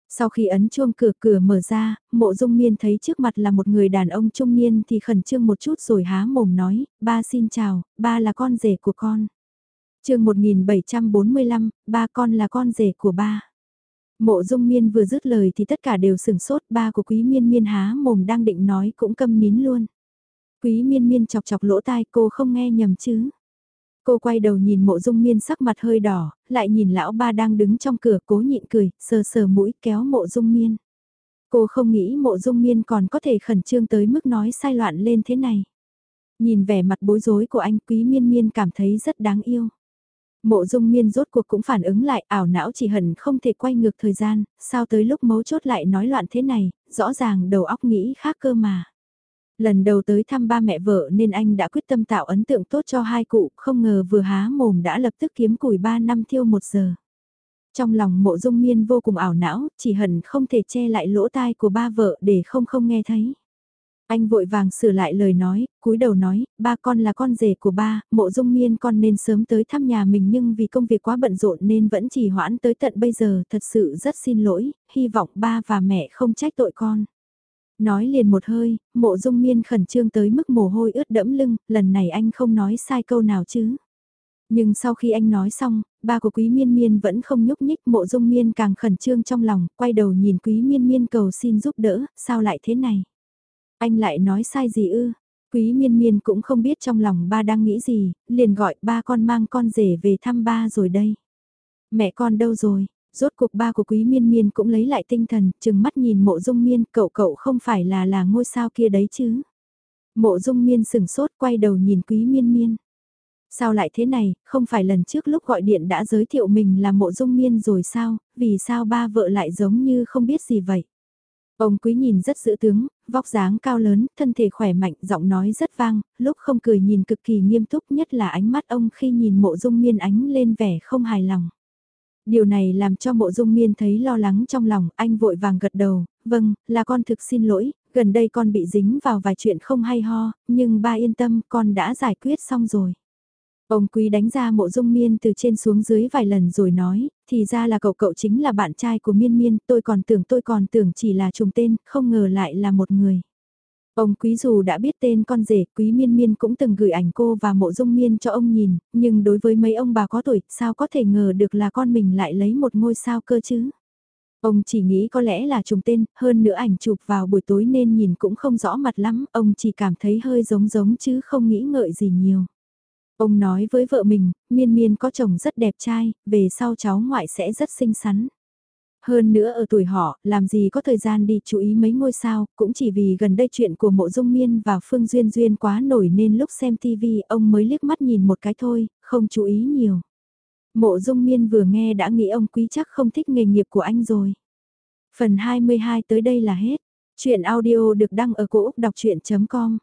Sau khi ấn chuông cửa cửa mở ra, mộ dung miên thấy trước mặt là một người đàn ông trung niên thì khẩn trương một chút rồi há mồm nói, ba xin chào, ba là con rể của con. chương 1745, ba con là con rể của ba. Mộ dung miên vừa dứt lời thì tất cả đều sửng sốt, ba của quý miên miên há mồm đang định nói cũng câm nín luôn. Quý miên miên chọc chọc lỗ tai cô không nghe nhầm chứ. Cô quay đầu nhìn mộ dung miên sắc mặt hơi đỏ, lại nhìn lão ba đang đứng trong cửa cố nhịn cười, sờ sờ mũi kéo mộ dung miên. Cô không nghĩ mộ dung miên còn có thể khẩn trương tới mức nói sai loạn lên thế này. Nhìn vẻ mặt bối rối của anh quý miên miên cảm thấy rất đáng yêu. Mộ dung miên rốt cuộc cũng phản ứng lại ảo não chỉ hận không thể quay ngược thời gian, sao tới lúc mấu chốt lại nói loạn thế này, rõ ràng đầu óc nghĩ khác cơ mà. Lần đầu tới thăm ba mẹ vợ nên anh đã quyết tâm tạo ấn tượng tốt cho hai cụ, không ngờ vừa há mồm đã lập tức kiếm củi ba năm thiêu một giờ. Trong lòng mộ dung miên vô cùng ảo não, chỉ hận không thể che lại lỗ tai của ba vợ để không không nghe thấy. Anh vội vàng sửa lại lời nói, cúi đầu nói, ba con là con rể của ba, mộ dung miên con nên sớm tới thăm nhà mình nhưng vì công việc quá bận rộn nên vẫn chỉ hoãn tới tận bây giờ, thật sự rất xin lỗi, hy vọng ba và mẹ không trách tội con. Nói liền một hơi, mộ dung miên khẩn trương tới mức mồ hôi ướt đẫm lưng, lần này anh không nói sai câu nào chứ. Nhưng sau khi anh nói xong, ba của quý miên miên vẫn không nhúc nhích mộ dung miên càng khẩn trương trong lòng, quay đầu nhìn quý miên miên cầu xin giúp đỡ, sao lại thế này? Anh lại nói sai gì ư? Quý miên miên cũng không biết trong lòng ba đang nghĩ gì, liền gọi ba con mang con rể về thăm ba rồi đây. Mẹ con đâu rồi? Rốt cuộc ba của quý miên miên cũng lấy lại tinh thần, chừng mắt nhìn mộ dung miên, cậu cậu không phải là là ngôi sao kia đấy chứ. Mộ dung miên sừng sốt quay đầu nhìn quý miên miên. Sao lại thế này, không phải lần trước lúc gọi điện đã giới thiệu mình là mộ dung miên rồi sao, vì sao ba vợ lại giống như không biết gì vậy. Ông quý nhìn rất dữ tướng, vóc dáng cao lớn, thân thể khỏe mạnh, giọng nói rất vang, lúc không cười nhìn cực kỳ nghiêm túc nhất là ánh mắt ông khi nhìn mộ dung miên ánh lên vẻ không hài lòng. Điều này làm cho mộ dung miên thấy lo lắng trong lòng, anh vội vàng gật đầu, vâng, là con thực xin lỗi, gần đây con bị dính vào vài chuyện không hay ho, nhưng ba yên tâm, con đã giải quyết xong rồi. Ông quý đánh ra mộ dung miên từ trên xuống dưới vài lần rồi nói, thì ra là cậu cậu chính là bạn trai của miên miên, tôi còn tưởng tôi còn tưởng chỉ là trùng tên, không ngờ lại là một người. Ông quý dù đã biết tên con rể, quý miên miên cũng từng gửi ảnh cô và mộ dung miên cho ông nhìn, nhưng đối với mấy ông bà có tuổi, sao có thể ngờ được là con mình lại lấy một ngôi sao cơ chứ? Ông chỉ nghĩ có lẽ là trùng tên, hơn nữa ảnh chụp vào buổi tối nên nhìn cũng không rõ mặt lắm, ông chỉ cảm thấy hơi giống giống chứ không nghĩ ngợi gì nhiều. Ông nói với vợ mình, miên miên có chồng rất đẹp trai, về sau cháu ngoại sẽ rất xinh xắn. Hơn nữa ở tuổi họ, làm gì có thời gian đi chú ý mấy ngôi sao, cũng chỉ vì gần đây chuyện của mộ dung miên và Phương Duyên Duyên quá nổi nên lúc xem TV ông mới liếc mắt nhìn một cái thôi, không chú ý nhiều. Mộ dung miên vừa nghe đã nghĩ ông quý chắc không thích nghề nghiệp của anh rồi. Phần 22 tới đây là hết. Chuyện audio được đăng ở cổ Úc đọc chuyện.com